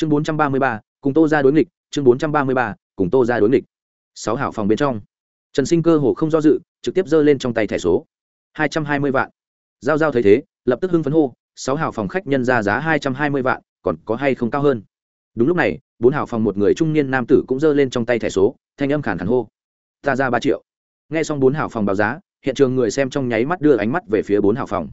chương bốn trăm ba mươi ba, cùng tô ra đối nghịch, chương bốn trăm ba mươi ba, cùng tô ra đối nghịch. Sáu hảo phòng bên trong. Trần sinh cơ hồ không do dự, trực tiếp giơ lên trong tay thẻ số. hai trăm hai mươi vạn. Giao giao thấy thế, lập tức hưng phấn hô, sáu hảo phòng khách nhân ra giá hai trăm hai mươi vạn, còn có hay không cao hơn? Đúng lúc này, bốn hảo phòng một người trung niên nam tử cũng giơ lên trong tay thẻ số, thanh âm khàn khàn hô. Ta ra ba triệu. Nghe xong bốn hảo phòng báo giá, hiện trường người xem trong nháy mắt đưa ánh mắt về phía bốn hảo phòng.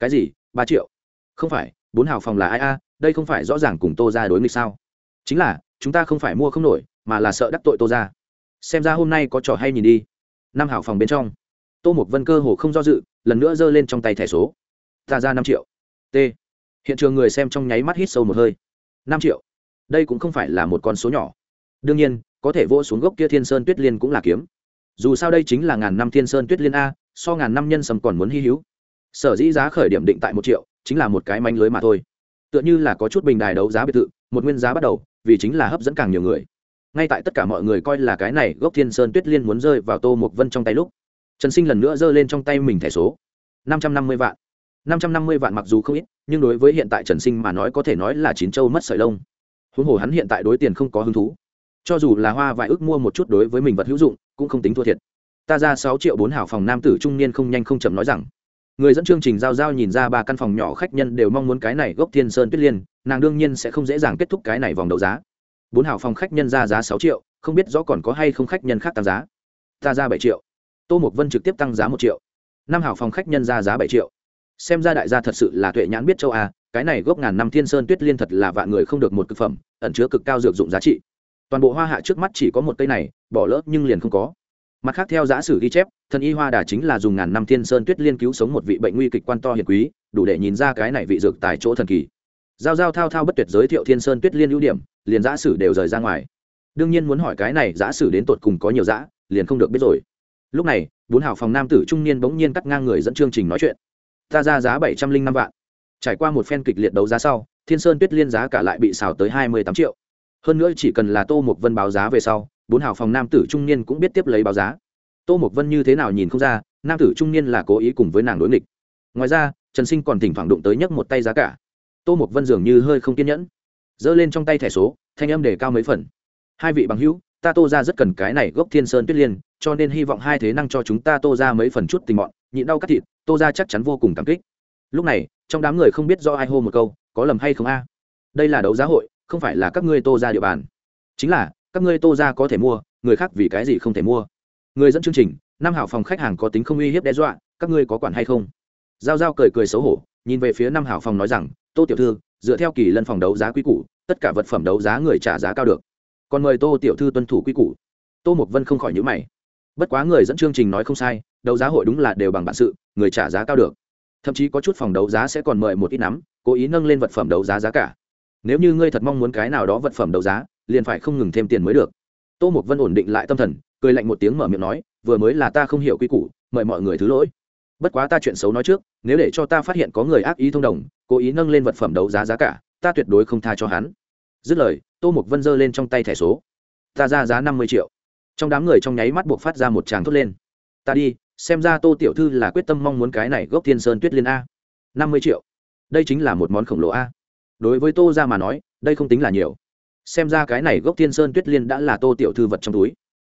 Cái gì? Ba triệu? Không phải, bốn hảo phòng là ai a? Đây không phải rõ ràng cùng tô ra đối nghịch sao? Chính là, chúng ta không phải mua không nổi, mà là sợ đắc tội tô ra. Xem ra hôm nay có trò hay nhìn đi. Năm hảo phòng bên trong, tô một vân cơ hồ không do dự, lần nữa giơ lên trong tay thẻ số. Ta ra năm triệu. T. Hiện trường người xem trong nháy mắt hít sâu một hơi. Năm triệu. Đây cũng không phải là một con số nhỏ. Đương nhiên, có thể vỗ xuống gốc kia thiên sơn tuyết liên cũng là kiếm. Dù sao đây chính là ngàn năm thiên sơn tuyết liên a, so ngàn năm nhân sầm còn muốn hy hữu. Sở dĩ giá khởi điểm định tại một triệu, chính là một cái manh lưới mà thôi tựa như là có chút bình đài đấu giá biệt thự, một nguyên giá bắt đầu, vì chính là hấp dẫn càng nhiều người. Ngay tại tất cả mọi người coi là cái này gốc thiên sơn tuyết liên muốn rơi vào tô một vân trong tay lúc, trần sinh lần nữa giơ lên trong tay mình thẻ số. Năm trăm năm mươi vạn. Năm trăm năm mươi vạn mặc dù không ít, nhưng đối với hiện tại trần sinh mà nói có thể nói là chín châu mất sợi lông. Huống hồ hắn hiện tại đối tiền không có hứng thú. Cho dù là hoa vài ước mua một chút đối với mình vật hữu dụng, cũng không tính thua thiệt. Ta ra sáu triệu bốn hảo phòng nam tử trung niên không nhanh không chậm nói rằng người dẫn chương trình giao giao nhìn ra ba căn phòng nhỏ khách nhân đều mong muốn cái này gốc thiên sơn tuyết liên, nàng đương nhiên sẽ không dễ dàng kết thúc cái này vòng đấu giá. Bốn hảo phòng khách nhân ra giá sáu triệu, không biết rõ còn có hay không khách nhân khác tăng giá. Ta ra bảy triệu. Tô mục vân trực tiếp tăng giá một triệu. Năm hảo phòng khách nhân ra giá bảy triệu. Xem ra đại gia thật sự là tuệ nhãn biết châu a, cái này gốc ngàn năm thiên sơn tuyết liên thật là vạn người không được một thực phẩm, ẩn chứa cực cao dược dụng giá trị. Toàn bộ hoa hạ trước mắt chỉ có một cây này, bỏ lỡ nhưng liền không có mặt khác theo giả sử ghi chép, thần y hoa đà chính là dùng ngàn năm thiên sơn tuyết liên cứu sống một vị bệnh nguy kịch quan to hiền quý, đủ để nhìn ra cái này vị dược tại chỗ thần kỳ. Giao giao thao thao bất tuyệt giới thiệu thiên sơn tuyết liên ưu điểm, liền giả sử đều rời ra ngoài. Đương nhiên muốn hỏi cái này giả sử đến tột cùng có nhiều giã liền không được biết rồi. Lúc này, bốn hào phòng nam tử trung niên bỗng nhiên cắt ngang người dẫn chương trình nói chuyện. Ta ra giá bảy trăm linh năm vạn. Trải qua một phen kịch liệt đấu giá sau, thiên sơn tuyết liên giá cả lại bị xào tới hai mươi tám triệu. Hơn nữa chỉ cần là tô một vân báo giá về sau bốn hào phòng nam tử trung niên cũng biết tiếp lấy báo giá. Tô Mục vân như thế nào nhìn không ra nam tử trung niên là cố ý cùng với nàng đối nghịch. Ngoài ra trần sinh còn thỉnh thoảng đụng tới nhấc một tay giá cả. Tô Mục vân dường như hơi không kiên nhẫn. Giơ lên trong tay thẻ số thanh âm để cao mấy phần. Hai vị bằng hữu ta tô ra rất cần cái này gốc thiên sơn tuyết liên cho nên hy vọng hai thế năng cho chúng ta tô ra mấy phần chút tình mọn, nhịn đau cắt thịt tô ra chắc chắn vô cùng cảm kích. Lúc này trong đám người không biết do ai hô một câu có lầm hay không a? Đây là đấu giá hội không phải là các ngươi tô ra địa bàn. Chính là các ngươi tô ra có thể mua, người khác vì cái gì không thể mua? Người dẫn chương trình, năm hảo phòng khách hàng có tính không uy hiếp đe dọa, các ngươi có quản hay không? Giao giao cười cười xấu hổ, nhìn về phía năm hảo phòng nói rằng, tô tiểu thư, dựa theo kỳ lân phòng đấu giá quy củ, tất cả vật phẩm đấu giá người trả giá cao được. Còn mời tô tiểu thư tuân thủ quy củ. Tô mục vân không khỏi nhữ mày. Bất quá người dẫn chương trình nói không sai, đấu giá hội đúng là đều bằng bản sự, người trả giá cao được. Thậm chí có chút phòng đấu giá sẽ còn mời một ít nắm, cố ý nâng lên vật phẩm đấu giá giá cả. Nếu như ngươi thật mong muốn cái nào đó vật phẩm đấu giá liền phải không ngừng thêm tiền mới được. Tô mục vân ổn định lại tâm thần, cười lạnh một tiếng mở miệng nói, vừa mới là ta không hiểu quy củ, mời mọi người thứ lỗi. Bất quá ta chuyện xấu nói trước, nếu để cho ta phát hiện có người ác ý thông đồng, cố ý nâng lên vật phẩm đấu giá giá cả, ta tuyệt đối không tha cho hắn. Dứt lời, tô mục vân giơ lên trong tay thẻ số. Ta ra giá năm mươi triệu. Trong đám người trong nháy mắt buộc phát ra một tràng thốt lên. Ta đi, xem ra tô tiểu thư là quyết tâm mong muốn cái này gốc thiên sơn tuyết liên a. Năm mươi triệu. Đây chính là một món khổng lồ a. Đối với tô ra mà nói, đây không tính là nhiều xem ra cái này gốc thiên sơn tuyết liên đã là tô tiểu thư vật trong túi.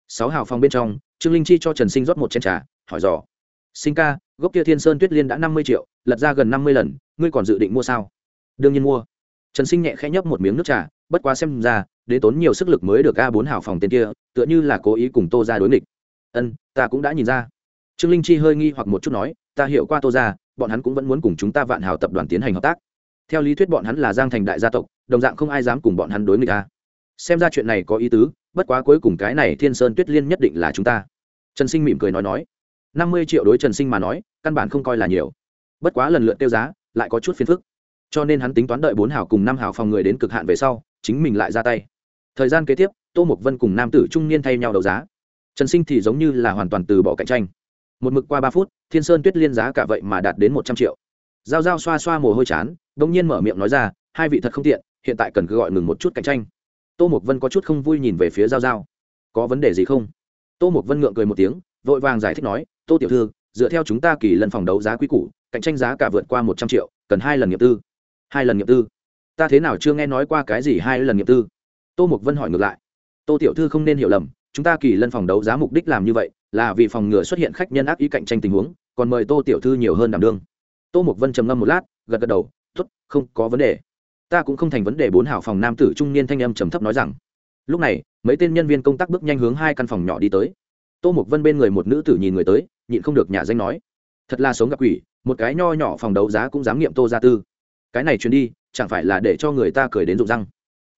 Sáu hào phong bên trong, trương linh chi cho trần sinh rót một chén trà, hỏi dò. Sinh ca, gốc kia thiên sơn tuyết liên đã năm mươi triệu, lật ra gần năm mươi lần, ngươi còn dự định mua sao? Đương nhiên mua. Trần sinh nhẹ khẽ nhấp một miếng nước trà, bất quá xem ra, đến tốn nhiều sức lực mới được a bốn hào phòng tên kia, tựa như là cố ý cùng tô ra đối nghịch. Ân, ta cũng đã nhìn ra. Trương linh chi hơi nghi hoặc một chút nói, ta hiểu qua tô ra bọn hắn cũng vẫn muốn cùng chúng ta vạn hào tập đoàn tiến hành hợp tác theo lý thuyết bọn hắn là giang thành đại gia tộc, đồng dạng không ai dám cùng bọn hắn đối nghịch ta xem ra chuyện này có ý tứ, bất quá cuối cùng cái này thiên sơn tuyết liên nhất định là chúng ta. Trần sinh mỉm cười nói nói. Năm mươi triệu đối trần sinh mà nói, căn bản không coi là nhiều. Bất quá lần lượt tiêu giá, lại có chút phiền phức. Cho nên hắn tính toán đợi bốn hào cùng năm hào phòng người đến cực hạn về sau, chính mình lại ra tay. Thời gian kế tiếp, tô mục vân cùng nam tử trung niên thay nhau đấu giá. Trần sinh thì giống như là hoàn toàn từ bỏ cạnh tranh. Một mực qua ba phút, thiên sơn tuyết liên giá cả vậy mà đạt đến một trăm triệu. G i a o g i a o xoa xoa mồ hôi chán đông nhiên mở miệng nói ra, hai vị thật không tiện, hiện tại cần cứ gọi ngừng một chút cạnh tranh. Tô mục vân có chút không vui nhìn về phía giao giao. có vấn đề gì không? Tô mục vân ngượng cười một tiếng, vội vàng giải thích nói, tô tiểu thư, dựa theo chúng ta kỳ lần phòng đấu giá quý củ, cạnh tranh giá cả vượt qua một trăm triệu, cần hai lần nghiệp tư. Hai lần nghiệp tư? Ta thế nào chưa nghe nói qua cái gì hai lần nghiệm tư? Tô mục vân hỏi ngược lại. Tô tiểu thư không nên hiểu lầm, chúng ta kỳ lân phòng đấu giá mục đích làm như vậy, là vì phòng ngừa xuất hiện khách nhân ác ý cạnh tranh tình huống, còn mời tô tiểu thư nhiều hơn đảm đương. Tô mục vân trầm ngâm một lát, gật gật đầu tốt, không có vấn đề. Ta cũng không thành vấn đề bốn hảo phòng nam tử trung niên thanh âm trầm thấp nói rằng. Lúc này, mấy tên nhân viên công tác bước nhanh hướng hai căn phòng nhỏ đi tới. Tô mục vân bên người một nữ tử nhìn người tới, nhịn không được nhà danh nói, thật là sống gặp quỷ, một cái nho nhỏ phòng đấu giá cũng dám nghiệm tô gia tư. Cái này truyền đi, chẳng phải là để cho người ta cười đến rụng răng.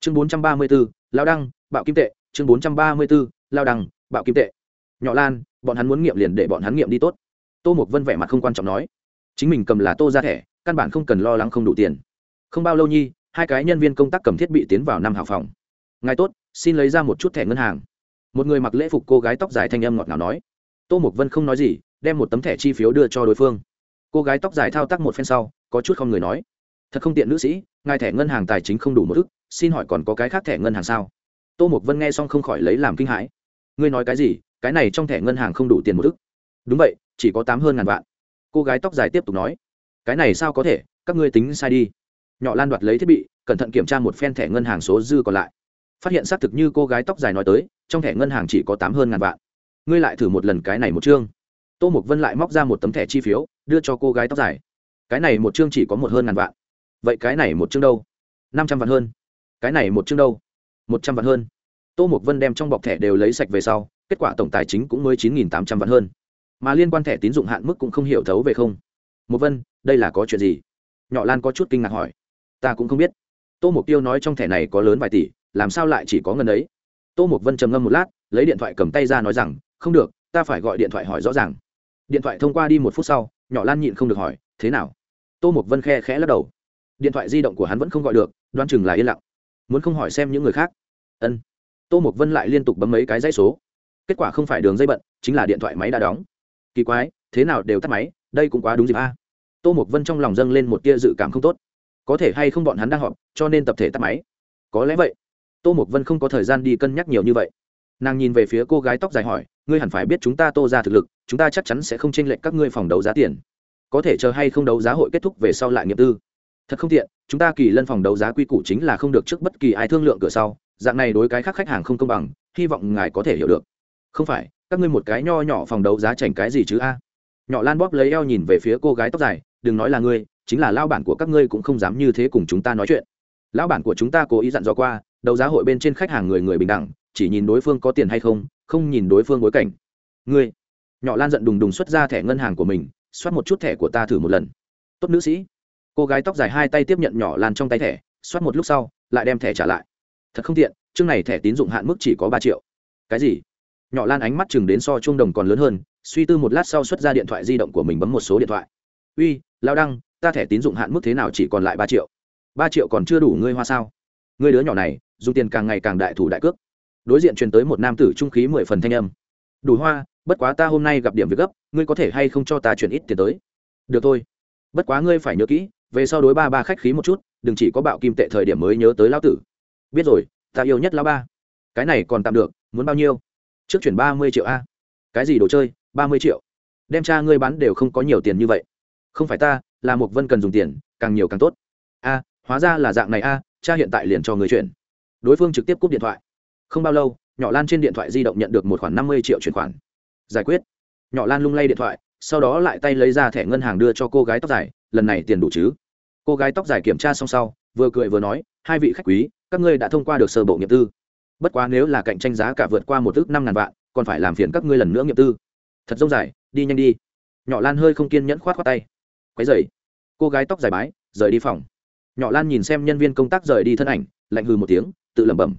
Chương bốn trăm ba mươi b ố lao đăng, bạo kim tệ. Chương bốn trăm ba mươi b ố lao đăng, bạo kim tệ. Nhỏ lan, bọn hắn muốn nghiệm liền để bọn hắn nghiệm đi tốt. Tô mục vân vẻ mặt không quan trọng nói, chính mình cầm là tô ra thẻ căn bản không cần lo lắng không đủ tiền. Không bao lâu nhi, hai cái nhân viên công tác cầm thiết bị tiến vào năm hào phòng. Ngài tốt, xin lấy ra một chút thẻ ngân hàng. Một người mặc lễ phục cô gái tóc dài thanh âm ngọt ngào nói. Tô mục vân không nói gì, đem một tấm thẻ chi phiếu đưa cho đối phương. Cô gái tóc dài thao tác một phen sau, có chút không người nói. Thật không tiện nữ sĩ, ngài thẻ ngân hàng tài chính không đủ một ức, xin hỏi còn có cái khác thẻ ngân hàng sao? Tô mục vân nghe xong không khỏi lấy làm kinh hãi. Ngươi nói cái gì, cái này trong thẻ ngân hàng không đủ tiền một ức. Đúng vậy, chỉ có tám hơn ngàn vạn. Cô gái tóc dài tiếp tục nói cái này sao có thể, các ngươi tính sai đi. Nhỏ lan đoạt lấy thiết bị, cẩn thận kiểm tra một phen thẻ ngân hàng số dư còn lại. Phát hiện xác thực như cô gái tóc dài nói tới, trong thẻ ngân hàng chỉ có tám hơn ngàn vạn. Ngươi lại thử một lần cái này một chương. Tô mục vân lại móc ra một tấm thẻ chi phiếu, đưa cho cô gái tóc dài. Cái này một chương chỉ có một hơn ngàn vạn. Vậy cái này một chương đâu? Năm trăm vạn hơn. Cái này một chương đâu? Một trăm vạn hơn. Tô mục vân đem trong bọc thẻ đều lấy sạch về sau, kết quả tổng tài chính cũng mới chín nghìn tám trăm vạn hơn. Mà liên quan thẻ tín dụng hạn mức cũng không hiểu thấu về không. Một vân đây là có chuyện gì? Nhỏ lan có chút kinh ngạc hỏi. Ta cũng không biết. Tô mục tiêu nói trong thẻ này có lớn vài tỷ, làm sao lại chỉ có ngân ấy? Tô mục vân trầm ngâm một lát, lấy điện thoại cầm tay ra nói rằng, không được, ta phải gọi điện thoại hỏi rõ ràng. Điện thoại thông qua đi một phút sau, nhỏ lan nhịn không được hỏi, thế nào? Tô mục vân khe khẽ lắc đầu. Điện thoại di động của hắn vẫn không gọi được đoan chừng là yên lặng. Muốn không hỏi xem những người khác. Ân. Tô mục vân lại liên tục bấm mấy cái dãy số. Kết quả không phải đường dây bận, chính là điện thoại máy đã đóng. Kỳ quái, thế nào đều tắt máy, đây cũng quá đúng dịp a tô mục vân trong lòng dâng lên một tia dự cảm không tốt. Có thể hay không bọn hắn đang họp, cho nên tập thể tắt máy. Có lẽ vậy. Tô mục vân không có thời gian đi cân nhắc nhiều như vậy. Nàng nhìn về phía cô gái tóc dài hỏi, ngươi hẳn phải biết chúng ta tô ra thực lực, chúng ta chắc chắn sẽ không tranh lệch các ngươi phòng đấu giá tiền. Có thể chờ hay không đấu giá hội kết thúc về sau lại nghiệp tư. Thật không tiện, chúng ta kỳ lân phòng đấu giá quy củ chính là không được trước bất kỳ ai thương lượng cửa sau. Dạng này đối cái khác khách hàng không công bằng, hy vọng ngài có thể hiểu được. Không phải, các ngươi một cái nho nhỏ phòng đấu giá chảnh cái gì chứ a? Nhỏ lan bóp lấy eo nhìn về phía cô gái tóc dài đừng nói là ngươi, chính là lao bản của các ngươi cũng không dám như thế cùng chúng ta nói chuyện. Lão bản của chúng ta cố ý dặn dò qua, đấu giá hội bên trên khách hàng người người bình đẳng, chỉ nhìn đối phương có tiền hay không không nhìn đối phương bối cảnh. Ngươi, nhỏ lan giận đùng đùng xuất ra thẻ ngân hàng của mình, xoát một chút thẻ của ta thử một lần. Tốt nữ sĩ. Cô gái tóc dài hai tay tiếp nhận nhỏ lan trong tay thẻ, xoát một lúc sau, lại đem thẻ trả lại. Thật không tiện, chương này thẻ tín dụng hạn mức chỉ có ba triệu. Cái gì? Nhỏ lan ánh mắt chừng đến so chuông đồng còn lớn hơn, suy tư một lát sau xuất ra điện thoại di động của mình bấm một số điện thoại uy, lao đăng, ta thẻ tín dụng hạn mức thế nào chỉ còn lại ba triệu? Ba triệu còn chưa đủ ngươi hoa sao? Ngươi đứa nhỏ này, dùng tiền càng ngày càng đại thủ đại cước. Đối diện truyền tới một nam tử trung khí mười phần thanh âm. Đủ hoa, bất quá ta hôm nay gặp điểm việc gấp, ngươi có thể hay không cho ta chuyển ít tiền tới? Được thôi. Bất quá ngươi phải nhớ kỹ, về sau đối ba ba khách khí một chút, đừng chỉ có bạo kim tệ thời điểm mới nhớ tới lão tử. Biết rồi, ta yêu nhất lão ba. Cái này còn tạm được, muốn bao nhiêu? Trước chuyển ba mươi triệu a. Cái gì đồ chơi? Ba mươi triệu. Đem cha ngươi bán đều không có nhiều tiền như vậy không phải ta, là một vân cần dùng tiền, càng nhiều càng tốt. A, hóa ra là dạng này a, cha hiện tại liền cho người chuyển. Đối phương trực tiếp cúp điện thoại. Không bao lâu, nhỏ lan trên điện thoại di động nhận được một khoản năm mươi triệu chuyển khoản. Giải quyết. Nhỏ lan lung lay điện thoại, sau đó lại tay lấy ra thẻ ngân hàng đưa cho cô gái tóc dài, lần này tiền đủ chứ? Cô gái tóc dài kiểm tra xong sau, vừa cười vừa nói, hai vị khách quý, các ngươi đã thông qua được sơ bộ nghiệp tư. Bất quá nếu là cạnh tranh giá cả vượt qua một ước năm ngàn vạn, còn phải làm phiền các ngươi lần nữa nghiệp tư. Thật dông dài, đi nhanh đi. Nhỏ lan hơi không kiên nhẫn khoát khoát tay quấy dày cô gái tóc dài bái, rời đi phòng. Nhỏ lan nhìn xem nhân viên công tác rời đi thân ảnh, lạnh hư một tiếng, tự lẩm bẩm.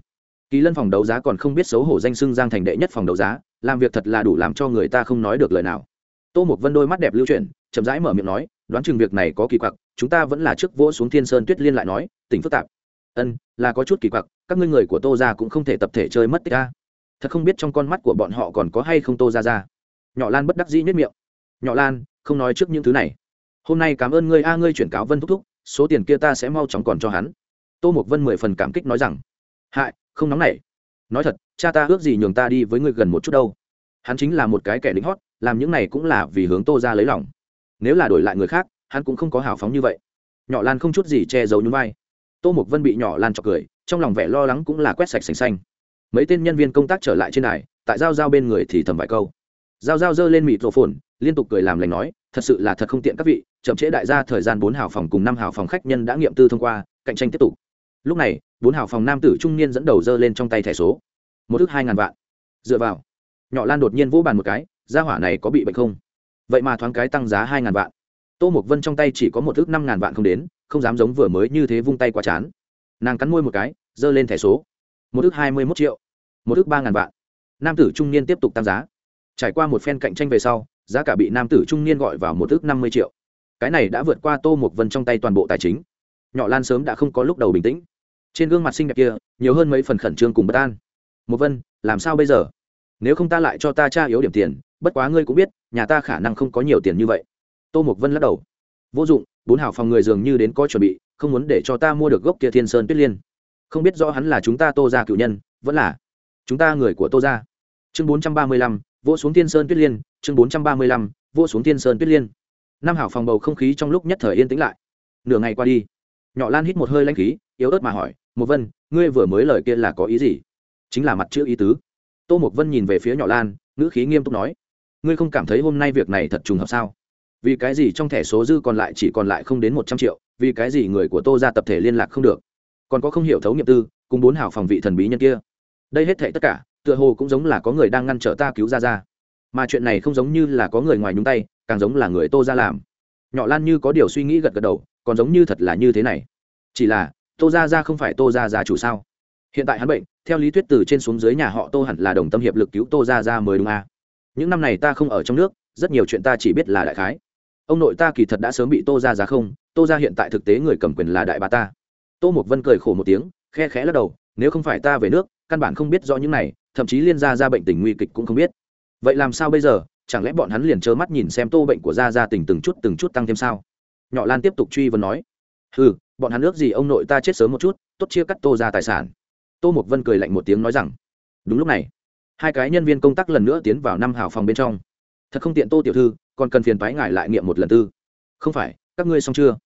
Kỳ lân phòng đấu giá còn không biết xấu hổ danh xưng giang thành đệ nhất phòng đấu giá, làm việc thật là đủ làm cho người ta không nói được lời nào. Tô một vân đôi mắt đẹp lưu chuyển, chậm rãi mở miệng nói, đoán chừng việc này có kỳ quặc, chúng ta vẫn là trước vỗ xuống thiên sơn tuyết liên lại nói tỉnh phức tạp. Ân, là có chút kỳ quặc, các ngươi người của tô ra cũng không thể tập thể chơi mất tích ca thật không biết trong con mắt của bọn họ còn có hay không tô ra ra nhỏ lan bất đắc dĩ nhất miệng. Nhỏ lan, không nói trước những thứ này hôm nay cảm ơn ngươi a, ngươi chuyển cáo vân thúc thúc, số tiền kia ta sẽ mau chóng còn cho hắn. Tô mục vân mười phần cảm kích nói rằng, hại, không nóng nảy. Nói thật, cha ta ước gì nhường ta đi với ngươi gần một chút đâu. Hắn chính là một cái kẻ lính hót, làm những này cũng là vì hướng tô ra lấy lòng. Nếu là đổi lại người khác, hắn cũng không có hào phóng như vậy. Nhỏ lan không chút gì che giấu nhún vai. Tô mục vân bị nhỏ lan chọc cười, trong lòng vẻ lo lắng cũng là quét sạch sành xanh. Mấy tên nhân viên công tác trở lại trên đài, tại giao giao bên người thì thầm vài câu. Giao giao giơ lên mịt rổ phồn liên tục cười làm lành nói, thật sự là thật không tiện các vị, chậm trễ đại gia thời gian bốn hào phòng cùng năm hào phòng khách nhân đã nghiệm tư thông qua, cạnh tranh tiếp tục. Lúc này, bốn hào phòng nam tử trung niên dẫn đầu giơ lên trong tay thẻ số. Một thước hai ngàn vạn. Dựa vào. Nhỏ lan đột nhiên vỗ bàn một cái, gia hỏa này có bị bệnh không? Vậy mà thoáng cái tăng giá hai ngàn vạn. Tô mục vân trong tay chỉ có một thước năm ngàn vạn không đến, không dám giống vừa mới như thế vung tay quá chán. Nàng cắn môi một cái, giơ lên thẻ số. Một thước hai mươi mốt triệu. Một thước ba ngàn vạn. Nam tử trung niên tiếp tục tăng giá. Trải qua một phen cạnh tranh về sau giá cả bị nam tử trung niên gọi vào một ước năm mươi triệu. Cái này đã vượt qua tô mục vân trong tay toàn bộ tài chính. Nhỏ lan sớm đã không có lúc đầu bình tĩnh. Trên gương mặt xinh đẹp kia, nhiều hơn mấy phần khẩn trương cùng bất an. Một vân, làm sao bây giờ? Nếu không ta lại cho ta tra yếu điểm tiền, bất quá ngươi cũng biết, nhà ta khả năng không có nhiều tiền như vậy. Tô mục vân lắc đầu. Vô dụng, bốn hảo phòng người dường như đến có chuẩn bị, không muốn để cho ta mua được gốc kia thiên sơn tuyết liên. Không biết rõ hắn là chúng ta tô ra cựu nhân, vẫn là chúng ta người của tô ra chương bốn trăm ba mươi lăm, vỗ xuống thiên sơn tuyết liên chương bốn trăm ba mươi lăm vỗ xuống thiên sơn tuyết liên. Năm hảo phòng bầu không khí trong lúc nhất thời yên tĩnh lại. Nửa ngày qua đi, nhỏ lan hít một hơi lanh khí, yếu ớt mà hỏi một vân, ngươi vừa mới lời kia là có ý gì? Chính là mặt chữ ý tứ. Tô một vân nhìn về phía nhỏ lan, ngữ khí nghiêm túc nói, ngươi không cảm thấy hôm nay việc này thật trùng hợp sao? Vì cái gì trong thẻ số dư còn lại chỉ còn lại không đến một trăm triệu, vì cái gì người của tô ra tập thể liên lạc không được? Còn có không hiểu thấu nghiệp tư, cùng bốn hảo phòng vị thần bí nhân kia. Đây hết thệ tất cả, tựa hồ cũng giống là có người đang ngăn trở ta cứu ra ra mà chuyện này không giống như là có người ngoài nhúng tay, càng giống là người tô ra làm. Nhỏ lan như có điều suy nghĩ gật gật đầu, còn giống như thật là như thế này. Chỉ là, tô ra ra không phải tô ra ra chủ sao? Hiện tại hắn bệnh, theo lý thuyết từ trên xuống dưới nhà họ tô hẳn là đồng tâm hiệp lực cứu tô ra ra mới đúng à. những năm này ta không ở trong nước, rất nhiều chuyện ta chỉ biết là đại khái. Ông nội ta kỳ thật đã sớm bị tô ra ra không, tô ra hiện tại thực tế người cầm quyền là đại bà ta. Tô mục vân cười khổ một tiếng, khe khẽ lắc đầu, nếu không phải ta về nước, căn bản không biết rõ những này, thậm chí liên gia ra bệnh tình nguy kịch cũng không biết vậy làm sao bây giờ? Chẳng lẽ bọn hắn liền trơ mắt nhìn xem tô bệnh của gia gia tình từng chút từng chút tăng thêm sao? Nhỏ lan tiếp tục truy vấn nói. Ừ bọn hắn ước gì ông nội ta chết sớm một chút, tốt chia cắt tô ra tài sản. Tô mục vân cười lạnh một tiếng nói rằng, đúng lúc này, hai cái nhân viên công tác lần nữa tiến vào năm hào phòng bên trong. Thật không tiện tô tiểu thư, còn cần phiền phái ngài lại nghiệm một lần tư. Không phải, các ngươi xong chưa?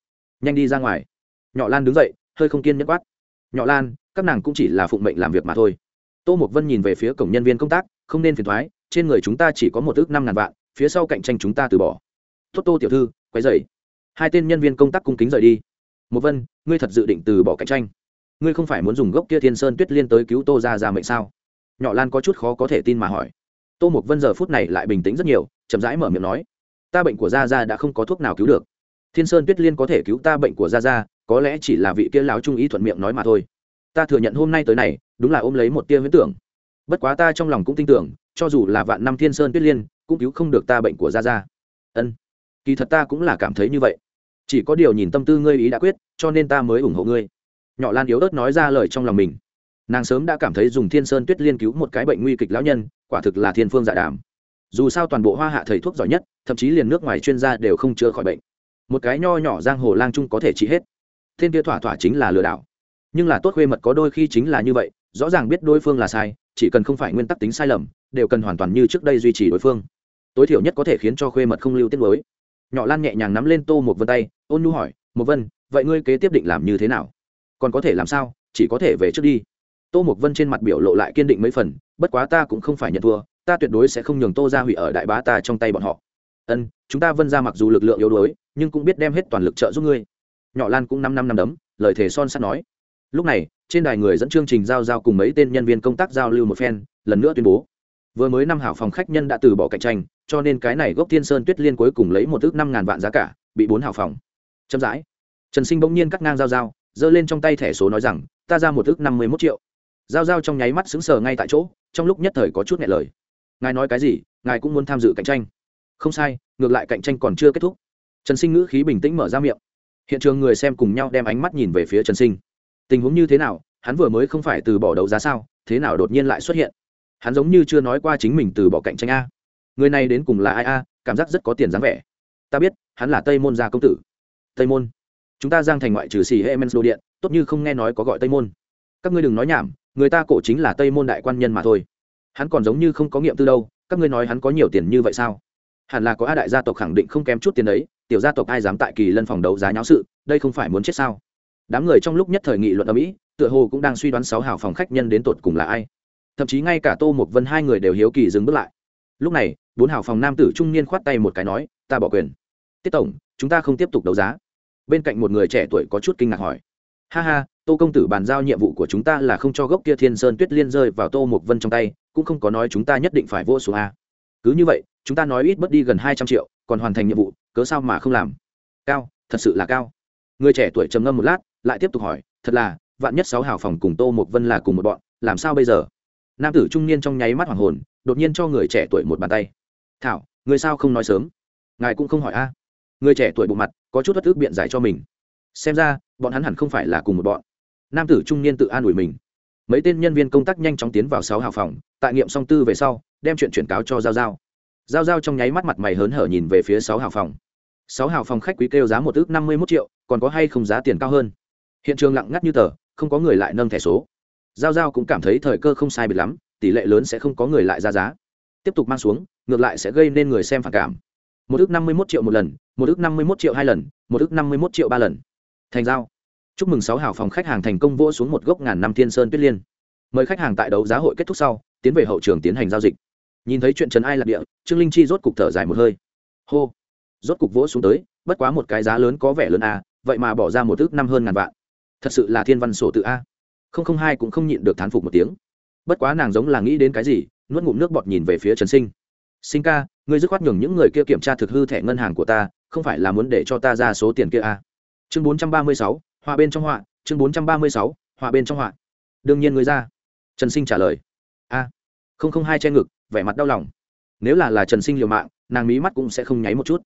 Nhanh đi ra ngoài. Nhỏ lan đứng dậy, hơi không kiên nhẫn quát. Nhỏ lan, các nàng cũng chỉ là phụng mệnh làm việc mà thôi. Tô mục vân nhìn về phía cổng nhân viên công tác, không nên phiền thoái trên người chúng ta chỉ có một ước năm ngàn vạn, phía sau cạnh tranh chúng ta từ bỏ. Tốt tô tiểu thư quay dậy hai tên nhân viên công tác cung kính rời đi. Một vân, ngươi thật dự định từ bỏ cạnh tranh. Ngươi không phải muốn dùng gốc kia thiên sơn tuyết liên tới cứu tô ra ra mệnh sao? Nhỏ lan có chút khó có thể tin mà hỏi. Tô một vân giờ phút này lại bình tĩnh rất nhiều, chậm rãi mở miệng nói. Ta bệnh của gia gia đã không có thuốc nào cứu được. Thiên sơn tuyết liên có thể cứu ta bệnh của gia gia, có lẽ chỉ là vị kia lão trung ý thuận miệng nói mà thôi. Ta thừa nhận hôm nay tới này, đúng là ôm lấy một tia huyễn tưởng. Bất quá ta trong lòng cũng tin tưởng cho dù là vạn năm thiên sơn tuyết liên, cũng cứu không được ta bệnh của gia gia. Ân, kỳ thật ta cũng là cảm thấy như vậy. Chỉ có điều nhìn tâm tư ngươi ý đã quyết, cho nên ta mới ủng hộ ngươi. Nhỏ lan yếu ớt nói ra lời trong lòng mình. Nàng sớm đã cảm thấy dùng thiên sơn tuyết liên cứu một cái bệnh nguy kịch lão nhân, quả thực là thiên phương dạ đàm. Dù sao toàn bộ hoa hạ thầy thuốc giỏi nhất, thậm chí liền nước ngoài chuyên gia đều không chữa khỏi bệnh. Một cái nho nhỏ giang hồ lang trung có thể trị hết. Thiên kia thỏa thỏa chính là lừa đảo. Nhưng là tốt khuê mật có đôi khi chính là như vậy, rõ ràng biết đối phương là sai, chỉ cần không phải nguyên tắc tính sai lầm đều cần hoàn toàn như trước đây duy trì đối phương. Tối thiểu nhất có thể khiến cho khuê mật không lưu tiết mới nhỏ lan nhẹ nhàng nắm lên tô một vân tay, ôn nhu hỏi một vân, vậy ngươi kế tiếp định làm như thế nào? Còn có thể làm sao? Chỉ có thể về trước đi. Tô một vân trên mặt biểu lộ lại kiên định mấy phần, bất quá ta cũng không phải nhận thua, ta tuyệt đối sẽ không nhường tô ra hủy ở đại bá ta trong tay bọn họ. Ân, chúng ta vân ra mặc dù lực lượng yếu đuối, nhưng cũng biết đem hết toàn lực trợ giúp ngươi. Nhỏ lan cũng năm năm năm đấm, lời thề son sắt nói. Lúc này, trên đài người dẫn chương trình giao giao cùng mấy tên nhân viên công tác giao lưu một phen, lần nữa tuyên bố vừa mới năm hảo phòng khách nhân đã từ bỏ cạnh tranh, cho nên cái này gốc thiên sơn tuyết liên cuối cùng lấy một ước năm ngàn vạn giá cả, bị bốn hảo phòng. Chậm rãi. Trần sinh bỗng nhiên cắt ngang giao giao, giơ lên trong tay thẻ số nói rằng, ta ra một ước năm mươi mốt triệu. Giao giao trong nháy mắt xứng sờ ngay tại chỗ, trong lúc nhất thời có chút nhẹ lời. Ngài nói cái gì? Ngài cũng muốn tham dự cạnh tranh. Không sai, ngược lại cạnh tranh còn chưa kết thúc. Trần sinh ngữ khí bình tĩnh mở ra miệng. Hiện trường người xem cùng nhau đem ánh mắt nhìn về phía trần sinh. Tình huống như thế nào? Hắn vừa mới không phải từ bỏ đấu giá sao? Thế nào đột nhiên lại xuất hiện? Hắn giống như chưa nói qua chính mình từ bỏ cạnh tranh a. Người này đến cùng là ai a? Cảm giác rất có tiền dáng vẻ. Ta biết, hắn là tây môn gia công tử. Tây môn. Chúng ta giang thành ngoại trừ xì hệ men đồ điện, tốt như không nghe nói có gọi tây môn. Các ngươi đừng nói nhảm, người ta cổ chính là tây môn đại quan nhân mà thôi. Hắn còn giống như không có nghiệm tư đâu, các ngươi nói hắn có nhiều tiền như vậy sao? Hẳn là có a đại gia tộc khẳng định không kém chút tiền đấy, tiểu gia tộc ai dám tại kỳ lân phòng đấu giá nháo sự, đây không phải muốn chết sao? Đám người trong lúc nhất thời nghị luận ở mỹ, tựa hồ cũng đang suy đoán sáu hào phòng khách nhân đến tột cùng là ai thậm chí ngay cả tô một vân hai người đều hiếu kỳ dừng bước lại. Lúc này, bốn hào phòng nam tử trung niên khoát tay một cái nói, ta bỏ quyền. Tiết tổng, chúng ta không tiếp tục đấu giá. Bên cạnh một người trẻ tuổi có chút kinh ngạc hỏi. Ha ha, tô công tử bàn giao nhiệm vụ của chúng ta là không cho gốc kia thiên sơn tuyết liên rơi vào tô một vân trong tay, cũng không có nói chúng ta nhất định phải vô số a. Cứ như vậy, chúng ta nói ít mất đi gần hai trăm triệu, còn hoàn thành nhiệm vụ, cớ sao mà không làm? Cao, thật sự là cao. Người trẻ tuổi trầm ngâm một lát, lại tiếp tục hỏi, thật là, vạn nhất sáu hào phòng cùng tô một vân là cùng một bọn, làm sao bây giờ? Nam tử trung niên trong nháy mắt hoàng hồn, đột nhiên cho người trẻ tuổi một bàn tay. Thảo, người sao không nói sớm? Ngài cũng không hỏi a. Người trẻ tuổi bộ mặt, có chút thất ức biện giải cho mình. Xem ra, bọn hắn hẳn không phải là cùng một bọn. Nam tử trung niên tự an ủi mình. Mấy tên nhân viên công tác nhanh chóng tiến vào sáu hào phòng, tại nghiệm song tư về sau, đem chuyện chuyển cáo cho giao giao. Giao giao trong nháy mắt mặt mày hớn hở nhìn về phía sáu hào phòng. Sáu hào phòng khách quý kêu giá một ước năm mươi mốt triệu, còn có hay không giá tiền cao hơn? Hiện trường lặng ngắt như tờ, không có người lại nâng thẻ số giao giao cũng cảm thấy thời cơ không sai biệt lắm, tỷ lệ lớn sẽ không có người lại ra giá. Tiếp tục mang xuống, ngược lại sẽ gây nên người xem phản cảm. Một ước năm mươi một triệu một lần, một ước năm mươi một triệu hai lần, một ước năm mươi một triệu ba lần. Thành giao. Chúc mừng sáu hào phòng khách hàng thành công vỗ xuống một gốc ngàn năm thiên sơn tuyết liên. Mời khách hàng tại đấu giá hội kết thúc sau, tiến về hậu trường tiến hành giao dịch. Nhìn thấy chuyện trần ai lạc địa, trương linh chi rốt cục thở dài một hơi. Hô. Rốt cục vỗ xuống tới, bất quá một cái giá lớn có vẻ lớn a vậy mà bỏ ra một ước năm hơn ngàn vạn. Thật sự là thiên văn sổ tự a không không hai cũng không nhịn được thán phục một tiếng. Bất quá nàng giống là nghĩ đến cái gì, nuốt ngụm nước bọt nhìn về phía trần sinh. Sinh ca, ngươi dứt khoát nhường những người kia kiểm tra thực hư thẻ ngân hàng của ta, không phải là muốn để cho ta ra số tiền kia à. chương bốn trăm ba mươi sáu, họa bên trong họa, chương bốn trăm ba mươi sáu, họa bên trong họa. Đương nhiên ngươi ra. Trần sinh trả lời. A, không không hai che ngực, vẻ mặt đau lòng. Nếu là là trần sinh liều mạng, nàng mí mắt cũng sẽ không nháy một chút.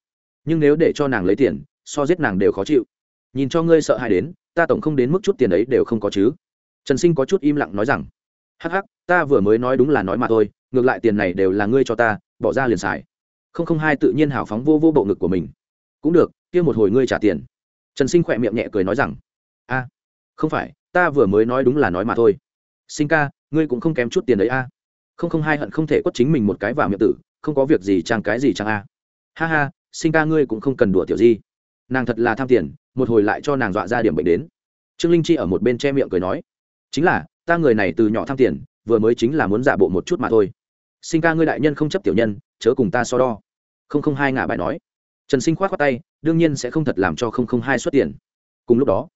Nhưng nếu để cho nàng lấy tiền, so giết nàng đều khó chịu. Nhìn cho ngươi sợ hãi đến, ta tổng không đến mức chút tiền ấy đều không có chứ trần sinh có chút im lặng nói rằng, hắc hắc, ta vừa mới nói đúng là nói mà thôi, ngược lại tiền này đều là ngươi cho ta, bỏ ra liền xài. Không không hai tự nhiên hào phóng vô vô bộ ngực của mình. Cũng được, kia một hồi ngươi trả tiền. Trần sinh khỏe miệng nhẹ cười nói rằng, a, không phải, ta vừa mới nói đúng là nói mà thôi. Sinh ca, ngươi cũng không kém chút tiền đấy a. Không không hai hận không thể quất chính mình một cái vào miệng tử, không có việc gì trang cái gì trang a. Ha ha, sinh ca ngươi cũng không cần đùa tiểu di. Nàng thật là tham tiền, một hồi lại cho nàng dọa ra điểm bệnh đến. Trương linh chi ở một bên che miệng cười nói chính là, ta người này từ nhỏ tham tiền, vừa mới chính là muốn giả bộ một chút mà thôi. Sinh ca ngươi đại nhân không chấp tiểu nhân, chớ cùng ta so đo. Không không hai ngả bài nói. Trần sinh khoát khoát tay, đương nhiên sẽ không thật làm cho không không hai xuất tiền. Cùng lúc đó,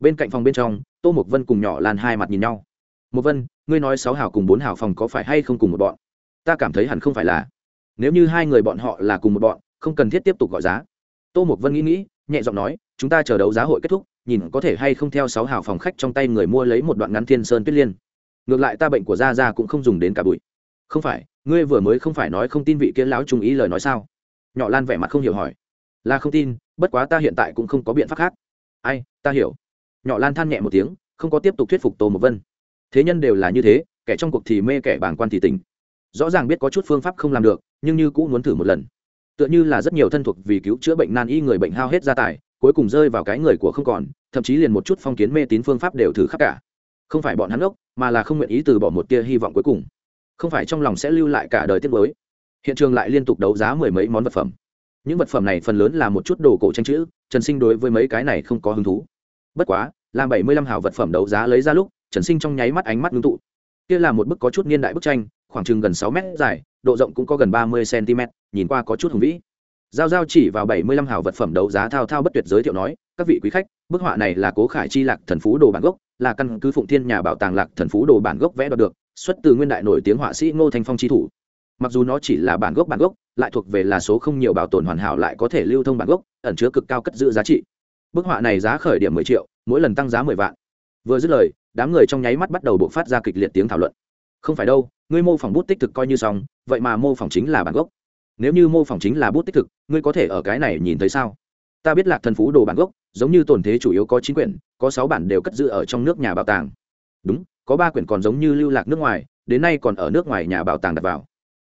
bên cạnh phòng bên trong, tô mộc vân cùng nhỏ lan hai mặt nhìn nhau. Một vân, ngươi nói sáu hào cùng bốn hào phòng có phải hay không cùng một bọn? Ta cảm thấy hẳn không phải là. Nếu như hai người bọn họ là cùng một bọn, không cần thiết tiếp tục gọi giá. Tô mộc vân nghĩ nghĩ, nhẹ giọng nói, chúng ta chờ đấu giá hội kết thúc nhìn có thể hay không theo sáu hào phòng khách trong tay người mua lấy một đoạn ngắn thiên sơn tuyết liên. Ngược lại ta bệnh của gia gia cũng không dùng đến cả bụi. Không phải, ngươi vừa mới không phải nói không tin vị kia lão trung ý lời nói sao? Nhỏ lan vẻ mặt không hiểu hỏi. Là không tin, bất quá ta hiện tại cũng không có biện pháp khác. Ai, ta hiểu. Nhỏ lan than nhẹ một tiếng, không có tiếp tục thuyết phục tô một vân. Thế nhân đều là như thế, kẻ trong cuộc thì mê, kẻ bàng quan thì tình rõ ràng biết có chút phương pháp không làm được, nhưng như cũng muốn thử một lần. Tựa như là rất nhiều thân thuộc vì cứu chữa bệnh nan y người bệnh hao hết gia tài cuối cùng rơi vào cái người của không còn, thậm chí liền một chút phong kiến mê tín phương pháp đều thử khắp cả. Không phải bọn hắn ốc mà là không nguyện ý từ bỏ một tia hy vọng cuối cùng. Không phải trong lòng sẽ lưu lại cả đời tiết mới hiện trường lại liên tục đấu giá mười mấy món vật phẩm. Những vật phẩm này phần lớn là một chút đồ cổ tranh chữ, trần sinh đối với mấy cái này không có hứng thú. Bất quá, làm bảy mươi lăm hào vật phẩm đấu giá lấy ra lúc, trần sinh trong nháy mắt ánh mắt ngưng tụ. Kia là một bức có chút niên đại bức tranh, khoảng chừng gần sáu mét dài, độ rộng cũng có gần ba mươi cm nhìn qua có chút hùng vĩ giao giao chỉ vào bảy mươi lăm hào vật phẩm đấu giá thao thao bất tuyệt giới thiệu nói, các vị quý khách, bức họa này là cố khải chi lạc thần phú đồ bản gốc, là căn cứ phụng thiên nhà bảo tàng lạc thần phú đồ bản gốc vẽ đoạt được, xuất từ nguyên đại nổi tiếng họa sĩ ngô thanh phong chi thủ. Mặc dù nó chỉ là bản gốc bản gốc, lại thuộc về là số không nhiều bảo tồn hoàn hảo lại có thể lưu thông bản gốc, ẩn chứa cực cao cất giữ giá trị. Bức họa này giá khởi điểm mười triệu, mỗi lần tăng giá mười vạn. Vừa dứt lời, đám người trong nháy mắt bắt đầu buộc phát ra kịch liệt tiếng thảo luận. Không phải đâu, ngươi mô phỏng bút tích thực coi như xong, vậy mà mô phỏng chính là bản gốc nếu như mô phỏng chính là bút tích thực, ngươi có thể ở cái này nhìn thấy sao? Ta biết lạc thần phú đồ bản gốc, giống như tổn thế chủ yếu có chín quyển, có sáu bản đều cất giữ ở trong nước nhà bảo tàng. Đúng, có ba quyển còn giống như lưu lạc nước ngoài, đến nay còn ở nước ngoài nhà bảo tàng đặt vào.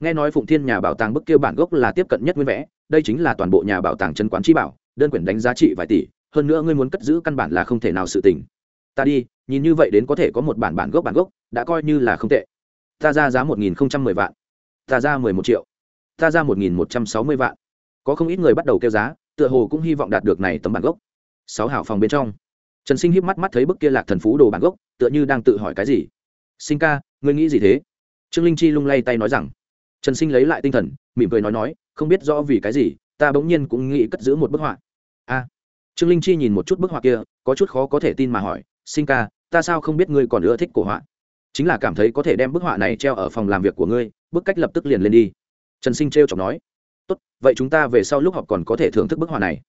Nghe nói phụng thiên nhà bảo tàng bức kia bản gốc là tiếp cận nhất nguyên vẽ, đây chính là toàn bộ nhà bảo tàng chân quán chi bảo, đơn quyển đánh giá trị vài tỷ, hơn nữa ngươi muốn cất giữ căn bản là không thể nào sự tình. Ta đi, nhìn như vậy đến có thể có một bản bản gốc bản gốc, đã coi như là không tệ. Ta ra giá một nghìn không trăm mười vạn. Ta ra mười một triệu ta ra một nghìn một trăm sáu mươi vạn. Có không ít người bắt đầu kêu giá, tựa hồ cũng hy vọng đạt được này tấm bản gốc. Sáu hảo phòng bên trong. Trần sinh híp mắt mắt thấy bức kia lạc thần phú đồ bản gốc, tựa như đang tự hỏi cái gì. Sinh ca, ngươi nghĩ gì thế? Trương linh chi lung lay tay nói rằng. Trần sinh lấy lại tinh thần, mỉm cười nói nói, không biết rõ vì cái gì, ta bỗng nhiên cũng nghĩ cất giữ một bức họa. A. Trương linh chi nhìn một chút bức họa kia, có chút khó có thể tin mà hỏi, sinh ca, ta sao không biết ngươi còn ưa thích cổ họa? Chính là cảm thấy có thể đem bức họa này treo ở phòng làm việc của ngươi, bức cách lập tức liền lên đi trần sinh trêu chọc nói, tốt, vậy chúng ta về sau lúc họp còn có thể thưởng thức bức họa này.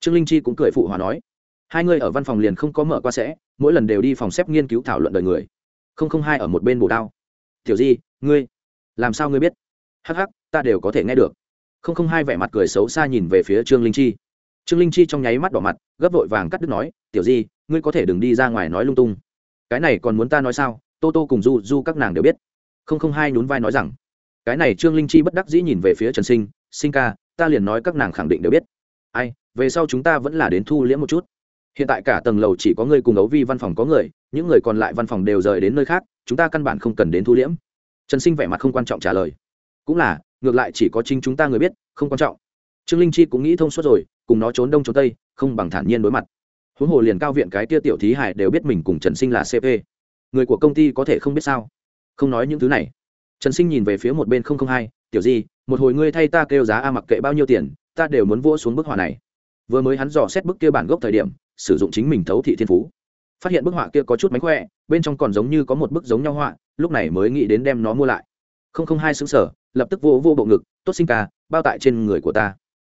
Trương linh chi cũng cười phụ hòa nói, hai người ở văn phòng liền không có mở qua sẽ, mỗi lần đều đi phòng xếp nghiên cứu thảo luận đời người. Không không hai ở một bên bổ đao. Tiểu di, ngươi, làm sao ngươi biết? Hắc hắc, ta đều có thể nghe được. Không không hai vẻ mặt cười xấu xa nhìn về phía trương linh chi. Trương linh chi trong nháy mắt đỏ mặt, gấp vội vàng cắt đứt nói, tiểu di, ngươi có thể đừng đi ra ngoài nói lung tung. Cái này còn muốn ta nói sao? Tô tô cùng du du các nàng đều biết. Không không hai nhún vai nói rằng cái này trương linh chi bất đắc dĩ nhìn về phía trần sinh sinh ca, ta liền nói các nàng khẳng định đều biết. Ai, về sau chúng ta vẫn là đến thu liễm một chút. Hiện tại cả tầng lầu chỉ có người cùng ấu vi văn phòng có người, những người còn lại văn phòng đều rời đến nơi khác, chúng ta căn bản không cần đến thu liễm. Trần sinh vẻ mặt không quan trọng trả lời. Cũng là, ngược lại chỉ có chính chúng ta người biết, không quan trọng. Trương linh chi cũng nghĩ thông suốt rồi, cùng nó trốn đông trốn tây, không bằng thản nhiên đối mặt. Huống hồ liền cao viện cái tia tiểu thí hải đều biết mình cùng trần sinh là cp người của công ty có thể không biết sao? Không nói những thứ này trần sinh nhìn về phía một bên không không hai, tiểu di, một hồi ngươi thay ta kêu giá a mặc kệ bao nhiêu tiền, ta đều muốn vỗ xuống bức họa này. Vừa mới hắn dò xét bức kia bản gốc thời điểm, sử dụng chính mình thấu thị thiên phú. Phát hiện bức họa kia có chút mánh khỏe, bên trong còn giống như có một bức giống nhau họa, lúc này mới nghĩ đến đem nó mua lại. Không không hai xứng sở lập tức vô vô bộ ngực, tốt sinh ca, bao tại trên người của ta.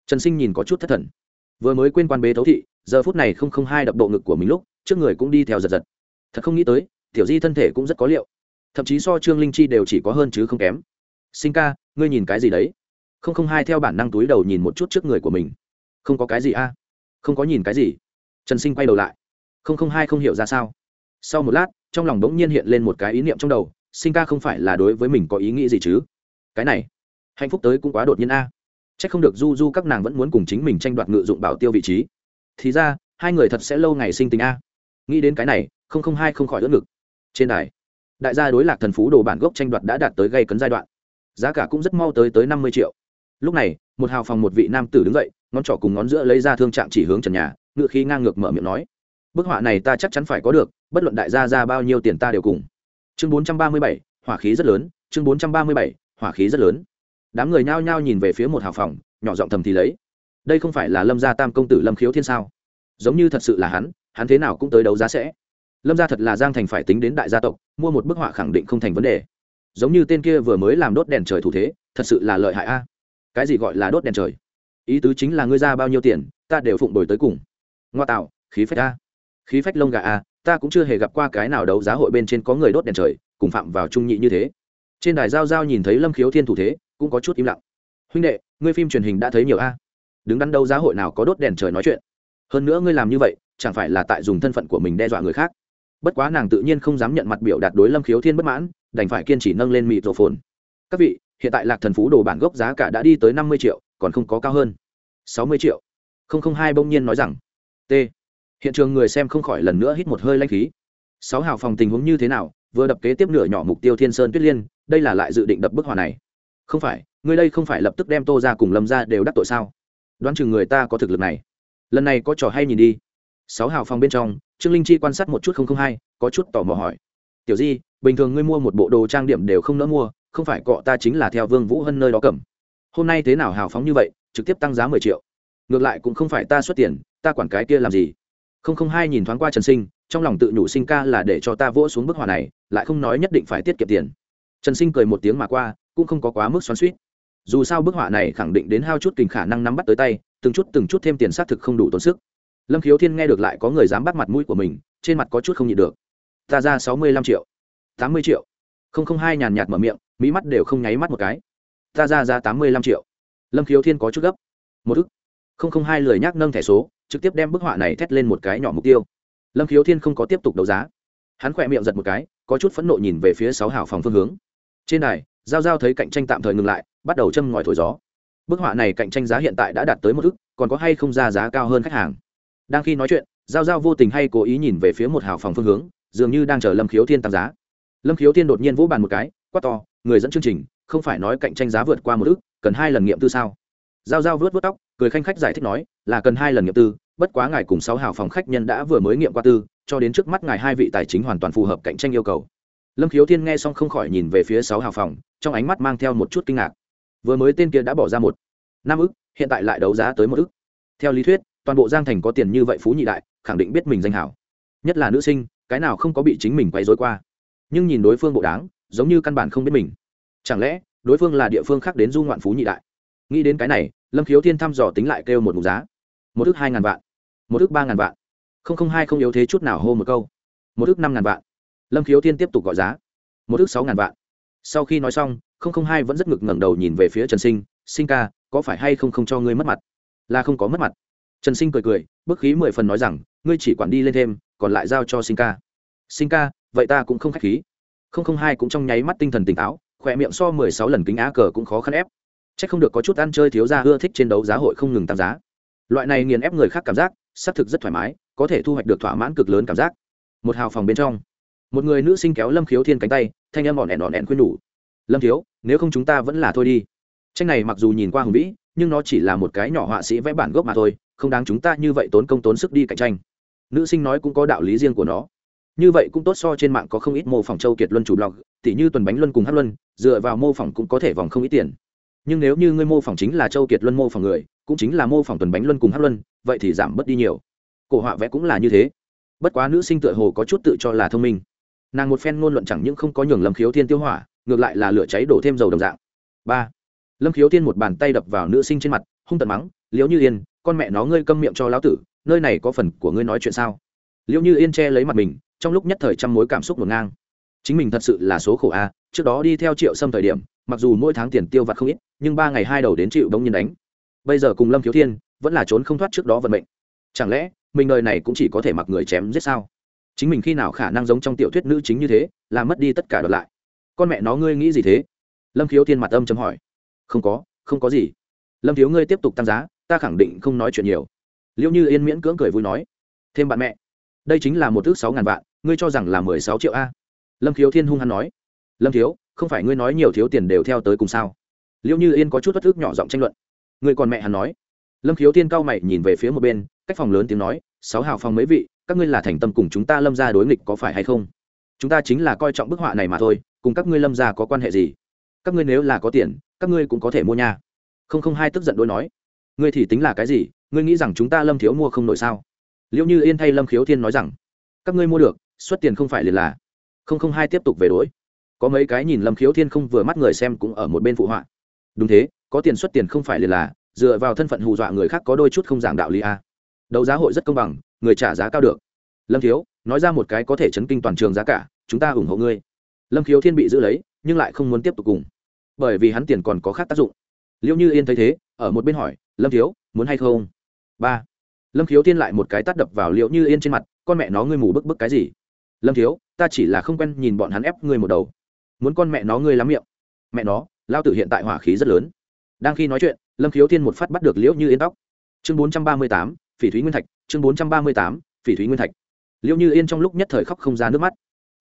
Trần sinh nhìn có chút thất thần. Vừa mới quên quan bế thấu thị, giờ phút này không không hai đập bộ ngực của mình lúc, trước người cũng đi theo giật giật. Thật không nghĩ tới, tiểu di thân thể cũng rất có liệu thậm chí so trương linh chi đều chỉ có hơn chứ không kém. Sinh ca, ngươi nhìn cái gì đấy? Không không hai theo bản năng túi đầu nhìn một chút trước người của mình. Không có cái gì a? Không có nhìn cái gì? Trần sinh quay đầu lại. Không không hai không hiểu ra sao. Sau một lát, trong lòng đống nhiên hiện lên một cái ý niệm trong đầu, sinh ca không phải là đối với mình có ý nghĩ gì chứ? Cái này, hạnh phúc tới cũng quá đột nhiên a. C h ắ c không được du du các nàng vẫn muốn cùng chính mình tranh đoạt ngự dụng bảo tiêu vị trí. Thì ra, hai người thật sẽ lâu ngày sinh tình a. Nghĩ đến cái này, không không hai không khỏi đỡ ngực. Trên đài đại gia đối lạc thần phú đồ bản gốc tranh đoạt đã đạt tới gây cấn giai đoạn, giá cả cũng rất mau tới tới năm mươi triệu. Lúc này, một hào phòng một vị nam tử đứng dậy, ngón trỏ cùng ngón giữa lấy ra thương trạng chỉ hướng trần nhà, ngựa khí ngang ngược mở miệng nói, bức họa này ta chắc chắn phải có được, bất luận đại gia ra bao nhiêu tiền ta đều cùng. Chương bốn trăm ba mươi bảy, hỏa khí rất lớn, chương bốn trăm ba mươi bảy, hỏa khí rất lớn. Đám người nhao nhao nhìn về phía một hào phòng, nhỏ giọng thầm thì lấy, đây không phải là lâm gia tam công tử lâm khiếu thiên sao? Giống như thật sự là hắn hắn thế nào cũng tới đấu giá sẽ lâm gia thật là giang thành phải tính đến đại gia tộc, mua một bức họa khẳng định không thành vấn đề. Giống như tên kia vừa mới làm đốt đèn trời thủ thế, thật sự là lợi hại a. Cái gì gọi là đốt đèn trời? Ý tứ chính là ngươi ra bao nhiêu tiền, ta đều phụng đổi tới cùng. Ngoa tạo, khí phách a. Khí phách lông gà a, ta cũng chưa hề gặp qua cái nào đấu giá hội bên trên có người đốt đèn trời, cùng phạm vào trung nhị như thế. Trên đài giao giao nhìn thấy lâm khiếu thiên thủ thế, cũng có chút im lặng. Huynh đệ, ngươi phim truyền hình đã thấy nhiều a. Đứng đắn đâu giá hội nào có đốt đèn trời nói chuyện? Hơn nữa ngươi làm như vậy, chẳng phải là tại dùng thân phận của mình đe dọa người khác? Bất quá nàng tự nhiên không dám nhận mặt biểu đạt đối lâm khiếu thiên bất mãn, đành phải kiên trì nâng lên mịt rổ phồn các vị, hiện tại lạc thần phú đồ bản gốc giá cả đã đi tới năm mươi triệu, còn không có cao hơn. Sáu mươi triệu? Không không hai bỗng nhiên nói rằng. T. Hiện trường người xem không khỏi lần nữa hít một hơi lanh khí. Sáu hào phòng tình huống như thế nào? Vừa đập kế tiếp nửa nhỏ mục tiêu thiên sơn tuyết liên, đây là lại dự định đập bức họa này. Không phải, người đây không phải lập tức đem tô ra cùng lâm ra đều đắc tội sao? Đoán chừng người ta có thực lực này. Lần này có trò hay nhìn đi sáu hào phòng bên trong, trương linh chi quan sát một chút không không hai, có chút tò mò hỏi. Tiểu di, bình thường ngươi mua một bộ đồ trang điểm đều không nỡ mua, không phải cọ ta chính là theo vương vũ hân nơi đó cầm. Hôm nay thế nào hào phóng như vậy, trực tiếp tăng giá mười triệu. Ngược lại cũng không phải ta xuất tiền, ta quản cái kia làm gì? Không không hai nhìn thoáng qua trần sinh, trong lòng tự nhủ sinh ca là để cho ta vỗ xuống bức họa này, lại không nói nhất định phải tiết kiệm tiền. Trần sinh cười một tiếng mà qua, cũng không có quá mức xoắn suýt dù sao bức họa này khẳng định đến hao chút kình khả năng nắm bắt tới tay, từng chút từng chút thêm tiền xác thực không đủ tốn sức lâm khiếu thiên nghe được lại có người dám bắt mặt mũi của mình, trên mặt có chút không nhịn được. Ta ra sáu mươi lăm triệu. tám mươi triệu. Không không, hai nhàn nhạt mở miệng mỹ mắt đều không nháy mắt một cái. Ta ra ra tám mươi lăm triệu. Lâm khiếu thiên có chút gấp. Một ức. Không không, hai lời nhắc nâng thẻ số, trực tiếp đem bức họa này thét lên một cái nhỏ mục tiêu. Lâm khiếu thiên không có tiếp tục đấu giá. Hắn khỏe miệng giật một cái, có chút phẫn nộ nhìn về phía sáu hào phòng phương hướng. Trên đài, giao giao thấy cạnh tranh tạm thời ngừng lại, bắt đầu châm ngòi thổi gió. Bức họa này cạnh tranh giá hiện tại đã đạt tới một ức, còn có hay không ra giá cao hơn khách hàng? Đang khi nói chuyện, giao giao vô tình hay cố ý nhìn về phía một hào phòng phương hướng, dường như đang chờ lâm khiếu thiên tăng giá. Lâm khiếu thiên đột nhiên vỗ bàn một cái, quát to, người dẫn chương trình, không phải nói cạnh tranh giá vượt qua một ước, cần hai lần nghiệm tư sao? Giao giao vớt vớt tóc, cười khanh khách giải thích nói, là cần hai lần nghiệm tư, bất quá ngài cùng sáu hào phòng khách nhân đã vừa mới nghiệm qua tư, cho đến trước mắt ngài hai vị tài chính hoàn toàn phù hợp cạnh tranh yêu cầu. Lâm khiếu thiên nghe xong không khỏi nhìn về phía sáu hào phòng, trong ánh mắt mang theo một chút kinh ngạc. Vừa mới tên kia đã bỏ ra một năm ức hiện tại lại đấu giá tới một ức theo lý thuyết toàn bộ giang thành có tiền như vậy phú nhị đại, khẳng định biết mình danh hảo. Nhất là nữ sinh, cái nào không có bị chính mình quay dối qua. Nhưng nhìn đối phương bộ đáng, giống như căn bản không biết mình. Chẳng lẽ, đối phương là địa phương khác đến du ngoạn phú nhị đại? Nghĩ đến cái này, lâm khiếu thiên thăm dò tính lại kêu một mục giá. Một ước hai ngàn vạn. Một ước ba ngàn vạn. Không không hai không yếu thế chút nào hô một câu. Một ước năm ngàn vạn. Lâm khiếu thiên tiếp tục gọi giá. Một ước sáu ngàn vạn. Sau khi nói xong, không không hai vẫn rất ngực ngẩng đầu nhìn về phía trần sinh. Sinh ca, có phải hay không không cho ngươi mất mặt? Là không có mất mặt trần sinh cười cười, bức khí mười phần nói rằng, ngươi chỉ quản đi lên thêm, còn lại giao cho sinh ca. Sinh ca, vậy ta cũng không k h á c h khí. Không không hai cũng trong nháy mắt tinh thần tỉnh táo, khỏe miệng so mười sáu lần kính á cờ cũng khó khăn ép. C h ắ c không được có chút ăn chơi thiếu ra ưa thích trên đấu giá hội không ngừng tăng giá. Loại này nghiền ép người khác cảm giác, xác thực rất thoải mái, có thể thu hoạch được thỏa mãn cực lớn cảm giác. Một hào phòng bên trong, một người nữ sinh kéo lâm khiếu thiên cánh tay, thanh âm ỏn ẻn ỏn ẻn khuyên nhủ, lâm thiếu, nếu không chúng ta vẫn là thôi đi. Tranh này mặc dù nhìn qua hùng vĩ, nhưng nó chỉ là một cái nhỏ họa sĩ vẽ bản gốc mà thôi không đáng chúng ta như vậy tốn công tốn sức đi cạnh tranh. Nữ sinh nói cũng có đạo lý riêng của nó. Như vậy cũng tốt so trên mạng có không ít mô phỏng châu kiệt luân chủ blog, tỉ như tuần bánh luân cùng hát luân, dựa vào mô phỏng cũng có thể vòng không ít tiền. Nhưng nếu như ngươi mô phỏng chính là châu kiệt luân mô phỏng người, cũng chính là mô phỏng tuần bánh luân cùng hát luân, vậy thì giảm bớt đi nhiều. Cổ họa vẽ cũng là như thế. Bất quá nữ sinh tựa hồ có chút tự cho là thông minh. Nàng một phen ngôn luận chẳng những không có nhường lâm khiếu thiên tiêu hỏa, ngược lại là lửa cháy đổ thêm dầu đồng dạng. Ba. Lâm khiếu thiên một bàn tay đập vào nữ sinh trên mặt, hung tận mắng liếu như yên con mẹ nó ngươi câm miệng cho lão tử, nơi này có phần của ngươi nói chuyện sao? Liễu như yên che lấy mặt mình, trong lúc nhất thời trăm mối cảm xúc ngổn ngang. Chính mình thật sự là số khổ a, trước đó đi theo triệu xâm thời điểm, mặc dù mỗi tháng tiền tiêu vặt không ít, nhưng ba ngày hai đầu đến triệu đông nhiên đánh. Bây giờ cùng lâm thiếu thiên, vẫn là trốn không thoát trước đó vận mệnh. Chẳng lẽ, mình đời này cũng chỉ có thể mặc người chém giết sao? Chính mình khi nào khả năng giống trong tiểu thuyết nữ chính như thế, là mất đi tất cả đợt lại? Con mẹ nó ngươi nghĩ gì thế? Lâm thiếu thiên mặt âm chấm hỏi. Không có không có gì lâm thiếu ngươi tiếp tục tăng giá, ta khẳng định không nói chuyện nhiều. Liệu như yên miễn cưỡng cười vui nói, thêm bạn mẹ. Đây chính là một thước sáu ngàn vạn, ngươi cho rằng là mười sáu triệu a? Lâm thiếu thiên hung hăng nói, lâm thiếu, không phải ngươi nói nhiều thiếu tiền đều theo tới cùng sao? Liệu như yên có chút bất thức nhỏ giọng tranh luận. Ngươi còn mẹ hắn nói. Lâm thiếu thiên cao mày nhìn về phía một bên, cách phòng lớn tiếng nói, sáu hào phòng mấy vị, các ngươi là thành tâm cùng chúng ta lâm ra đối nghịch có phải hay không? Chúng ta chính là coi trọng bức họa này mà thôi, cùng các ngươi lâm ra có quan hệ gì? Các ngươi nếu là có tiền, các ngươi cũng có thể mua nhà không không hai tức giận đôi nói, ngươi thì tính là cái gì, ngươi nghĩ rằng chúng ta lâm thiếu mua không nổi sao? Liệu như yên thay lâm khiếu thiên nói rằng, các ngươi mua được, xuất tiền không phải liền là, không không hai tiếp tục về đối. Có mấy cái nhìn lâm khiếu thiên không vừa mắt người xem cũng ở một bên phụ họa. Đúng thế, có tiền xuất tiền không phải liền là, dựa vào thân phận hù dọa người khác có đôi chút không giảng đạo lý a. Đấu giá hội rất công bằng, người trả giá cao được. Lâm thiếu, nói ra một cái có thể chấn kinh toàn trường giá cả, chúng ta ủng hộ ngươi. Lâm khiếu thiên bị giữ lấy, nhưng lại không muốn tiếp tục cùng. Bởi vì hắn tiền còn có khác tác dụng liệu như yên thấy thế, ở một bên hỏi, lâm thiếu, muốn hay không? Ba. Lâm khiếu thiên lại một cái tắt đập vào liệu như yên trên mặt, con mẹ nó ngươi mù bức bức cái gì? Lâm thiếu, ta chỉ là không quen nhìn bọn hắn ép ngươi một đầu. Muốn con mẹ nó ngươi lắm miệng. Mẹ nó, lao tử hiện tại hỏa khí rất lớn. Đang khi nói chuyện, lâm khiếu thiên một phát bắt được liễu như yên tóc. Chương bốn trăm ba mươi tám, phỉ thúy nguyên thạch, chương bốn trăm ba mươi tám, phỉ thúy nguyên thạch. Liễu như yên trong lúc nhất thời khóc không ra nước mắt.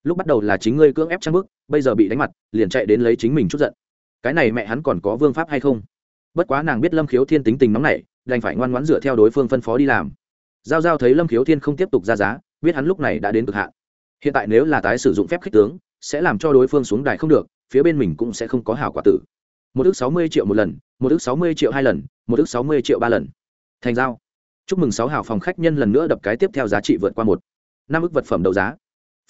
Lúc bắt đầu là chính ngươi cưỡng ép trang bức, bây giờ bị đánh mặt, liền chạy đến lấy chính mình chút giận cái này mẹ hắn còn có vương pháp hay không? Bất quá nàng biết lâm khiếu thiên tính tình nóng nảy, đành phải ngoan ngoãn dựa theo đối phương phân phó đi làm. Giao giao thấy lâm khiếu thiên không tiếp tục ra giá, biết hắn lúc này đã đến cực hạn. Hiện tại nếu là tái sử dụng phép khích tướng, sẽ làm cho đối phương xuống đài không được, phía bên mình cũng sẽ không có hảo quả tử. Một ước sáu mươi triệu một lần, một ước sáu mươi triệu hai lần, một ước sáu mươi triệu ba lần. Thành giao. Chúc mừng sáu hảo phòng khách nhân lần nữa đập cái tiếp theo giá trị vượt qua một. Năm ước vật phẩm đấu giá.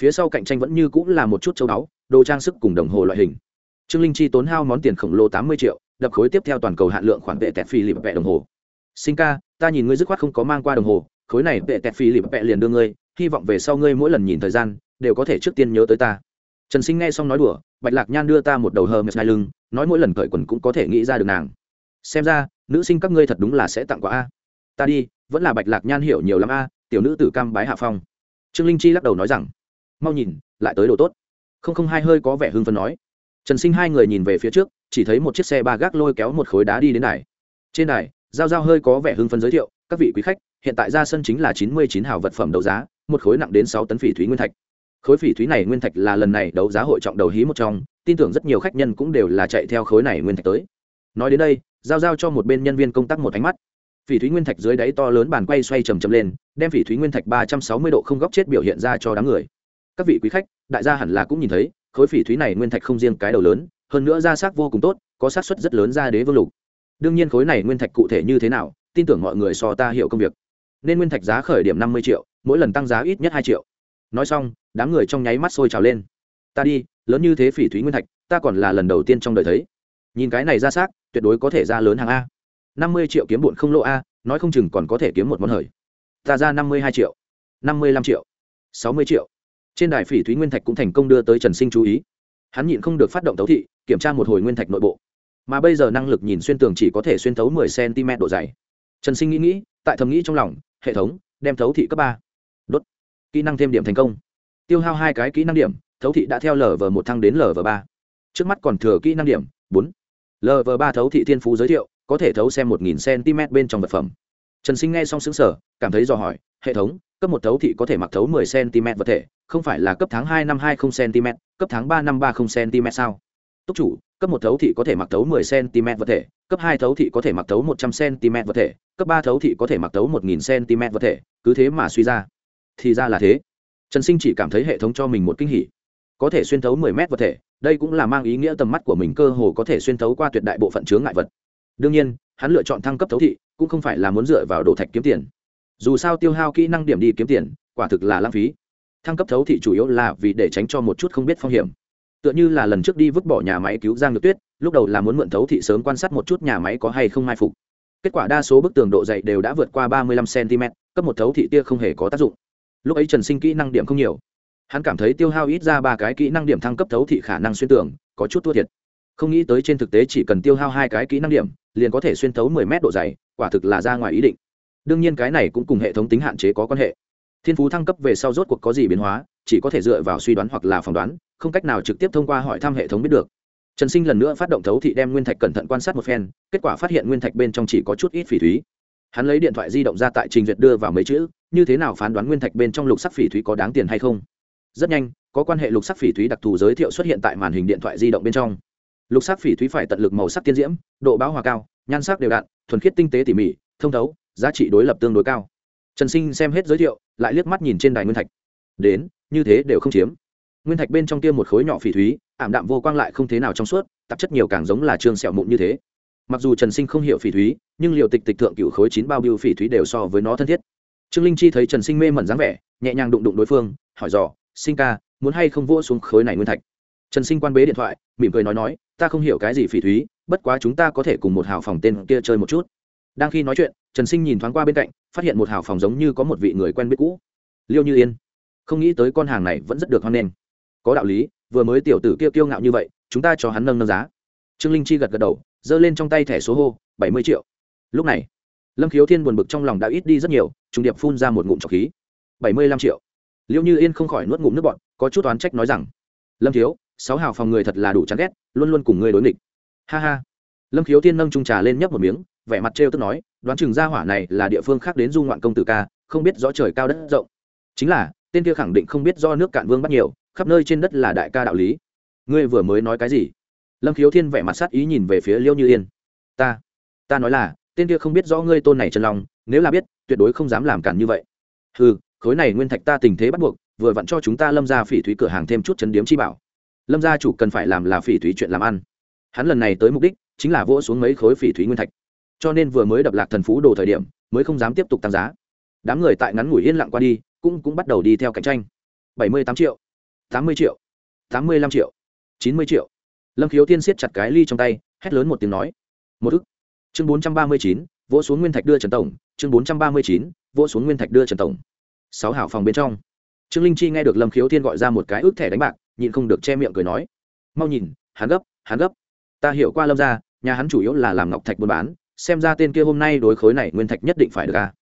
Phía sau cạnh tranh vẫn như cũng là một chút châu báu, đồ trang sức cùng đồng hồ loại hình trương linh chi tốn hao món tiền khổng lồ tám mươi triệu, đập khối tiếp theo toàn cầu hạn lượng khoản vệ tẹt phi lịp vẹ đồng hồ. Sinh ca, ta nhìn ngươi dứt khoát không có mang qua đồng hồ, khối này vệ tẹt phi lịp vẹ liền đưa ngươi, hy vọng về sau ngươi mỗi lần nhìn thời gian, đều có thể trước tiên nhớ tới ta. Trần sinh nghe xong nói đùa, bạch lạc nhan đưa ta một đầu hờ mệt hai lưng, nói mỗi lần cởi quần cũng có thể nghĩ ra được nàng. Xem ra, nữ sinh các ngươi thật đúng là sẽ tặng quà a. Ta đi, vẫn là bạch lạc nhan hiểu nhiều lắm a, tiểu nữ tử cam bái hạ phong. Trương linh chi lắc đầu nói rằng, mau nhìn, lại tới đồ tốt. Không không hai hơi có vẻ hưng phấn nói trần sinh hai người nhìn về phía trước, chỉ thấy một chiếc xe ba gác lôi kéo một khối đá đi đến đài. Trên đài, giao giao hơi có vẻ hưng phấn giới thiệu, các vị quý khách, hiện tại ra sân chính là chín mươi chín hào vật phẩm đấu giá, một khối nặng đến sáu tấn phỉ thúy nguyên thạch. Khối phỉ thúy này nguyên thạch là lần này đấu giá hội trọng đầu hí một trong, tin tưởng rất nhiều khách nhân cũng đều là chạy theo khối này nguyên thạch tới. Nói đến đây, giao giao cho một bên nhân viên công tác một ánh mắt. Phỉ thúy nguyên thạch dưới đáy to lớn bàn quay xoay chầm chầm lên, đem phỉ thúy nguyên thạch ba trăm sáu mươi độ không góc chết biểu hiện ra cho đám người. Các vị quý khách, đại gia hẳn là cũng nhìn thấy khối phỉ thúy này nguyên thạch không riêng cái đầu lớn, hơn nữa ra sắc vô cùng tốt, có xác suất rất lớn ra đế vương lục. Đương nhiên khối này nguyên thạch cụ thể như thế nào, tin tưởng mọi người so ta hiểu công việc. Nên nguyên thạch giá khởi điểm năm mươi triệu, mỗi lần tăng giá ít nhất hai triệu. Nói xong, đám người trong nháy mắt sôi trào lên. Ta đi, lớn như thế phỉ thúy nguyên thạch, ta còn là lần đầu tiên trong đời thấy. Nhìn cái này ra xác, tuyệt đối có thể ra lớn hàng a. năm mươi triệu kiếm bụn không lộ a, nói không chừng còn có thể kiếm một món hời. Ta ra năm mươi hai triệu, năm mươi lăm triệu, sáu mươi triệu trên đài phỉ thúy nguyên thạch cũng thành công đưa tới trần sinh chú ý. Hắn nhịn không được phát động tấu thị, kiểm tra một hồi nguyên thạch nội bộ. Mà bây giờ năng lực nhìn xuyên tường chỉ có thể xuyên thấu 10 cm độ dày. Trần sinh nghĩ nghĩ, tại thầm nghĩ trong lòng, hệ thống, đem thấu thị cấp ba. Đốt. Kỹ năng thêm điểm thành công. Tiêu hao hai cái kỹ năng điểm, thấu thị đã theo lv một thăng đến lv ba. Trước mắt còn thừa kỹ năng điểm, bốn. Lv ba thấu thị thiên phú giới thiệu, có thể thấu xem một nghìn cm bên trong vật phẩm. Trần sinh nghe xong xứng sở cảm thấy dò hỏi, hệ thống cấp một thấu thị có thể mặc thấu 10 cm vật thể, không phải là cấp tháng hai năm hai không cm, cấp tháng ba năm ba không cm sao? Túc chủ, cấp một thấu thị có thể mặc thấu 10 cm vật thể, cấp hai thấu thị có thể mặc thấu một trăm cm vật thể, cấp ba thấu thị có thể mặc thấu một nghìn cm vật thể, cứ thế mà suy ra. Thì ra là thế. Trần sinh chỉ cảm thấy hệ thống cho mình một kinh hỉ. Có thể xuyên thấu 10 mét vật thể, đây cũng là mang ý nghĩa tầm mắt của mình cơ hồ có thể xuyên thấu qua tuyệt đại bộ phận chướng ngại vật. Đương nhiên, hắn lựa chọn thăng cấp thấu thị cũng không phải là muốn dựa vào đồ thạch kiếm tiền dù sao tiêu hao kỹ năng điểm đi kiếm tiền, quả thực là lãng phí. Thăng cấp thấu thị chủ yếu là vì để tránh cho một chút không biết phong hiểm. Tựa như là lần trước đi vứt bỏ nhà máy cứu giang nhược tuyết, lúc đầu là muốn mượn thấu thị sớm quan sát một chút nhà máy có hay không mai phục. Kết quả đa số bức tường độ dày đều đã vượt qua ba mươi lăm cm cấp một thấu thị tia không hề có tác dụng. Lúc ấy trần sinh kỹ năng điểm không nhiều. Hắn cảm thấy tiêu hao ít ra ba cái kỹ năng điểm thăng cấp thấu thị khả năng xuyên tường, có chút thua thiệt. Không nghĩ tới trên thực tế chỉ cần tiêu hao hai cái kỹ năng điểm, liền có thể xuyên thấu mười mét độ dày, quả thực là ra ngoài ý định đương nhiên cái này cũng cùng hệ thống tính hạn chế có quan hệ. Thiên phú thăng cấp về sau rốt cuộc có gì biến hóa, chỉ có thể dựa vào suy đoán hoặc là phỏng đoán, không cách nào trực tiếp thông qua hỏi thăm hệ thống biết được. Trần sinh lần nữa phát động thấu thị đem nguyên thạch cẩn thận quan sát một phen, kết quả phát hiện nguyên thạch bên trong chỉ có chút ít phỉ thúy. Hắn lấy điện thoại di động ra tại trình duyệt đưa vào mấy chữ, như thế nào phán đoán nguyên thạch bên trong lục sắc phỉ thúy có đáng tiền hay không? Rất nhanh, có quan hệ lục sắc phỉ thúy đặc thù giới thiệu xuất hiện tại màn hình điện thoại di động bên trong. Lục sắc phỉ thúy phải tận lực màu sắc tiên diễm, độ bão hòa cao, nhan sắc đều đặn, thuần khiết tinh tế tỉ mỉ, thông thấu giá trị đối lập tương đối cao. Trần sinh xem hết giới thiệu, lại liếc mắt nhìn trên đài nguyên thạch. Đến, như thế đều không chiếm. Nguyên thạch bên trong kia một khối nhỏ phỉ thúy, ảm đạm vô quang lại không thế nào trong suốt, tạp chất nhiều càng giống là trương sẹo mụn như thế. Mặc dù trần sinh không hiểu phỉ thúy, nhưng liệu tịch tịch thượng cựu khối chín bao biêu phỉ thúy đều so với nó thân thiết. Trương linh chi thấy trần sinh mê mẩn dáng vẻ, nhẹ nhàng đụng đụng đối phương, hỏi dò, sinh ca, muốn hay không vỗ xuống khối này nguyên thạch? Trần sinh quan bế điện thoại, mỉm cười nói nói, ta không hiểu cái gì phỉ thúy, bất quá chúng ta có thể cùng một hào phòng tên kia chơi một chút đang khi nói chuyện, trần sinh nhìn thoáng qua bên cạnh, phát hiện một hào phòng giống như có một vị người quen biết cũ. Liêu như yên. Không nghĩ tới con hàng này vẫn rất được hoan nghênh. Có đạo lý, vừa mới tiểu tử kia kiêu ngạo như vậy, chúng ta cho hắn nâng nâng giá. Trương linh chi gật gật đầu, giơ lên trong tay thẻ số hô, bảy mươi triệu. Lúc này, lâm khiếu thiên buồn bực trong lòng đã ít đi rất nhiều, trùng điệp phun ra một ngụm trọc khí. bảy mươi lăm triệu. Liệu như yên không khỏi nuốt ngụm nước bọn có chút oán trách nói rằng, lâm thiếu, sáu hào phòng người thật là đủ chán ghét, luôn luôn cùng ngươi đối nghịch. Ha ha. Lâm khiếu thiên nâng trung trà lên nhấp một miếng vẻ mặt trêu tức nói, đoán chừng gia hỏa này là địa phương khác đến du ngoạn công tử ca, không biết rõ trời cao đất rộng. Chính là, tên kia khẳng định không biết do nước cạn vương bắt nhiều, khắp nơi trên đất là đại ca đạo lý. Ngươi vừa mới nói cái gì? Lâm khiếu thiên vẻ mặt sát ý nhìn về phía liêu như yên. Ta ta nói là, tên kia không biết rõ ngươi tôn này chân lòng nếu là biết, tuyệt đối không dám làm cản như vậy. Ừ khối này nguyên thạch ta tình thế bắt buộc, vừa vặn cho chúng ta lâm ra phỉ thúy cửa hàng thêm chút chấn điếm chi bảo. Lâm gia chủ cần phải làm là phỉ thúy chuyện làm ăn. Hắn lần này tới mục đích, chính là vỗ xuống mấy khối phỉ thúy nguyên thạch cho nên vừa mới đập lạc thần phú đồ thời điểm, mới không dám tiếp tục tăng giá. Đám người tại ngắn ngủi yên lặng qua đi, cũng cũng bắt đầu đi theo cạnh tranh. Bảy mươi tám triệu, tám mươi triệu, tám mươi lăm triệu, chín mươi triệu. Lâm khiếu tiên siết chặt cái ly trong tay, hét lớn một tiếng nói. Một ức. Chương bốn trăm ba mươi chín, vỗ xuống nguyên thạch đưa trần tổng. Chương bốn trăm ba mươi chín, vỗ xuống nguyên thạch đưa trần tổng. Sáu hảo phòng bên trong. Trương linh chi nghe được lâm khiếu thiên gọi ra một cái ước thẻ đánh bạc, nhịn không được che miệng cười nói. Mau nhìn, hắn gấp hắn gấp. Ta hiểu qua lâm ra nhà hắn chủ yếu là làm ngọc thạch buôn bán xem ra tên kia hôm nay đối khối này nguyên thạch nhất định phải được a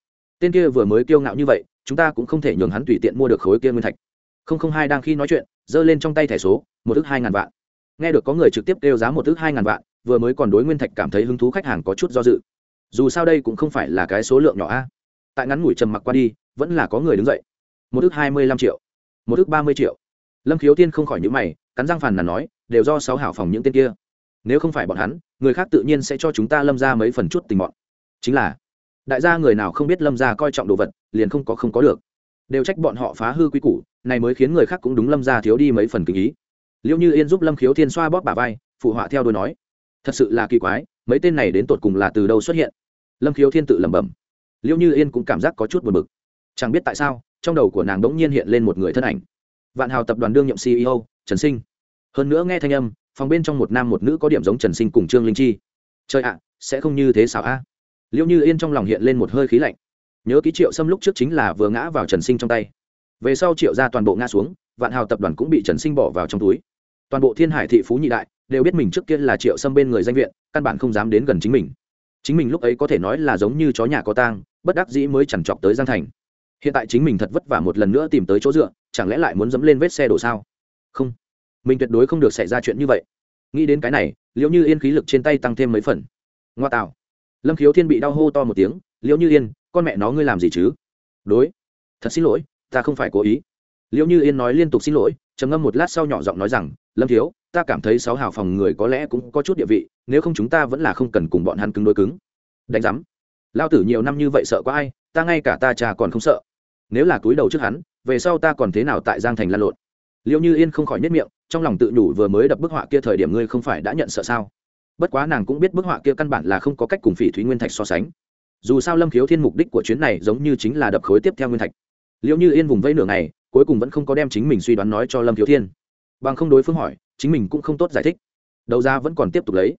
tên kia vừa mới kiêu ngạo như vậy, chúng ta cũng không thể nhường hắn tùy tiện mua được khối kia nguyên thạch. Không không hai đang khi nói chuyện, giơ lên trong tay thẻ số, một ước hai ngàn vạn. Nghe được có người trực tiếp kêu giá một ước hai ngàn vạn, vừa mới còn đối nguyên thạch cảm thấy hứng thú khách hàng có chút do dự. Dù sao đây cũng không phải là cái số lượng nhỏ a. Tại ngắn ngủi trầm mặc qua đi, vẫn là có người đứng dậy. Một ước hai mươi lăm triệu, một ước ba mươi triệu. Lâm khiếu tiên không khỏi nhíu mày, cắn răng phàn là nói, đều do sáu hảo phòng những tên kia nếu không phải bọn hắn, người khác tự nhiên sẽ cho chúng ta lâm ra mấy phần chút tình bọn chính là, đại gia người nào không biết lâm ra coi trọng đồ vật, liền không có không có được. Đều trách bọn họ phá hư quy củ, này mới khiến người khác cũng đúng lâm ra thiếu đi mấy phần kinh ý. Liệu như yên giúp lâm khiếu thiên xoa bóp bà vai, phụ họa theo đôi nói, thật sự là kỳ quái, mấy tên này đến tột cùng là từ đâu xuất hiện? Lâm khiếu thiên tự lẩm bẩm. Liệu như yên cũng cảm giác có chút buồn bực. Chẳng biết tại sao, trong đầu của nàng đ ỗ n g nhiên hiện lên một người thân ảnh. Vạn hào tập đoàn đương nhậm ceo trần sinh. Hơn nữa nghe thanh âm phòng bên trong một nam một nữ có điểm giống trần sinh cùng trương linh chi. Trời ạ, sẽ không như thế sao a. Liệu như yên trong lòng hiện lên một hơi khí lạnh. Nhớ ký triệu xâm lúc trước chính là vừa ngã vào trần sinh trong tay. Về sau triệu ra toàn bộ ngã xuống, vạn hào tập đoàn cũng bị trần sinh bỏ vào trong túi. Toàn bộ thiên hải thị phú nhị đại đều biết mình trước kia là triệu xâm bên người danh viện, căn bản không dám đến gần chính mình. Chính mình lúc ấy có thể nói là giống như chó nhà có tang, bất đắc dĩ mới chẳng chọc tới giang thành. Hiện tại chính mình thật vất vả một lần nữa tìm tới chỗ dựa, chẳng lẽ lại muốn dẫm lên vết xe đổ sao? Không mình tuyệt đối không được xảy ra chuyện như vậy. Nghĩ đến cái này liệu như yên khí lực trên tay tăng thêm mấy phần. Ngoa tạo. Lâm khiếu thiên bị đau hô to một tiếng liệu như yên, con mẹ nó ngươi làm gì chứ? Đối. Thật xin lỗi, ta không phải cố ý. Liệu như yên nói liên tục xin lỗi. Trầm ngâm một lát sau nhỏ giọng nói rằng, lâm thiếu, ta cảm thấy sáu hào phòng người có lẽ cũng có chút địa vị, nếu không chúng ta vẫn là không cần cùng bọn hắn cứng đối cứng. Đánh giám. Lao tử nhiều năm như vậy sợ có ai, ta ngay cả ta cha còn không sợ. Nếu là túi đầu trước hắn, về sau ta còn thế nào tại giang thành lan lộn? Liệu như yên không khỏi nhất miệng trong lòng tự nhủ vừa mới đập bức họa kia thời điểm ngươi không phải đã nhận sợ sao? Bất quá nàng cũng biết bức họa kia căn bản là không có cách cùng phỉ thúy nguyên thạch so sánh. Dù sao lâm khiếu thiên mục đích của chuyến này giống như chính là đập khối tiếp theo nguyên thạch. Liệu như yên vùng vây nửa ngày, cuối cùng vẫn không có đem chính mình suy đoán nói cho lâm khiếu thiên. Bằng không đối phương hỏi, chính mình cũng không tốt giải thích. Đầu ra vẫn còn tiếp tục lấy.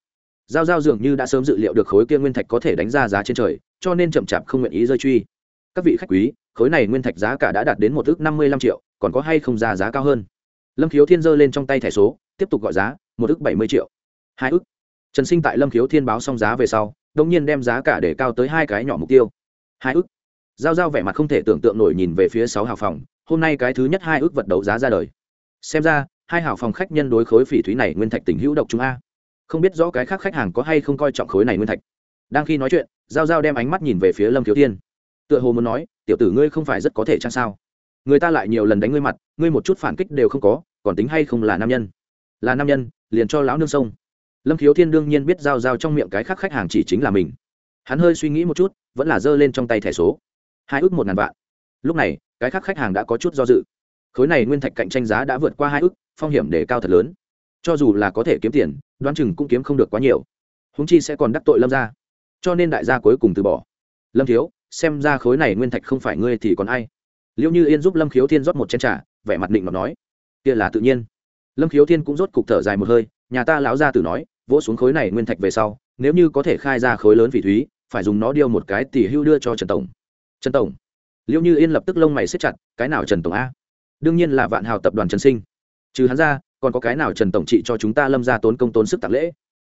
Giao giao dường như đã sớm dự liệu được khối kia nguyên thạch có thể đánh ra giá trên trời, cho nên chậm chạp không nguyện ý rơi truy. Các vị khách quý, khối này nguyên thạch giá cả đã đạt đến một ước năm mươi lăm triệu, còn có hay không ra giá cao hơn? Lâm khiếu thiên giơ lên trong tay thẻ số, tiếp tục gọi giá, một ước bảy mươi triệu. Hai ước trần sinh tại lâm khiếu thiên báo xong giá về sau đông nhiên đem giá cả để cao tới hai cái nhỏ mục tiêu. Hai ước giao giao vẻ mặt không thể tưởng tượng nổi nhìn về phía sáu hào phòng, hôm nay cái thứ nhất hai ước vật đấu giá ra đời. Xem ra, hai hào phòng khách nhân đối khối phỉ thúy này nguyên thạch tình hữu độc chúng a. Không biết rõ cái khác khách hàng có hay không coi trọng khối này nguyên thạch. Đang khi nói chuyện, giao giao đem ánh mắt nhìn về phía lâm khiếu thiên. Tựa hồ muốn nói, tiểu tử ngươi không phải rất có thể chăng sao? Người ta lại nhiều lần đánh ngươi mặt, ngươi một chút phản kích đều không có còn tính hay không là nam nhân? Là nam nhân, liền cho lão nương sông lâm thiếu thiên đương nhiên biết giao giao trong miệng cái khác khách hàng chỉ chính là mình. Hắn hơi suy nghĩ một chút, vẫn là giơ lên trong tay thẻ số. Hai ước một ngàn vạn. Lúc này, cái khác khách hàng đã có chút do dự. Khối này nguyên thạch cạnh tranh giá đã vượt qua hai ước, phong hiểm để cao thật lớn. Cho dù là có thể kiếm tiền, đoán chừng cũng kiếm không được quá nhiều. Húng chi sẽ còn đắc tội lâm ra cho nên đại gia cuối cùng từ bỏ. Lâm thiếu, xem ra khối này nguyên thạch không phải ngươi thì còn ai? Liệu như yên giúp lâm khiếu thiên rót một chén t r à vẻ mặt định mà nói kia là tự nhiên. Lâm khiếu thiên cũng rốt cục thở dài một hơi, nhà ta lão ra từ nói, vỗ xuống khối này nguyên thạch về sau, nếu như có thể khai ra khối lớn vị thúy, phải dùng nó điêu một cái tỷ hưu đưa cho trần tổng. Trần tổng? Liệu như yên lập tức lông mày xếp chặt, cái nào trần tổng a? Đương nhiên là vạn hào tập đoàn trần sinh. Trừ hắn ra, còn có cái nào trần tổng trị cho chúng ta lâm ra tốn công tốn sức tặng lễ?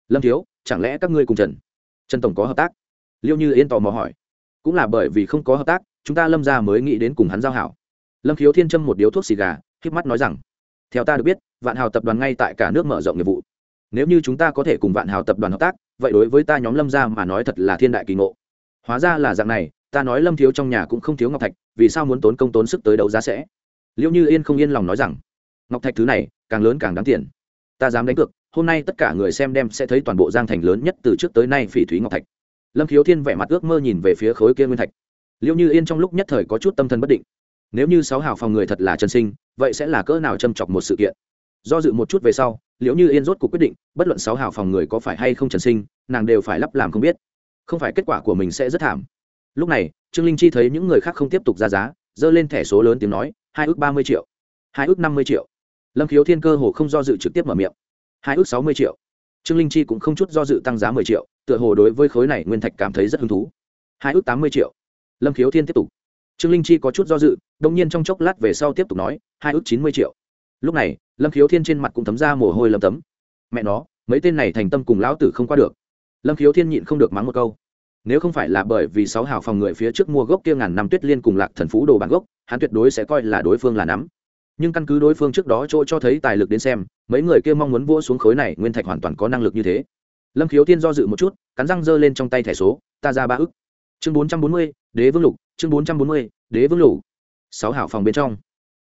Lâm thiếu, chẳng lẽ các ngươi cùng trần? Trần tổng có hợp tác? Liêu như yên tò mò hỏi. Cũng là bởi vì không có hợp tác, chúng ta lâm ra mới nghĩ đến cùng hắn giao hảo. Lâm khiếu thiên châm một điếu thuốc xì gà k mắt nói rằng theo ta được biết, vạn hào tập đoàn ngay tại cả nước mở rộng nghiệp vụ. Nếu như chúng ta có thể cùng vạn hào tập đoàn hợp tác, vậy đối với ta nhóm lâm ra mà nói thật là thiên đại kỳ ngộ. Hóa ra là dạng này, ta nói lâm thiếu trong nhà cũng không thiếu ngọc thạch, vì sao muốn tốn công tốn sức tới đấu giá sẽ? Liệu như yên không yên lòng nói rằng, ngọc thạch thứ này, càng lớn càng đáng tiền. Ta dám đánh cược, hôm nay tất cả người xem đem sẽ thấy toàn bộ giang thành lớn nhất từ trước tới nay phỉ thúy ngọc thạch. Lâm khiếu thiên vẻ mặt ước mơ nhìn về phía khối kia nguyên thạch. Liệu như yên trong lúc nhất thời có chút tâm thần bất định nếu như sáu hào phòng người thật là chân sinh, vậy sẽ là cỡ nào châm chọc một sự kiện? Do dự một chút về sau liệu như yên rốt cuộc quyết định, bất luận sáu hào phòng người có phải hay không trần sinh, nàng đều phải lắp làm không biết. Không phải kết quả của mình sẽ rất thảm. Lúc này, trương linh chi thấy những người khác không tiếp tục ra giá dơ lên thẻ số lớn tiếng nói, hai ước ba mươi triệu. Hai ước năm mươi triệu. Lâm khiếu thiên cơ hồ không do dự trực tiếp mở miệng. Hai ước sáu mươi triệu. Trương linh chi cũng không chút do dự tăng giá mười triệu, tựa hồ đối với khối này nguyên thạch cảm thấy rất hứng thú. Hai ước tám mươi triệu. Lâm khiếu thiên tiếp tục trương linh chi có chút do dự, đông nhiên trong chốc lát về sau tiếp tục nói, hai ước chín mươi triệu. Lúc này, lâm khiếu thiên trên mặt cũng thấm ra mồ hôi lấm tấm. Mẹ nó, mấy tên này thành tâm cùng lão tử không qua được. Lâm khiếu thiên nhịn không được mắng một câu. Nếu không phải là bởi vì sáu hào phòng người phía trước mua gốc kia ngàn năm tuyết liên cùng lạc thần phú đồ bản gốc, hắn tuyệt đối sẽ coi là đối phương là nắm. Nhưng căn cứ đối phương trước đó chỗ cho thấy tài lực đến xem, mấy người kia mong muốn vỗ xuống khối này, nguyên thạch hoàn toàn có năng lực như thế. Lâm khiếu thiên do dự một chút, cắn răng giơ lên trong tay thẻ số, ta ra ba ức chương bốn trăm bốn mươi, đế vương lục. Chương bốn trăm bốn mươi, đế vương lục. Sáu hảo phòng bên trong.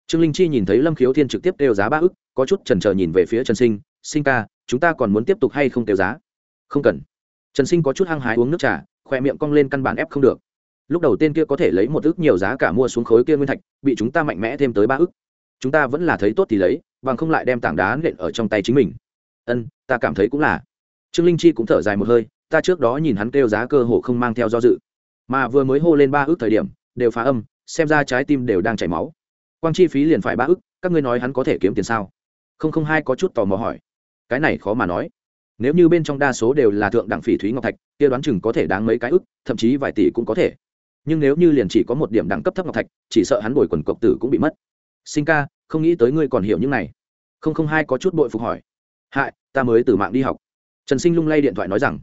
Trương linh chi nhìn thấy lâm khiếu thiên trực tiếp kêu giá ba ức, có chút trần trờ nhìn về phía trần sinh sinh ca, chúng ta còn muốn tiếp tục hay không kêu giá? Không cần. Trần sinh có chút hăng hái uống nước trà, khoe miệng cong lên căn bản ép không được. Lúc đầu tên kia có thể lấy một ức nhiều giá cả mua xuống khối kia nguyên thạch, bị chúng ta mạnh mẽ thêm tới ba ức. Chúng ta vẫn là thấy tốt thì lấy, bằng không lại đem tảng đá nện ở trong tay chính mình. Ân, ta cảm thấy cũng là. Trương linh chi cũng thở dài một hơi, ta trước đó nhìn hắn kêu giá cơ hồ không mang theo do dự mà vừa mới hô lên ba ước thời điểm, đều phá âm, xem ra trái tim đều đang chảy máu. Quang chi phí liền phải ba ước, các ngươi nói hắn có thể kiếm tiền sao? Không không hai có chút tò mò hỏi. Cái này khó mà nói. Nếu như bên trong đa số đều là thượng đẳng phỉ thúy ngọc thạch, kia đoán chừng có thể đáng mấy cái ức thậm chí vài tỷ cũng có thể. Nhưng nếu như liền chỉ có một điểm đẳng cấp thấp ngọc thạch, chỉ sợ hắn bồi quần cộc tử cũng bị mất. Sinh ca, không nghĩ tới ngươi còn hiểu những này. Không không hai có chút bội phục hỏi. Hại, ta mới từ mạng đi học. Trần sinh lung lay điện thoại nói rằng,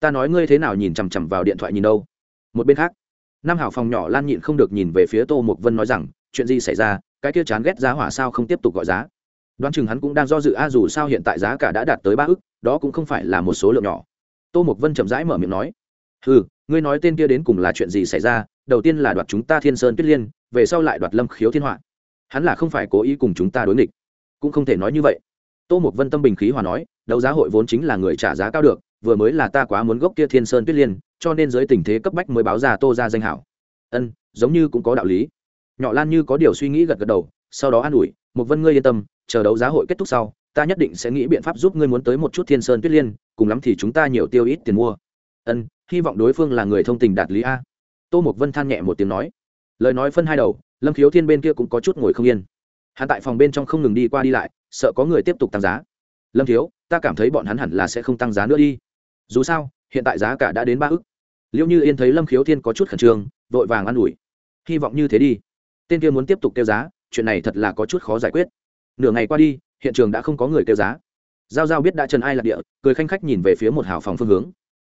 ta nói ngươi thế nào nhìn chằm chằm vào điện thoại nhìn đâu? Một bên khác, nam hảo phòng nhỏ lan nhịn không được nhìn về phía tô mục vân nói rằng, chuyện gì xảy ra, cái kia chán ghét giá hỏa sao không tiếp tục gọi giá? Đoán chừng hắn cũng đang do dự, a, dù sao hiện tại giá cả đã đạt tới ba ức, đó cũng không phải là một số lượng nhỏ. Tô mục vân chậm rãi mở miệng nói ừ ngươi nói tên kia đến cùng là chuyện gì xảy ra? Đầu tiên là đoạt chúng ta thiên sơn tuyết liên, về sau lại đoạt lâm khiếu thiên họa. Hắn là không phải cố ý cùng chúng ta đối nghịch. Cũng không thể nói như vậy. Tô mục vân tâm bình khí hòa nói, đấu giá hội vốn chính là người trả giá cao được, vừa mới là ta quá muốn gốc kia thiên sơn tuyết liên cho nên dưới tình thế cấp bách mới báo ra tô ra danh hảo. Ân, giống như cũng có đạo lý. Nhỏ lan như có điều suy nghĩ gật gật đầu, sau đó an ủi một vân ngươi yên tâm, chờ đấu giá hội kết thúc sau, ta nhất định sẽ nghĩ biện pháp giúp ngươi muốn tới một chút thiên sơn tuyết liên, cùng lắm thì chúng ta nhiều tiêu ít tiền mua. Ân, hy vọng đối phương là người thông tình đạt lý a. Tô mục vân than nhẹ một tiếng nói. Lời nói phân hai đầu, lâm khiếu thiên bên kia cũng có chút ngồi không yên. Hắn tại phòng bên trong không ngừng đi qua đi lại, sợ có người tiếp tục tăng giá. Lâm thiếu, ta cảm thấy bọn hắn hẳn là sẽ không tăng giá nữa đi. Dù sao, hiện tại giá cả đã đến ba ức liệu như yên thấy lâm khiếu thiên có chút khẩn trương, vội vàng an ủi. Hy vọng như thế đi. Tên kia muốn tiếp tục kêu giá, chuyện này thật là có chút khó giải quyết. Nửa ngày qua đi, hiện trường đã không có người kêu giá. Giao giao biết đã trần ai lạc địa, cười khanh khách nhìn về phía một hào phòng phương hướng.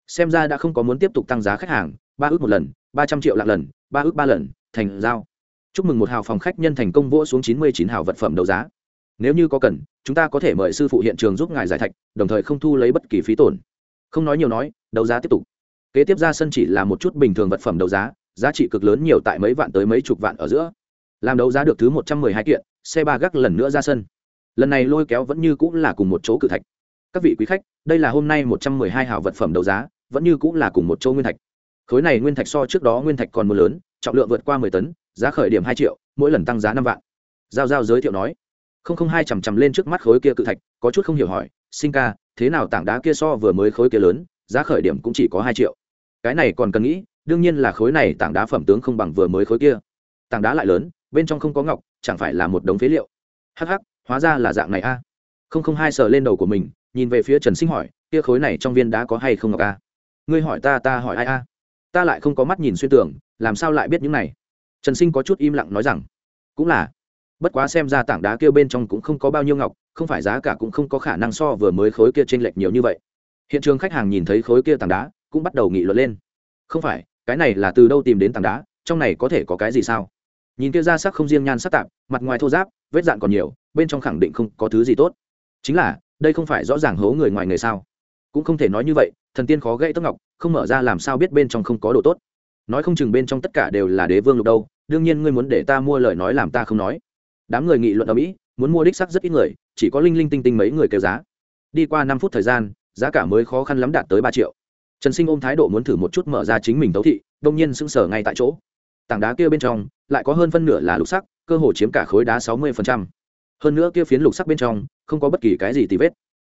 Xem ra đã không có muốn tiếp tục tăng giá khách hàng, ba ước một lần, ba trăm triệu lạc lần, ba ước ba lần, thành giao. Chúc mừng một hào phòng khách nhân thành công vỗ xuống chín mươi chín hào vật phẩm đấu giá. Nếu như có cần, chúng ta có thể mời sư phụ hiện trường giúp ngài giải thạch, đồng thời không thu lấy bất kỳ phí tổn. Không nói nhiều nói, đấu giá tiếp tục kế tiếp ra sân chỉ là một chút bình thường vật phẩm đấu giá giá trị cực lớn nhiều tại mấy vạn tới mấy chục vạn ở giữa. Làm đấu giá được thứ một trăm mười hai kiện xe ba gác lần nữa ra sân. Lần này lôi kéo vẫn như cũng là cùng một chỗ cự thạch. Các vị quý khách, đây là hôm nay một trăm mười hai hào vật phẩm đấu giá, vẫn như cũng là cùng một chỗ nguyên thạch. Khối này nguyên thạch so trước đó nguyên thạch còn mưa lớn, trọng lượng vượt qua mười tấn, giá khởi điểm hai triệu, mỗi lần tăng giá năm vạn. Giao giao giới thiệu nói. Không không hai chằm chằm lên trước mắt khối kia cự thạch, có chút không hiểu hỏi, sinh ca, thế nào tảng đá kia so vừa mới khối kia lớn, giá khởi điểm cũng chỉ có hai triệu? Cái này còn cần nghĩ, đương nhiên là khối này tảng đá phẩm tướng không bằng vừa mới khối kia. Tảng đá lại lớn, bên trong không có ngọc, chẳng phải là một đống phế liệu. Hắc hắc, hóa ra là dạng này a. Không không hai sờ lên đầu của mình, nhìn về phía trần sinh hỏi, kia khối này trong viên đá có hay không ngọc a? Ngươi hỏi ta ta hỏi ai a? Ta lại không có mắt nhìn xuyên tưởng, làm sao lại biết những này? Trần sinh có chút im lặng nói rằng, cũng là. Bất quá xem ra tảng đá kia bên trong cũng không có bao nhiêu ngọc, không phải giá cả cũng không có khả năng so vừa mới khối kia t r ê n lệch nhiều như vậy. Hiện trường khách hàng nhìn thấy khối kia tảng đá cũng bắt đầu nghị luận lên. Không phải, cái này là từ đâu tìm đến tảng đá, trong này có thể có cái gì sao? Nhìn kia ra sắc không riêng nhan sắc tạp, mặt ngoài thô giáp vết dạn còn nhiều, bên trong khẳng định không có thứ gì tốt. Chính là, đây không phải rõ ràng hố người ngoài người sao? Cũng không thể nói như vậy, thần tiên khó gãy tóc ngọc, không mở ra làm sao biết bên trong không có đồ tốt. Nói không chừng bên trong tất cả đều là đế vương lục đâu, đương nhiên ngươi muốn để ta mua lời nói làm ta không nói. Đám người nghị luận ở mỹ, muốn mua đích sắc rất ít người, chỉ có linh linh tinh tinh mấy người kêu giá. Đi qua năm phút thời gian, giá cả mới khó khăn lắm đạt tới ba triệu trần sinh ôm thái độ muốn thử một chút mở ra chính mình tấu thị, đông nhiên sững sờ ngay tại chỗ. Tảng đá kia bên trong, lại có hơn phân nửa là lục sắc, cơ hồ chiếm cả khối đá sáu mươi hơn nữa kia phiến lục sắc bên trong, không có bất kỳ cái gì tì vết.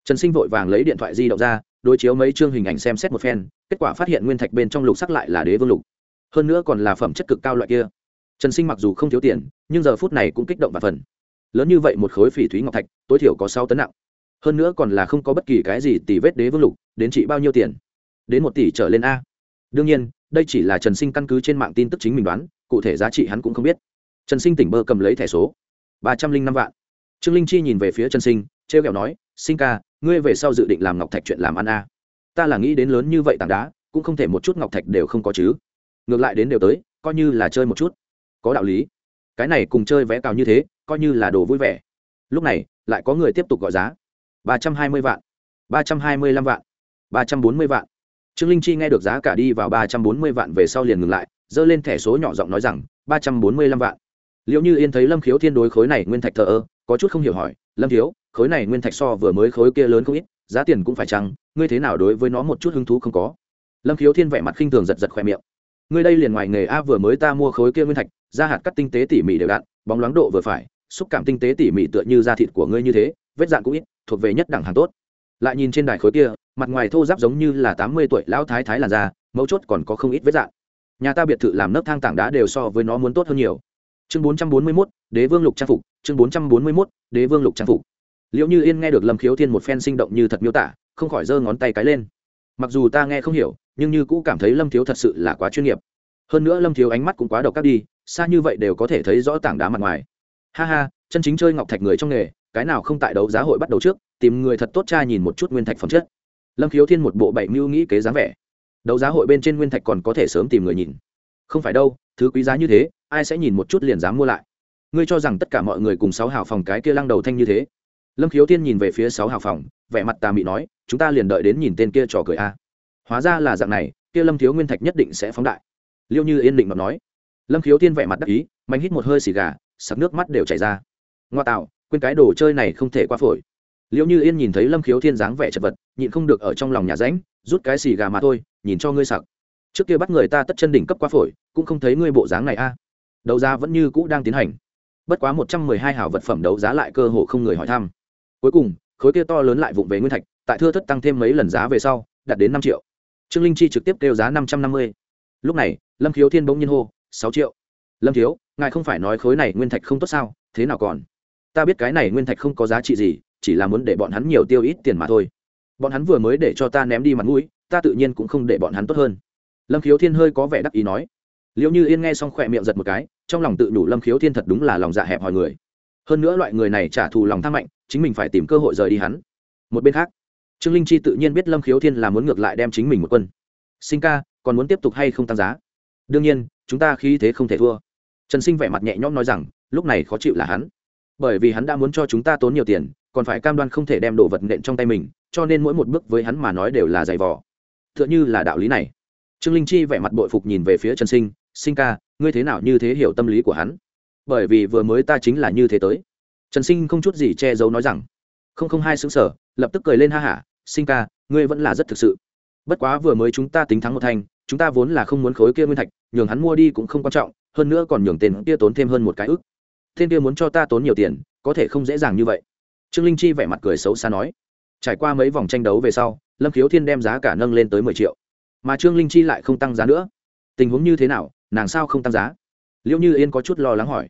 Trần sinh vội vàng lấy điện thoại di động ra, đối chiếu mấy chương hình ảnh xem xét một phen, kết quả phát hiện nguyên thạch bên trong lục sắc lại là đế vương lục. Hơn nữa còn là phẩm chất cực cao loại kia. Trần sinh mặc dù không thiếu tiền, nhưng giờ phút này cũng kích động và phần. Lớn như vậy một khối phỉ thúy ngọc thạch, tối thiểu có sáu tấn nặng. Hơn nữa còn là không có bất kỳ cái gì tỷ vết đế vương lục, đến trị bao nhiêu tiền? Đến một tỷ trở lên a. Đương nhiên, đây chỉ là trần sinh căn cứ trên mạng tin tức chính mình đoán, cụ thể giá trị hắn cũng không biết. Trần sinh tỉnh bơ cầm lấy thẻ số. Ba trăm linh năm vạn. Trương linh chi nhìn về phía trần sinh t r e o kẹo nói, sinh ca, ngươi về sau dự định làm ngọc thạch chuyện làm ăn a. Ta là nghĩ đến lớn như vậy tảng đá, cũng không thể một chút ngọc thạch đều không có chứ. Ngược lại đến đều tới, coi như là chơi một chút. Có đạo lý. Cái này cùng chơi vé cao như thế, coi như là đồ vui vẻ. Lúc này, lại có người tiếp tục gọi giá. Ba trăm hai mươi vạn. Ba trăm hai mươi lăm vạn. Ba trăm bốn mươi vạn trương linh chi nghe được giá cả đi vào ba trăm bốn mươi vạn về sau liền ngừng lại, giơ lên thẻ số nhỏ giọng nói rằng, ba trăm bốn mươi lăm vạn. Liệu như yên thấy lâm khiếu thiên đối khối này nguyên thạch thờ ơ, có chút không hiểu hỏi, lâm thiếu, khối này nguyên thạch so vừa mới khối kia lớn không ít, giá tiền cũng phải chăng? Ngươi thế nào đối với nó một chút hứng thú không có? Lâm khiếu thiên vẻ mặt khinh thường giật giật khoe miệng. Ngươi đây liền ngoài nghề a, vừa mới ta mua khối kia nguyên thạch da hạt cắt tinh tế tỉ mỉ đều đặn bóng loáng độ vừa phải, xúc cảm tinh tế tỉ mỉ tựa như da thịt của ngươi như thế, vết dạng cũng ít, thuộc về nhất đẳng hàng tốt. Lại nhìn trên đài khối kia mặt ngoài thô giáp giống như là tám mươi tuổi lão thái thái làn da, mấu chốt còn có không ít vết dạn nhà ta biệt thự làm nấc thang tảng đá đều so với nó muốn tốt hơn nhiều. Chương bốn trăm bốn mươi mốt, đế vương lục trang phục, chương bốn trăm bốn mươi mốt, đế vương lục trang phục. Liệu như yên nghe được lâm khiếu thiên một phen sinh động như thật miêu tả, không khỏi giơ ngón tay cái lên. Mặc dù ta nghe không hiểu, nhưng như cũ cảm thấy lâm thiếu thật sự là quá chuyên nghiệp. Hơn nữa lâm thiếu ánh mắt cũng quá độc các đi, xa như vậy đều có thể thấy rõ tảng đá mặt ngoài. Ha ha, chân chính chơi ngọc thạch người trong nghề, cái nào không tại đấu giá hội bắt đầu trước, tìm người thật tốt cha nhìn một chút nguyên thạch phẩm chất lâm khiếu thiên một bộ bảy mưu nghĩ kế dáng vẻ. Đấu giá hội bên trên nguyên thạch còn có thể sớm tìm người nhìn. Không phải đâu, thứ quý giá như thế, ai sẽ nhìn một chút liền dám mua lại? Ngươi cho rằng tất cả mọi người cùng sáu hào phòng cái kia lăng đầu thanh như thế? Lâm khiếu thiên nhìn về phía sáu hào phòng, vẻ mặt tà mị nói, chúng ta liền đợi đến nhìn tên kia trò cười a. Hóa ra là dạng này, kia lâm thiếu nguyên thạch nhất định sẽ phóng đại. Liêu như yên định mà nói. Lâm khiếu thiên vẻ mặt đắc ý mạnh hít một hơi xì gà, sặc nước mắt đều chảy ra. Ngoa tạo, quên cái đồ chơi này không thể qua phổi liêu như yên nhìn thấy lâm khiếu thiên dáng vẻ chật vật, nhịn không được ở trong lòng nhà ránh rút cái xì gà mà thôi, nhìn cho ngươi sặc. Trước kia bắt người ta tất chân đỉnh cấp qua phổi, cũng không thấy ngươi bộ dáng này a. Đấu giá vẫn như cũ đang tiến hành. Bất quá một trăm mười hai hào vật phẩm đấu giá lại cơ hồ không người hỏi thăm. Cuối cùng, khối kia to lớn lại vụng về nguyên thạch, tại thưa thất tăng thêm mấy lần giá về sau, đạt đến năm triệu. Trương linh chi trực tiếp kêu giá năm trăm năm mươi. Lúc này, lâm khiếu thiên bỗng nhiên hô, sáu triệu. Lâm thiếu, ngài không phải nói khối này nguyên thạch không tốt sao, thế nào còn? Ta biết cái này nguyên thạch không có giá trị gì chỉ là muốn để bọn hắn nhiều tiêu ít tiền mà thôi. Bọn hắn vừa mới để cho ta ném đi mặt mũi, ta tự nhiên cũng không để bọn hắn tốt hơn. Lâm khiếu thiên hơi có vẻ đắc ý nói. Liệu như yên nghe xong khỏe miệng giật một cái, trong lòng tự đủ lâm khiếu thiên thật đúng là lòng dạ hẹp hòi người. Hơn nữa loại người này trả thù lòng tham mạnh, chính mình phải tìm cơ hội rời đi hắn. Một bên khác, trương linh chi tự nhiên biết lâm khiếu thiên là muốn ngược lại đem chính mình một quân. Sinh ca, còn muốn tiếp tục hay không tăng giá? Đương nhiên, chúng ta khí thế không thể thua. Trần sinh vẻ mặt nhẹ nhõm nói rằng, lúc này khó chịu là hắn. Bởi vì hắn đã muốn cho chúng ta tốn nhiều tiền còn phải cam đoan không thể đem đồ vật nện trong tay mình, cho nên mỗi một bước với hắn mà nói đều là giày vò. T h ư ợ n h ư là đạo lý này. Trương linh chi vẻ mặt bội phục nhìn về phía trần sinh sinh ca, ngươi thế nào như thế hiểu tâm lý của hắn? Bởi vì vừa mới ta chính là như thế tới. Trần sinh không chút gì che giấu nói rằng, không không hai xứng sở lập tức cười lên ha hả, sinh ca, ngươi vẫn là rất thực sự. Bất quá vừa mới chúng ta tính thắng một thanh chúng ta vốn là không muốn khối kia nguyên thạch, nhường hắn mua đi cũng không quan trọng, hơn nữa còn nhường tiền kia tốn thêm hơn một cái ức. Tên kia muốn cho ta tốn nhiều tiền, có thể không dễ dàng như vậy trương linh chi vẻ mặt cười xấu xa nói, trải qua mấy vòng tranh đấu về sau, lâm khiếu thiên đem giá cả nâng lên tới mười triệu, mà trương linh chi lại không tăng giá nữa. Tình huống như thế nào, nàng sao không tăng giá? Liệu như yên có chút lo lắng hỏi,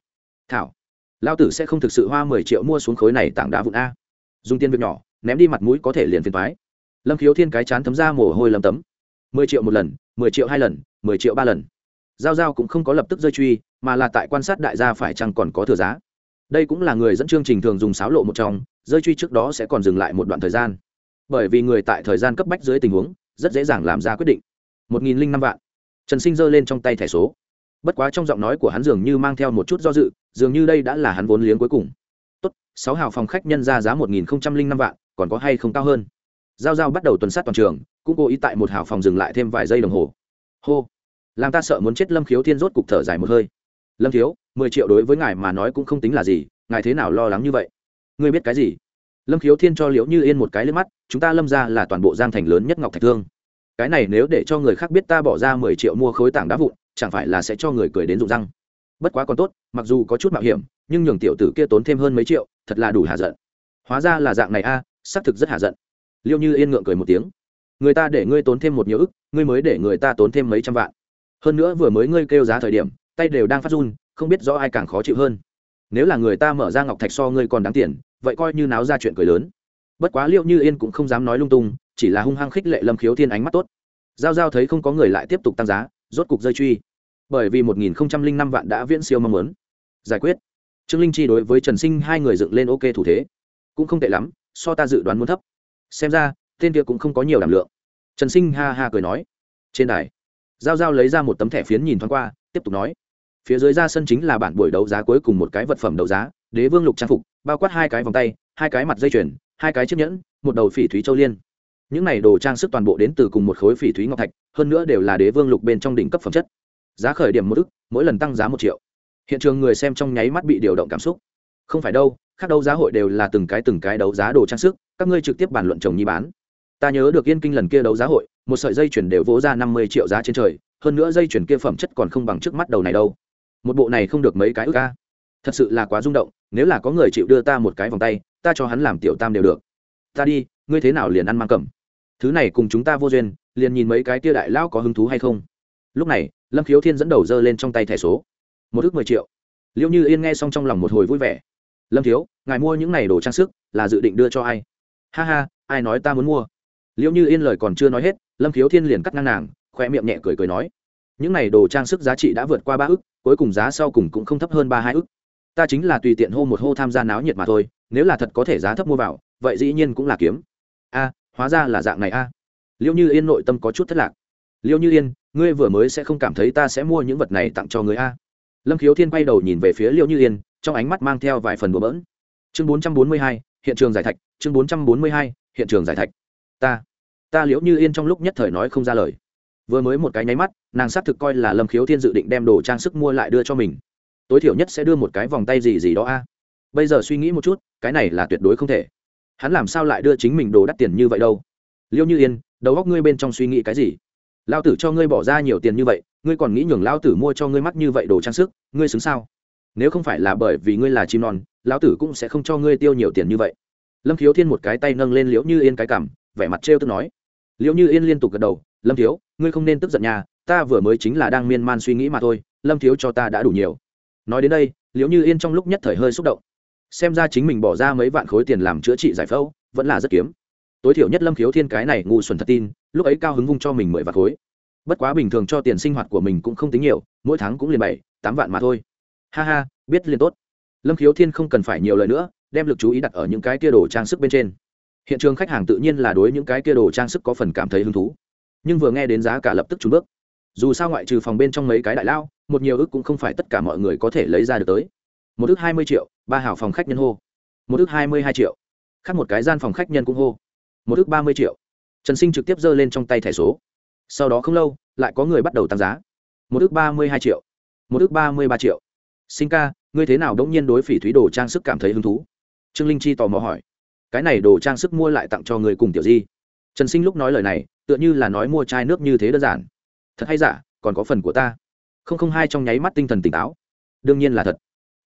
thảo lao tử sẽ không thực sự hoa mười triệu mua xuống khối này tảng đá vụn a. Dùng tiền việc nhỏ, ném đi mặt mũi có thể liền phiền thoái lâm khiếu thiên cái chán thấm ra mồ hôi lấm tấm, mười triệu một lần, mười triệu hai lần, mười triệu ba lần. Giao giao cũng không có lập tức rơi truy, mà là tại quan sát đại gia phải chăng còn có thừa giá đây cũng là người dẫn chương trình thường dùng sáo lộ một trong, rơi truy trước đó sẽ còn dừng lại một đoạn thời gian. Bởi vì người tại thời gian cấp bách dưới tình huống, rất dễ dàng làm ra quyết định. Một nghìn linh năm vạn. Trần sinh giơ lên trong tay thẻ số. Bất quá trong giọng nói của hắn dường như mang theo một chút do dự, dường như đây đã là hắn vốn liếng cuối cùng. Tốt, sáu hào phòng khách nhân ra giá một nghìn năm vạn, còn có hay không cao hơn? Giao giao bắt đầu tuần sát toàn trường, cũng cố ý tại một hào phòng dừng lại thêm vài giây đồng hồ. Hô. Làm ta sợ muốn chết lâm khiếu thiên rốt cục thở dài một hơi lâm thiếu, mười triệu đối với ngài mà nói cũng không tính là gì, ngài thế nào lo lắng như vậy? Ngươi biết cái gì? Lâm khiếu thiên cho liễu như yên một cái lên mắt, chúng ta lâm ra là toàn bộ giang thành lớn nhất ngọc thạch thương. Cái này nếu để cho người khác biết ta bỏ ra mười triệu mua khối tảng đá vụn, chẳng phải là sẽ cho người cười đến rụng răng? Bất quá còn tốt, mặc dù có chút mạo hiểm, nhưng nhường tiểu tử kia tốn thêm hơn mấy triệu, thật là đủ hạ giận. Hóa ra là dạng này a, xác thực rất hạ giận. Liêu như yên ngượng cười một tiếng. Người ta để ngươi tốn thêm một nhiều ức, ngươi mới để người ta tốn thêm mấy trăm vạn. Hơn nữa vừa mới ngươi kêu giá thời điểm tay đều đang phát run, không biết rõ ai càng khó chịu hơn. Nếu là người ta mở ra ngọc thạch so ngươi còn đáng tiền, vậy coi như náo ra chuyện cười lớn. Bất quá liệu như yên cũng không dám nói lung tung, chỉ là hung hăng khích lệ lâm khiếu thiên ánh mắt tốt. Giao giao thấy không có người lại tiếp tục tăng giá, rốt cục rơi truy. Bởi vì một nghìn năm vạn đã viễn siêu mong muốn. Giải quyết. Trương linh chi đối với trần sinh hai người dựng lên ok thủ thế. Cũng không tệ lắm, so ta dự đoán muốn thấp. Xem ra, tên kia cũng không có nhiều đảm lượng. Trần sinh ha ha cười nói. Trên đài, giao giao lấy ra một tấm thẻ phiến nhìn thoáng qua, tiếp tục nói phía dưới ra sân chính là bản buổi đấu giá cuối cùng một cái vật phẩm đấu giá, đế vương lục trang phục, bao quát hai cái vòng tay, hai cái mặt dây chuyền, hai cái chiếc nhẫn, một đầu phỉ thúy châu liên. Những này đồ trang sức toàn bộ đến từ cùng một khối phỉ thúy ngọc thạch, hơn nữa đều là đế vương lục bên trong đỉnh cấp phẩm chất. Giá khởi điểm một ức, mỗi lần tăng giá một triệu. Hiện trường người xem trong nháy mắt bị điều động cảm xúc. Không phải đâu khác đấu giá hội đều là từng cái từng cái đấu giá đồ trang sức, các ngươi trực tiếp bàn luận chồng nhi bán. Ta nhớ được yên kinh lần kia đấu giá hội, một sợi dây chuyển đều vỗ ra năm mươi triệu giá trên trời, hơn nữa dây chuyển kia phẩm chất còn không bằng trước mắt đầu này đâu một bộ này không được mấy cái ước ca thật sự là quá rung động, nếu là có người chịu đưa ta một cái vòng tay, ta cho hắn làm tiểu tam đều được. Ta đi, ngươi thế nào liền ăn mang cầm? Thứ này cùng chúng ta vô duyên, liền nhìn mấy cái tia đại lão có hứng thú hay không? Lúc này, lâm khiếu thiên dẫn đầu giơ lên trong tay thẻ số. Một ước mười triệu. Liệu như yên nghe xong trong lòng một hồi vui vẻ. Lâm thiếu, ngài mua những này đồ trang sức, là dự định đưa cho ai? Ha ha, ai nói ta muốn mua? Liệu như yên lời còn chưa nói hết, lâm khiếu thiên liền cắt ngang nàng khoe miệng nhẹ cười cười nói những này đồ trang sức giá trị đã vượt qua ba ức, cuối cùng giá sau cùng cũng không thấp hơn ba hai ức. ta chính là tùy tiện hô một hô tham gia náo nhiệt mà thôi nếu là thật có thể giá thấp mua vào vậy dĩ nhiên cũng là kiếm. A hóa ra là dạng này a. Liêu như yên nội tâm có chút thất lạc. Liêu như yên ngươi vừa mới sẽ không cảm thấy ta sẽ mua những vật này tặng cho người a? Lâm khiếu thiên quay đầu nhìn về phía liêu như yên trong ánh mắt mang theo vài phần bừa bỡn. Chương bốn trăm bốn mươi hai hiện trường giải thạch chương bốn trăm bốn mươi hai hiện trường giải thạch. Ta ta liễu như yên trong lúc nhất thời nói không ra lời vừa mới một cái nháy mắt, nàng xác thực coi là lâm khiếu thiên dự định đem đồ trang sức mua lại đưa cho mình. Tối thiểu nhất sẽ đưa một cái vòng tay gì gì đó a. Bây giờ suy nghĩ một chút, cái này là tuyệt đối không thể. Hắn làm sao lại đưa chính mình đồ đắt tiền như vậy đâu? Liêu như yên, đầu góc ngươi bên trong suy nghĩ cái gì? Lao tử cho ngươi bỏ ra nhiều tiền như vậy, ngươi còn nghĩ nhường lao tử mua cho ngươi mắc như vậy đồ trang sức, ngươi xứng sao? Nếu không phải là bởi vì ngươi là chim non, lão tử cũng sẽ không cho ngươi tiêu nhiều tiền như vậy. Lâm khiếu thiên một cái tay nâng lên liễu như yên cái cảm vẻ mặt trêu tức nói. Liễu như yên liên tục gật đầu, lâm thiếu ngươi không nên tức giận nhà ta vừa mới chính là đang miên man suy nghĩ mà thôi, lâm thiếu cho ta đã đủ nhiều. Nói đến đây, liễu như yên trong lúc nhất thời hơi xúc động. Xem ra chính mình bỏ ra mấy vạn khối tiền làm chữa trị giải phẫu, vẫn là rất kiếm. Tối thiểu nhất lâm khiếu thiên cái này ngu xuẩn thật tin, lúc ấy cao hứng vung cho mình mười vạn khối. Bất quá bình thường cho tiền sinh hoạt của mình cũng không tính nhiều, mỗi tháng cũng liền bảy, tám vạn mà thôi. Ha ha, biết liền tốt. Lâm khiếu thiên không cần phải nhiều lời nữa, đem lực chú ý đặt ở những cái kia đồ trang sức bên trên. Hiện trường khách hàng tự nhiên là đối những cái kia đồ trang sức có phần cảm thấy hứng thú nhưng vừa nghe đến giá cả lập tức trúng bước. Dù sao ngoại trừ phòng bên trong mấy cái đại lao, một nhiều ước cũng không phải tất cả mọi người có thể lấy ra được tới. Một ước hai mươi triệu, ba hào phòng khách nhân hô. Một ước hai mươi hai triệu. Khác một cái gian phòng khách nhân cũng hô. Một ước ba mươi triệu. Trần sinh trực tiếp giơ lên trong tay thẻ số. Sau đó không lâu, lại có người bắt đầu tăng giá. Một ước ba mươi hai triệu. Một ước ba mươi ba triệu. Sinh ca, ngươi thế nào đống nhiên đối phỉ thúy đồ trang sức cảm thấy hứng thú? Trương linh chi tò mò hỏi. Cái này đồ trang sức mua lại tặng cho người cùng tiểu di trần sinh lúc nói lời này, tựa như là nói mua chai nước như thế đơn giản. Thật hay giả, còn có phần của ta. Không không hai trong nháy mắt tinh thần tỉnh táo. Đương nhiên là thật.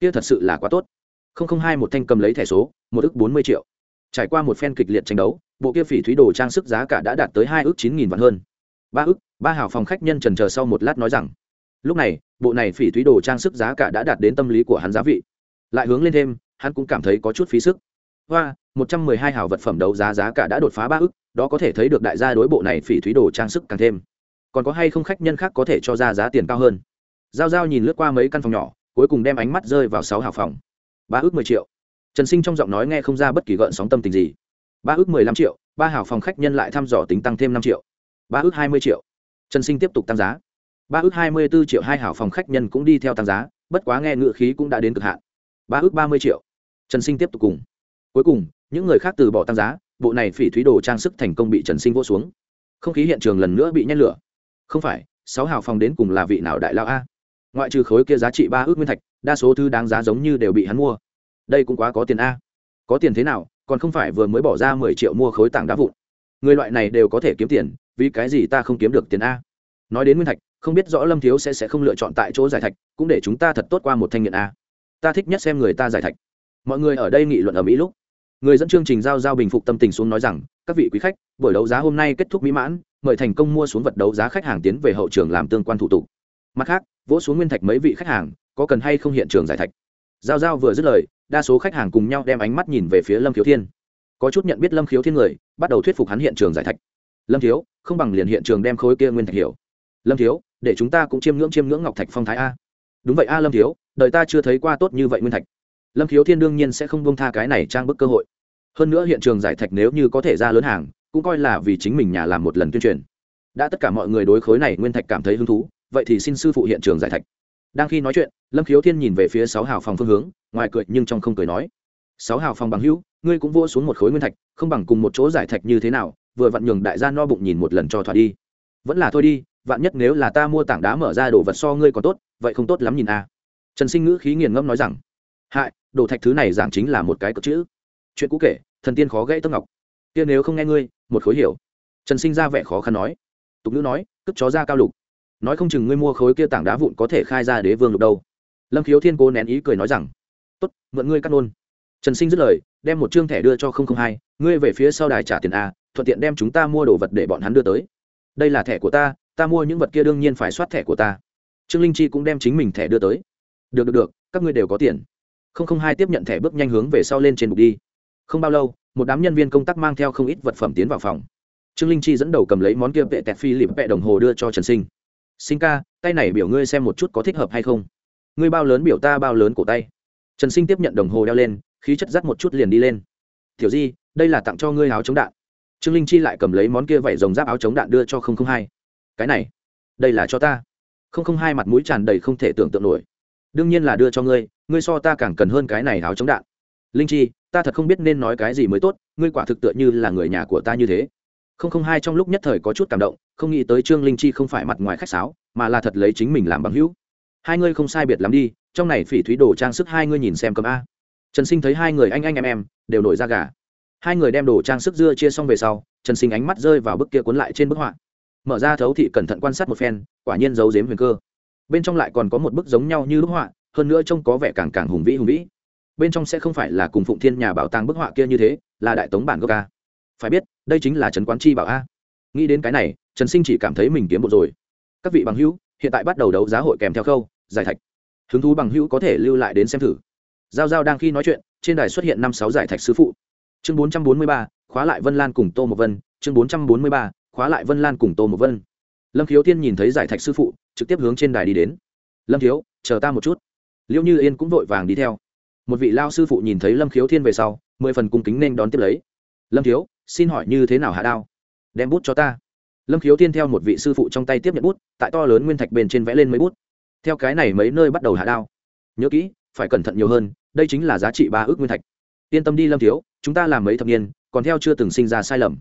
Kia thật sự là quá tốt. Không không hai một thanh cầm lấy thẻ số, một ước bốn mươi triệu. Trải qua một phen kịch liệt tranh đấu, bộ kia phỉ thúy đồ trang sức giá cả đã đạt tới hai ước chín nghìn vạn hơn. Ba ước ba hảo phòng khách nhân trần chờ sau một lát nói rằng, lúc này, bộ này phỉ thúy đồ trang sức giá cả đã đạt đến tâm lý của hắn giá vị. Lại hướng lên thêm, hắn cũng cảm thấy có chút phí sức. Hoa, một trăm mười hai hào vật phẩm đấu giá giá cả đã đột phá ba ước đó có thể thấy được đại gia đối bộ này phỉ thúy đồ trang sức càng thêm. Còn có hay không khách nhân khác có thể cho ra giá tiền cao hơn? Giao giao nhìn lướt qua mấy căn phòng nhỏ, cuối cùng đem ánh mắt rơi vào sáu hào phòng. Ba ước mười triệu. Trần sinh trong giọng nói nghe không ra bất kỳ gợn sóng tâm tình gì. Ba ước mười lăm triệu, ba hào phòng khách nhân lại thăm dò tính tăng thêm năm triệu. Ba ước hai mươi triệu. Trần sinh tiếp tục tăng giá. Ba ước hai mươi b ố triệu hai hảo phòng khách nhân cũng đi theo tăng giá, bất quá nghe ngựa khí cũng đã đến cực hạn. Ba ước ba mươi triệu. Trần sinh tiếp tục cùng. Cuối cùng, những người khác từ bỏ tăng giá bộ này phỉ thúy đồ trang sức thành công bị trần sinh vỗ xuống. Không khí hiện trường lần nữa bị nhét lửa. Không phải, sáu hào phòng đến cùng là vị nào đại lao a? Ngoại trừ khối kia giá trị ba ước nguyên thạch, đa số thứ đáng giá giống như đều bị hắn mua. Đây cũng quá có tiền a. Có tiền thế nào, còn không phải vừa mới bỏ ra mười triệu mua khối tảng đá vụn. Người loại này đều có thể kiếm tiền, vì cái gì ta không kiếm được tiền a? Nói đến nguyên thạch, không biết rõ lâm thiếu sẽ sẽ không lựa chọn tại chỗ giải thạch, cũng để chúng ta thật tốt qua một thanh nghiện a. Ta thích nhất xem người ta giải thạch. Mọi người ở đây nghị luận ở mỹ lúc người dẫn chương trình giao giao bình phục tâm tình xuống nói rằng, các vị quý khách, buổi đấu giá hôm nay kết thúc mỹ mãn, mời thành công mua xuống vật đấu giá khách hàng tiến về hậu trường làm tương quan thủ tục. Mặt khác, vỗ xuống nguyên thạch mấy vị khách hàng, có cần hay không hiện trường giải thạch. Giao giao vừa dứt lời, đa số khách hàng cùng nhau đem ánh mắt nhìn về phía lâm khiếu thiên. Có chút nhận biết lâm khiếu thiên người, bắt đầu thuyết phục hắn hiện trường giải thạch. Lâm thiếu, không bằng liền hiện trường đem khối kia nguyên thạch hiểu. Lâm thiếu, để chúng ta cũng chiêm ngưỡng chiêm ngưỡng ngọc thạch phong thái a. Đúng vậy a lâm thiếu, đời ta chưa thấy qua tốt như vậy nguyên thạch lâm khiếu thiên đương nhiên sẽ không bông tha cái này trang bức cơ hội. Hơn nữa hiện trường giải thạch nếu như có thể ra lớn hàng, cũng coi là vì chính mình nhà làm một lần tuyên truyền. Đã tất cả mọi người đối khối này nguyên thạch cảm thấy hứng thú, vậy thì xin sư phụ hiện trường giải thạch. Đang khi nói chuyện, lâm khiếu thiên nhìn về phía sáu hào phòng phương hướng, ngoài cười nhưng trong không cười nói, sáu hào phòng bằng hữu, ngươi cũng vô xuống một khối nguyên thạch, không bằng cùng một chỗ giải thạch như thế nào, vừa vặn nhường đại gia no bụng nhìn một lần cho thỏa đi. Vẫn là thôi đi, vạn nhất nếu là ta mua tảng đá mở ra đồ vật so ngươi còn tốt, vậy không tốt lắm nhìn a. À. trần sinh ngữ khí nghiền ngâm nói rằng, hại đồ thạch thứ này giảng chính là một cái cực chữ. Chuyện cũ kể, thần tiên khó gãy tấc ngọc. Kia nếu không nghe ngươi, một khối hiểu. Trần sinh ra vẻ khó khăn nói. Tục nữ nói cất chó ra cao lục. Nói không chừng ngươi mua khối kia tảng đá vụn có thể khai ra đế vương lục đâu. Lâm khiếu thiên cố nén ý cười nói rằng, tốt, mượn ngươi cắt nôn. Trần sinh dứt lời, đem một chương thẻ đưa cho hai, ngươi về phía sau đài trả tiền a, thuận tiện đem chúng ta mua đồ vật để bọn hắn đưa tới. Đây là thẻ của ta ta mua những vật kia đương nhiên phải soát thẻ của ta. Trương linh chi cũng đem chính mình thẻ đưa tới. Được được được, các ngươi đều có tiền. Không không hai tiếp nhận thẻ bước nhanh hướng về sau lên trên bục đi. Không bao lâu, một đám nhân viên công tác mang theo không ít vật phẩm tiến vào phòng. Trương linh chi dẫn đầu cầm lấy món kia vệ tẹt phi lịp vệ đồng hồ đưa cho trần sinh. Sinh ca, tay này biểu ngươi xem một chút có thích hợp hay không? Ngươi bao lớn biểu ta bao lớn cổ tay. Trần sinh tiếp nhận đồng hồ đeo lên, khí chất dắt một chút liền đi lên. Tiểu di, đây là tặng cho ngươi áo chống đạn. Trương linh chi lại cầm lấy món kia vải rồng giáp áo chống đạn đưa cho Không Không hai. Cái này, đây là cho ta. Không Không hai mặt mũi tràn đầy không thể tưởng tượng nổi. Đương nhiên là đưa cho ngươi ngươi so ta càng cần hơn cái này áo chống đạn. Linh chi, ta thật không biết nên nói cái gì mới tốt, ngươi quả thực tựa như là người nhà của ta như thế. Không không hai trong lúc nhất thời có chút cảm động, không nghĩ tới trương linh chi không phải mặt ngoài khách sáo, mà là thật lấy chính mình làm bằng hữu. Hai ngươi không sai biệt lắm đi, trong này phỉ thúy đồ trang sức hai ngươi nhìn xem cầm a. Trần sinh thấy hai người anh anh em em, đều nổi ra gà. Hai người đem đồ trang sức dưa chia xong về sau, trần sinh ánh mắt rơi vào bức kia cuốn lại trên bức họa. Mở ra thấu thị cẩn thận quan sát một phen, quả nhiên giấu giếm huyền cơ. Bên trong lại còn có một bức giống nhau như bức họa hơn nữa trông có vẻ càng càng hùng vĩ hùng vĩ. Bên trong sẽ không phải là cùng phụng thiên nhà bảo tàng bức họa kia như thế, là đại tống bản gốc a phải biết, đây chính là trần quán chi bảo a. Nghĩ đến cái này, trần sinh chỉ cảm thấy mình kiếm bộ rồi. Các vị bằng hữu, hiện tại bắt đầu đấu giá hội kèm theo khâu, giải thạch. Hứng thú bằng hữu có thể lưu lại đến xem thử. Giao giao đang khi nói chuyện, trên đài xuất hiện năm sáu giải thạch sư phụ. Chương bốn trăm bốn mươi ba, khóa lại vân lan cùng tô một vân. Chương bốn trăm bốn mươi ba, khóa lại vân lan cùng tô một vân. Lâm khiếu thiên nhìn thấy giải thạch sư phụ, trực tiếp hướng trên đài đi đến. Lâm thiếu, chờ ta một chút liễu như yên cũng vội vàng đi theo. Một vị lao sư phụ nhìn thấy lâm khiếu thiên về sau, mười phần cung kính nên đón tiếp lấy. Lâm thiếu, xin hỏi như thế nào hạ đao? Đem bút cho ta. Lâm khiếu thiên theo một vị sư phụ trong tay tiếp nhận bút, tại to lớn nguyên thạch bên trên vẽ lên mấy bút. Theo cái này mấy nơi bắt đầu hạ đao. Nhớ kỹ, phải cẩn thận nhiều hơn, đây chính là giá trị ba ước nguyên thạch. Yên tâm đi lâm thiếu, chúng ta làm mấy thập niên, còn theo chưa từng sinh ra sai lầm.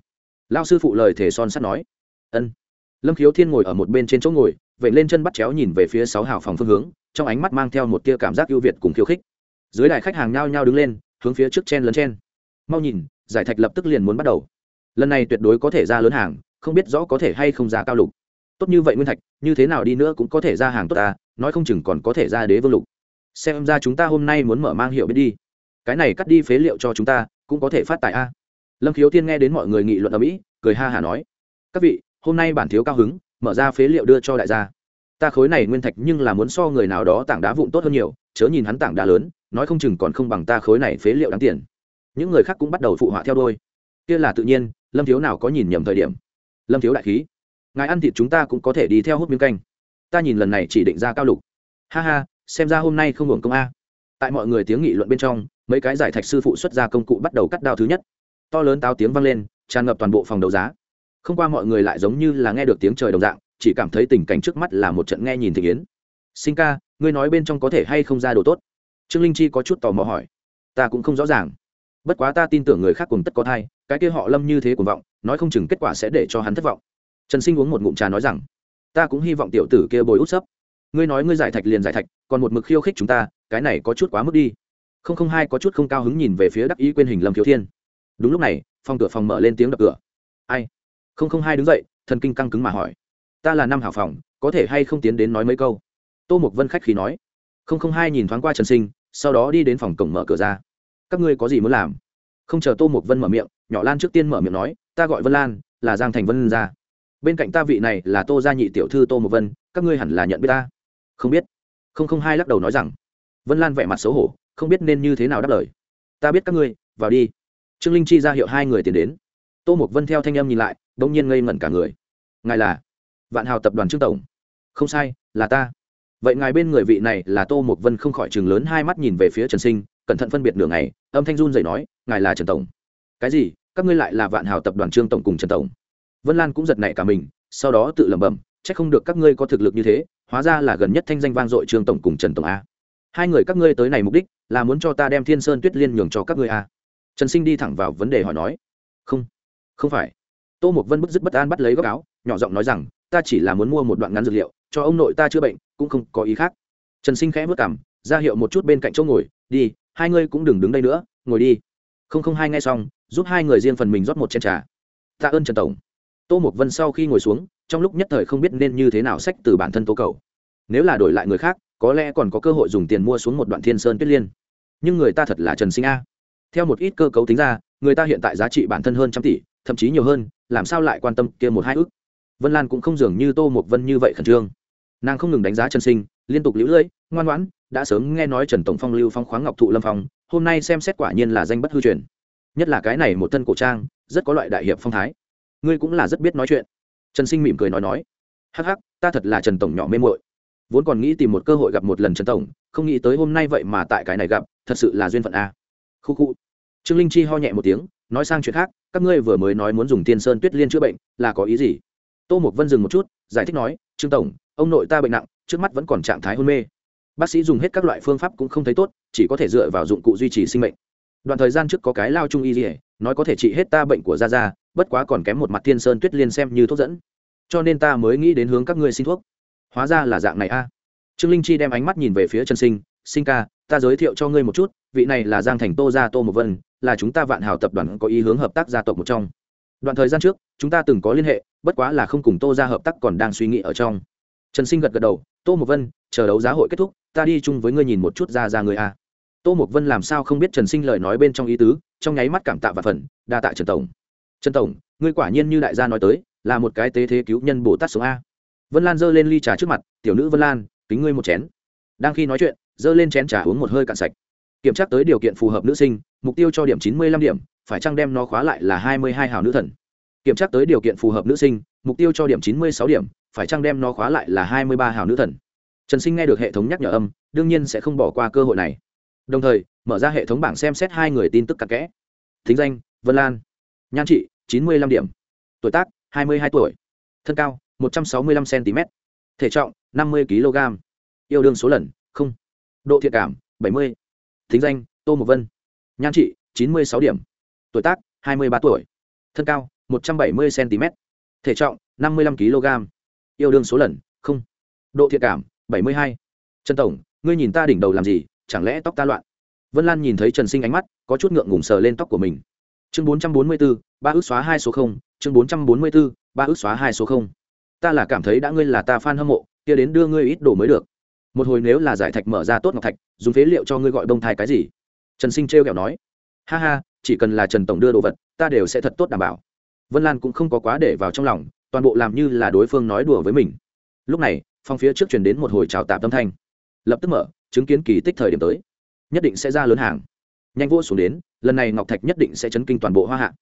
Lao sư phụ lời thể son sắt nói. Ân. Lâm khiếu thiên ngồi ở một bên trên chỗ ngồi vậy lên chân bắt chéo nhìn về phía sáu hào phòng phương hướng trong ánh mắt mang theo một tia cảm giác ưu việt cùng khiêu khích. Dưới đài khách hàng nhao nhao đứng lên, hướng phía trước chen lấn chen. Mau nhìn, giải thạch lập tức liền muốn bắt đầu. Lần này tuyệt đối có thể ra lớn hàng, không biết rõ có thể hay không ra cao lục. Tốt như vậy nguyên thạch, như thế nào đi nữa cũng có thể ra hàng tốt ta, nói không chừng còn có thể ra đế vương lục. Xem ra chúng ta hôm nay muốn mở mang hiệu biết đi. Cái này cắt đi phế liệu cho chúng ta, cũng có thể phát tài a. Lâm khiếu tiên nghe đến mọi người nghị luận ở mỹ, cười ha hả nói. Các vị, hôm nay bản thiếu cao hứng, mở ra phế liệu đưa cho đại gia ta khối này nguyên thạch nhưng là muốn so người nào đó tảng đá vụn tốt hơn nhiều, chớ nhìn hắn tảng đá lớn, nói không chừng còn không bằng ta khối này phế liệu đáng tiền. Những người khác cũng bắt đầu phụ họa theo đôi. Kia là tự nhiên, lâm thiếu nào có nhìn nhầm thời điểm? Lâm thiếu đại khí. Ngài ăn thịt chúng ta cũng có thể đi theo hút miếng canh. Ta nhìn lần này chỉ định ra cao lục. Ha ha, xem ra hôm nay không hưởng công a. Tại mọi người tiếng nghị luận bên trong, mấy cái giải thạch sư phụ xuất ra công cụ bắt đầu cắt đao thứ nhất. To lớn tao tiếng vang lên, tràn ngập toàn bộ phòng đấu giá. Không qua mọi người lại giống như là nghe được tiếng trời đồng dạng chỉ cảm thấy tình cảnh trước mắt là một trận nghe nhìn thị yến sinh ca, ngươi nói bên trong có thể hay không ra đồ tốt? Trương linh chi có chút tò mò hỏi. Ta cũng không rõ ràng. Bất quá ta tin tưởng người khác cùng tất có thai, cái kia họ lâm như thế cuồng vọng, nói không chừng kết quả sẽ để cho hắn thất vọng. Trần sinh uống một ngụm trà nói rằng, ta cũng hy vọng tiểu tử kia bồi út sấp. Ngươi nói ngươi giải thạch liền giải thạch, còn một mực khiêu khích chúng ta, cái này có chút quá mức đi. Không không hai có chút không cao hứng nhìn về phía đắc ý quên hình lâm khiếu thiên. Đúng lúc này, phòng cửa phòng mở lên tiếng đập cửa. Ai? Không không hai đứng dậy, thần kinh căng cứng mà hỏi ta là năm hảo phòng, có thể hay không tiến đến nói mấy câu? Tô mục vân khách khí nói. Không không hai nhìn thoáng qua trần sinh, sau đó đi đến phòng cổng mở cửa ra. Các ngươi có gì muốn làm? Không chờ tô mục vân mở miệng, nhỏ lan trước tiên mở miệng nói, ta gọi vân lan, là giang thành vân ra bên cạnh ta vị này là tô gia nhị tiểu thư tô mục vân, các ngươi hẳn là nhận biết ta. Không biết. Không không hai lắc đầu nói rằng. Vân lan vẻ mặt xấu hổ, không biết nên như thế nào đáp lời. Ta biết các ngươi, vào đi. Trương linh chi ra hiệu hai người tiến đến. Tô mục vân theo thanh âm nhìn lại đ ỗ n g nhiên ngây ngẩn cả người. Ngài là? Vạn hào tập đoàn trương tổng. Không sai, là ta. Vậy ngài bên người vị này là tô mục vân không khỏi chừng lớn hai mắt nhìn về phía trần sinh, cẩn thận phân biệt đường này âm thanh run dậy nói, ngài là trần tổng. Cái gì? Các ngươi lại là vạn hào tập đoàn trương tổng cùng trần tổng? Vân lan cũng giật nảy cả mình, sau đó tự lẩm bẩm c h ắ c không được các ngươi có thực lực như thế, hóa ra là gần nhất thanh danh vang dội trương tổng cùng trần tổng a. Hai người các ngươi tới này mục đích, là muốn cho ta đem thiên sơn tuyết liên nhường cho các ngươi a. Trần sinh đi thẳng vào vấn đề hỏi nói. Không không phải. Tô mục vân bức dứt bất an bắt lấy góc áo, nhỏ giọng nói rằng ta chỉ là muốn mua một đoạn ngắn dược liệu, cho ông nội ta chữa bệnh, cũng không có ý khác. Trần sinh khẽ vất cảm, ra hiệu một chút bên cạnh chỗ ngồi, đi, hai ngươi cũng đừng đứng đây nữa, ngồi đi. Không không hai ngay xong, giúp hai người riêng phần mình rót một chén trà. Tạ ơn trần tổng. Tô mục vân sau khi ngồi xuống, trong lúc nhất thời không biết nên như thế nào sách từ bản thân tố cầu. Nếu là đổi lại người khác, có lẽ còn có cơ hội dùng tiền mua xuống một đoạn thiên sơn tuyết liên. Nhưng người ta thật là trần sinh a. Theo một ít cơ cấu tính ra, người ta hiện tại giá trị bản thân hơn trăm tỷ, thậm chí nhiều hơn, làm sao lại quan tâm kia một hai ước vân lan cũng không dường như tô một vân như vậy khẩn trương. Nàng không ngừng đánh giá trần sinh, liên tục lũ lưỡi ngoan ngoãn, đã sớm nghe nói trần tổng phong lưu phong khoáng ngọc thụ lâm phong, hôm nay xem xét quả nhiên là danh bất hư truyền. Nhất là cái này một thân cổ trang, rất có loại đại hiệp phong thái. Ngươi cũng là rất biết nói chuyện. Trần sinh mỉm cười nói nói. Hắc hắc, ta thật là trần tổng nhỏ mê mội vốn còn nghĩ tìm một cơ hội gặp một lần trần tổng, không nghĩ tới hôm nay vậy mà tại cái này gặp, thật sự là duyên phận a. Khu khu. Trương linh chi ho nhẹ một tiếng, nói sang chuyện khác, các ngươi vừa mới nói muốn dùng tiên sơn tuyết liên chữa bệnh, là có ý gì? Tô mục vân dừng một chút, giải thích nói, trương tổng, ông nội ta bệnh nặng, trước mắt vẫn còn trạng thái hôn mê. Bác sĩ dùng hết các loại phương pháp cũng không thấy tốt, chỉ có thể dựa vào dụng cụ duy trì sinh mệnh. Đoạn thời gian trước có cái lao trung y dỉa nói có thể trị hết ta bệnh của da da bất quá còn kém một mặt thiên sơn tuyết liên xem như thuốc dẫn. Cho nên ta mới nghĩ đến hướng các ngươi xin thuốc. Hóa ra là dạng này a. Trương linh chi đem ánh mắt nhìn về phía trần sinh sinh ca, ta giới thiệu cho ngươi một chút, vị này là giang thành tô gia tô một vân, là chúng ta vạn hào tập đoàn có ý hướng hợp tác gia tộc một trong. Đoạn thời gian trước, chúng ta từng có liên hệ bất quá là không cùng tô gia hợp tác còn đang suy nghĩ ở trong. Trần sinh gật gật đầu, tô một vân, chờ đấu giá hội kết thúc, ta đi chung với ngươi nhìn một chút ra ra người a. Tô một vân làm sao không biết trần sinh lời nói bên trong ý tứ, trong nháy mắt cảm tạ và phần, đa tạ trần tổng. Trần tổng, ngươi quả nhiên như đại gia nói tới, là một cái tế thế cứu nhân bồ tát số a. Vân lan giơ lên ly trà trước mặt, tiểu nữ vân lan, kính ngươi một chén. Đang khi nói chuyện, giơ lên chén trà uống một hơi cạn sạch. Kiểm tra tới điều kiện phù hợp nữ sinh, mục tiêu cho điểm chín mươi lăm điểm, phải chăng đem nó khóa lại là hai mươi hai hào nữ thần? Kiểm tra tới điều kiện phù hợp nữ sinh, mục tiêu cho điểm chín mươi sáu điểm, phải chăng đem nó khóa lại là hai mươi ba hào nữ thần. Trần sinh nghe được hệ thống nhắc nhở âm, đương nhiên sẽ không bỏ qua cơ hội này. Đồng thời, mở ra hệ thống bảng xem xét hai người tin tức cặn kẽ. Thính danh, vân lan. Nhan trị, chín mươi lăm điểm. Tuổi tác, hai mươi hai tuổi. Thân cao, một trăm sáu mươi lăm cm thể trọng, năm mươi kg. Yêu đương số lần, không. Độ thiện cảm, bảy mươi. Thính danh, tô mộc vân. Nhan trị, chín mươi sáu điểm. Tuổi tác, hai mươi ba tuổi. Thân cao một trăm bảy mươi cm thể trọng, năm mươi lăm kg yêu đương số lần, không. Độ thiện cảm, bảy mươi hai. Trần tổng, ngươi nhìn ta đỉnh đầu làm gì, chẳng lẽ tóc ta loạn? Vân lan nhìn thấy trần sinh ánh mắt, có chút ngượng ngùng sờ lên tóc của mình. Chương bốn trăm bốn mươi bốn ba ước xóa hai số không. Chương bốn trăm bốn mươi bốn ba ước xóa hai số không. Ta là cảm thấy đã ngươi là ta f a n hâm mộ, kia đến đưa ngươi ít đồ mới được. Một hồi nếu là giải thạch mở ra tốt ngọc thạch, dùng phế liệu cho ngươi gọi đông thai cái gì? Trần sinh trêu kẹo nói. Ha ha, chỉ cần là trần tổng đưa đồ vật, ta đều sẽ thật tốt đảm bảo vân lan cũng không có quá để vào trong lòng, toàn bộ làm như là đối phương nói đùa với mình. Lúc này, phòng phía trước chuyển đến một hồi trào tạp tâm thanh. Lập tức mở, chứng kiến kỳ tích thời điểm tới. Nhất định sẽ ra lớn hàng. Nhanh vô xuống đến, lần này ngọc thạch nhất định sẽ chấn kinh toàn bộ hoa hạ.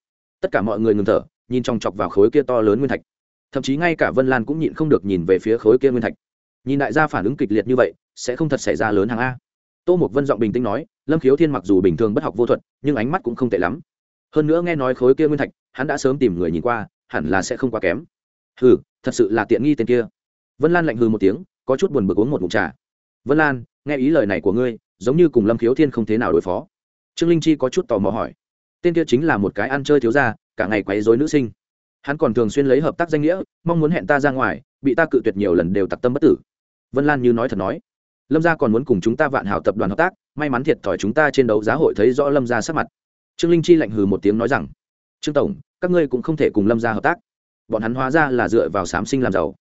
Tất cả mọi người ngừng thở, nhìn trong chọc vào khối kia to lớn nguyên thạch. Thậm chí ngay cả vân lan cũng nhịn không được nhìn về phía khối kia nguyên thạch. Nhìn đại gia phản ứng kịch liệt như vậy, sẽ không thật xảy ra lớn hàng a. Tô Mục vân giọng bình tĩnh nói, lâm khiếu thiên mặc dù bình thường bất học vô thuật, nhưng ánh mắt cũng không tệ lắm. Hơn nữa nghe nói khối kia nguyên thạch hắn đã sớm tìm người nhìn qua, hẳn là sẽ không quá kém. Hừ, thật sự là tiện nghi tên kia. Vân lan lạnh hừ một tiếng, có chút buồn bực uống một mụn trà. Vân lan, nghe ý lời này của ngươi, giống như cùng lâm khiếu thiên không thế nào đối phó. Trương linh chi có chút tò mò hỏi. Tên kia chính là một cái ăn chơi thiếu ra cả ngày quấy dối nữ sinh. Hắn còn thường xuyên lấy hợp tác danh nghĩa, mong muốn hẹn ta ra ngoài, bị ta cự tuyệt nhiều lần đều tặc tâm bất tử. Vân lan như nói thật nói. Lâm gia còn muốn cùng chúng ta vạn hảo tập đoàn hợp tác, may mắn thiệt thòi chúng ta trên đấu giá hội thấy rõ lâm gia sắc mặt. Trương linh chi lạnh hừ một tiếng nói rằng trương tổng, các ngươi cũng không thể cùng lâm gia hợp tác. Bọn hắn hóa ra là dựa vào sám sinh làm giàu.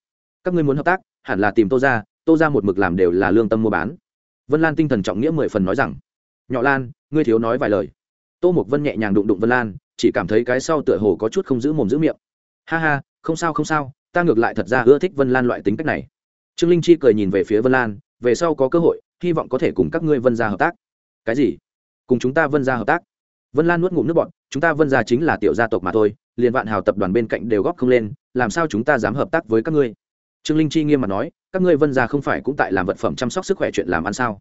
Các ngươi muốn hợp tác, hẳn là tìm tô ra tô ra một mực làm đều là lương tâm mua bán. Vân lan tinh thần trọng nghĩa mười phần nói rằng, nhỏ lan, ngươi thiếu nói vài lời. Tô mục vân nhẹ nhàng đụng đụng vân lan, chỉ cảm thấy cái sau tựa hồ có chút không giữ mồm giữ miệng. Ha ha, không sao không sao, ta ngược lại thật ra ưa thích vân lan loại tính cách này. Trương linh chi cười nhìn về phía vân lan, về sau có cơ hội, hy vọng có thể cùng các ngươi vân gia hợp tác. Cái gì? Cùng chúng ta vân gia hợp tác vân lan nuốt ngụm nước bọn chúng ta vân gia chính là tiểu gia tộc mà thôi, liền vạn hào tập đoàn bên cạnh đều góp không lên, làm sao chúng ta dám hợp tác với các ngươi? Trương linh chi nghiêm mặt nói, các ngươi vân gia không phải cũng tại làm vật phẩm chăm sóc sức khỏe chuyện làm ăn sao?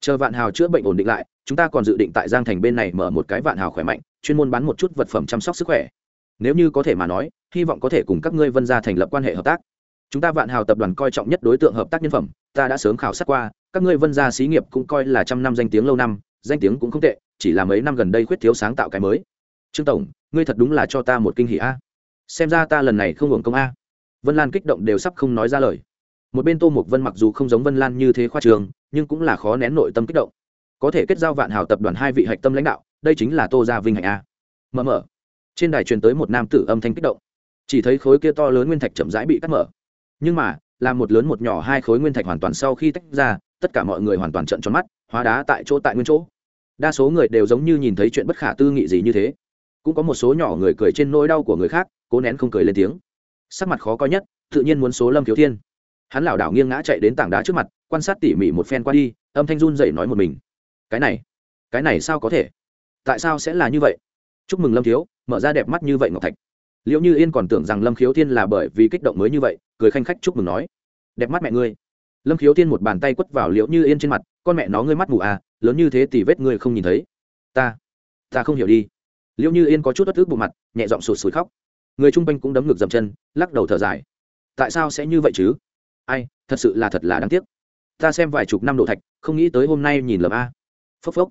Chờ vạn hào chữa bệnh ổn định lại, chúng ta còn dự định tại giang thành bên này mở một cái vạn hào khỏe mạnh, chuyên môn bán một chút vật phẩm chăm sóc sức khỏe. Nếu như có thể mà nói, hy vọng có thể cùng các ngươi vân gia thành lập quan hệ hợp tác. Chúng ta vạn hào tập đoàn coi trọng nhất đối tượng hợp tác nhân phẩm, ta đã sớm khảo sát qua, các ngươi vân gia xí nghiệp cũng coi là trăm năm danh tiếng lâu năm, danh tiếng cũng không tệ chỉ là mấy năm gần đây khuyết thiếu sáng tạo cái mới. Trương tổng, ngươi thật đúng là cho ta một kinh hỷ a. À? Xem ra ta lần này không hưởng công a. À? Vân lan kích động đều sắp không nói ra lời. Một bên tô mục vân mặc dù không giống vân lan như thế khoa trường, nhưng cũng là khó nén nội tâm kích động. Có thể kết giao vạn hào tập đoàn hai vị hạch tâm lãnh đạo, đây chính là tô gia vinh hạnh a. À? Mở mở. Trên đài truyền tới một nam tử âm thanh kích động. Chỉ thấy khối kia to lớn nguyên thạch chậm rãi bị cắt mở. Nhưng mà làm một lớn một nhỏ hai khối nguyên thạch hoàn toàn sau khi tách ra, tất cả mọi người hoàn toàn trận tròn mắt, hóa đá tại chỗ tại nguyên chỗ đa số người đều giống như nhìn thấy chuyện bất khả tư nghị gì như thế. Cũng có một số nhỏ người cười trên nỗi đau của người khác, cố nén không cười lên tiếng. Sắc mặt khó coi nhất, tự nhiên muốn số lâm thiếu thiên. Hắn lảo đảo nghiêng ngã chạy đến tảng đá trước mặt, quan sát tỉ mỉ một phen qua đi, âm thanh run dậy nói một mình. Cái này cái này sao có thể? Tại sao sẽ là như vậy? Chúc mừng lâm thiếu, mở ra đẹp mắt như vậy ngọc thạch. Liệu như yên còn tưởng rằng lâm khiếu thiên là bởi vì kích động mới như vậy, cười khanh khách chúc mừng nói. Đẹp mắt mẹ ngươi. Lâm khiếu thiên một bàn tay quất vào liệu như yên trên mặt, con mẹ nó ngươi mắt mù à lớn như thế thì vết ngươi không nhìn thấy. Ta ta không hiểu đi. Liệu như yên có chút bất ức bộ mặt, nhẹ giọng sụt sùi khóc. Người chung quanh cũng đấm ngược dầm chân, lắc đầu thở dài. Tại sao sẽ như vậy chứ? Ai, thật sự là thật là đáng tiếc. Ta xem vài chục năm đổ thạch, không nghĩ tới hôm nay nhìn lầm a. Phốc phốc.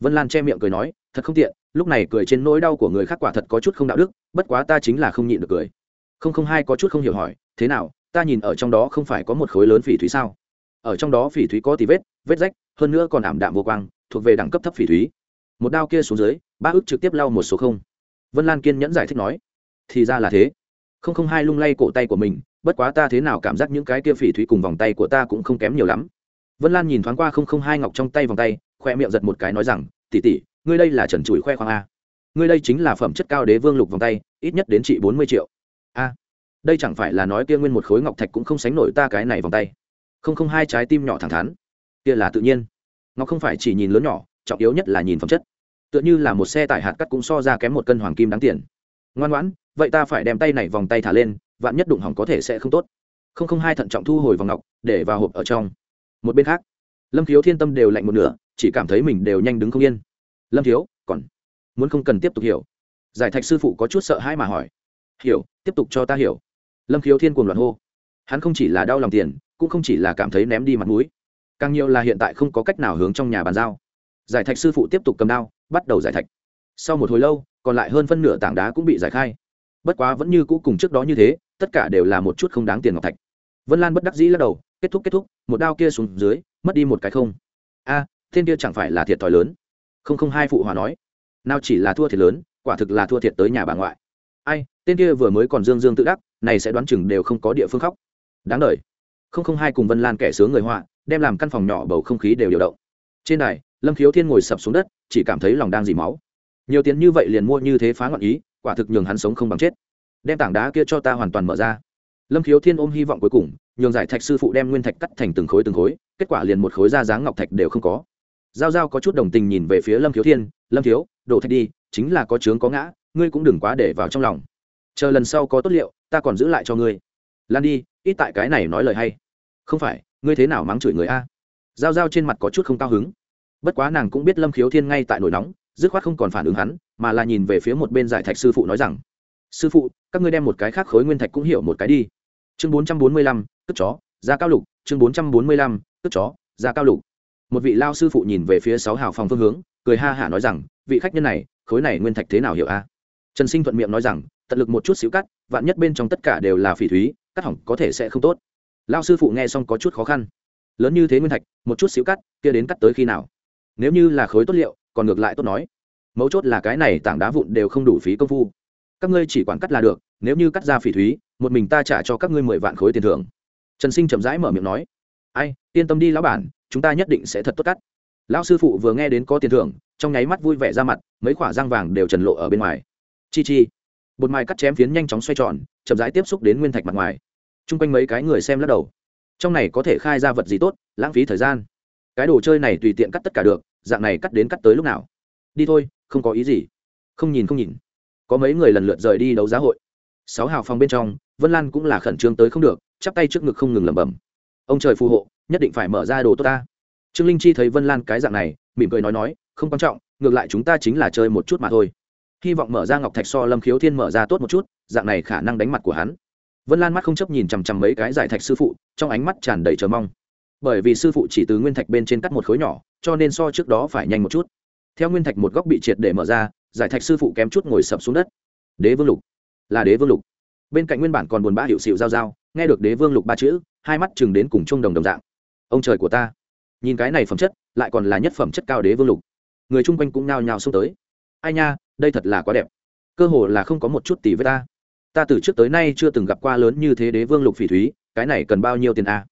Vân lan che miệng cười nói, thật không tiện, lúc này cười trên nỗi đau của người khác quả thật có chút không đạo đức, bất quá ta chính là không nhịn được cười. Không không hai có chút không hiểu hỏi, thế nào, ta nhìn ở trong đó không phải có một khối lớn phỉ thúy sao? Ở trong đó phỉ thúy có tí vết vết rách hơn nữa còn ảm đạm vô quang, thuộc về đẳng cấp thấp phỉ thúy. Một đao kia xuống dưới ba ước trực tiếp lau một số không. Vân lan kiên nhẫn giải thích nói, thì ra là thế. Không không hai lung lay cổ tay của mình, bất quá ta thế nào cảm giác những cái kia phỉ thúy cùng vòng tay của ta cũng không kém nhiều lắm. Vân lan nhìn thoáng qua không không hai ngọc trong tay vòng tay, khoe miệng giật một cái nói rằng tỉ tỉ ngươi đây là trần trụi khoe khoang a. Ngươi đây chính là phẩm chất cao đế vương lục vòng tay, ít nhất đến trị bốn mươi triệu. A, đây chẳng phải là nói kia nguyên một khối ngọc thạch cũng không sánh nổi ta cái này vòng tay. Không không hai trái tim nhỏ thẳng thắn kia là tự nhiên. Ngọc không phải chỉ nhìn lớn nhỏ, trọng yếu nhất là nhìn phẩm chất. Tựa như là một xe tải hạt cắt cũng so ra kém một cân hoàng kim đáng tiền. Ngoan ngoãn, vậy ta phải đem tay này vòng tay thả lên, vạn nhất đụng hỏng có thể sẽ không tốt. Không không hai thận trọng thu hồi vòng ngọc, để vào hộp ở trong. Một bên khác, lâm thiếu thiên tâm đều lạnh một nửa, chỉ cảm thấy mình đều nhanh đứng không yên. Lâm thiếu, còn muốn không cần tiếp tục hiểu. Giải thạch sư phụ có chút sợ hãi mà hỏi. Hiểu, tiếp tục cho ta hiểu. Lâm khiếu thiên cuồng loạn hô. Hắn không chỉ là đau lòng tiền, cũng không chỉ là cảm thấy ném đi mặt mũi càng nhiều là hiện tại không có cách nào hướng trong nhà bàn giao. Giải thạch sư phụ tiếp tục cầm đao bắt đầu giải thạch. Sau một hồi lâu còn lại hơn phân nửa tảng đá cũng bị giải khai. Bất quá vẫn như cũ cùng trước đó như thế tất cả đều là một chút không đáng tiền ngọc thạch. Vân lan bất đắc dĩ lắc đầu kết thúc kết thúc một đao kia xuống dưới mất đi một cái không. A à, thiên kia chẳng phải là thiệt thòi lớn? Không không hai phụ hòa nói. Nào chỉ là thua thiệt lớn quả thực là thua thiệt tới nhà bà ngoại. Ai tên kia vừa mới còn dương dương tự đắc này sẽ đoán chừng đều không có địa phương khóc. Đáng đ không không hai cùng vân lan kẻ sướng người họa đem làm căn phòng nhỏ bầu không khí đều điều động. Trên đài, lâm khiếu thiên ngồi sập xuống đất, chỉ cảm thấy lòng đang dì máu. Nhiều tiền như vậy liền mua như thế phá ngọn ý, quả thực nhường hắn sống không bằng chết. Đem tảng đá kia cho ta hoàn toàn mở ra. Lâm khiếu thiên ôm hy vọng cuối cùng, nhường giải thạch sư phụ đem nguyên thạch cắt thành từng khối từng khối, kết quả liền một khối da dáng ngọc thạch đều không có. Giao giao có chút đồng tình nhìn về phía lâm khiếu thiên, lâm thiếu, đổ thạch đi, chính là có chướng có ngã, ngươi cũng đừng quá để vào trong lòng. Chờ lần sau có tốt liệu, ta còn giữ lại cho ngươi. Lan đi, ít tại cái này nói lời hay. Không phải ngươi thế nào mắng chửi người a? Giao giao trên mặt có chút không cao hứng. Bất quá nàng cũng biết lâm khiếu thiên ngay tại nổi nóng, dứt khoát không còn phản ứng hắn, mà là nhìn về phía một bên giải thạch sư phụ nói rằng, sư phụ, các ngươi đem một cái khác khối nguyên thạch cũng hiểu một cái đi. Chương bốn trăm bốn mươi lăm, tức chó, ra cao lục. Chương bốn trăm bốn mươi lăm, tức chó, ra cao lục. Một vị lao sư phụ nhìn về phía sáu hào phòng phương hướng, cười ha hả nói rằng, vị khách nhân này, khối này nguyên thạch thế nào hiểu a? Trần sinh thuận miệng nói rằng, tận lực một chút xíu cắt, vạn nhất bên trong tất cả đều là phỉ thúy, cắt hỏng có thể sẽ không tốt lao sư phụ nghe xong có chút khó khăn. Lớn như thế nguyên thạch, một chút xíu cắt, kia đến cắt tới khi nào? Nếu như là khối tốt liệu, còn ngược lại tốt nói. Mấu chốt là cái này tảng đá vụn đều không đủ phí công phu. Các ngươi chỉ quản cắt là được, nếu như cắt ra phỉ thúy, một mình ta trả cho các ngươi mười vạn khối tiền thưởng. Trần sinh chậm rãi mở miệng nói. Ai, yên tâm đi lão bản, chúng ta nhất định sẽ thật tốt cắt. Lão sư phụ vừa nghe đến có tiền thưởng, trong nháy mắt vui vẻ ra mặt, mấy khoả răng vàng đều trần lộ ở bên ngoài. Chi chi. Bột mài cắt chém phiến nhanh chóng xoay tròn, chậm rãi tiếp xúc đến nguyên thạch mặt ngoài chung quanh mấy cái người xem lắc đầu. Trong này có thể khai ra vật gì tốt, lãng phí thời gian. Cái đồ chơi này tùy tiện cắt tất cả được, dạng này cắt đến cắt tới lúc nào? Đi thôi, không có ý gì. Không nhìn không nhìn. Có mấy người lần lượt rời đi đấu giá hội. Sáu hào phòng bên trong, vân lan cũng là khẩn trương tới không được, chắp tay trước ngực không ngừng lẩm bẩm. Ông trời phù hộ, nhất định phải mở ra đồ tốt ta. Trương linh chi thấy vân lan cái dạng này, mỉm cười nói nói, không quan trọng, ngược lại chúng ta chính là chơi một chút mà thôi. Hy vọng mở ra ngọc thạch so lâm khiếu thiên mở ra tốt một chút, dạng này khả năng đánh mặt của hắn vân lan mắt không chấp nhìn chằm chằm mấy cái giải thạch sư phụ, trong ánh mắt tràn đầy chờ mong. Bởi vì sư phụ chỉ từ nguyên thạch bên trên cắt một khối nhỏ, cho nên so trước đó phải nhanh một chút. Theo nguyên thạch một góc bị triệt để mở ra, giải thạch sư phụ kém chút ngồi sập xuống đất. Đế vương lục. Là đế vương lục. Bên cạnh nguyên bản còn buồn bã hiệu xịu giao giao, nghe được đế vương lục ba chữ, hai mắt chừng đến cùng chung đồng đồng dạng. Ông trời của ta. Nhìn cái này phẩm chất, lại còn là nhất phẩm chất cao đế vương lục. Người chung quanh cũng nhao nhao xông tới. Ai nha, đây thật là quá đẹp. Cơ hồ là không có một chút tỷ với ta ta từ trước tới nay chưa từng gặp qua lớn như thế đế vương lục phỉ thúy, cái này cần bao nhiêu tiền a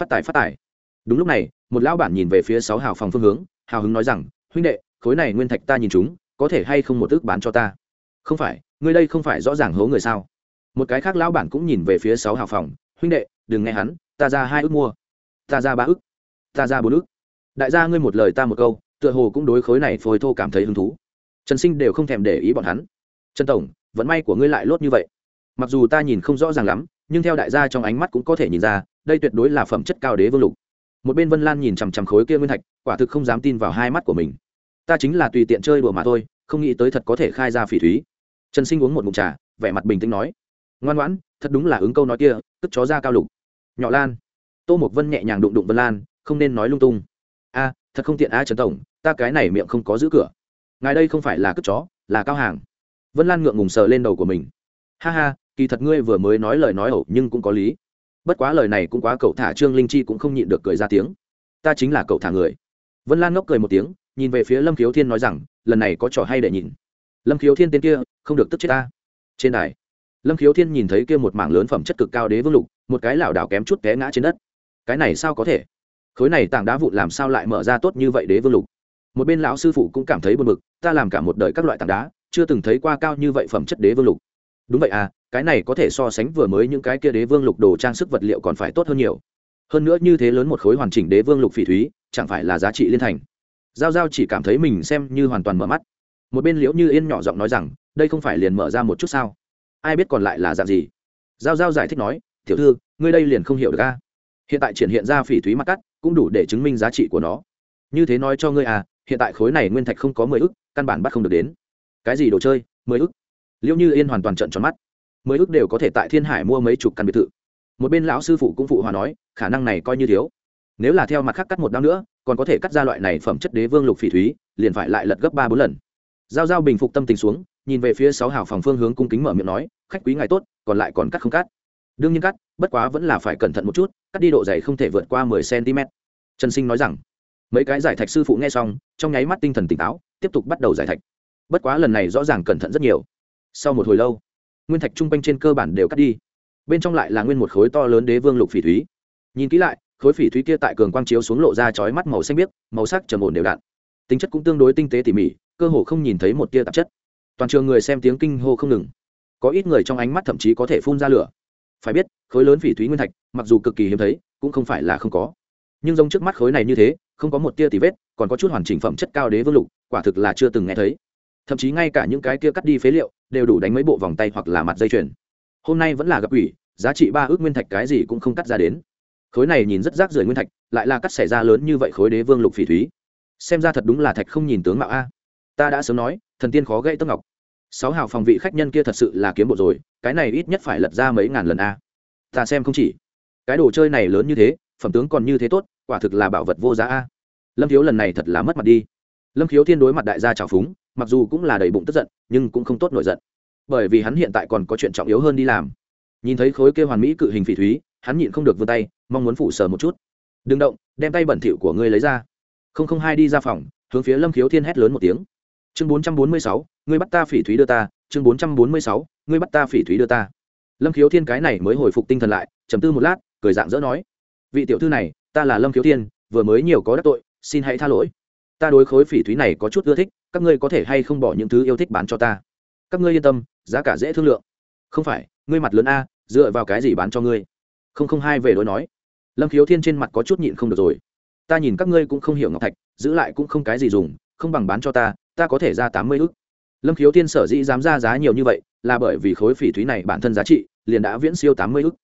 phát tài phát tài. Đúng lúc này, một lão bản nhìn về phía sáu hào phòng phương hướng, hào hứng nói rằng, huynh đệ, khối này nguyên thạch ta nhìn chúng, có thể hay không một ước bán cho ta? Không phải, ngươi đây không phải rõ ràng hố người sao? Một cái khác lão bản cũng nhìn về phía sáu hào phòng, huynh đệ, đừng nghe hắn, ta ra hai ước mua. Ta ra ba ước. Ta ra bốn ước. Đại gia ngươi một lời ta một câu, tựa hồ cũng đối khối này phôi thô cảm thấy hứng thú. Trần sinh đều không thèm để ý bọn hắn. Trần tổng, vận may của ngươi lại lốt như vậy mặc dù ta nhìn không rõ ràng lắm, nhưng theo đại gia trong ánh mắt cũng có thể nhìn ra, đây tuyệt đối là phẩm chất cao đế vương lục. Một bên vân lan nhìn chằm chằm khối kia nguyên thạch, quả thực không dám tin vào hai mắt của mình. Ta chính là tùy tiện chơi đùa mà thôi, không nghĩ tới thật có thể khai ra phỉ thúy. Trần sinh uống một mụn trà, vẻ mặt bình tĩnh nói, ngoan ngoãn, thật đúng là ứng câu nói kia, tức chó ra cao lục. Nhỏ lan, tô mộc vân nhẹ nhàng đụng đụng vân lan, không nên nói lung tung. A, thật không tiện a trần tổng, ta cái này miệng không có giữ cửa. Ngài đây không phải là cất chó, là cao hàng. Vân lan ngượng ngùng sờ lên đầu của mình. Ha ha kỳ thật ngươi vừa mới nói lời nói ẩu nhưng cũng có lý. Bất quá lời này cũng quá cậu thả trương linh chi cũng không nhịn được cười ra tiếng. Ta chính là cậu thả người. Vân lan ngốc cười một tiếng, nhìn về phía lâm khiếu thiên nói rằng, lần này có trò hay để nhìn. Lâm khiếu thiên tên kia, không được tức chết ta. Trên đài, lâm khiếu thiên nhìn thấy kia một mảng lớn phẩm chất cực cao đế vương lục, một cái lảo đảo kém chút té ngã trên đất. Cái này sao có thể? Khối này tảng đá vụn làm sao lại mở ra tốt như vậy đế vương lục? Một bên lão sư phụ cũng cảm thấy buồn bực, ta làm cả một đời các loại tảng đá, chưa từng thấy qua cao như vậy phẩm chất đế vương lục đúng vậy à cái này có thể so sánh vừa mới những cái kia đế vương lục đồ trang sức vật liệu còn phải tốt hơn nhiều. Hơn nữa như thế lớn một khối hoàn chỉnh đế vương lục phỉ thúy, chẳng phải là giá trị liên thành. Giao giao chỉ cảm thấy mình xem như hoàn toàn mở mắt. Một bên liễu như yên nhỏ giọng nói rằng, đây không phải liền mở ra một chút sao? Ai biết còn lại là dạng gì? Giao giao giải thích nói, tiểu thư, ngươi đây liền không hiểu được a. Hiện tại triển hiện ra phỉ thúy mặt cắt, cũng đủ để chứng minh giá trị của nó. Như thế nói cho ngươi à hiện tại khối này nguyên thạch không có mười ức, căn bản bắt không được đến. Cái gì đồ chơi, mười ức? Liễu như yên hoàn toàn trận tròn mắt. Mới ước đều có thể tại thiên hải mua mấy chục căn biệt thự. Một bên lão sư phụ cũng phụ hòa nói, khả năng này coi như thiếu. Nếu là theo mặt khác cắt một đao nữa, còn có thể cắt ra loại này phẩm chất đế vương lục phỉ thúy, liền phải lại lật gấp ba bốn lần. Giao giao bình phục tâm tình xuống, nhìn về phía sáu hào phòng phương hướng cung kính mở miệng nói, khách quý ngài tốt, còn lại còn cắt không cắt? Đương nhiên cắt, bất quá vẫn là phải cẩn thận một chút, cắt đi độ dày không thể vượt qua mười cm trần sinh nói rằng. Mấy cái giải thạch sư phụ nghe xong, trong nháy mắt tinh thần tỉnh táo, tiếp tục bắt đầu giải thạch. Bất quá lần này rõ ràng cẩn thận rất nhiều sau một hồi lâu, nguyên thạch trung quanh trên cơ bản đều cắt đi. Bên trong lại là nguyên một khối to lớn đế vương lục phỉ thúy. Nhìn kỹ lại, khối phỉ thúy kia tại cường quang chiếu xuống lộ ra chói mắt màu xanh biếc, màu sắc trầm ổn đều đặn. Tính chất cũng tương đối tinh tế tỉ mỉ, cơ hồ không nhìn thấy một tia tạp chất. Toàn trường người xem tiếng kinh hô không ngừng. Có ít người trong ánh mắt thậm chí có thể phun ra lửa. Phải biết, khối lớn phỉ thúy nguyên thạch, mặc dù cực kỳ hiếm thấy, cũng không phải là không có. Nhưng giống trước mắt khối này như thế, không có một tia tì vết, còn có chút hoàn chỉnh phẩm chất cao đế vương lục, quả thực là chưa từng nghe thấy. Thậm chí ngay cả những cái kia cắt đi phế liệu đều đủ đánh mấy bộ vòng tay hoặc là mặt dây chuyền. Hôm nay vẫn là gặp ủy, giá trị ba ước nguyên thạch cái gì cũng không cắt ra đến. Khối này nhìn rất rác rưởi nguyên thạch, lại là cắt xảy ra lớn như vậy khối đế vương lục phỉ thúy. Xem ra thật đúng là thạch không nhìn tướng mạo a. Ta đã sớm nói, thần tiên khó gây tấc ngọc. Sáu hào phòng vị khách nhân kia thật sự là kiếm bộ rồi, cái này ít nhất phải lật ra mấy ngàn lần a. Ta xem không chỉ. Cái đồ chơi này lớn như thế, phẩm tướng còn như thế tốt, quả thực là bảo vật vô giá a. Lâm thiếu lần này thật là mất mặt đi. Lâm khiếu thiên đối mặt đại gia trào phúng mặc dù cũng là đầy bụng tức giận, nhưng cũng không tốt nổi giận. Bởi vì hắn hiện tại còn có chuyện trọng yếu hơn đi làm. Nhìn thấy khối kêu hoàn mỹ cự hình phỉ thúy, hắn nhịn không được vươn tay, mong muốn phủ sờ một chút. Đừng động, đem tay bẩn thỉu của ngươi lấy ra. Không không hai đi ra phòng, hướng phía lâm khiếu thiên hét lớn một tiếng. Chương bốn trăm bốn mươi sáu, ngươi bắt ta phỉ thúy đưa ta, chương bốn trăm bốn mươi sáu, ngươi bắt ta phỉ thúy đưa ta. Lâm khiếu thiên cái này mới hồi phục tinh thần lại chấm tư một lát, cười dạng dỡ nói, vị tiểu thư này, ta là lâm khiếu thiên, vừa mới nhiều có đắc tội, xin hãy tha lỗi. Ta đối khối phỉ thúy này có chút ưa thích các ngươi có thể hay không bỏ những thứ yêu thích bán cho ta? Các ngươi yên tâm, giá cả dễ thương lượng. Không phải, ngươi mặt lớn a, dựa vào cái gì bán cho ngươi? Không không hai về đối nói. Lâm khiếu thiên trên mặt có chút nhịn không được rồi. Ta nhìn các ngươi cũng không hiểu ngọc thạch, giữ lại cũng không cái gì dùng, không bằng bán cho ta ta có thể ra tám mươi ức. Lâm khiếu thiên sở dĩ dám ra giá nhiều như vậy, là bởi vì khối phỉ thúy này bản thân giá trị liền đã viễn siêu tám mươi ức.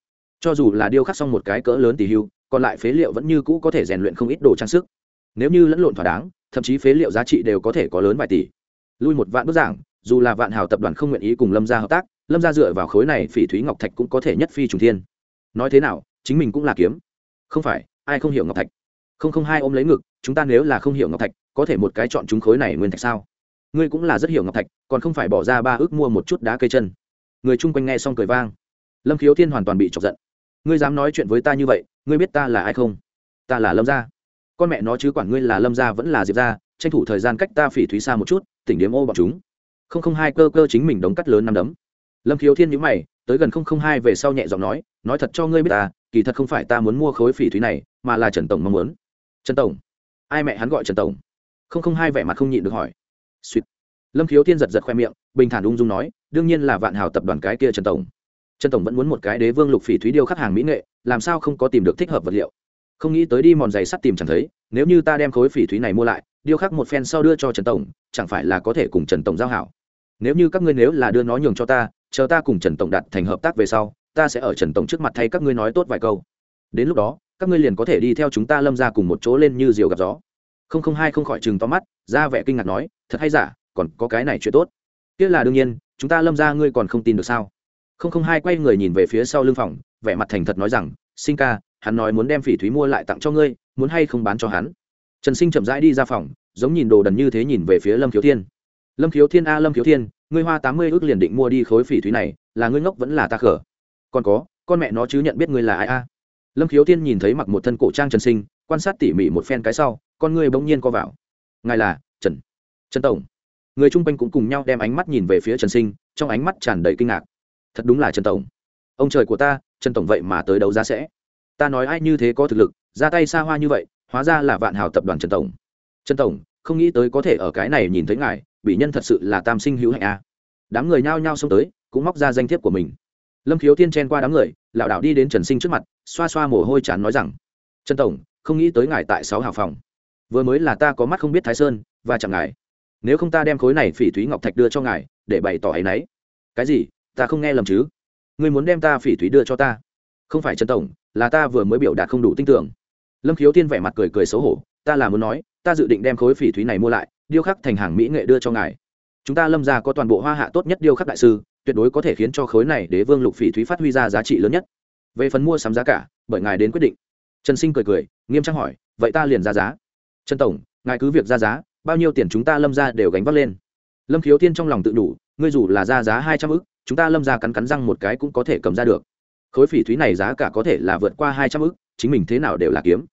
Cho dù là điêu khắc xong một cái cỡ lớn tỷ hưu, còn lại phế liệu vẫn như cũ có thể rèn luyện không ít đồ trang sức. Nếu như lẫn lộn thỏa đáng thậm chí phế liệu giá trị đều có thể có lớn vài tỷ. Lui một vạn bức giảng, dù là vạn hào tập đoàn không nguyện ý cùng lâm gia hợp tác, lâm gia dựa vào khối này phỉ thúy ngọc thạch cũng có thể nhất phi trùng thiên. Nói thế nào, chính mình cũng là kiếm. Không phải, ai không hiểu ngọc thạch? Không không hai ôm lấy ngực, chúng ta nếu là không hiểu ngọc thạch, có thể một cái chọn chúng khối này nguyên thạch sao? Ngươi cũng là rất hiểu ngọc thạch, còn không phải bỏ ra ba ước mua một chút đá cây chân. Người chung quanh nghe xong cười vang. Lâm khiếu thiên hoàn toàn bị chọc giận. Ngươi dám nói chuyện với ta như vậy, ngươi biết ta là ai không? Ta là lâm gia con mẹ nó chứ quản ngươi là lâm gia vẫn là diệp gia, tranh thủ thời gian cách ta phỉ thúy xa một chút, tỉnh điếm ô bọn chúng. Không không hai cơ cơ chính mình đóng cắt lớn năm đấm. Lâm khiếu thiên nhữ mày, tới gần không không hai về sau nhẹ giọng nói nói thật cho ngươi biết ta, kỳ thật không phải ta muốn mua khối phỉ thúy này, mà là trần tổng mong muốn. Trần tổng? Ai mẹ hắn gọi trần tổng? Không không hai vẻ mặt không nhịn được hỏi. Suýt. Lâm khiếu thiên giật giật khoe miệng, bình thản ung dung nói, đương nhiên là vạn hào tập đoàn cái kia trần tổng. Trần tổng vẫn muốn một cái đế vương lục phỉ thúy điêu khắc hàng mỹ nghệ, làm sao không có tìm được thích hợp vật liệu? Không nghĩ tới đi mòn giày sắt tìm chẳng thấy, nếu như ta đem khối phỉ thúy này mua lại, điêu khắc một phen sau đưa cho trần tổng, chẳng phải là có thể cùng trần tổng giao hảo. Nếu như các ngươi nếu là đưa nó nhường cho ta, chờ ta cùng trần tổng đạt thành hợp tác về sau, ta sẽ ở trần tổng trước mặt thay các ngươi nói tốt vài câu. Đến lúc đó, các ngươi liền có thể đi theo chúng ta lâm ra cùng một chỗ lên như diều gặp gió. Không không hai không khỏi chừng to mắt, ra vẻ kinh ngạc nói, thật hay giả, còn có cái này chuyện tốt. Tiếc là đương nhiên, chúng ta lâm ra ngươi còn không tin được sao? Không không hai quay người nhìn về phía sau lưng phòng, vẻ mặt thành thật nói rằng, sinh ca hắn nói muốn đem phỉ thúy mua lại tặng cho ngươi, muốn hay không bán cho hắn. Trần sinh chậm rãi đi ra phòng, giống nhìn đồ đần như thế nhìn về phía lâm khiếu thiên. Lâm khiếu thiên a, lâm khiếu thiên, ngươi hoa tám mươi ước liền định mua đi khối phỉ thúy này, là ngươi ngốc vẫn là ta khở. Còn có, con mẹ nó chứ nhận biết ngươi là ai a? Lâm khiếu thiên nhìn thấy mặc một thân cổ trang trần sinh, quan sát tỉ mỉ một phen cái sau, con ngươi bỗng nhiên co vào. Ngài là trần trần tổng. Người chung quanh cũng cùng nhau đem ánh mắt nhìn về phía trần sinh, trong ánh mắt tràn đầy kinh ngạc. Thật đúng là trần tổng. Ông trời của ta, trần tổng vậy mà tới đấu giá sẽ ta nói ai như thế có thực lực, ra tay xa hoa như vậy, hóa ra là vạn hào tập đoàn trần tổng. Trần tổng, không nghĩ tới có thể ở cái này nhìn thấy ngài, bị nhân thật sự là tam sinh hữu hạnh a. Đám người nhao nhao xông tới, cũng móc ra danh thiếp của mình. Lâm khiếu thiên chen qua đám người, lảo đảo đi đến trần sinh trước mặt, xoa xoa mồ hôi chán nói rằng, trần tổng, không nghĩ tới ngài tại sáu hào phòng. Vừa mới là ta có mắt không biết thái sơn, và chẳng ngài nếu không ta đem khối này phỉ thúy ngọc thạch đưa cho ngài, để bày tỏ ấ y n ấ y cái gì? Ta không nghe lầm chứ. Ngươi muốn đem ta phỉ thúy đưa cho ta? Không phải trần tổng, là ta vừa mới biểu đạt không đủ tin tưởng. Lâm khiếu thiên vẻ mặt cười cười xấu hổ, ta là muốn nói, ta dự định đem khối phỉ thúy này mua lại, điêu khắc thành hàng mỹ nghệ đưa cho ngài. Chúng ta lâm ra có toàn bộ hoa hạ tốt nhất điêu khắc đại sư, tuyệt đối có thể khiến cho khối này đế vương lục phỉ thúy phát huy ra giá trị lớn nhất. Về phần mua sắm giá cả, bởi ngài đến quyết định. Trần sinh cười cười, nghiêm trang hỏi, vậy ta liền ra giá. Trần tổng, ngài cứ việc ra giá, bao nhiêu tiền chúng ta lâm ra đều gánh vác lên. Lâm khiếu thiên trong lòng tự đủ, ngươi dù là ra giá hai trăm ư c chúng ta lâm ra cắn cắn răng một cái cũng có thể cầm ra được khối phỉ thúy này giá cả có thể là vượt qua hai trăm ức, chính mình thế nào đều là kiếm.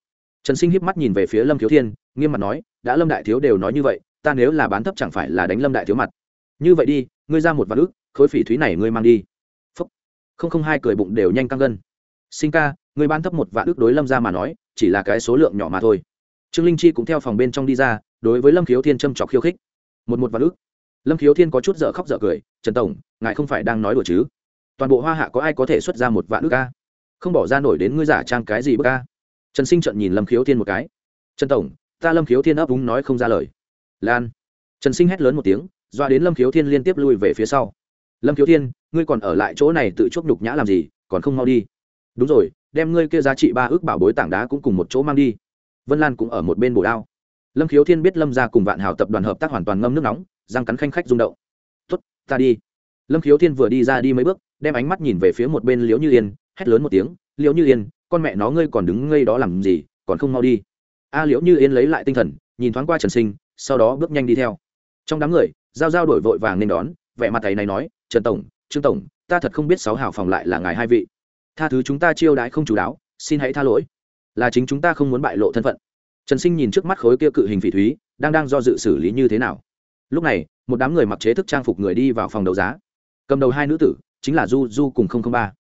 Trần sinh híp mắt nhìn về phía lâm Thiếu thiên nghiêm mặt nói đã lâm đại thiếu đều nói như vậy ta nếu là bán thấp chẳng phải là đánh lâm đại thiếu mặt? Như vậy đi ngươi ra một vạn ức, khối phỉ thúy này ngươi mang đi. Phúc. Không không hai cười bụng đều nhanh căng gân. Sinh ca ngươi bán thấp một vạn ức đối lâm ra mà nói chỉ là cái số lượng nhỏ mà thôi. Trương linh chi cũng theo phòng bên trong đi ra đối với lâm khiếu thiên châm trọc khiêu khích. Một một vạn ức, lâm khiếu thiên có chút dở khóc dở cười trần tổng ngài không phải đang nói đùa chứ? Toàn bộ hoa hạ có ai có thể xuất ra một vạn ước ca? Không bỏ ra nổi đến ngươi giả trang cái gì bức ca? Trần sinh trận nhìn lâm khiếu thiên một cái. Trần tổng, ta lâm khiếu thiên ấp úng nói không ra lời. Lan. Trần sinh hét lớn một tiếng, doa đến lâm khiếu thiên liên tiếp lui về phía sau. Lâm khiếu thiên, ngươi còn ở lại chỗ này tự chuốc đục nhã làm gì, còn không mau đi. Đúng rồi, đem ngươi kia giá trị ba ước bảo bối tảng đá cũng cùng một chỗ mang đi. Vân lan cũng ở một bên bổ đao. Lâm khiếu thiên biết lâm ra cùng vạn hào tập đoàn hợp tác hoàn toàn ngâm nước nóng, răng cắn khanh khách rung động. Tuất ta đi lâm khiếu thiên vừa đi ra đi mấy bước, đem ánh mắt nhìn về phía một bên liễu như yên, hét lớn một tiếng, liễu như yên, con mẹ nó ngươi còn đứng ngây đó làm gì, còn không mau đi. A liễu như yên lấy lại tinh thần, nhìn thoáng qua trần sinh, sau đó bước nhanh đi theo. Trong đám người, giao giao đổi vội vàng nên đón, vẻ mặt thầy này nói, trần tổng, trương tổng, ta thật không biết sáu hào phòng lại là ngài hai vị. Tha thứ chúng ta chiêu đãi không chú đáo, xin hãy tha lỗi. Là chính chúng ta không muốn bại lộ thân phận. Trần sinh nhìn trước mắt khối kia cự hình phỉ thúy, đang đang do dự xử lý như thế nào. Lúc này, một đám người mặc chế thức trang phục người đi vào phòng đấu giá cầm đầu hai nữ tử, chính là du du cùng không không ba.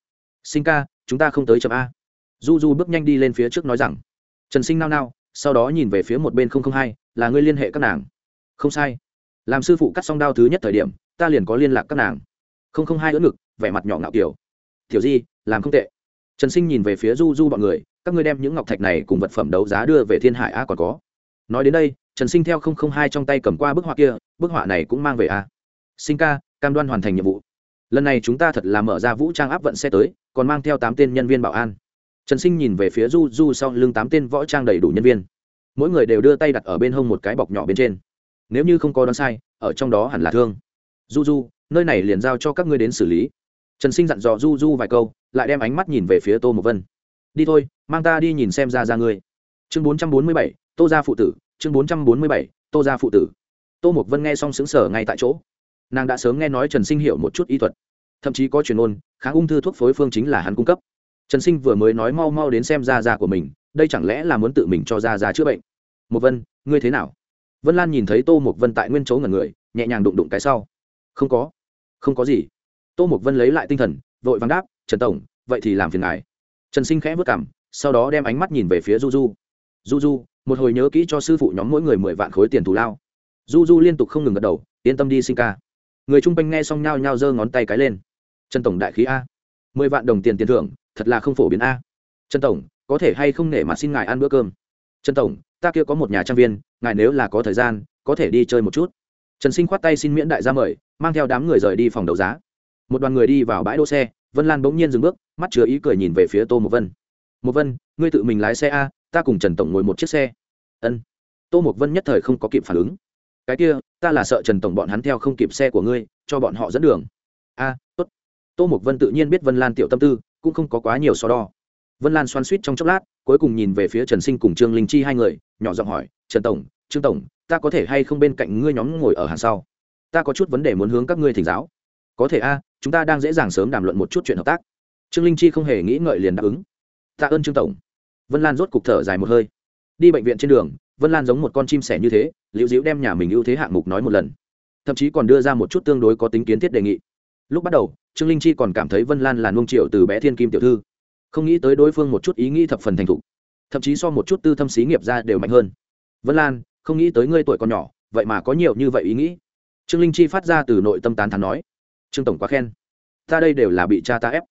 Sinh ca, chúng ta không tới chậm a. Du du bước nhanh đi lên phía trước nói rằng. Trần sinh nao nao, sau đó nhìn về phía một bên không không hai, là ngươi liên hệ các nàng. Không sai. Làm sư phụ cắt xong đao thứ nhất thời điểm, ta liền có liên lạc các nàng. Không không hai ưỡn ngực, vẻ mặt nhỏ ngạo kiểu. Tiểu di, làm không tệ. Trần sinh nhìn về phía du du bọn người, các ngươi đem những ngọc thạch này cùng vật phẩm đấu giá đưa về thiên hải a còn có. Nói đến đây, trần sinh theo không không hai trong tay cầm qua bức họa kia, bức họa này cũng mang về a. Sinh ca, cam đoan hoàn thành nhiệm vụ lần này chúng ta thật là mở ra vũ trang áp vận xe tới, còn mang theo tám tên nhân viên bảo an. Trần sinh nhìn về phía du du sau lưng tám tên võ trang đầy đủ nhân viên. Mỗi người đều đưa tay đặt ở bên hông một cái bọc nhỏ bên trên. Nếu như không có đoán sai, ở trong đó hẳn là thương. Du du, nơi này liền giao cho các ngươi đến xử lý. Trần sinh dặn dò du du vài câu, lại đem ánh mắt nhìn về phía tô mộc vân. Đi thôi, mang ta đi nhìn xem ra ra ngươi. Chương bốn trăm bốn mươi bảy, tô gia phụ tử. Chương bốn trăm bốn mươi bảy, tô gia phụ tử. Tô mộc vân nghe xong xứng sở ngay tại chỗ nàng đã sớm nghe nói trần sinh hiểu một chút y thuật, thậm chí có truyền môn kháng ung thư thuốc phối phương chính là hắn cung cấp. Trần sinh vừa mới nói mau mau đến xem da da của mình, đây chẳng lẽ là muốn tự mình cho da da chữa bệnh? Một vân, ngươi thế nào? Vân lan nhìn thấy tô một vân tại nguyên chỗ ngẩn người, nhẹ nhàng đụng đụng cái sau. Không có. Không có gì. Tô mục vân lấy lại tinh thần, vội vàng đáp, trần tổng, vậy thì làm phiền ngài. Trần sinh khẽ vất cảm sau đó đem ánh mắt nhìn về phía du du du du một hồi nhớ kỹ cho sư phụ nhóm mỗi người mười vạn khối tiền thù lao. Du du liên tục không ngừng gật đầu, yên tâm đi, sinh ca người chung quanh nghe xong nhao nhao giơ ngón tay cái lên. Trần tổng đại khí a. Mười vạn đồng tiền tiền thưởng, thật là không phổ biến a. Trần tổng, có thể hay không nể mà xin ngài ăn bữa cơm? Trần tổng, ta kia có một nhà trang viên, ngài nếu là có thời gian, có thể đi chơi một chút. Trần sinh khoát tay xin miễn đại gia mời, mang theo đám người rời đi phòng đấu giá. Một đoàn người đi vào bãi đỗ xe, vân lan bỗng nhiên dừng bước, mắt chứa ý cười nhìn về phía tô một vân. Một vân, ngươi tự mình lái xe a, ta cùng trần tổng ngồi một chiếc xe. Ân. Tô một vân nhất thời không có kịp phản ứng cái kia, ta là sợ trần tổng bọn hắn theo không kịp xe của ngươi, cho bọn họ dẫn đường. A tốt. Tô Mục vân tự nhiên biết vân lan tiểu tâm tư, cũng không có quá nhiều so đo. Vân lan xoan suýt trong chốc lát, cuối cùng nhìn về phía trần sinh cùng trương linh chi hai người, nhỏ giọng hỏi, trần tổng, trương tổng, ta có thể hay không bên cạnh ngươi nhóm ngồi ở hàng sau? Ta có chút vấn đề muốn hướng các ngươi thỉnh giáo. Có thể a, chúng ta đang dễ dàng sớm đàm luận một chút chuyện hợp tác. Trương linh chi không hề nghĩ ngợi liền đáp ứng. Tạ ơn trương tổng. Vân lan rốt cục thở dài một hơi. Đi bệnh viện trên đường vân lan giống một con chim sẻ như thế, liễu diễu đem nhà mình ưu thế hạng mục nói một lần. Thậm chí còn đưa ra một chút tương đối có tính kiến thiết đề nghị. Lúc bắt đầu, trương linh chi còn cảm thấy vân lan là nung triệu từ bé thiên kim tiểu thư. Không nghĩ tới đối phương một chút ý nghĩ thập phần thành thục. Thậm chí so một chút tư thâm xí nghiệp ra đều mạnh hơn. Vân lan, không nghĩ tới ngươi tuổi còn nhỏ, vậy mà có nhiều như vậy ý nghĩ. Trương linh chi phát ra từ nội tâm tán thán nói. Trương tổng quá khen. Ta đây đều là bị cha ta ép.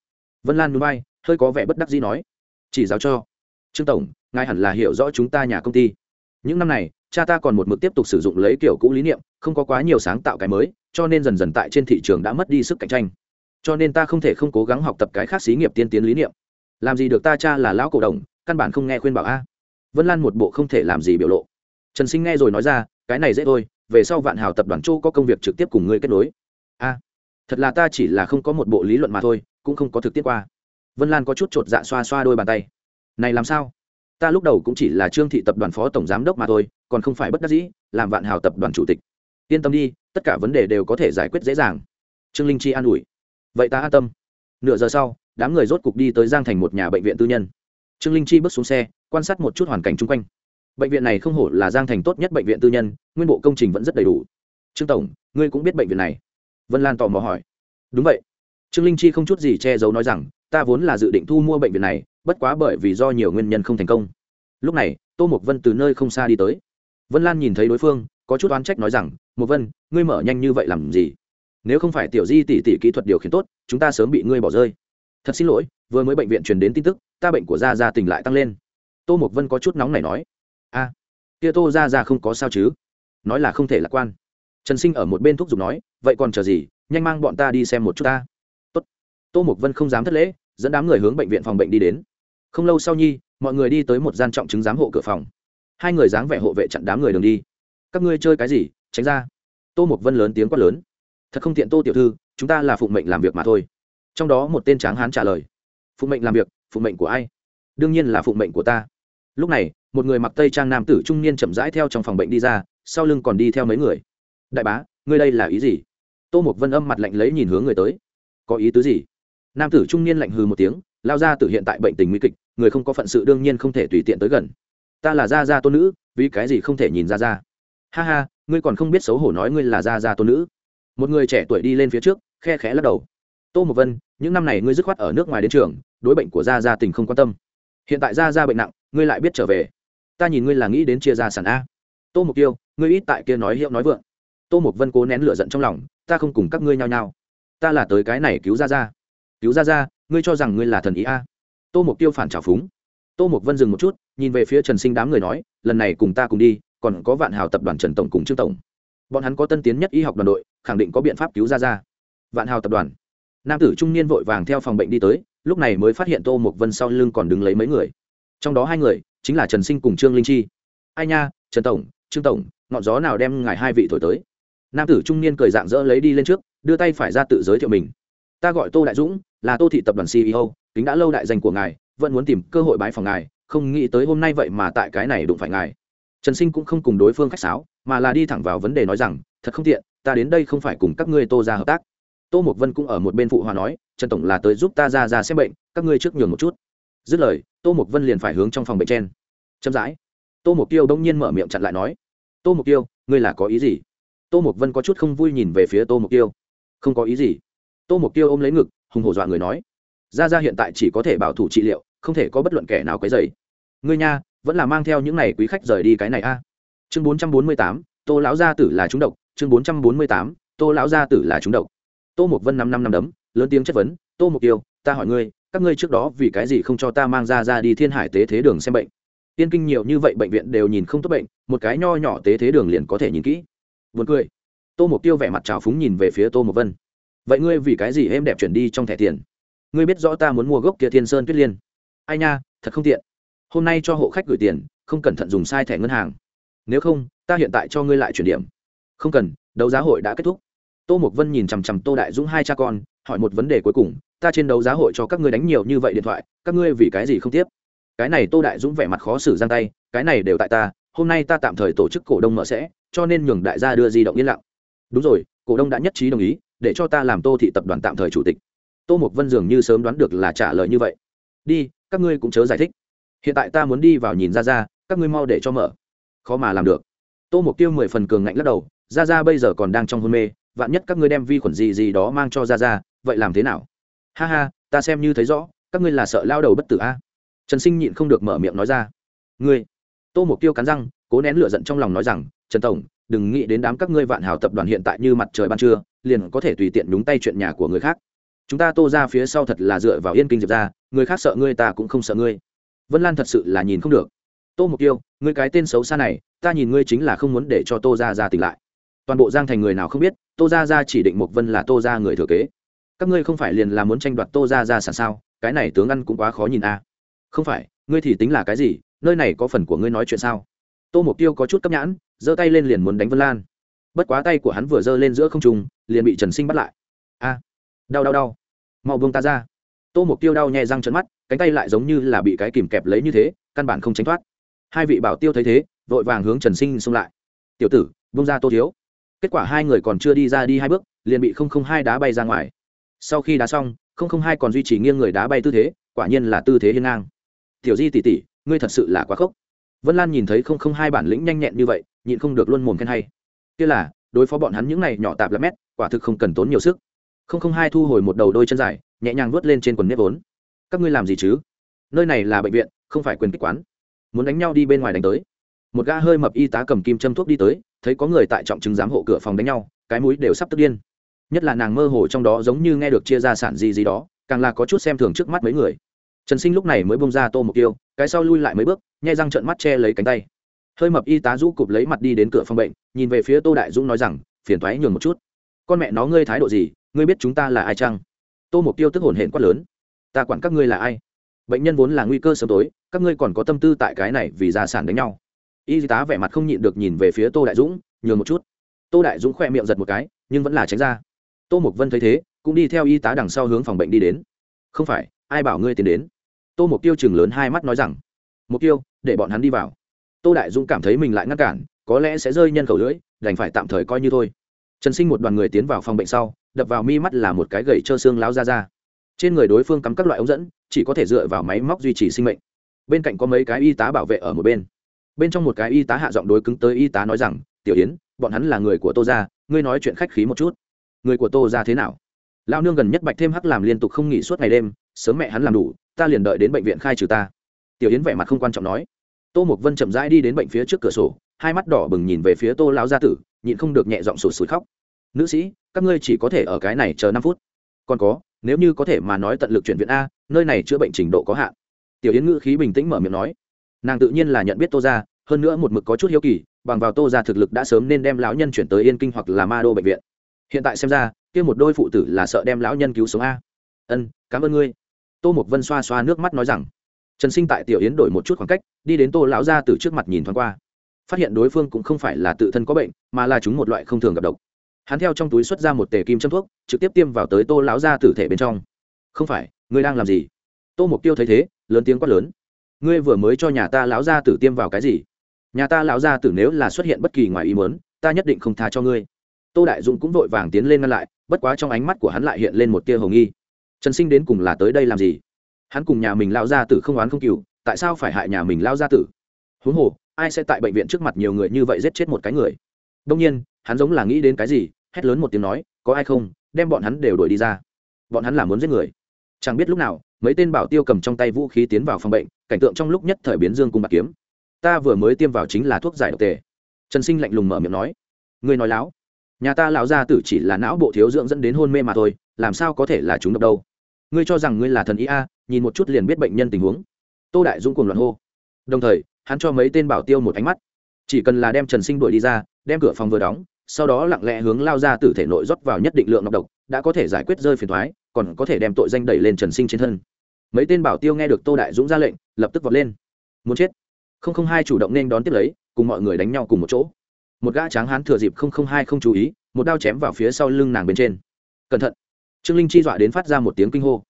Vân lan núi bay, hơi có vẻ bất đắc dĩ nói. Chỉ giáo cho. Trương tổng, ngài hẳn là hiểu rõ chúng ta nhà công ty những năm này, cha ta còn một mực tiếp tục sử dụng lấy kiểu cũ lý niệm, không có quá nhiều sáng tạo cái mới, cho nên dần dần tại trên thị trường đã mất đi sức cạnh tranh. Cho nên ta không thể không cố gắng học tập cái khác xí nghiệp tiên tiến lý niệm. Làm gì được ta cha là lão cổ đồng, căn bản không nghe khuyên bảo a. Vân lan một bộ không thể làm gì biểu lộ. Trần sinh nghe rồi nói ra, cái này dễ thôi, về sau vạn hào tập đoàn châu có công việc trực tiếp cùng ngươi kết nối. A, thật là ta chỉ là không có một bộ lý luận mà thôi, cũng không có thực tiết qua. Vân lan có chút chột dạ xoa xoa đôi bàn tay. Này làm sao? Ta lúc đầu cũng chỉ là trương thị tập đoàn phó tổng giám đốc mà thôi, còn không phải bất đắc dĩ, làm vạn hào tập đoàn chủ tịch. Yên tâm đi, tất cả vấn đề đều có thể giải quyết dễ dàng. Trương linh chi an ủi. Vậy ta an tâm. Nửa giờ sau, đám người rốt cục đi tới giang thành một nhà bệnh viện tư nhân. Trương linh chi bước xuống xe, quan sát một chút hoàn cảnh chung quanh. Bệnh viện này không hổ là giang thành tốt nhất bệnh viện tư nhân, nguyên bộ công trình vẫn rất đầy đủ. Trương tổng, ngươi cũng biết bệnh viện này. Vân lan tò mò hỏi. Đúng vậy. Trương linh chi không chút gì che giấu nói rằng ta vốn là dự định thu mua bệnh viện này, bất quá bởi vì do nhiều nguyên nhân không thành công. Lúc này, tô mục vân từ nơi không xa đi tới. Vân lan nhìn thấy đối phương, có chút oán trách nói rằng, Mục vân, ngươi mở nhanh như vậy làm gì? Nếu không phải tiểu di tỷ tỷ kỹ thuật điều khiển tốt, chúng ta sớm bị ngươi bỏ rơi. Thật xin lỗi, vừa mới bệnh viện truyền đến tin tức, ta bệnh của gia gia tình lại tăng lên. Tô mục vân có chút nóng này nói. A, kia tô gia gia không có sao chứ? Nói là không thể lạc quan. Trần sinh ở một bên thúc giục nói, vậy còn chờ gì? Nhanh mang bọn ta đi xem một chút ta. Tốt. tô mục vân không dám thất lễ dẫn đám người hướng bệnh viện phòng bệnh đi đến. Không lâu sau nhi, mọi người đi tới một gian trọng chứng giám hộ cửa phòng. Hai người dáng vẻ hộ vệ chặn đám người đường đi. Các ngươi chơi cái gì? Tránh ra. Tô mục vân lớn tiếng quát lớn. Thật không tiện tô tiểu thư, chúng ta là phụng mệnh làm việc mà thôi. Trong đó một tên tráng hán trả lời. Phụng mệnh làm việc, phụng mệnh của ai? Đương nhiên là phụng mệnh của ta. Lúc này, một người mặc tây trang nam tử trung niên chậm rãi theo trong phòng bệnh đi ra, sau lưng còn đi theo mấy người. Đại bá, ngươi đây là ý gì? Tô mục vân âm mặt lạnh lấy nhìn hướng người tới. Có ý tứ gì? Nam tử trung niên lạnh hừ một tiếng, lao ra từ hiện tại bệnh tình nguy kịch, người không có phận sự đương nhiên không thể tùy tiện tới gần. Ta là gia gia tôn nữ, vì cái gì không thể nhìn ra ra ha ha, ngươi còn không biết xấu hổ nói ngươi là gia gia tôn nữ. Một người trẻ tuổi đi lên phía trước, khe khẽ lắc đầu. Tô một vân, những năm này ngươi dứt khoát ở nước ngoài đến trường, đối bệnh của gia gia tình không quan tâm. Hiện tại gia gia bệnh nặng, ngươi lại biết trở về. Ta nhìn ngươi là nghĩ đến chia gia sản a. Tô mục tiêu, ngươi ít tại kia nói hiệu nói vượng. Tô mục vân cố nén lửa giận trong lòng, ta không cùng các ngươi nhao nhao. Ta là tới cái này cứu gia gia cứu Ra Ra, ngươi cho rằng ngươi là thần ý a? Tô mục tiêu phản trào phúng. Tô mục vân dừng một chút nhìn về phía trần sinh đám người nói lần này cùng ta cùng đi còn có vạn hào tập đoàn trần tổng cùng trương tổng. Bọn hắn có tân tiến nhất y học đoàn đội khẳng định có biện pháp cứu ra ra. Vạn hào tập đoàn. Nam tử trung niên vội vàng theo phòng bệnh đi tới lúc này mới phát hiện tô mục vân sau lưng còn đứng lấy mấy người. Trong đó hai người chính là trần sinh cùng trương linh chi. Ai nha trần tổng trương tổng ngọn gió nào đem ngài hai vị thổi tới? Nam tử trung niên cười dạng dỡ lấy đi lên trước đưa tay phải ra tự giới thiệu mình. Ta gọi tô đại dũng là tô thị tập đoàn ceo kính đã lâu đại danh của ngài, vẫn muốn tìm cơ hội bái phòng ngài, không nghĩ tới hôm nay vậy mà tại cái này đụng phải ngài. Trần sinh cũng không cùng đối phương khách sáo, mà là đi thẳng vào vấn đề nói rằng, thật không tiện, ta đến đây không phải cùng các ngươi tô ra hợp tác. Tô mộc vân cũng ở một bên phụ hòa nói, trần tổng là tới giúp ta ra ra xem bệnh, các ngươi trước nhường một chút. Dứt lời, tô mộc vân liền phải hướng trong phòng bệnh trên chậm rãi. Tô mộc tiêu đông nhiên mở miệng chặn lại nói, tô mộc tiêu, ngươi là có ý gì? Tô mộc vân có chút không vui nhìn về phía tô mộc tiêu. Không có ý gì. Tô mục tiêu ôm lấy ngực hùng hổ dọa người nói. Ra ra hiện tại chỉ có thể bảo thủ trị liệu, không thể có bất luận kẻ nào quấy dày ngươi nha, vẫn là mang theo những này quý khách rời đi cái này a. Chương bốn trăm bốn mươi tám, tô lão gia tử là trúng độc. Chương bốn trăm bốn mươi tám, tô lão gia tử là trúng độc. Tô mục vân năm năm năm đấm, lớn tiếng chất vấn, tô mục tiêu ta hỏi ngươi, các ngươi trước đó vì cái gì không cho ta mang ra ra đi thiên hải tế thế đường xem bệnh? Tiên kinh nhiều như vậy bệnh viện đều nhìn không tốt bệnh, một cái nho nhỏ tế thế đường liền có thể nhìn kỹ. Vượt cười. Tô mục tiêu vẻ mặt trào phúng nhìn về phía tô mục vân vậy ngươi vì cái gì em đẹp chuyển đi trong thẻ tiền? Ngươi biết rõ ta muốn mua gốc kia thiên sơn tuyết liên. Ai nha, thật không tiện. Hôm nay cho hộ khách gửi tiền, không cẩn thận dùng sai thẻ ngân hàng. Nếu không, ta hiện tại cho ngươi lại chuyển điểm. Không cần, đấu giá hội đã kết thúc. Tô mục vân nhìn chằm chằm tô đại dũng hai cha con, hỏi một vấn đề cuối cùng, ta trên đấu giá hội cho các ngươi đánh nhiều như vậy điện thoại, các ngươi vì cái gì không tiếp? Cái này tô đại dũng vẻ mặt khó xử giang tay, cái này đều tại ta, hôm nay ta tạm thời tổ chức cổ đông mở sẽ, cho nên nhường đại gia đưa di động yên lặng. Đúng rồi, cổ đông đã nhất trí đồng ý để cho ta làm tô thị tập đoàn tạm thời chủ tịch. Tô mục vân dường như sớm đoán được là trả lời như vậy. Đi, các ngươi cũng chớ giải thích. Hiện tại ta muốn đi vào nhìn ra ra các ngươi mau để cho mở. Khó mà làm được. Tô mục tiêu mười phần cường ngạnh lắc đầu ra ra bây giờ còn đang trong hôn mê, vạn nhất các ngươi đem vi khuẩn gì gì đó mang cho ra ra vậy làm thế nào? Ha ha, ta xem như thấy rõ, các ngươi là sợ lao đầu bất tử a. Trần sinh nhịn không được mở miệng nói ra. Ngươi. Tô mục tiêu cắn răng, cố nén lửa giận trong lòng nói rằng, trần tổng đừng nghĩ đến đám các ngươi vạn hào tập đoàn hiện tại như mặt trời ban trưa, liền có thể tùy tiện nhúng tay chuyện nhà của người khác. Chúng ta tô ra phía sau thật là dựa vào yên kinh diệp ra, người khác sợ ngươi ta cũng không sợ ngươi. Vân lan thật sự là nhìn không được. Tô mục tiêu, ngươi cái tên xấu xa này, ta nhìn ngươi chính là không muốn để cho tô ra ra tỉnh lại. Toàn bộ giang thành người nào không biết, tô ra ra chỉ định Mục vân là tô ra người thừa kế. Các ngươi không phải liền là muốn tranh đoạt tô ra ra sản sao, cái này tướng ăn cũng quá khó nhìn a. Không phải, ngươi thì tính là cái gì, nơi này có phần của ngươi nói chuyện sao? Tô mục tiêu có chút cấp nhãn, giơ tay lên liền muốn đánh vân lan. Bất quá tay của hắn vừa giơ lên giữa không trung, liền bị trần sinh bắt lại. A, đau đau đau. Mau buông ta ra. Tô mục tiêu đau nhẹ răng trận mắt, cánh tay lại giống như là bị cái kìm kẹp lấy như thế, căn bản không tránh thoát. Hai vị bảo tiêu thấy thế, vội vàng hướng trần sinh xông lại. Tiểu tử, buông ra tô thiếu. Kết quả hai người còn chưa đi ra đi hai bước, liền bị không không hai đá bay ra ngoài. Sau khi đá xong, không không hai còn duy trì nghiêng người đá bay tư thế, quả nhiên là tư thế hiên ngang. Tiểu di tỉ tỉ ngươi thật sự là quá khốc vân lan nhìn thấy không không hai bản lĩnh nhanh nhẹn như vậy, nhịn không được luôn mồm khen hay. Kia là, đối phó bọn hắn những này nhỏ tạp là mét, quả thực không cần tốn nhiều sức. Không không hai thu hồi một đầu đôi chân dài, nhẹ nhàng vuốt lên trên quần nếp vốn. Các ngươi làm gì chứ? Nơi này là bệnh viện, không phải quyền kích quán. Muốn đánh nhau đi bên ngoài đánh tới. Một gã hơi mập y tá cầm kim châm thuốc đi tới, thấy có người tại trọng chứng giám hộ cửa phòng đánh nhau, cái mũi đều sắp tức điên. Nhất là nàng mơ hồ trong đó giống như nghe được chia ra sản gì gì đó, càng là có chút xem thường trước mắt mấy người trần sinh lúc này mới bông ra tô mục tiêu cái sau lui lại mấy bước, nhai răng trợn mắt che lấy cánh tay. Hơi mập y tá rũ cụp lấy mặt đi đến cửa phòng bệnh, nhìn về phía tô đại dũng nói rằng, phiền thoái nhường một chút. Con mẹ nó ngươi thái độ gì, ngươi biết chúng ta là ai chăng? Tô mục tiêu tức hồn hển quát lớn, ta quản các ngươi là ai? Bệnh nhân vốn là nguy cơ sớm tối, các ngươi còn có tâm tư tại cái này vì gia sản đánh nhau. Y tá vẻ mặt không nhịn được nhìn về phía tô đại dũng, nhường một chút. Tô đại dũng khoe miệng giật một cái, nhưng vẫn là tránh ra. Tô mục vân thấy thế, cũng đi theo y tá đằng sau hướng phòng bệnh đi đến. Không phải ai bảo ngươi tiến đến? Tô mục tiêu chừng lớn hai mắt nói rằng mục tiêu, để bọn hắn đi vào. Tô đại dũng cảm thấy mình lại ngăn cản, có lẽ sẽ rơi nhân khẩu lưỡi, đành phải tạm thời coi như thôi. Trần sinh một đoàn người tiến vào phòng bệnh sau, đập vào mi mắt là một cái gậy trơ xương láo ra ra trên người đối phương cắm các loại ống dẫn, chỉ có thể dựa vào máy móc duy trì sinh mệnh. Bên cạnh có mấy cái y tá bảo vệ ở một bên. Bên trong một cái y tá hạ giọng đối cứng tới y tá nói rằng, tiểu yến, bọn hắn là người của tô ra ngươi nói chuyện khách khí một chút. Người của tô ra thế nào? Lao nương gần nhất bạch thêm hắc làm liên tục không nghỉ suốt ngày đêm sớm mẹ hắn làm đủ, ta liền đợi đến bệnh viện khai trừ ta. Tiểu yến vẻ mặt không quan trọng nói. Tô mục vân chậm rãi đi đến bệnh phía trước cửa sổ, hai mắt đỏ bừng nhìn về phía tô lão gia tử, nhịn không được nhẹ giọng sụt sùi khóc. Nữ sĩ, các ngươi chỉ có thể ở cái này chờ năm phút. Còn có, nếu như có thể mà nói tận lực chuyển viện a, nơi này chữa bệnh trình độ có hạn. Tiểu yến ngữ khí bình tĩnh mở miệng nói. Nàng tự nhiên là nhận biết tô ra hơn nữa một mực có chút hiếu kỳ, bằng vào tô ra thực lực đã sớm nên đem lão nhân chuyển tới yên kinh hoặc là ma đô bệnh viện. Hiện tại xem ra, kia một đôi phụ tử là sợ đem lão nhân cứu sống a. Ân, cảm ơn ngươi tô mục vân xoa xoa nước mắt nói rằng, trần sinh tại tiểu yến đổi một chút khoảng cách, đi đến tô lão ra từ trước mặt nhìn thoáng qua, phát hiện đối phương cũng không phải là tự thân có bệnh, mà là chúng một loại không thường gặp độc. Hắn theo trong túi xuất ra một tề kim châm thuốc, trực tiếp tiêm vào tới tô lão ra tử thể bên trong. Không phải, ngươi đang làm gì? Tô mục tiêu thấy thế, lớn tiếng quát lớn, ngươi vừa mới cho nhà ta lão ra tử tiêm vào cái gì? Nhà ta lão ra tử nếu là xuất hiện bất kỳ ngoài ý mớn ta nhất định không tha cho ngươi. Tô đại dũng cũng vội vàng tiến lên ngăn lại, bất quá trong ánh mắt của hắn lại hiện lên một tia hồng nghi trần sinh đến cùng là tới đây làm gì? Hắn cùng nhà mình lao gia tử không oán không cừu tại sao phải hại nhà mình lao gia tử? Huống hồ, ai sẽ tại bệnh viện trước mặt nhiều người như vậy giết chết một cái người? Đông nhiên, hắn giống là nghĩ đến cái gì, hét lớn một tiếng nói, có ai không? Đem bọn hắn đều đuổi đi ra. Bọn hắn là muốn giết người. Chẳng biết lúc nào, mấy tên bảo tiêu cầm trong tay vũ khí tiến vào phòng bệnh, cảnh tượng trong lúc nhất thời biến dương cung bạc kiếm. Ta vừa mới tiêm vào chính là thuốc giải độc tề. Trần sinh lạnh lùng mở miệng nói. Người nói láo. Nhà ta lão gia tử chỉ là não bộ thiếu dưỡng dẫn đến hôn mê mà thôi, làm sao có thể là chúng độc đâu? Ngươi cho rằng ngươi là thần ý a, nhìn một chút liền biết bệnh nhân tình huống. Tô đại dũng cùng loạn hô. Đồng thời, hắn cho mấy tên bảo tiêu một ánh mắt. Chỉ cần là đem trần sinh đuổi đi ra, đem cửa phòng vừa đóng, sau đó lặng lẽ hướng lao ra từ thể nội rót vào nhất định lượng nọc độc, đã có thể giải quyết rơi phiền thoái còn có thể đem tội danh đẩy lên trần sinh trên thân. Mấy tên bảo tiêu nghe được tô đại dũng ra lệnh, lập tức vọt lên. Muốn chết. Không không hai chủ động nên đón tiếp lấy, cùng mọi người đánh nhau cùng một chỗ. Một gã tráng hán thừa dịp không không hai không chú ý, một đao chém vào phía sau lưng nàng bên trên. Cẩn thận trương linh chi dọa đến phát ra một tiếng kinh hô.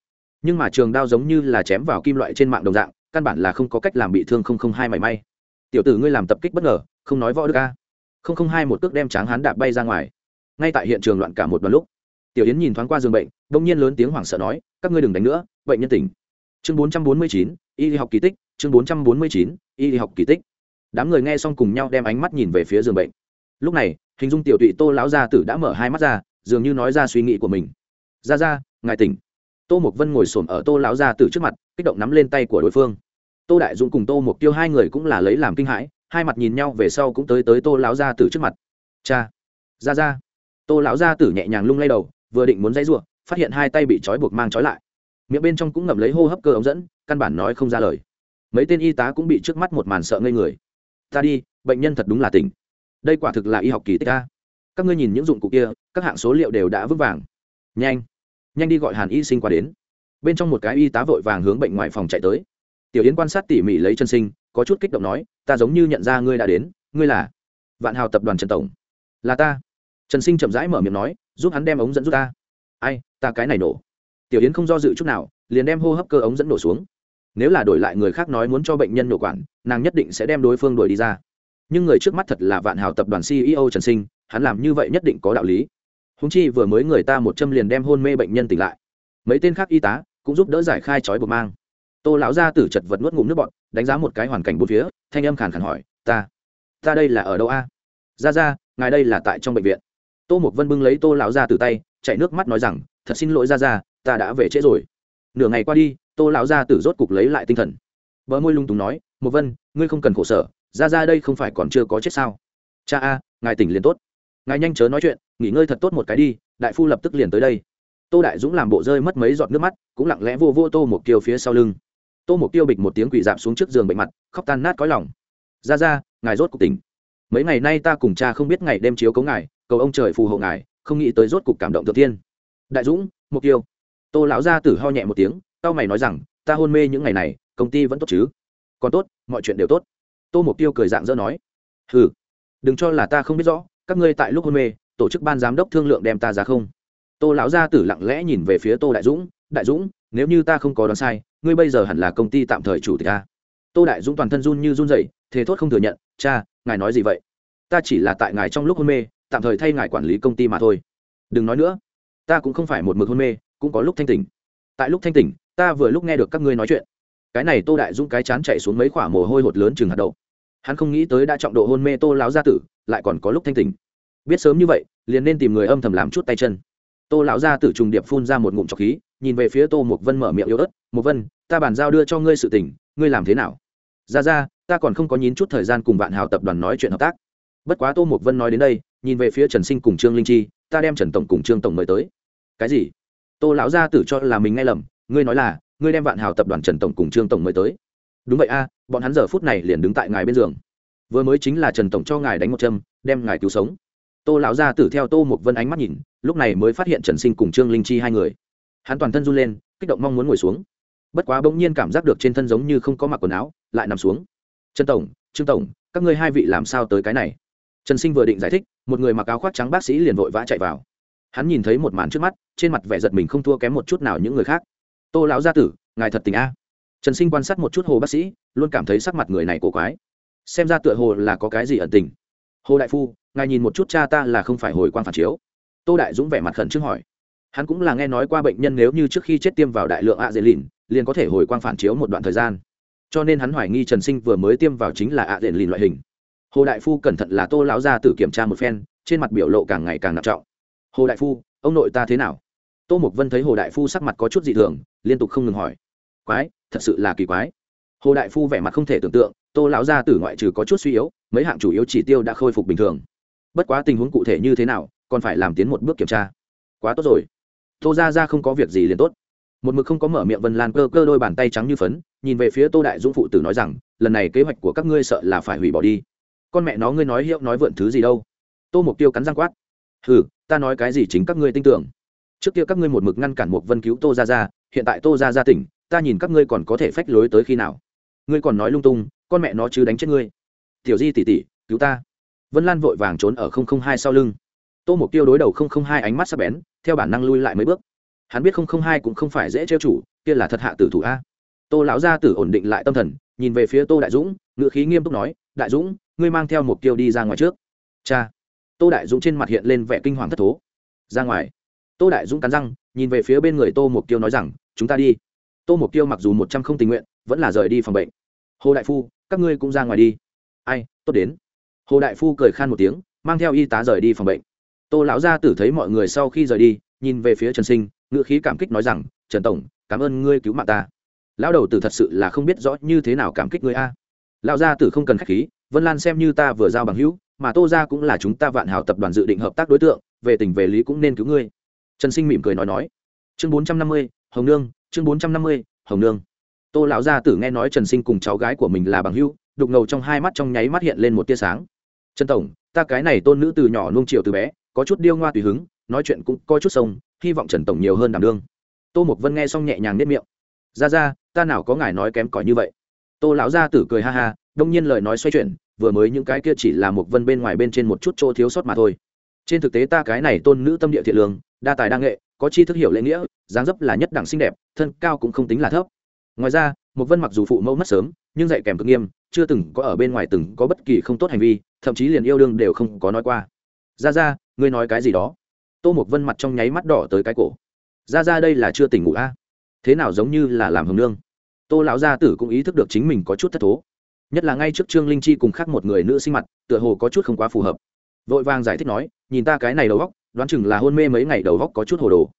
Nhưng mà trường đao giống như là chém vào kim loại trên mạng đồng dạng, căn bản là không có cách làm bị thương không không hai mảy may. Tiểu tử ngươi làm tập kích bất ngờ, không nói võ đức ca không không hai một cước đem tráng hán đạp bay ra ngoài. Ngay tại hiện trường loạn cả một đoạn lúc, tiểu yến nhìn thoáng qua giường bệnh đ ỗ n g nhiên lớn tiếng hoảng sợ nói, các ngươi đừng đánh nữa, bệnh nhân tỉnh. Chương bốn trăm bốn mươi chín, y học kỳ tích, chương bốn trăm bốn mươi chín y học kỳ tích. Đám người nghe xong cùng nhau đem ánh mắt nhìn về phía giường bệnh. Lúc này, hình dung tiểu tụy tô lão gia tử đã mở hai mắt ra, dường như nói ra suy nghĩ của mình ra ra, ngài tỉnh. Tô mục vân ngồi s ổ m ở tô lão gia tử trước mặt, kích động nắm lên tay của đối phương. Tô đại dũng cùng tô mục tiêu hai người cũng là lấy làm kinh hãi, hai mặt nhìn nhau về sau cũng tới tới tô lão gia tử trước mặt. Cha, ra ra. Tô lão gia tử nhẹ nhàng lung lay đầu, vừa định muốn dãy ruộng, phát hiện hai tay bị trói buộc mang trói lại. Miệng bên trong cũng ngậm lấy hô hấp cơ ống dẫn, căn bản nói không ra lời. Mấy tên y tá cũng bị trước mắt một màn sợ ngây người. Ta đi, bệnh nhân thật đúng là tỉnh. Đây quả thực là y học kỳ tích a. Các ngươi nhìn những dụng cụ kia, các hạng số liệu đều đã vững vàng. Nhanh nhanh đi gọi hàn y sinh qua đến. Bên trong một cái y tá vội vàng hướng bệnh ngoài phòng chạy tới. Tiểu yến quan sát tỉ mỉ lấy chân sinh, có chút kích động nói, ta giống như nhận ra ngươi đã đến, ngươi là vạn hào tập đoàn trần tổng. Là ta. Trần sinh chậm rãi mở miệng nói, giúp hắn đem ống dẫn rút ta. Ai, ta cái này nổ. Tiểu yến không do dự chút nào, liền đem hô hấp cơ ống dẫn nổ xuống. Nếu là đổi lại người khác nói muốn cho bệnh nhân nổ quản, nàng nhất định sẽ đem đối phương đuổi đi ra. Nhưng người trước mắt thật là vạn hào tập đoàn ceo trần sinh, hắn làm như vậy nhất định có đạo lý húng chi vừa mới người ta một châm liền đem hôn mê bệnh nhân tỉnh lại. Mấy tên khác y tá cũng giúp đỡ giải khai trói buộc mang. Tô lão gia tử chật vật nuốt ngụm nước bọn đánh giá một cái hoàn cảnh bốn phía, thanh âm khàn khàn hỏi, ta ta đây là ở đâu a? Ra ra, ngài đây là tại trong bệnh viện. Tô mục vân bưng lấy tô lão gia tử tay, chạy nước mắt nói rằng, thật xin lỗi ra ra, ta đã về trễ rồi. Nửa ngày qua đi, tô lão gia tử rốt cục lấy lại tinh thần. Bờ môi lung túng nói mục vân, ngươi không cần khổ sở, ra ra đây không phải còn chưa có chết sao? Cha a, ngài tỉnh liền tốt ngài nhanh chớ nói chuyện, nghỉ ngơi thật tốt một cái đi, đại phu lập tức liền tới đây. Tô đại dũng làm bộ rơi mất mấy giọt nước mắt, cũng lặng lẽ vô vô tô một kiều phía sau lưng. Tô mục tiêu bịch một tiếng quỷ dạp xuống trước giường bệnh mặt, khóc tan nát cõi lòng. Ra ra, ngài rốt cục tỉnh. Mấy ngày nay ta cùng cha không biết ngày đêm chiếu cấu ngài, cầu ông trời phù hộ ngài, không nghĩ tới rốt cục cảm động tự thiên. Đại dũng mục tiêu tô lão gia tử ho nhẹ một tiếng tao mày nói rằng, ta hôn mê những ngày này, công ty vẫn tốt chứ? Còn tốt, mọi chuyện đều tốt. Tô mục tiêu cười dạng dỡ nói. Hừ, đừng cho là ta không biết rõ các ngươi tại lúc hôn mê, tổ chức ban giám đốc thương lượng đem ta ra không? Tô lão gia tử lặng lẽ nhìn về phía tô đại dũng đại dũng, nếu như ta không có đoán sai, ngươi bây giờ hẳn là công ty tạm thời chủ tịch a. Tô đại dũng toàn thân run như run dậy thế thốt không thừa nhận, cha, ngài nói gì vậy? Ta chỉ là tại ngài trong lúc hôn mê, tạm thời thay ngài quản lý công ty mà thôi. Đừng nói nữa, ta cũng không phải một mực hôn mê, cũng có lúc thanh tỉnh. Tại lúc thanh tỉnh, ta vừa lúc nghe được các ngươi nói chuyện. Cái này tô đại dũng cái chán chạy xuống mấy khoả mồ hôi hột lớn chừng hạt đậu. Hắn không nghĩ tới đã trọng độ hôn mê tô láo gia tử lại còn có lúc thanh tỉnh. Biết sớm như vậy, liền nên tìm người âm thầm làm chút tay chân. Tô lão gia tử trùng điệp phun ra một ngụm trọc khí, nhìn về phía tô mục vân mở miệng yếu ớt, mục vân, ta bàn giao đưa cho ngươi sự tình, ngươi làm thế nào? Ra ra, ta còn không có nhín chút thời gian cùng vạn hào tập đoàn nói chuyện hợp tác. Bất quá tô mục vân nói đến đây, nhìn về phía trần sinh cùng trương linh chi, ta đem trần tổng cùng trương tổng mời tới. Cái gì? Tô lão gia tử cho là mình nghe lầm, ngươi nói là, ngươi đem vạn hào tập đoàn trần tổng cùng trương tổng mời tới. Đúng vậy a, bọn hắn giờ phút này liền đứng tại ngài bên giường vừa mới chính là trần tổng cho ngài đánh một châm, đem ngài cứu sống. Tô lão gia tử theo tô một vân ánh mắt nhìn, lúc này mới phát hiện trần sinh cùng trương linh chi hai người. Hắn toàn thân run lên, kích động mong muốn ngồi xuống. Bất quá bỗng nhiên cảm giác được trên thân giống như không có mặc quần áo, lại nằm xuống. Trần tổng, trương tổng, các ngươi hai vị làm sao tới cái này? Trần sinh vừa định giải thích, một người mặc áo khoác trắng bác sĩ liền vội vã chạy vào. Hắn nhìn thấy một màn trước mắt, trên mặt vẻ giật mình không thua kém một chút nào những người khác. Tô lão gia tử, ngài thật tình a. Trần sinh quan sát một chút hồ bác sĩ, luôn cảm thấy sắc mặt người này cổ quái xem ra tựa hồ là có cái gì ẩn tình. Hồ đại phu, ngài nhìn một chút cha ta là không phải hồi quan phản chiếu. Tô đại dũng vẻ mặt khẩn trương hỏi. Hắn cũng là nghe nói qua bệnh nhân nếu như trước khi chết tiêm vào đại lượng ạ dễ lìn liền có thể hồi quang phản chiếu một đoạn thời gian. Cho nên hắn hoài nghi trần sinh vừa mới tiêm vào chính là ạ dễ lìn loại hình. Hồ đại phu cẩn thận là tô lão ra tự kiểm tra một phen, trên mặt biểu lộ càng ngày càng nặng trọng. Hồ đại phu, ông nội ta thế nào? Tô mục vân thấy hồ đại phu sắc mặt có chút dị thường, liên tục không ngừng hỏi. Quái, thật sự là kỳ quái hồ đại phu vẻ mặt không thể tưởng tượng, tô lão gia tử ngoại trừ có chút suy yếu, mấy hạng chủ yếu chỉ tiêu đã khôi phục bình thường. Bất quá tình huống cụ thể như thế nào, còn phải làm tiến một bước kiểm tra. Quá tốt rồi. Tô ra ra không có việc gì liền tốt. Một mực không có mở miệng vân lan cơ cơ đôi bàn tay trắng như phấn, nhìn về phía tô đại dũng phụ tử nói rằng, lần này kế hoạch của các ngươi sợ là phải hủy bỏ đi. Con mẹ nó ngươi nói hiệu nói vượn thứ gì đâu. Tô mục tiêu cắn răng quát. Ừ ta nói cái gì chính các ngươi tin tưởng. Trước kia các ngươi một mực ngăn cản một vân cứu tô ra ra hiện tại tô ra ra tỉnh, ta nhìn các ngươi còn có thể phách lối tới khi nào ngươi còn nói lung tung, con mẹ nó chứ đánh chết ngươi. Tiểu di tỉ tỉ cứu ta. Vân lan vội vàng trốn ở không không hai sau lưng. Tô mục tiêu đối đầu không không hai ánh mắt sắp bén, theo bản năng lui lại mấy bước. Hắn biết không không hai cũng không phải dễ trêu chủ, kia là thật hạ tử thủ a. Tô lão gia tử ổn định lại tâm thần, nhìn về phía tô đại dũng ngự khí nghiêm túc nói, đại dũng, ngươi mang theo mục tiêu đi ra ngoài trước. Cha. Tô đại dũng trên mặt hiện lên vẻ kinh hoàng thất thố. Ra ngoài. Tô đại dũng cắn răng, nhìn về phía bên người tô mục tiêu nói rằng, chúng ta đi. Tô mục tiêu mặc dù một trăm không tình nguyện vẫn là rời đi phòng bệnh. Hồ đại phu, các ngươi cũng ra ngoài đi. Ai, tốt đến. Hồ đại phu cười khan một tiếng, mang theo y tá rời đi phòng bệnh. Tô lão gia tử thấy mọi người sau khi rời đi, nhìn về phía trần sinh ngựa khí cảm kích nói rằng, trần tổng, cảm ơn ngươi cứu mạng ta. Lão đầu tử thật sự là không biết rõ như thế nào cảm kích ngươi a. Lão gia tử không cần khách khí, vân lan xem như ta vừa giao bằng hữu, mà tô ra cũng là chúng ta vạn hào tập đoàn dự định hợp tác đối tượng, về tình về lý cũng nên cứu ngươi. Trần sinh mỉm cười nói nói. Chương bốn trăm năm mươi, hồng nương, chương bốn trăm năm mươi, hồng nương tô lão gia tử nghe nói trần sinh cùng cháu gái của mình là bằng hữu, đục ngầu trong hai mắt trong nháy mắt hiện lên một tia sáng. Trần tổng, ta cái này tôn nữ từ nhỏ nung chiều từ bé, có chút điêu ngoa tùy hứng, nói chuyện cũng có chút sông, hy vọng trần tổng nhiều hơn đảm đương. Tô mục vân nghe xong nhẹ nhàng nếp miệng. Ra ra, ta nào có ngài nói kém cỏi như vậy. Tô lão gia tử cười ha ha, đông nhiên lời nói xoay chuyển, vừa mới những cái kia chỉ là một vân bên ngoài bên trên một chút chỗ thiếu sót mà thôi. Trên thực tế ta cái này tôn nữ tâm địa thiện lương, đa tài đa nghệ, có chi thức hiểu lễ nghĩa, dáng dấp là nhất đẳng xinh đẹp, thân cao cũng không tính là thấp ngoài ra một vân mặc dù phụ mẫu mất sớm, nhưng dạy kèm cực nghiêm, chưa từng có ở bên ngoài từng có bất kỳ không tốt hành vi, thậm chí liền yêu đương đều không có nói qua. Ra ra ngươi nói cái gì đó? Tô một vân mặt trong nháy mắt đỏ tới cái cổ. Ra ra đây là chưa tỉnh ngủ a? À? thế nào giống như là làm hồng nương? Tô lão gia tử cũng ý thức được chính mình có chút thất thố. Nhất là ngay trước trương linh chi cùng khác một người nữ sinh mặt, tựa hồ có chút không quá phù hợp. Vội vàng giải thích nói, nhìn ta cái này đầu góc đoán chừng là hôn mê mấy ngày đầu góc có chút hồ đồ.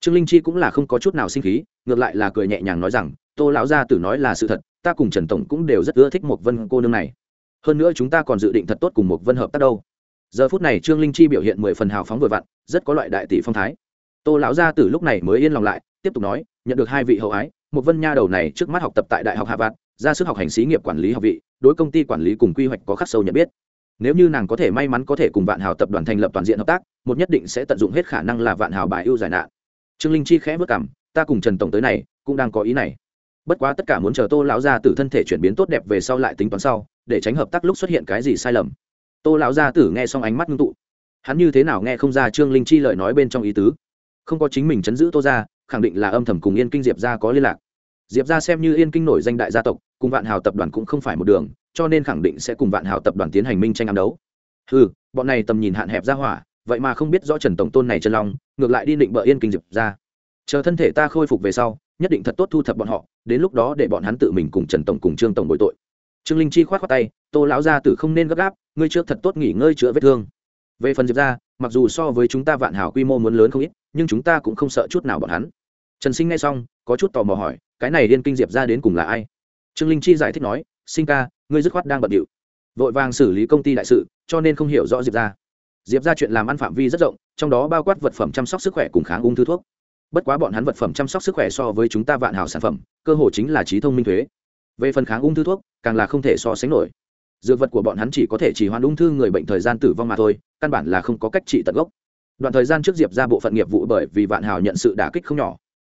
Trương linh chi cũng là không có chút nào sinh khí, ngược lại là cười nhẹ nhàng nói rằng tô lão gia tử nói là sự thật, ta cùng trần tổng cũng đều rất ưa thích một vân cô nương này. Hơn nữa chúng ta còn dự định thật tốt cùng một vân hợp tác đâu. Giờ phút này trương linh chi biểu hiện mười phần hào phóng vừa vặn, rất có loại đại tỷ phong thái. Tô lão gia tử lúc này mới yên lòng lại, tiếp tục nói, nhận được hai vị hậu ái một vân nha đầu này trước mắt học tập tại đại học hạ vạn, ra sức học hành xí nghiệp quản lý học vị, đối công ty quản lý cùng quy hoạch có khắc sâu nhận biết. Nếu như nàng có thể may mắn có thể cùng vạn hào tập đoàn thành lập toàn diện hợp tác, một nhất định sẽ tận dụng hết khả năng là vạn hào bài ưu giải nạn. Trương linh chi khẽ vất cảm ta cùng trần tổng tới này, cũng đang có ý này bất quá tất cả muốn chờ tô lão gia tử thân thể chuyển biến tốt đẹp về sau lại tính toán sau, để tránh hợp tác lúc xuất hiện cái gì sai lầm. Tô lão gia tử nghe xong ánh mắt ngưng tụ. Hắn như thế nào nghe không ra trương linh chi lời nói bên trong ý tứ. Không có chính mình chấn giữ tô ra khẳng định là âm thầm cùng yên kinh diệp ra có liên lạc. Diệp ra xem như yên kinh nổi danh đại gia tộc, cùng vạn hào tập đoàn cũng không phải một đường, cho nên khẳng định sẽ cùng vạn hào tập đoàn tiến hành minh tranh ám đấu. Ừ bọn này tầm nhìn hạn hẹp ra hỏa, vậy mà không biết rõ trần tổng tôn này chân long, ngược lại đi định bợ yên kinh diệp ra chờ thân thể ta khôi phục về sau, nhất định thật tốt thu thập bọn họ đến lúc đó để bọn hắn tự mình cùng trần tổng cùng trương tổng bội tội. Trương linh chi k h o á t tay, tô lão gia tử không nên gấp gáp, ngươi trước thật tốt nghỉ ngơi chữa vết thương. Về phần diệp ra mặc dù so với chúng ta vạn hảo quy mô muốn lớn không ít, nhưng chúng ta cũng không sợ chút nào bọn hắn. Trần sinh nghe xong, có chút tò mò hỏi, cái này liên kinh diệp ra đến cùng là ai? Trương linh chi giải thích nói, sinh ca, ngươi dứt khoát đang bận điệu. Vội vàng xử lý công ty đại sự, cho nên không hiểu rõ diệp ra diệp ra chuyện làm ăn phạm vi rất rộng, trong đó bao quát vật phẩm chăm sóc sức khỏe cùng kháng ung thư thuốc bất quá bọn hắn vật phẩm chăm sóc sức khỏe so với chúng ta vạn hảo sản phẩm, cơ hồ chính là trí thông minh thuế. Về phần kháng ung thư thuốc, càng là không thể so sánh nổi. Dược vật của bọn hắn chỉ có thể chỉ hoãn ung thư người bệnh thời gian tử vong mà thôi, căn bản là không có cách trị tận gốc. Đoạn thời gian trước diệp ra bộ phận nghiệp vụ bởi vì vạn hào nhận sự đả kích không nhỏ.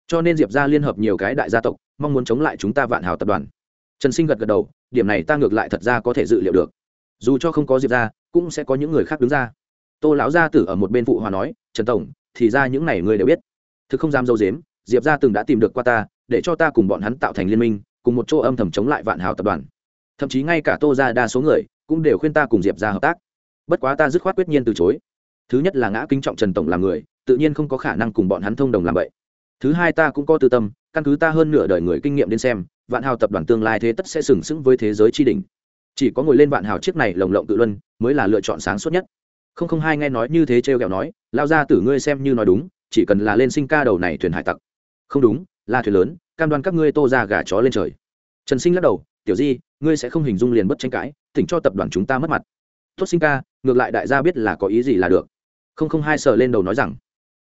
Cho nên diệp ra liên hợp nhiều cái đại gia tộc, mong muốn chống lại chúng ta vạn hào tập đoàn. Trần sinh gật gật đầu, điểm này ta ngược lại thật ra có thể dự liệu được. Dù cho không có diệp ra cũng sẽ có những người khác đứng ra. Tô lão gia tử ở một bên phụ hòa nói, trần tổng, thì ra những này người đều biết thực không dám dâu dếm, diệp ra từng đã tìm được qua ta, để cho ta cùng bọn hắn tạo thành liên minh, cùng một chỗ âm thầm chống lại vạn hào tập đoàn. Thậm chí ngay cả tô ra đa số người cũng đều khuyên ta cùng diệp ra hợp tác. Bất quá ta dứt khoát quyết nhiên từ chối. Thứ nhất là ngã kính trọng trần tổng là người, tự nhiên không có khả năng cùng bọn hắn thông đồng làm vậy. Thứ hai ta cũng có tư tâm, căn cứ ta hơn nửa đời người kinh nghiệm đến xem, vạn hào tập đoàn tương lai thế tất sẽ sừng sững với thế giới tri đình chỉ có ngồi lên vạn hào chiếc này lồng lộng tự luân, mới là lựa chọn sáng suốt nhất. Không không hai nghe nói như thế t r e o kẹo nói lao ra tử ngươi xem như nói đúng chỉ cần là lên sinh ca đầu này thuyền hải tặc. Không đúng, là thuyền lớn, cam đoan các ngươi tô ra gà chó lên trời. Trần sinh lắc đầu, tiểu di, ngươi sẽ không hình dung liền bất tranh cãi tỉnh cho tập đoàn chúng ta mất mặt. Tốt sinh ca, ngược lại đại gia biết là có ý gì là được. Không không hai sờ lên đầu nói rằng,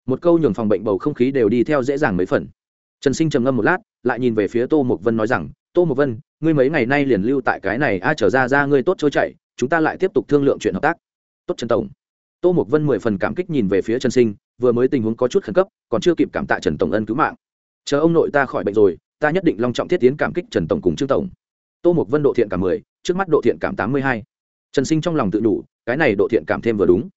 một câu nhường phòng bệnh bầu không khí đều đi theo dễ dàng mấy phần. Trần sinh trầm ngâm một lát, lại nhìn về phía tô mục vân nói rằng, tô mục vân, ngươi mấy ngày nay liền lưu tại cái này, a trở ra ra ngươi tốt trôi chạy chúng ta lại tiếp tục thương lượng chuyện hợp tác. Tốt trần tổng tô Mục vân mười phần cảm kích nhìn về phía trần sinh, vừa mới tình huống có chút khẩn cấp, còn chưa kịp cảm tạ trần tổng ân cứu mạng. Chờ ông nội ta khỏi bệnh rồi, ta nhất định long trọng thiết tiến cảm kích trần tổng cùng trương tổng. Tô Mục vân độ thiện cảm mười, trước mắt độ thiện cảm tám mươi hai. Trần sinh trong lòng tự đủ, cái này độ thiện cảm thêm vừa đúng.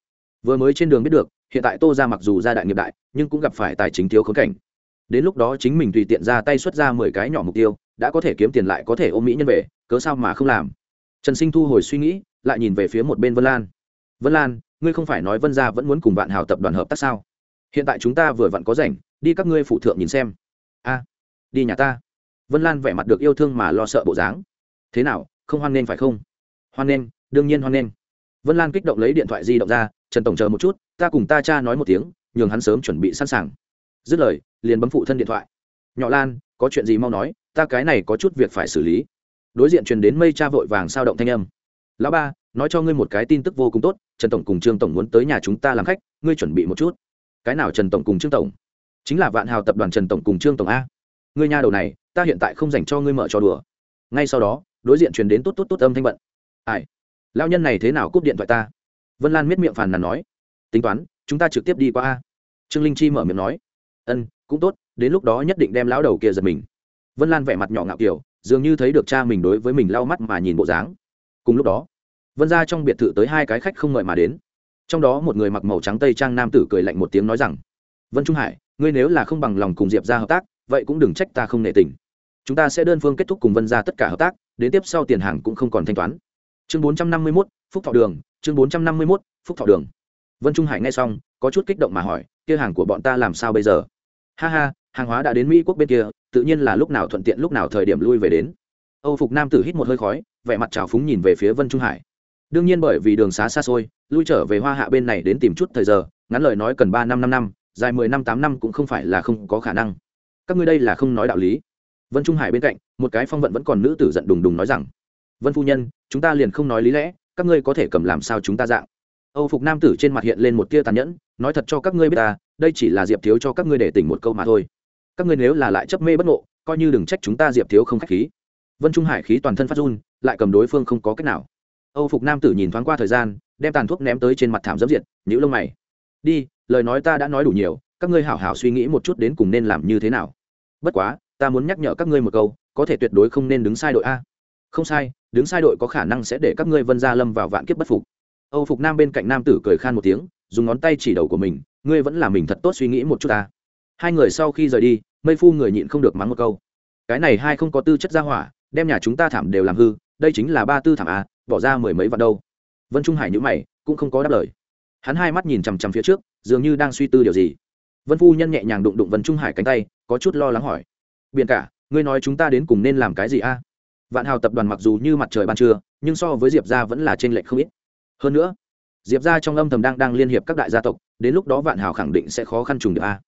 Vừa mới trên đường biết được, hiện tại tô ra mặc dù ra đại nghiệp đại, nhưng cũng gặp phải tài chính thiếu khốn cảnh. Đến lúc đó chính mình tùy tiện ra tay xuất ra mười cái nhỏ mục tiêu, đã có thể kiếm tiền lại có thể ôm mỹ nhân về, cớ sao mà không làm? Trần sinh thu hồi suy nghĩ, lại nhìn về phía một bên vân lan. Vân lan ngươi không phải nói vân gia vẫn muốn cùng vạn hào tập đoàn hợp tác sao? Hiện tại chúng ta vừa vặn có rảnh, đi các ngươi phụ thượng nhìn xem. A, đi nhà ta. Vân lan vẻ mặt được yêu thương mà lo sợ bộ dáng. Thế nào, không hoan nghênh phải không? Hoan nghênh, đương nhiên hoan nghênh. Vân lan kích động lấy điện thoại di động ra, trần tổng chờ một chút, ta cùng ta cha nói một tiếng, nhường hắn sớm chuẩn bị sẵn sàng. Dứt lời, liền bấm phụ thân điện thoại. Nhỏ lan, có chuyện gì mau nói, ta cái này có chút việc phải xử lý. Đối diện truyền đến mây cha vội vàng sao động thanh âm. Lão ba nói cho ngươi một cái tin tức vô cùng tốt, trần tổng cùng trương tổng muốn tới nhà chúng ta làm khách, ngươi chuẩn bị một chút. Cái nào trần tổng cùng trương tổng? Chính là vạn hào tập đoàn trần tổng cùng trương tổng a. Ngươi nhà đầu này, ta hiện tại không dành cho ngươi mở cho đùa. Ngay sau đó, đối diện truyền đến tốt tốt tốt âm thanh bận. Ai? Lao nhân này thế nào cúp điện thoại ta? Vân lan miết miệng phàn nàn nói. Tính toán, chúng ta trực tiếp đi qua a. Trương linh chi mở miệng nói. Ân, cũng tốt, đến lúc đó nhất định đem lão đầu kia giật mình. Vân lan vẻ mặt nhỏ ngạo kiểu, dường như thấy được cha mình đối với mình lau mắt mà nhìn bộ dáng. Cùng lúc đó vân ra trong biệt thự tới hai cái khách không ngợi mà đến. Trong đó một người mặc màu trắng tây trang nam tử cười lạnh một tiếng nói rằng, vân trung hải, ngươi nếu là không bằng lòng cùng diệp ra hợp tác, vậy cũng đừng trách ta không nệ tình. Chúng ta sẽ đơn phương kết thúc cùng vân ra tất cả hợp tác, đến tiếp sau tiền hàng cũng không còn thanh toán. Chương bốn trăm năm mươi mốt, phúc thọ đường, chương bốn trăm năm mươi mốt, phúc thọ đường. Vân trung hải nghe xong, có chút kích động mà hỏi, kia hàng của bọn ta làm sao bây giờ? Ha ha, hàng hóa đã đến mỹ quốc bên kia, tự nhiên là lúc nào thuận tiện lúc nào thời điểm lui về đến. Âu phục nam tử hít một hơi khói, vẻ mặt trào phúng nhìn về phía vân trung hải đương nhiên bởi vì đường xá xa xôi, lui trở về hoa hạ bên này đến tìm chút thời giờ, ngắn lời nói cần ba năm năm năm, dài mười năm tám năm cũng không phải là không có khả năng. Các ngươi đây là không nói đạo lý. Vân trung hải bên cạnh, một cái phong vận vẫn còn nữ tử giận đùng đùng nói rằng, vân phu nhân, chúng ta liền không nói lý lẽ, các ngươi có thể cầm làm sao chúng ta dạng? Âu phục nam tử trên mặt hiện lên một tia tàn nhẫn, nói thật cho các ngươi biết ta, đây chỉ là diệp thiếu cho các ngươi để tỉnh một câu mà thôi. Các ngươi nếu là lại chấp mê bất ngộ, coi như đừng trách chúng ta diệp thiếu không k h á c h khí. Vân trung hải khí toàn thân phát run, lại cầm đối phương không có cách nào âu phục nam tử nhìn thoáng qua thời gian, đem tàn thuốc ném tới trên mặt thảm dẫm diệt nhữ lông mày. Đi, lời nói ta đã nói đủ nhiều, các ngươi hảo hảo suy nghĩ một chút đến cùng nên làm như thế nào. Bất quá, ta muốn nhắc nhở các ngươi một câu, có thể tuyệt đối không nên đứng sai đội a. Không sai, đứng sai đội có khả năng sẽ để các ngươi vân gia lâm vào vạn kiếp bất phục. Âu phục nam bên cạnh nam tử cười khan một tiếng, dùng ngón tay chỉ đầu của mình, ngươi vẫn là mình thật tốt suy nghĩ một chút ta. Hai người sau khi rời đi, mây phu người nhịn không được mắng một câu. Cái này hai không có tư chất gia hỏa, đem nhà chúng ta thảm đều làm hư, đây chính là ba tư thảm a bỏ ra mười mấy vạn đâu. Vân trung hải nhữ mày, cũng không có đáp lời. Hắn hai mắt nhìn chằm chằm phía trước, dường như đang suy tư điều gì. Vân phu nhân nhẹ nhàng đụng đụng vân trung hải cánh tay, có chút lo lắng hỏi. Biện cả, ngươi nói chúng ta đến cùng nên làm cái gì a? Vạn hào tập đoàn mặc dù như mặt trời ban trưa, nhưng so với diệp gia vẫn là trên lệch không ít. Hơn nữa, diệp gia trong âm thầm đang đang liên hiệp các đại gia tộc, đến lúc đó vạn hào khẳng định sẽ khó khăn trùng được a.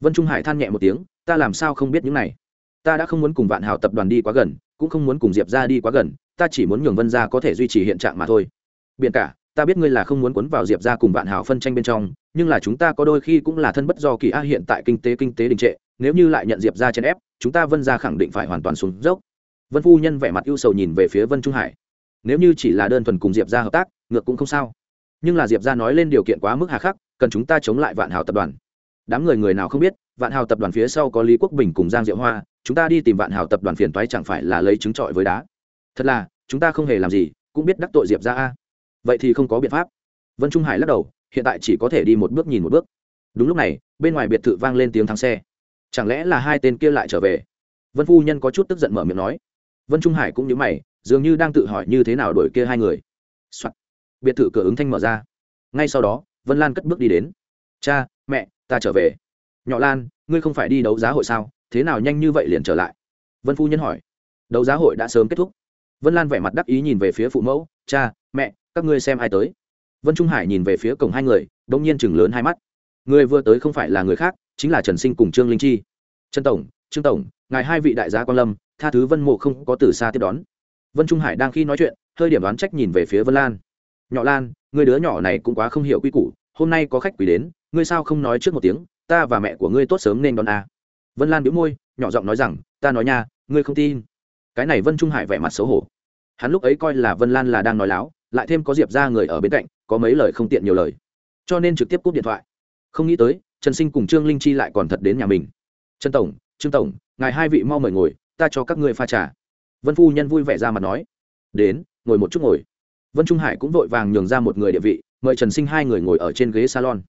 Vân trung hải than nhẹ một tiếng, ta làm sao không biết những này? Ta đã không muốn cùng vạn hào tập đoàn đi quá gần, cũng không muốn cùng diệp gia đi quá gần ta chỉ muốn nhường vân gia có thể duy trì hiện trạng mà thôi. Biện cả, ta biết ngươi là không muốn cuốn vào diệp gia cùng vạn Hảo phân tranh bên trong, nhưng là chúng ta có đôi khi cũng là thân bất do kỳ a hiện tại kinh tế kinh tế đình trệ, nếu như lại nhận diệp gia chèn ép, chúng ta vân gia khẳng định phải hoàn toàn xuống dốc. Vân phu nhân vẻ mặt ưu sầu nhìn về phía vân trung hải. Nếu như chỉ là đơn thuần cùng diệp gia hợp tác, ngược cũng không sao. Nhưng là diệp gia nói lên điều kiện quá mức hà khắc, cần chúng ta chống lại vạn hào tập đoàn. Đám người người nào không biết, vạn hào tập đoàn phía sau có lý quốc bình cùng giang diệu hoa, chúng ta đi tìm vạn hào tập đoàn phiền toái chẳng phải là lấy trứng trọi với đá thật là chúng ta không hề làm gì cũng biết đắc tội diệp ra a vậy thì không có biện pháp vân trung hải lắc đầu hiện tại chỉ có thể đi một bước nhìn một bước đúng lúc này bên ngoài biệt thự vang lên tiếng thắng xe chẳng lẽ là hai tên kia lại trở về vân phu nhân có chút tức giận mở miệng nói vân trung hải cũng nhớ mày dường như đang tự hỏi như thế nào đổi kia hai người、Soạn. biệt thự cửa ứng thanh mở ra ngay sau đó vân lan cất bước đi đến cha mẹ ta trở về nhỏ lan ngươi không phải đi đấu giá hội sao thế nào nhanh như vậy liền trở lại vân phu nhân hỏi đấu giá hội đã sớm kết thúc vân lan vẻ mặt đắc ý nhìn về phía phụ mẫu, cha, mẹ, các ngươi xem ai tới. Vân trung hải nhìn về phía cổng hai người đ ỗ n g nhiên chừng lớn hai mắt. Người vừa tới không phải là người khác, chính là trần sinh cùng trương linh chi. Trần tổng, trương tổng, ngài hai vị đại gia quan lâm, tha thứ vân mộ không có từ xa tiếp đón. Vân trung hải đang khi nói chuyện, hơi điểm đoán trách nhìn về phía vân lan. Nhỏ lan, người đứa nhỏ này cũng quá không hiểu quy củ, hôm nay có khách quý đến, ngươi sao không nói trước một tiếng, ta và mẹ của ngươi tốt sớm nên đón a vân lan biếu môi, nhỏ giọng nói rằng, ta nói nha, ngươi không tin. Cái này vân trung hải vẻ mặt xấu hổ hắn lúc ấy coi là vân lan là đang nói láo, lại thêm có diệp ra người ở bên cạnh, có mấy lời không tiện nhiều lời. Cho nên trực tiếp cúp điện thoại. Không nghĩ tới, trần sinh cùng trương linh chi lại còn thật đến nhà mình. Trần tổng, trương tổng, ngài hai vị mau mời ngồi, ta cho các ngươi pha trà. Vân phu nhân vui vẻ ra mặt nói. Đến, ngồi một chút ngồi. Vân trung hải cũng vội vàng nhường ra một người địa vị, mời trần sinh hai người ngồi ở trên ghế salon.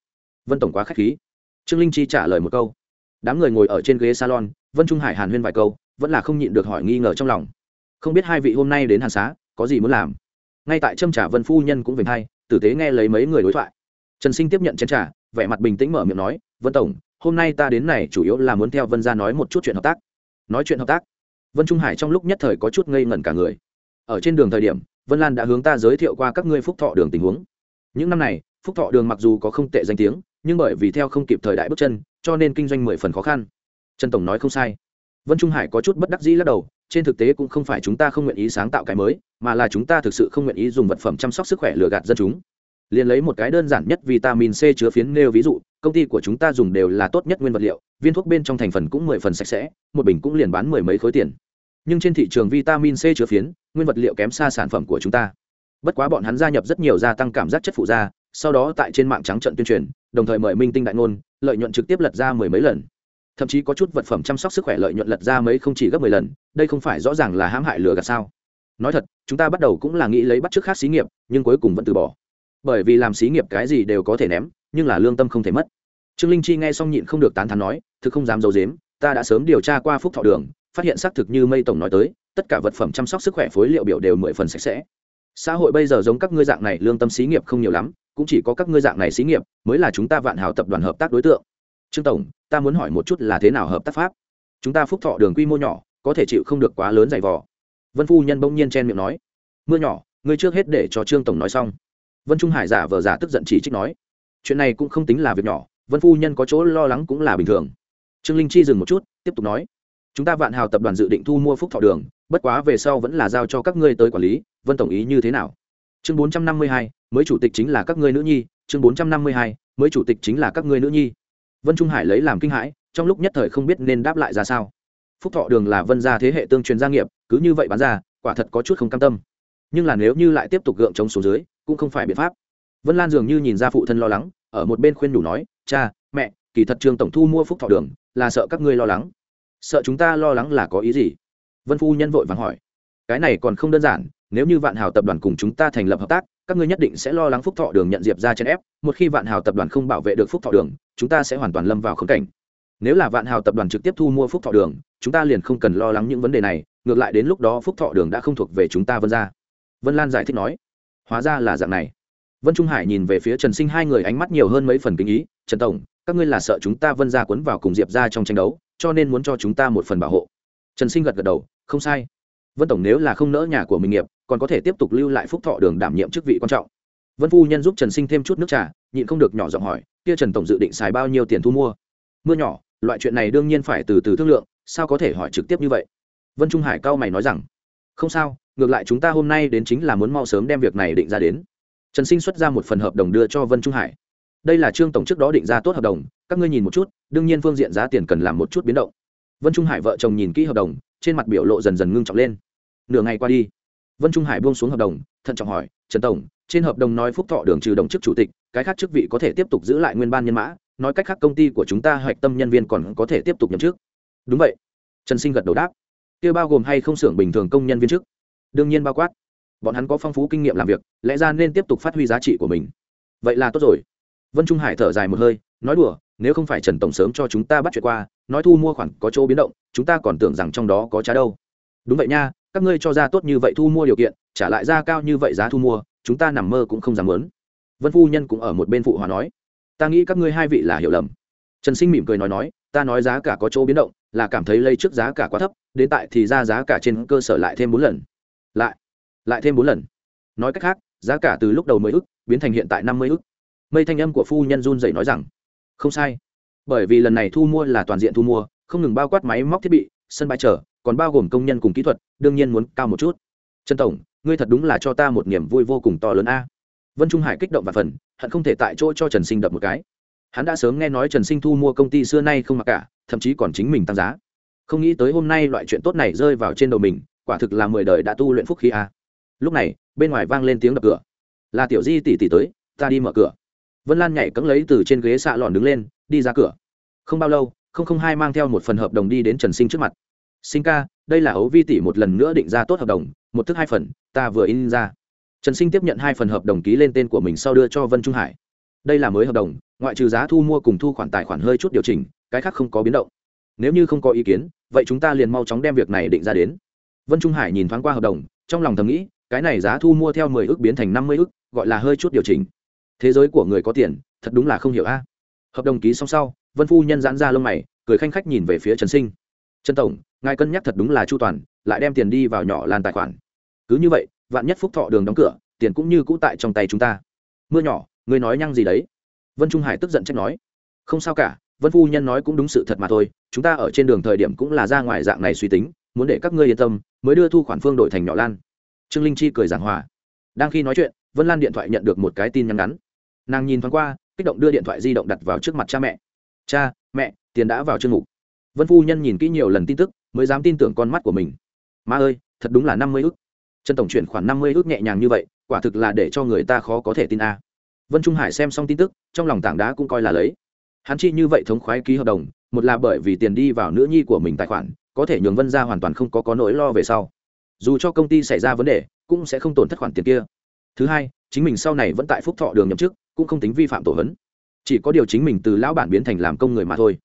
Vân tổng quá k h á c h khí. Trương linh chi trả lời một câu. Đám người ngồi ở trên ghế salon, vân trung hải hàn huyên vài câu, vẫn là không nhịn được hỏi nghi ngờ trong lòng không biết hai vị hôm nay đến hàn xá, có gì muốn làm? Ngay tại trâm trả vân phu nhân cũng về thay, tử tế nghe lấy mấy người đối thoại. Trần sinh tiếp nhận chén trả vẻ mặt bình tĩnh mở miệng nói, vân tổng, hôm nay ta đến này chủ yếu là muốn theo vân ra nói một chút chuyện hợp tác. Nói chuyện hợp tác? Vân trung hải trong lúc nhất thời có chút ngây ngẩn cả người. Ở trên đường thời điểm, vân lan đã hướng ta giới thiệu qua các ngươi phúc thọ đường tình huống. Những năm này, phúc thọ đường mặc dù có không tệ danh tiếng, nhưng bởi vì theo không kịp thời đại bước chân, cho nên kinh doanh mười phần khó khăn. Trần tổng nói không sai vân trung hải có chút bất đắc dĩ lắc đầu, trên thực tế cũng không phải chúng ta không nguyện ý sáng tạo cái mới, mà là chúng ta thực sự không nguyện ý dùng vật phẩm chăm sóc sức khỏe lừa gạt dân chúng. Liền lấy một cái đơn giản nhất vitamin c chứa phiến nêu ví dụ, công ty của chúng ta dùng đều là tốt nhất nguyên vật liệu, viên thuốc bên trong thành phần cũng mười phần sạch sẽ, một bình cũng liền bán mười mấy khối tiền. Nhưng trên thị trường vitamin c chứa phiến, nguyên vật liệu kém xa sản phẩm của chúng ta. Bất quá bọn hắn gia nhập rất nhiều gia tăng cảm giác chất phụ da sau đó tại trên mạng trắng trận tuyên truyền, đồng thời mời minh tinh đại ngôn, lợi nhuận trực tiếp lật ra mười mấy lần thậm chí có chút vật phẩm chăm sóc sức khỏe lợi nhuận lật ra mấy không chỉ gấp mười lần, đây không phải rõ ràng là hãm hại lừa gạt sao? Nói thật, chúng ta bắt đầu cũng là nghĩ lấy bắt chước khác xí nghiệp, nhưng cuối cùng vẫn từ bỏ. Bởi vì làm xí nghiệp cái gì đều có thể ném, nhưng là lương tâm không thể mất. Trương linh chi nghe xong nhịn không được tán thán nói, thực không dám d i ấ u dếm ta đã sớm điều tra qua phúc thọ đường, phát hiện xác thực như mây tổng nói tới, tất cả vật phẩm chăm sóc sức khỏe phối liệu biểu đều mười phần sạch sẽ. Xã hội bây giờ giống các ngươi dạng này, lương tâm xí nghiệp không nhiều lắm, cũng chỉ có các ngươi dạng này xí nghiệp mới là chúng ta vạn hào tập đoàn hợp tác đối tượng trương tổng, ta muốn hỏi một chút là thế nào hợp tác pháp? Chúng ta phúc thọ đường quy mô nhỏ, có thể chịu không được quá lớn dày vò. Vân phu nhân bỗng nhiên chen miệng nói. Mưa nhỏ, ngươi trước hết để cho trương tổng nói xong. Vân trung hải giả vờ giả tức giận chỉ trích nói. Chuyện này cũng không tính là việc nhỏ, vân phu nhân có chỗ lo lắng cũng là bình thường. Trương linh chi dừng một chút, tiếp tục nói. Chúng ta vạn hào tập đoàn dự định thu mua phúc thọ đường, bất quá về sau vẫn là giao cho các ngươi tới quản lý, vân tổng ý như thế nào? Chương bốn trăm năm mươi hai, mới chủ tịch chính là các ngươi nữ nhi, chương bốn trăm năm mươi hai, mới chủ tịch chính là các ngươi nữ nhi vân trung hải lấy làm kinh hãi, trong lúc nhất thời không biết nên đáp lại ra sao. Phúc thọ đường là vân gia thế hệ tương truyền gia nghiệp, cứ như vậy bán ra, quả thật có chút không cam tâm. Nhưng là nếu như lại tiếp tục gượng chống xuống dưới, cũng không phải biện pháp. Vân lan dường như nhìn ra phụ thân lo lắng, ở một bên khuyên đủ nói, cha, mẹ, kỳ thật trường tổng thu mua phúc thọ đường, là sợ các ngươi lo lắng. Sợ chúng ta lo lắng là có ý gì? Vân phu nhân vội vàng hỏi. Cái này còn không đơn giản, nếu như vạn hào tập đoàn cùng chúng ta thành lập hợp tác các ngươi nhất định sẽ lo lắng phúc thọ đường nhận diệp ra trên ép, một khi vạn hào tập đoàn không bảo vệ được phúc thọ đường, chúng ta sẽ hoàn toàn lâm vào khống cảnh. Nếu là vạn hào tập đoàn trực tiếp thu mua phúc thọ đường, chúng ta liền không cần lo lắng những vấn đề này, ngược lại đến lúc đó phúc thọ đường đã không thuộc về chúng ta vân ra vân lan giải thích nói. Hóa ra là dạng này. Vân trung hải nhìn về phía trần sinh hai người ánh mắt nhiều hơn mấy phần kinh ý, trần tổng, các ngươi là sợ chúng ta vân ra quấn vào cùng diệp ra trong tranh đấu, cho nên muốn cho chúng ta một phần bảo hộ. Trần sinh gật gật đầu, không sai. Vân tổng nếu là không nỡ nhà của mình nghiệp còn có thể tiếp tục lưu lại phúc thọ đường đảm nhiệm chức vị quan trọng. Vân phu nhân giúp trần sinh thêm chút nước trà, nhịn không được nhỏ giọng hỏi, kia trần tổng dự định xài bao nhiêu tiền thu mua? Mưa nhỏ, loại chuyện này đương nhiên phải từ từ thương lượng, sao có thể hỏi trực tiếp như vậy? Vân trung hải cao mày nói rằng, không sao, ngược lại chúng ta hôm nay đến chính là muốn mau sớm đem việc này định ra đến. Trần sinh xuất ra một phần hợp đồng đưa cho vân trung hải. Đây là trương tổng trước đó định ra tốt hợp đồng, các ngươi nhìn một chút, đương nhiên phương diện giá tiền cần làm một chút biến động. Vân trung hải vợ chồng nhìn kỹ hợp đồng, trên mặt biểu lộ dần dần ngưng trọng lên. Nửa ngày qua đi vân trung hải buông xuống hợp đồng, thận trọng hỏi, trần tổng, trên hợp đồng nói phúc thọ đường trừ đồng chức chủ tịch, cái khác chức vị có thể tiếp tục giữ lại nguyên ban nhân mã, nói cách khác công ty của chúng ta hoạch tâm nhân viên còn có thể tiếp tục nhậm chức. Đúng vậy. Trần sinh gật đầu đáp. Kia bao gồm hay không xưởng bình thường công nhân viên chức? Đương nhiên bao quát. Bọn hắn có phong phú kinh nghiệm làm việc, lẽ ra nên tiếp tục phát huy giá trị của mình. Vậy là tốt rồi. Vân trung hải thở dài một hơi, nói đùa, nếu không phải trần tổng sớm cho chúng ta bắt chuyện qua, nói thu mua khoản có chỗ biến động, chúng ta còn tưởng rằng trong đó có trá đâu. Đúng vậy nha các ngươi cho ra tốt như vậy thu mua điều kiện, trả lại ra cao như vậy giá thu mua, chúng ta nằm mơ cũng không dám lớn vân phu nhân cũng ở một bên phụ hòa nói. Ta nghĩ các ngươi hai vị là hiểu lầm. Trần sinh mỉm cười nói nói, ta nói giá cả có chỗ biến động, là cảm thấy lây trước giá cả quá thấp, đến tại thì ra giá cả trên cơ sở lại thêm bốn lần. Lại lại thêm bốn lần. Nói cách khác, giá cả từ lúc đầu mười ức, biến thành hiện tại năm mươi ức. Mây thanh âm của phu nhân run dậy nói rằng, không sai. Bởi vì lần này thu mua là toàn diện thu mua, không ngừng bao quát máy móc thiết bị, sân bãi chở còn bao gồm công nhân cùng kỹ thuật, đương nhiên muốn cao một chút. Trần tổng, ngươi thật đúng là cho ta một niềm vui vô cùng to lớn a. Vân trung hải kích động và phần, hận không thể tại chỗ cho trần sinh đập một cái. Hắn đã sớm nghe nói trần sinh thu mua công ty xưa nay không mặc cả, thậm chí còn chính mình tăng giá. Không nghĩ tới hôm nay loại chuyện tốt này rơi vào trên đầu mình, quả thực là mười đời đã tu luyện phúc khí a. Lúc này, bên ngoài vang lên tiếng đập cửa. Là tiểu di tỷ tỷ tới, ta đi mở cửa. Vân lan nhảy cẫng lấy từ trên ghế xạ lòn đứng lên, đi ra cửa. Không bao lâu, không không hai mang theo một phần hợp đồng đi đến trần sinh trước mặt sinh ca, đây là ấu vi tỷ một lần nữa định ra tốt hợp đồng, một thức hai phần, ta vừa in ra. Trần sinh tiếp nhận hai phần hợp đồng ký lên tên của mình sau đưa cho vân trung hải. Đây là mới hợp đồng, ngoại trừ giá thu mua cùng thu khoản tài khoản hơi chút điều chỉnh, cái khác không có biến động. Nếu như không có ý kiến, vậy chúng ta liền mau chóng đem việc này định ra đến. Vân trung hải nhìn thoáng qua hợp đồng, trong lòng thầm nghĩ, cái này giá thu mua theo mười ước biến thành năm mươi ước, gọi là hơi chút điều chỉnh. Thế giới của người có tiền, thật đúng là không hiểu a. Hợp đồng ký xong sau, vân phu nhân giãn ra lông mày, cười khanh khách nhìn về phía trần sinh trần tổng, ngài cân nhắc thật đúng là chu toàn, lại đem tiền đi vào nhỏ lan tài khoản. Cứ như vậy, vạn nhất phúc thọ đường đóng cửa, tiền cũng như cũ tại trong tay chúng ta. Mưa nhỏ, ngươi nói nhăng gì đấy? Vân trung hải tức giận trách nói. Không sao cả, vân phu nhân nói cũng đúng sự thật mà thôi, chúng ta ở trên đường thời điểm cũng là ra ngoài dạng này suy tính, muốn để các ngươi yên tâm, mới đưa thu khoản phương đổi thành nhỏ lan. Trương linh chi cười giảng hòa. Đang khi nói chuyện, vân lan điện thoại nhận được một cái tin nhắn ngắn. Nàng nhìn thoáng qua, kích động đưa điện thoại di động đặt vào trước mặt cha mẹ. Cha, mẹ, tiền đã vào chương mục vân phu nhân nhìn kỹ nhiều lần tin tức, mới dám tin tưởng con mắt của mình. Ma ơi, thật đúng là năm mươi ước trần tổng chuyển khoản năm mươi ước nhẹ nhàng như vậy, quả thực là để cho người ta khó có thể tin a. Vân trung hải xem xong tin tức, trong lòng tảng đá cũng coi là lấy. Hắn chi như vậy thống khoái ký hợp đồng, một là bởi vì tiền đi vào nữ nhi của mình tài khoản, có thể nhường vân ra hoàn toàn không có có nỗi lo về sau. Dù cho công ty xảy ra vấn đề, cũng sẽ không tổn thất khoản tiền kia. Thứ hai, chính mình sau này vẫn tại phúc thọ đường nhậm chức, cũng không tính vi phạm tổ hấn. Chỉ có điều chính mình từ lão bản biến thành làm công người mà thôi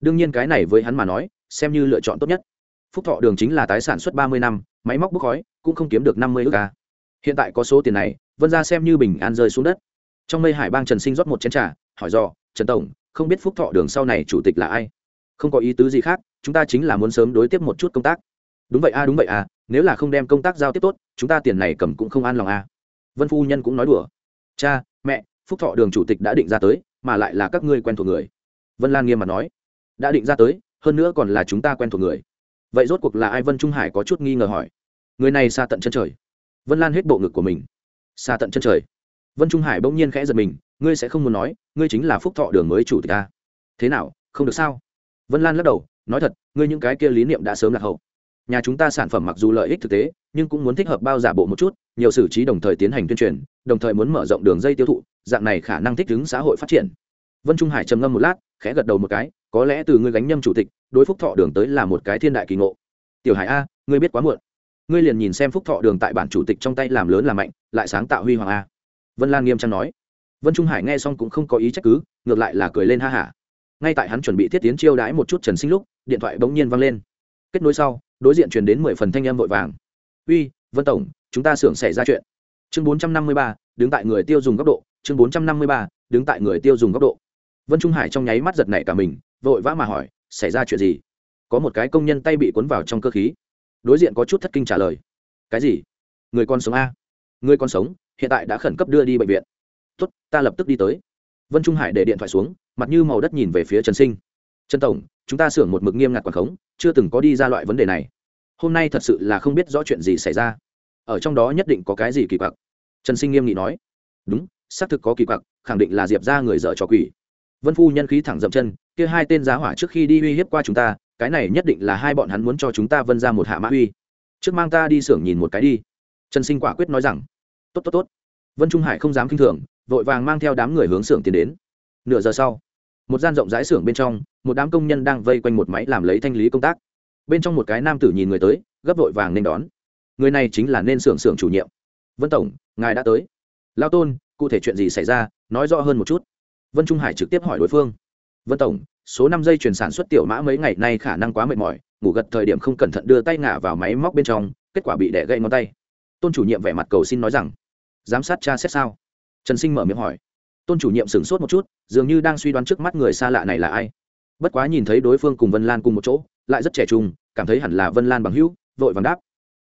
đương nhiên cái này với hắn mà nói, xem như lựa chọn tốt nhất. Phúc thọ đường chính là tái sản xuất ba mươi năm, máy móc bốc khói, cũng không kiếm được năm mươi ước ca hiện tại có số tiền này, vân ra xem như bình an rơi xuống đất. Trong mây hải bang trần sinh rót một chén t r à hỏi dò, trần tổng, không biết phúc thọ đường sau này chủ tịch là ai? Không có ý tứ gì khác, chúng ta chính là muốn sớm đối tiếp một chút công tác. Đúng vậy a, đúng vậy a, nếu là không đem công tác giao tiếp tốt, chúng ta tiền này cầm cũng không an lòng a. Vân phu nhân cũng nói đùa. Cha, mẹ, phúc thọ đường chủ tịch đã định ra tới, mà lại là các ngươi quen thuộc người. Vân lan nghiêm mặt nói đã định ra tới, hơn nữa còn là chúng ta quen thuộc người. Vậy rốt cuộc là ai vân trung hải có chút nghi ngờ hỏi. Người này xa tận chân trời. Vân lan hết bộ ngực của mình. Xa tận chân trời. Vân trung hải bỗng nhiên khẽ giật mình, ngươi sẽ không muốn nói, ngươi chính là phúc thọ đường mới chủ tịch ta. Thế nào, không được sao? Vân lan lắc đầu, nói thật, ngươi những cái kia lý niệm đã sớm lạc hậu. Nhà chúng ta sản phẩm mặc dù lợi ích thực tế, nhưng cũng muốn thích hợp bao giả bộ một chút, nhiều xử trí đồng thời tiến hành tuyên truyền, đồng thời muốn mở rộng đường dây tiêu thụ, dạng này khả năng thích ứng xã hội phát triển. Vân trung hải trầm ngâm một lát, khẽ gật đầu một cái có lẽ từ ngươi gánh nhâm chủ tịch, đối phúc thọ đường tới là một cái thiên đại kỳ ngộ. Tiểu hải a, ngươi biết quá muộn. Ngươi liền nhìn xem phúc thọ đường tại bản chủ tịch trong tay làm lớn làm mạnh, lại sáng tạo huy hoàng a. Vân lan nghiêm trang nói. Vân trung hải nghe xong cũng không có ý trách cứ, ngược lại là cười lên ha hả. Ngay tại hắn chuẩn bị thiết tiến chiêu đãi một chút trần sinh lúc, điện thoại bỗng nhiên văng lên. Kết nối sau, đối diện truyền đến mười phần thanh âm vội vàng. Uy, vân tổng, chúng ta xưởng xảy ra chuyện. Chương bốn trăm năm mươi ba, đứng tại người tiêu dùng góc độ. Chương bốn trăm năm mươi ba, đứng tại người tiêu dùng góc độ. Vân trung hải trong nháy mắt giật nảy cả mình vội vã mà hỏi, xảy ra chuyện gì? Có một cái công nhân tay bị cuốn vào trong cơ khí. Đối diện có chút thất kinh trả lời, cái gì? Người con sống a? Người con sống, hiện tại đã khẩn cấp đưa đi bệnh viện. Tốt, ta lập tức đi tới. Vân trung hải để điện thoại xuống, mặt như màu đất nhìn về phía trần sinh. Trần tổng, chúng ta xưởng một mực nghiêm ngặt quản khống, chưa từng có đi ra loại vấn đề này. Hôm nay thật sự là không biết rõ chuyện gì xảy ra. Ở trong đó nhất định có cái gì kỳ quặc. Trần sinh nghiêm nghị nói. Đúng, xác thực có kỳ quặc, khẳng định là diệp ra người dở trò quỷ vân phu nhân khí thẳng dậm chân, kia hai tên giá hỏa trước khi đi uy hiếp qua chúng ta, cái này nhất định là hai bọn hắn muốn cho chúng ta vân ra một hạ mã uy. Trước mang ta đi xưởng nhìn một cái đi. Trần sinh quả quyết nói rằng. Tốt tốt tốt. Vân trung hải không dám k i n h thường, vội vàng mang theo đám người hướng xưởng tiến đến. Nửa giờ sau, một gian rộng rãi xưởng bên trong, một đám công nhân đang vây quanh một máy làm lấy thanh lý công tác. Bên trong một cái nam tử nhìn người tới, gấp vội vàng nên đón. Người này chính là nên xưởng xưởng chủ nhiệm. Vân tổng, ngài đã tới. Lao tôn, cụ thể chuyện gì xảy ra, nói rõ hơn một chút vân trung hải trực tiếp hỏi đối phương. Vân tổng, số năm dây chuyển sản xuất tiểu mã mấy ngày nay khả năng quá mệt mỏi, ngủ gật thời điểm không cẩn thận đưa tay ngả vào máy móc bên trong, kết quả bị đẻ gậy ngón tay. Tôn chủ nhiệm vẻ mặt cầu xin nói rằng, giám sát cha xét sao? Trần sinh mở miệng hỏi. Tôn chủ nhiệm sửng sốt một chút, dường như đang suy đoán trước mắt người xa lạ này là ai. Bất quá nhìn thấy đối phương cùng vân lan cùng một chỗ, lại rất trẻ trung, cảm thấy hẳn là vân lan bằng hữu, vội vàng đáp.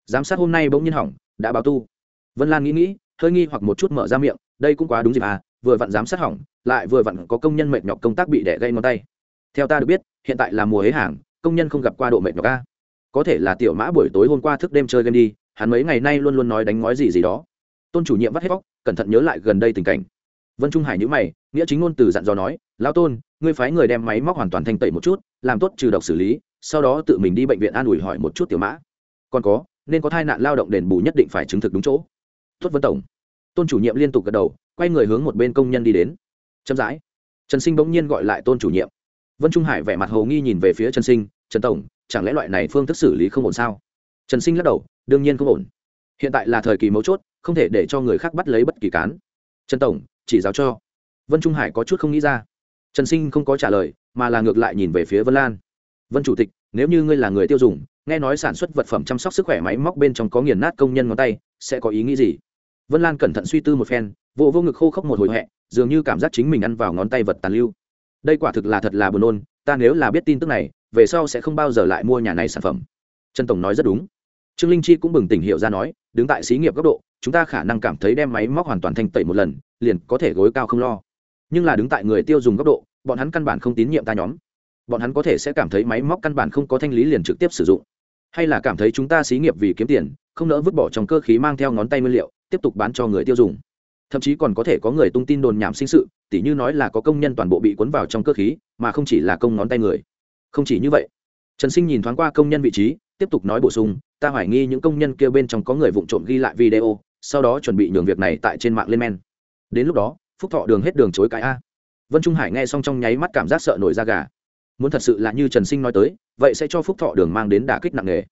Giám sát hôm nay bỗng nhiên hỏng, đã báo tu. Vân lan nghĩ nghĩ, hơi nghi hoặc một chút mở ra miệng, đây cũng quá đúng dịp à vừa vặn giám sát hỏng, lại vừa vặn có công nhân mệt nhọc công tác bị đẻ gây ngón tay. Theo ta được biết, hiện tại là mùa hế hàng, công nhân không gặp qua độ mệt nhọc ca có thể là tiểu mã buổi tối hôm qua thức đêm chơi game đi, hắn mấy ngày nay luôn luôn nói đánh ngói gì gì đó. Tôn chủ nhiệm vắt hết vóc cẩn thận nhớ lại gần đây tình cảnh. Vân trung hải nhữ mày, nghĩa chính ngôn từ dặn dò nói, lão tôn, ngươi phái người đem máy móc hoàn toàn thanh tẩy một chút, làm tốt trừ độc xử lý, sau đó tự mình đi bệnh viện an ủi hỏi một chút tiểu mã. Còn có, nên có thai nạn lao động đền bù nhất định phải chứng thực đúng chỗ. Tốt vân tổng. Tôn chủ nhiệm liên tục gật đầu quay người hướng một bên công nhân đi đến. Chậm rãi. Trần sinh bỗng nhiên gọi lại tôn chủ nhiệm. Vân trung hải vẻ mặt hồ nghi nhìn về phía trần sinh, trần tổng, chẳng lẽ loại này phương thức xử lý không ổn sao? Trần sinh lắc đầu, đương nhiên không ổn. Hiện tại là thời kỳ mấu chốt, không thể để cho người khác bắt lấy bất kỳ cán. Trần tổng, chỉ giáo cho. Vân trung hải có chút không nghĩ ra. Trần sinh không có trả lời, mà là ngược lại nhìn về phía vân lan. Vân chủ tịch, nếu như ngươi là người tiêu dùng, nghe nói sản xuất vật phẩm chăm sóc sức khỏe máy móc bên trong có nghiền nát công nhân ngón tay, sẽ có ý nghĩ gì? Vân lan cẩn thận suy tư một phen vô vô ngực khô khốc một hồi hẹ, dường như cảm giác chính mình ăn vào ngón tay vật tàn lưu. Đây quả thực là thật là buồn nôn, ta nếu là biết tin tức này, về sau sẽ không bao giờ lại mua nhà này sản phẩm. Trần tổng nói rất đúng. Trương linh chi cũng bừng tỉnh hiểu ra nói, đứng tại xí nghiệp góc độ, chúng ta khả năng cảm thấy đem máy móc hoàn toàn thanh tẩy một lần, liền có thể gối cao không lo. Nhưng là đứng tại người tiêu dùng góc độ, bọn hắn căn bản không tín nhiệm ta nhóm. Bọn hắn có thể sẽ cảm thấy máy móc căn bản không có thanh lý liền trực tiếp sử dụng. Hay là cảm thấy chúng ta xí nghiệp vì kiếm tiền, không nỡ vứt bỏ trong cơ khí mang theo ngón tay nguyên liệu tiếp tục bán cho người tiêu dùng. Thậm chí còn có thể có người tung tin đồn nhảm sinh sự, tỉ như nói là có công nhân toàn bộ bị cuốn vào trong cơ khí, mà không chỉ là công ngón tay người. Không chỉ như vậy, trần sinh nhìn thoáng qua công nhân vị trí, tiếp tục nói bổ sung, ta hoài nghi những công nhân kia bên trong có người vụng trộm ghi lại video, sau đó chuẩn bị nhường việc này tại trên mạng lên men. Đến lúc đó, phúc thọ đường hết đường chối cái a. Vân trung hải nghe xong trong nháy mắt cảm giác sợ nổi da gà. Muốn thật sự là như trần sinh nói tới, vậy sẽ cho phúc thọ đường mang đến đả kích nặng nề.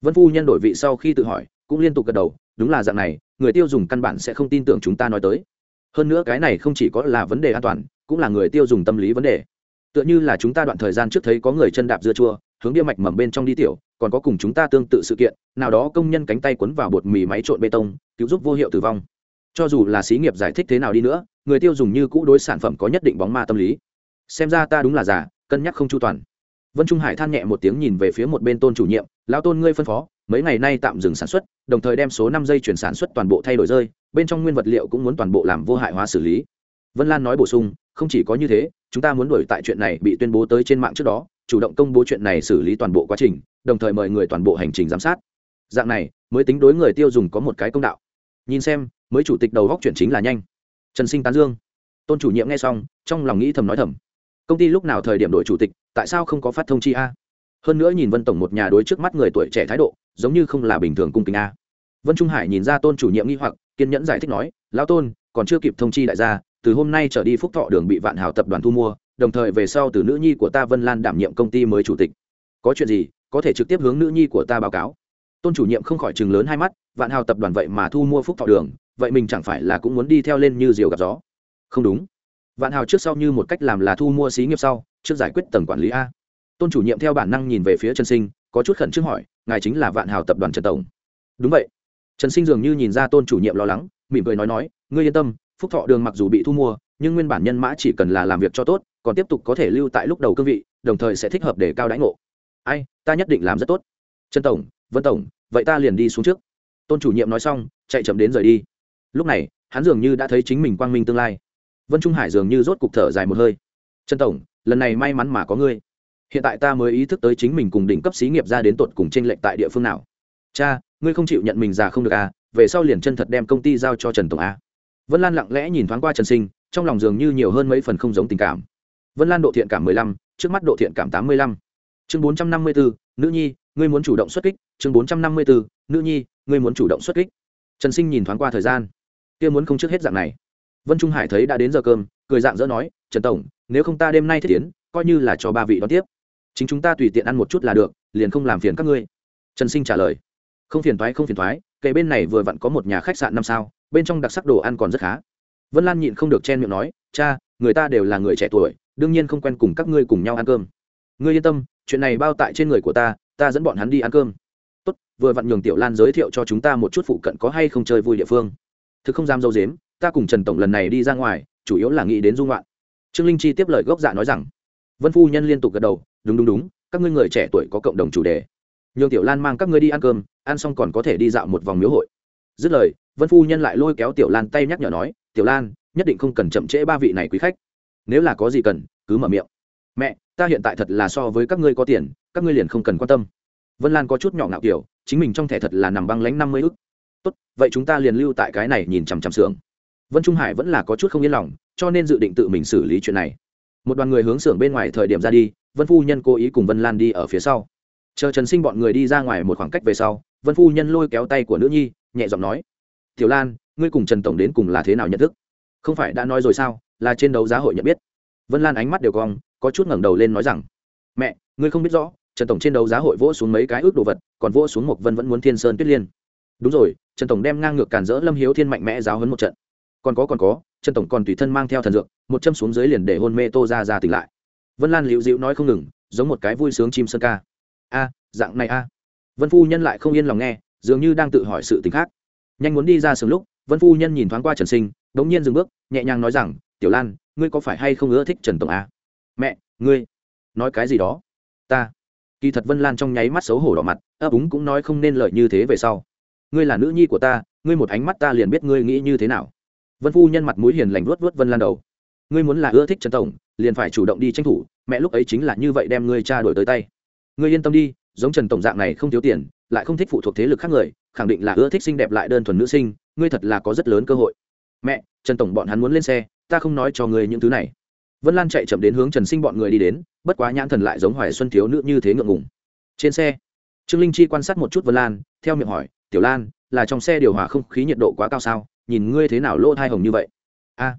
Vân phu nhân đổi vị sau khi tự hỏi, cũng liên tục gật đầu đúng là dạng này, người tiêu dùng căn bản sẽ không tin tưởng chúng ta nói tới. Hơn nữa cái này không chỉ có là vấn đề an toàn, cũng là người tiêu dùng tâm lý vấn đề. Tựa như là chúng ta đoạn thời gian trước thấy có người chân đạp dưa chua, hướng bia mạch mầm bên trong đi tiểu, còn có cùng chúng ta tương tự sự kiện, nào đó công nhân cánh tay quấn vào bột mì máy trộn bê tông, cứu giúp vô hiệu tử vong. Cho dù là xí nghiệp giải thích thế nào đi nữa, người tiêu dùng như cũ đối sản phẩm có nhất định bóng ma tâm lý. Xem ra ta đúng là giả, cân nhắc không chu toàn. Vân trung hải than nhẹ một tiếng nhìn về phía một bên tôn chủ nhiệm lão tôn ngươi phân phó, mấy ngày nay tạm dừng sản xuất, đồng thời đem số năm dây chuyển sản xuất toàn bộ thay đổi rơi, bên trong nguyên vật liệu cũng muốn toàn bộ làm vô hại hóa xử lý. Vân lan nói bổ sung, không chỉ có như thế, chúng ta muốn đuổi tại chuyện này bị tuyên bố tới trên mạng trước đó, chủ động công bố chuyện này xử lý toàn bộ quá trình, đồng thời mời người toàn bộ hành trình giám sát. Dạng này, mới tính đối người tiêu dùng có một cái công đạo. Nhìn xem, mới chủ tịch đầu góc chuyển chính là nhanh. Trần sinh tán dương. Tôn chủ nhiệm nghe xong, trong lòng nghĩ thầm nói thầm. Công ty lúc nào thời điểm đổi chủ tịch, tại sao không có phát thông chi a? Hơn nữa nhìn vân tổng một nhà đối trước mắt người tuổi trẻ thái độ, giống như không là bình thường cung kính a. Vân trung hải nhìn ra tôn chủ nhiệm nghi hoặc, kiên nhẫn giải thích nói, lão tôn, còn chưa kịp thông chi đại gia, từ hôm nay trở đi phúc thọ đường bị vạn hào tập đoàn thu mua, đồng thời về sau từ nữ nhi của ta vân lan đảm nhiệm công ty mới chủ tịch. Có chuyện gì, có thể trực tiếp hướng nữ nhi của ta báo cáo. Tôn chủ nhiệm không khỏi chừng lớn hai mắt, vạn hào tập đoàn vậy mà thu mua phúc thọ đường, vậy mình chẳng phải là cũng muốn đi theo lên như diều gặp gió? Không đúng. Vạn hào trước sau như một cách làm là thu mua xí nghiệp sau, trước giải quyết tầng quản lý a tôn chủ nhiệm theo bản năng nhìn về phía trần sinh, có chút khẩn trương hỏi, ngài chính là vạn hào tập đoàn trần tổng. Đúng vậy. Trần sinh dường như nhìn ra tôn chủ nhiệm lo lắng, mỉm cười nói nói, ngươi yên tâm, phúc thọ đường mặc dù bị thu mua, nhưng nguyên bản nhân mã chỉ cần là làm việc cho tốt, còn tiếp tục có thể lưu tại lúc đầu cương vị, đồng thời sẽ thích hợp để cao đãi ngộ. Ai, ta nhất định làm rất tốt. Trần tổng, vân tổng, vậy ta liền đi xuống trước. Tôn chủ nhiệm nói xong, chạy chậm đến rời đi. Lúc này, hắn dường như đã thấy chính mình quang minh tương lai. Vân trung hải dường như rốt cục thở dài một hơi. Trần tổng, lần này may mắn mà có ngươi hiện tại ta mới ý thức tới chính mình cùng đỉnh cấp xí nghiệp ra đến tột cùng t r ê n lệch tại địa phương nào. Cha, ngươi không chịu nhận mình già không được à về sau liền chân thật đem công ty giao cho trần tổng a. Vân lan lặng lẽ nhìn thoáng qua trần sinh, trong lòng dường như nhiều hơn mấy phần không giống tình cảm. Vân lan độ thiện cảm mười lăm, trước mắt độ thiện cảm tám mươi lăm. Chương bốn trăm năm mươi bốn nữ nhi, ngươi muốn chủ động xuất kích. Chương bốn trăm năm mươi bốn nữ nhi, ngươi muốn chủ động xuất kích. Trần sinh nhìn thoáng qua thời gian. Kia muốn không trước hết dạng này. Vân trung hải thấy đã đến giờ cơm, cười dạng dỡ nói, trần tổng, nếu không ta đêm nay thiết tiến, coi như là cho ba vị đón tiếp chính chúng ta tùy tiện ăn một chút là được, liền không làm phiền các ngươi. Trần sinh trả lời. Không phiền thoái không phiền thoái kệ bên này vừa vặn có một nhà khách sạn năm sao, bên trong đặc sắc đồ ăn còn rất khá. Vân lan nhịn không được chen miệng nói, cha, người ta đều là người trẻ tuổi, đương nhiên không quen cùng các ngươi cùng nhau ăn cơm. Ngươi yên tâm, chuyện này bao tại trên người của ta ta dẫn bọn hắn đi ăn cơm. Tốt, vừa vặn nhường tiểu lan giới thiệu cho chúng ta một chút phụ cận có hay không chơi vui địa phương. Thực không dám dâu dếm, ta cùng trần tổng lần này đi ra ngoài, chủ yếu là nghĩ đến dung loạn trương linh chi tiếp lời gốc dạ nói rằng. Vân phu nhân liên tục gật đầu đúng đúng đúng, các ngươi người trẻ tuổi có cộng đồng chủ đề. Nhường tiểu lan mang các ngươi đi ăn cơm, ăn xong còn có thể đi dạo một vòng miếu hội. Dứt lời, vân phu nhân lại lôi kéo tiểu lan tay nhắc nhở nói, tiểu lan, nhất định không cần chậm trễ ba vị này quý khách. Nếu là có gì cần, cứ mở miệng. Mẹ, ta hiện tại thật là so với các ngươi có tiền, các ngươi liền không cần quan tâm. Vân lan có chút nhỏ ngạo kiểu, chính mình trong thẻ thật là nằm băng lánh năm mươi ức. Tốt, vậy chúng ta liền lưu tại cái này nhìn chằm chằm xưởng. Vân trung hải vẫn là có chút không yên lòng, cho nên dự định tự mình xử lý chuyện này. Một đoàn người hướng xưởng bên ngoài thời điểm ra đi vân phu nhân cố ý cùng vân lan đi ở phía sau. Chờ trần sinh bọn người đi ra ngoài một khoảng cách về sau, vân phu nhân lôi kéo tay của nữ nhi, nhẹ giọng nói, tiểu lan, ngươi cùng trần tổng đến cùng là thế nào nhận thức? Không phải đã nói rồi sao? Là trên đấu giá hội nhận biết. Vân lan ánh mắt đều cong, có chút ngẩng đầu lên nói rằng, mẹ, ngươi không biết rõ, trần tổng trên đấu giá hội vỗ xuống mấy cái ước đồ vật, còn vỗ xuống một vân vẫn muốn thiên sơn tuyết liên. Đúng rồi, trần tổng đem ngang ngược cản rỡ lâm hiếu thiên mạnh mẽ giáo hấn một trận. Còn có còn có, trần tổng còn tùy thân mang theo thần dược, một châm xuống dưới liền để hôn mê tô ra ra tỉnh lại vân lan liễu dịu nói không ngừng, giống một cái vui sướng chim sơn ca. A, dạng này a. Vân phu nhân lại không yên lòng nghe, dường như đang tự hỏi sự t khác. Nhanh muốn đi ra sừng lúc, vân phu nhân nhìn thoáng qua trần sinh đ ố n g nhiên dừng bước, nhẹ nhàng nói rằng, tiểu lan, ngươi có phải hay không ưa thích trần tổng a? Mẹ, ngươi. Nói cái gì đó? Ta. Kỳ thật vân lan trong nháy mắt xấu hổ đỏ mặt, ấp úng cũng nói không nên lợi như thế về sau. Ngươi là nữ nhi của ta, ngươi một ánh mắt ta liền biết ngươi nghĩ như thế nào. Vân phu nhân mặt mũi hiền lành luốt vớt vân lan đầu ngươi muốn là ưa thích trần tổng, liền phải chủ động đi tranh thủ, mẹ lúc ấy chính là như vậy đem ngươi cha đổi tới tay. Ngươi yên tâm đi, giống trần tổng dạng này không thiếu tiền, lại không thích phụ thuộc thế lực khác người, khẳng định là ưa thích xinh đẹp lại đơn thuần nữ sinh, ngươi thật là có rất lớn cơ hội. Mẹ, trần tổng bọn hắn muốn lên xe, ta không nói cho ngươi những thứ này. Vân lan chạy chậm đến hướng trần sinh bọn người đi đến, bất quá nhãn thần lại giống hoài xuân thiếu nữ như thế ngượng ngùng. Trên xe, trương linh chi quan sát một chút vân lan, theo miệng hỏi, tiểu lan, là trong xe điều hòa không khí nhiệt độ quá cao sao? Nhìn ngươi thế nào lỗ thai hồng như vậy? A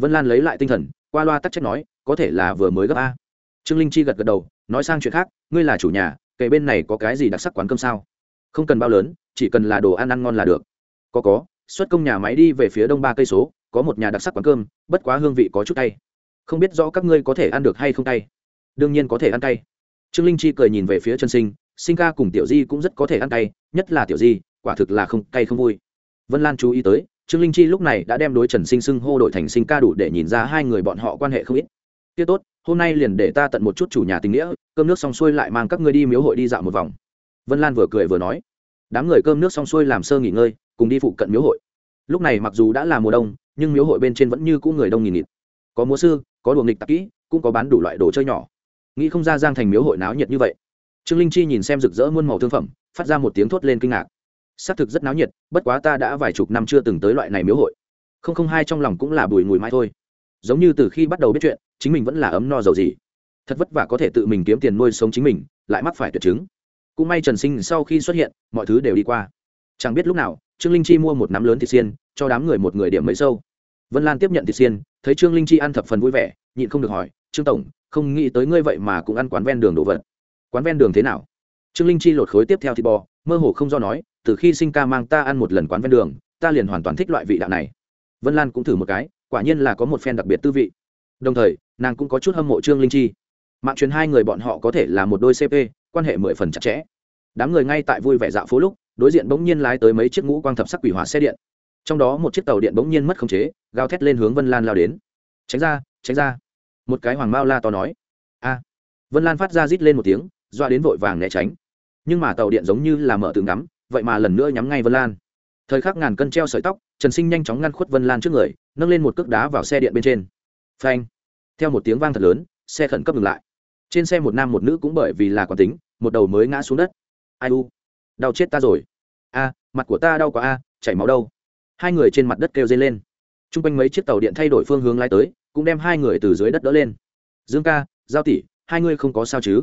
vân lan lấy lại tinh thần, qua loa tắc trách nói, có thể là vừa mới gấp a. Trương linh chi gật gật đầu, nói sang chuyện khác, ngươi là chủ nhà kệ bên này có cái gì đặc sắc quán cơm sao? Không cần bao lớn, chỉ cần là đồ ăn ăn ngon là được. Có có, xuất công nhà máy đi về phía đông ba cây số, có một nhà đặc sắc quán cơm, bất quá hương vị có chút tay không biết rõ các ngươi có thể ăn được hay không tay đương nhiên có thể ăn tay trương linh chi cười nhìn về phía chân sinh sinh ca cùng tiểu di cũng rất có thể ăn tay nhất là tiểu di, quả thực là không cay không vui. Vân lan chú ý tới trương linh chi lúc này đã đem đối trần sinh xưng hô đội thành sinh ca đủ để nhìn ra hai người bọn họ quan hệ không ít. Tiết tốt, hôm nay liền để ta tận một chút chủ nhà tình nghĩa, cơm nước xong xuôi lại mang các ngươi đi miếu hội đi dạo một vòng. Vân lan vừa cười vừa nói. Đám người cơm nước xong xuôi làm sơ nghỉ ngơi, cùng đi phụ cận miếu hội. Lúc này mặc dù đã là mùa đông, nhưng miếu hội bên trên vẫn như cũ người đông nghìn nghịt. Có múa sư, có đùa nghịch tạp kỹ, cũng có bán đủ loại đồ chơi nhỏ. Nghĩ không ra giang thành miếu hội náo nhiệt như vậy. Trương linh chi nhìn xem rực rỡ muôn màu thương phẩm, phát ra một tiếng thốt lên kinh ngạc xác thực rất náo nhiệt, bất quá ta đã vài chục năm chưa từng tới loại này miếu hội. Không không hai trong lòng cũng là bùi ngùi mãi thôi. Giống như từ khi bắt đầu biết chuyện, chính mình vẫn là ấm no dầu gì. Thật vất vả có thể tự mình kiếm tiền nuôi sống chính mình, lại mắc phải tuyệt chứng. Cũng may trần sinh sau khi xuất hiện, mọi thứ đều đi qua. Chẳng biết lúc nào, trương linh chi mua một nắm lớn thịt xiên, cho đám người một người điểm mấy sâu. Vân lan tiếp nhận thịt xiên, thấy trương linh chi ăn thập phần vui vẻ, nhịn không được hỏi, trương tổng, không nghĩ tới ngươi vậy mà cũng ăn quán ven đường đồ vật. Quán ven đường thế nào? Trương linh chi lột khối tiếp theo thịt bò, mơ hồ không do nói từ khi sinh ca mang ta ăn một lần quán ven đường, ta liền hoàn toàn thích loại vị đạo này. Vân lan cũng thử một cái, quả nhiên là có một phen đặc biệt tư vị. Đồng thời, nàng cũng có chút hâm mộ trương linh chi. Mạng truyền hai người bọn họ có thể là một đôi cp quan hệ mười phần chặt chẽ. Đám người ngay tại vui vẻ dạo phố lúc, đối diện bỗng nhiên lái tới mấy chiếc ngũ quang thập sắc quỷ hỏa xe điện. Trong đó một chiếc tàu điện bỗng nhiên mất khống chế, gào thét lên hướng vân lan lao đến. Tránh ra tránh ra. Một cái hoàng mao la to nói. A. Vân lan phát ra rít lên một tiếng, doa đến vội vàng né tránh. Nhưng mà tàu điện giống như là mở tường ngắm vậy mà lần nữa nhắm ngay vân lan. Thời khắc ngàn cân treo sợi tóc, trần sinh nhanh chóng ngăn khuất vân lan trước người, nâng lên một cước đá vào xe điện bên trên. Phanh! Theo một tiếng vang thật lớn, xe khẩn cấp ngừng lại. Trên xe một nam một nữ cũng bởi vì là quán tính, một đầu mới ngã xuống đất. Ai u? Đau chết ta rồi. A, mặt của ta đau quá a, chảy máu đâu? Hai người trên mặt đất kêu dây lên. T r u n g quanh mấy chiếc tàu điện thay đổi phương hướng lái tới, cũng đem hai người từ dưới đất đỡ lên. Dương ca, giao tỷ, hai ngươi không có sao chứ?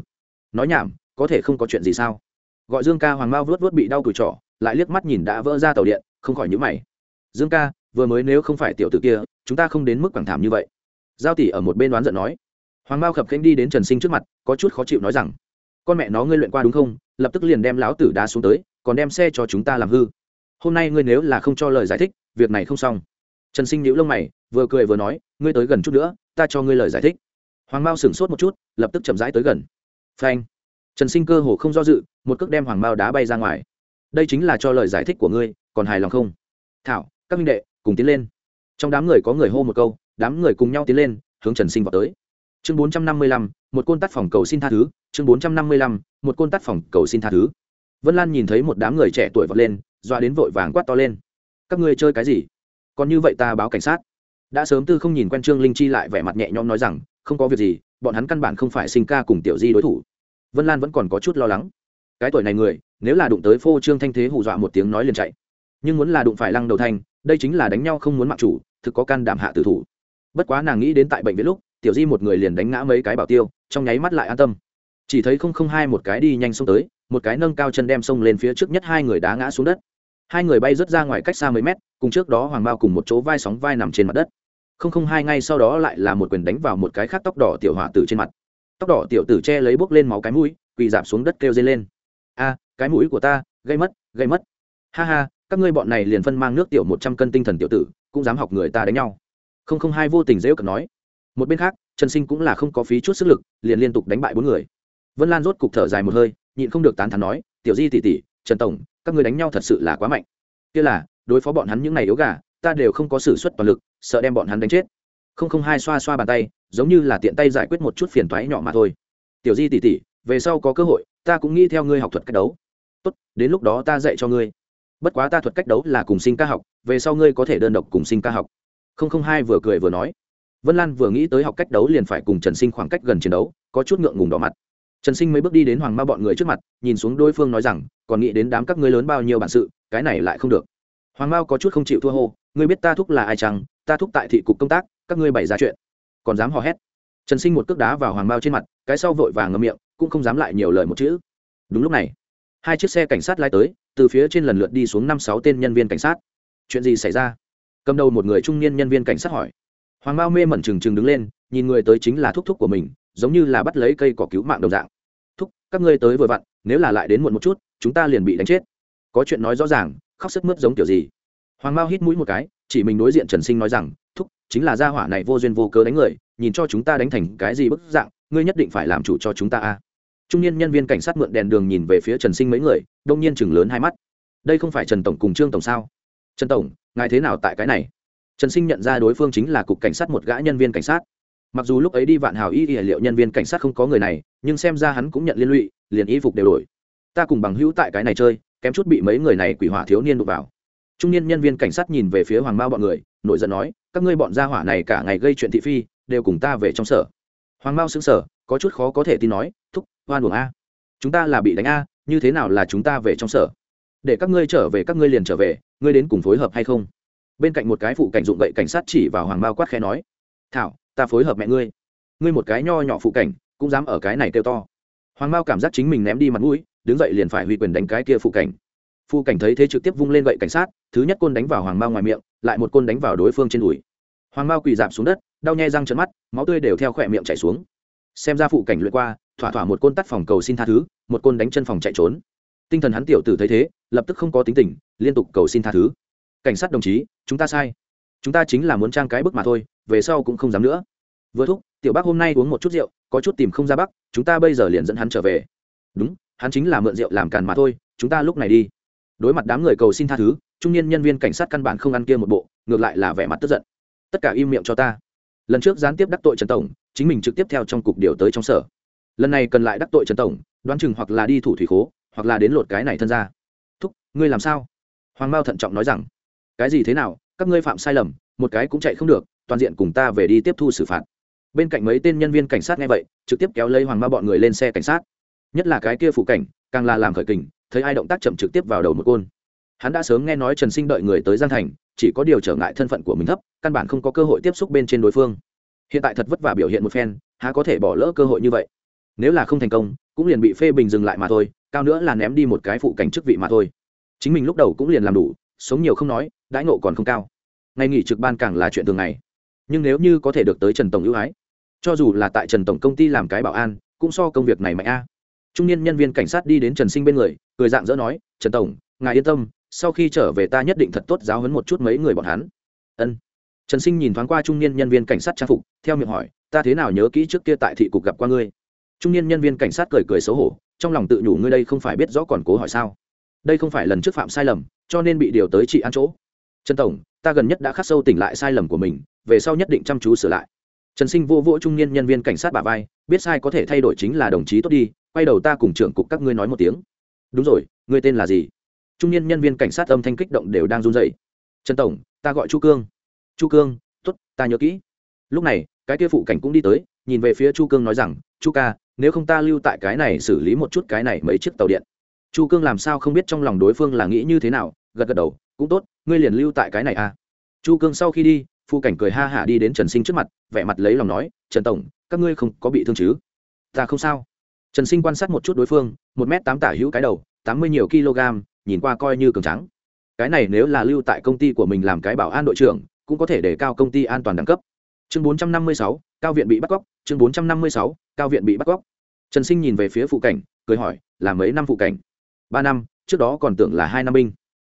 Nói nhảm, có thể không có chuyện gì sao? Gọi dương ca hoàng mao vớt vớt bị đau cùi trỏ lại liếc mắt nhìn đã vỡ ra tàu điện, không khỏi nhữ mày. Dương ca, vừa mới nếu không phải tiểu t ử kia, chúng ta không đến mức quảng thảm như vậy. Giao tỷ ở một bên đoán giận nói. Hoàng mao khập khanh đi đến trần sinh trước mặt, có chút khó chịu nói rằng, con mẹ nó ngươi luyện qua đúng không? Lập tức liền đem lão tử đá xuống tới, còn đem xe cho chúng ta làm hư. Hôm nay ngươi nếu là không cho lời giải thích, việc này không xong. Trần sinh nhíu lông mày, vừa cười vừa nói, ngươi tới gần chút nữa, ta cho ngươi lời giải thích. Hoàng mao sửng sốt một chút, lập tức chậm rãi tới gần. Phanh trần sinh cơ hồ không do dự, một cước đem hoàng mao đá bay ra ngoài. Đây chính là cho lời giải thích của ngươi, còn hài lòng không? Thảo, các minh đệ, cùng tiến lên. Trong đám người có người hô một câu, đám người cùng nhau tiến lên, hướng trần sinh vào tới. Chương bốn trăm năm mươi lăm, một côn tắt phòng cầu xin tha thứ. Chương bốn trăm năm mươi lăm, một côn tắt phòng cầu xin tha thứ. Vân lan nhìn thấy một đám người trẻ tuổi vọt lên, doa đến vội vàng quát to lên. Các ngươi chơi cái gì? Còn như vậy ta báo cảnh sát. Đã sớm tư không nhìn quen trương linh chi lại vẻ mặt nhẹ nhõm nói rằng, không có việc gì, bọn hắn căn bản không phải sinh ca cùng tiểu di đối thủ vân lan vẫn còn có chút lo lắng cái tuổi này người nếu là đụng tới phô trương thanh thế hù dọa một tiếng nói liền chạy nhưng muốn là đụng phải lăng đầu thanh đây chính là đánh nhau không muốn mặc chủ thực có can đảm hạ tử thủ bất quá nàng nghĩ đến tại bệnh viện lúc tiểu di một người liền đánh ngã mấy cái bảo tiêu trong nháy mắt lại an tâm chỉ thấy không không hai một cái đi nhanh xông tới một cái nâng cao chân đem xông lên phía trước nhất hai người đá ngã xuống đất hai người bay rớt ra ngoài cách xa mấy mét cùng trước đó hoàng bao cùng một chỗ vai sóng vai nằm trên mặt đất không không hai ngay sau đó lại là một quyền đánh vào một cái khác tóc đỏ tiểu hỏa tử trên mặt tóc đỏ tiểu tử che lấy bốc lên máu cái mũi, quỳ giảm xuống đất kêu dây lên. A, cái mũi của ta, gây mất gây mất. Ha ha, các ngươi bọn này liền phân mang nước tiểu một trăm cân tinh thần tiểu tử, cũng dám học người ta đánh nhau. Không không hai vô tình dễ cận nói. Một bên khác, trần sinh cũng là không có phí chút sức lực, liền liên tục đánh bại bốn người. Vân lan rốt cục thở dài một hơi, nhịn không được tán thắn nói, tiểu di tỉ tỉ trần tổng, các người đánh nhau thật sự là quá mạnh. Kia là, đối phó bọn hắn những ngày yếu gà, ta đều không có s ử suất toàn lực, sợ đem bọn hắn đánh chết. Không không hai xoa xoa bàn tay giống như là tiện tay giải quyết một chút phiền toái nhỏ mà thôi. Tiểu di tỉ tỉ về sau có cơ hội, ta cũng nghĩ theo ngươi học thuật cách đấu. Tốt, đến lúc đó ta dạy cho ngươi. Bất quá ta thuật cách đấu là cùng sinh ca học, về sau ngươi có thể đơn độc cùng sinh ca học. Không không hai vừa cười vừa nói. Vân lan vừa nghĩ tới học cách đấu liền phải cùng trần sinh khoảng cách gần chiến đấu, có chút ngượng ngùng đỏ mặt. Trần sinh mấy bước đi đến hoàng ma bọn người trước mặt, nhìn xuống đối phương nói rằng, còn nghĩ đến đám các ngươi lớn bao nhiêu bản sự, cái này lại không được. Hoàng mao có chút không chịu thua hô, ngươi biết ta thúc là ai chăng? Ta thúc tại thị cục công tác, các ngươi bày ra chuyện còn dám hò hét. Trần sinh một cước đá vào hoàng mao trên mặt, cái sau vội vàng ngậm miệng, cũng không dám lại nhiều lời một chữ. Đúng lúc này, hai chiếc xe cảnh sát lai tới, từ phía trên lần lượt đi xuống năm sáu tên nhân viên cảnh sát. Chuyện gì xảy ra? Cầm đầu một người trung niên nhân viên cảnh sát hỏi. Hoàng mao mê mẩn trừng trừng đứng lên, nhìn người tới chính là thúc thúc của mình, giống như là bắt lấy cây cỏ cứu mạng đồng dạng. Thúc, các ngươi tới vừa vặn, nếu là lại đến muộn một chút, chúng ta liền bị đánh chết. Có chuyện nói rõ ràng, khóc sức mướt giống kiểu gì? Hoàng mao hít mũi một cái, chỉ mình đối diện trần sinh nói rằng, thúc chính là gia hỏa này vô duyên vô cớ đánh người, nhìn cho chúng ta đánh thành cái gì bức dạng, ngươi nhất định phải làm chủ cho chúng ta a. Trung niên nhân viên cảnh sát mượn đèn đường nhìn về phía trần sinh mấy người, đông nhiên chừng lớn hai mắt. Đây không phải trần tổng cùng trương tổng sao? Trần tổng, ngài thế nào tại cái này? Trần sinh nhận ra đối phương chính là cục cảnh sát một gã nhân viên cảnh sát. Mặc dù lúc ấy đi vạn hào y y liệu nhân viên cảnh sát không có người này, nhưng xem ra hắn cũng nhận liên lụy, liền y phục đều đổi. Ta cùng bằng hữu tại cái này chơi, kém chút bị mấy người này quỷ hỏa thiếu niên đụng vào trung niên nhân viên cảnh sát nhìn về phía hoàng mao bọn người, nổi giận nói, các ngươi bọn gia hỏa này cả ngày gây chuyện thị phi, đều cùng ta về trong sở. Hoàng mao xứng sở có chút khó có thể tin nói, thúc hoan buồng a. Chúng ta là bị đánh a, như thế nào là chúng ta về trong sở? Để các ngươi trở về, các ngươi liền trở về, ngươi đến cùng phối hợp hay không? Bên cạnh một cái phụ cảnh dụng gậy cảnh sát chỉ vào hoàng mao quát khẽ nói, thảo, ta phối hợp mẹ ngươi. Ngươi một cái nho nhỏ phụ cảnh, cũng dám ở cái này kêu to. Hoàng mao cảm giác chính mình ném đi mặt mũi, đứng dậy liền phải huy quyền đánh cái kia phụ cảnh phụ cảnh thấy thế trực tiếp vung lên gậy cảnh sát, thứ nhất côn đánh vào hoàng mao ngoài miệng, lại một côn đánh vào đối phương trên đùi. Hoàng mao quỳ dạp xuống đất, đau nhai răng trận mắt, máu tươi đều theo khỏe miệng chảy xuống. Xem ra phụ cảnh luyện qua, thỏa thỏa một côn tắt phòng cầu xin tha thứ, một côn đánh chân phòng chạy trốn. Tinh thần hắn tiểu tử thấy thế, lập tức không có tính tình, liên tục cầu xin tha thứ. Cảnh sát đồng chí, chúng ta sai. Chúng ta chính là muốn trang cái bức mà thôi, về sau cũng không dám nữa. Vừa thúc, tiểu bác hôm nay uống một chút rượu, có chút tìm không ra bắc chúng ta bây giờ liền dẫn hắn trở về. Đúng, hắn chính là mượn rượu làm càn mà thôi, chúng ta lúc này đi đối mặt đám người cầu xin tha thứ, trung niên nhân viên cảnh sát căn bản không ăn kia một bộ, ngược lại là vẻ mặt tức giận. Tất cả im miệng cho ta. Lần trước gián tiếp đắc tội trần tổng, chính mình trực tiếp theo trong cục điều tới trong sở. Lần này cần lại đắc tội trần tổng, đoán chừng hoặc là đi thủ thủy khố, hoặc là đến lột cái này thân ra. Thúc, ngươi làm sao? Hoàng mao thận trọng nói rằng. Cái gì thế nào? Các ngươi phạm sai lầm, một cái cũng chạy không được, toàn diện cùng ta về đi tiếp thu xử phạt. Bên cạnh mấy tên nhân viên cảnh sát nghe vậy, trực tiếp kéo lấy hoàng mao bọn người lên xe cảnh sát. Nhất là cái kia phụ cảnh, càng là làm khởi kình thấy ai động tác chậm trực tiếp vào đầu một côn. Hắn đã sớm nghe nói trần sinh đợi người tới giang thành, chỉ có điều trở ngại thân phận của mình thấp, căn bản không có cơ hội tiếp xúc bên trên đối phương. Hiện tại thật vất vả biểu hiện một phen, há có thể bỏ lỡ cơ hội như vậy? Nếu là không thành công, cũng liền bị phê bình dừng lại mà thôi, cao nữa là ném đi một cái phụ cảnh chức vị mà thôi. Chính mình lúc đầu cũng liền làm đủ, sống nhiều không nói, đãi ngộ còn không cao. Ngày nghỉ trực ban càng là chuyện thường ngày. Nhưng nếu như có thể được tới trần tổng ưu ái, cho dù là tại trần tổng công ty làm cái bảo an, cũng so công việc này mạnh a. Trung niên nhân viên cảnh sát đi đến trần sinh bên người cười dạng dỡ nói, trần tổng, ngài yên tâm, sau khi trở về ta nhất định thật tốt giáo hấn một chút mấy người bọn hắn. Ân. Trần sinh nhìn thoáng qua trung niên nhân viên cảnh sát trang phục, theo miệng hỏi, ta thế nào nhớ kỹ trước kia tại thị cục gặp qua ngươi? Trung niên nhân viên cảnh sát cười cười xấu hổ, trong lòng tự nhủ ngươi đây không phải biết rõ còn cố hỏi sao? Đây không phải lần trước phạm sai lầm, cho nên bị điều tới trị ăn chỗ. Trần tổng, ta gần nhất đã khắc sâu tỉnh lại sai lầm của mình, về sau nhất định chăm chú sửa lại. Trần sinh vô vỗ trung niên nhân viên cảnh sát bà vai, biết sai có thể thay đổi chính là đồng chí tốt đi, quay đầu ta cùng trưởng cục các ngươi nói một tiếng đúng rồi, ngươi tên là gì? Trung niên nhân viên cảnh sát âm thanh kích động đều đang run dậy trần tổng, ta gọi chu cương. Chu cương t ố t ta nhớ kỹ. Lúc này, cái kia phụ cảnh cũng đi tới, nhìn về phía chu cương nói rằng, chu ca, nếu không ta lưu tại cái này xử lý một chút cái này mấy chiếc tàu điện. Chu cương làm sao không biết trong lòng đối phương là nghĩ như thế nào, gật gật đầu, cũng tốt, ngươi liền lưu tại cái này à. Chu cương sau khi đi, phụ cảnh cười ha hả đi đến trần sinh trước mặt, vẻ mặt lấy lòng nói, trần tổng, các ngươi không có bị thương chứ? Ta không sao trần sinh quan sát một chút đối phương, một m tám tả hữu cái đầu, tám mươi nhiều kg, nhìn qua coi như cường trắng cái này nếu là lưu tại công ty của mình làm cái bảo an đội trưởng, cũng có thể để cao công ty an toàn đẳng cấp. Chương bốn trăm năm mươi sáu, cao viện bị bắt cóc, chương bốn trăm năm mươi sáu, cao viện bị bắt cóc. Trần sinh nhìn về phía phụ cảnh, cười hỏi, là mấy năm phụ cảnh? Ba năm, trước đó còn tưởng là hai năm binh.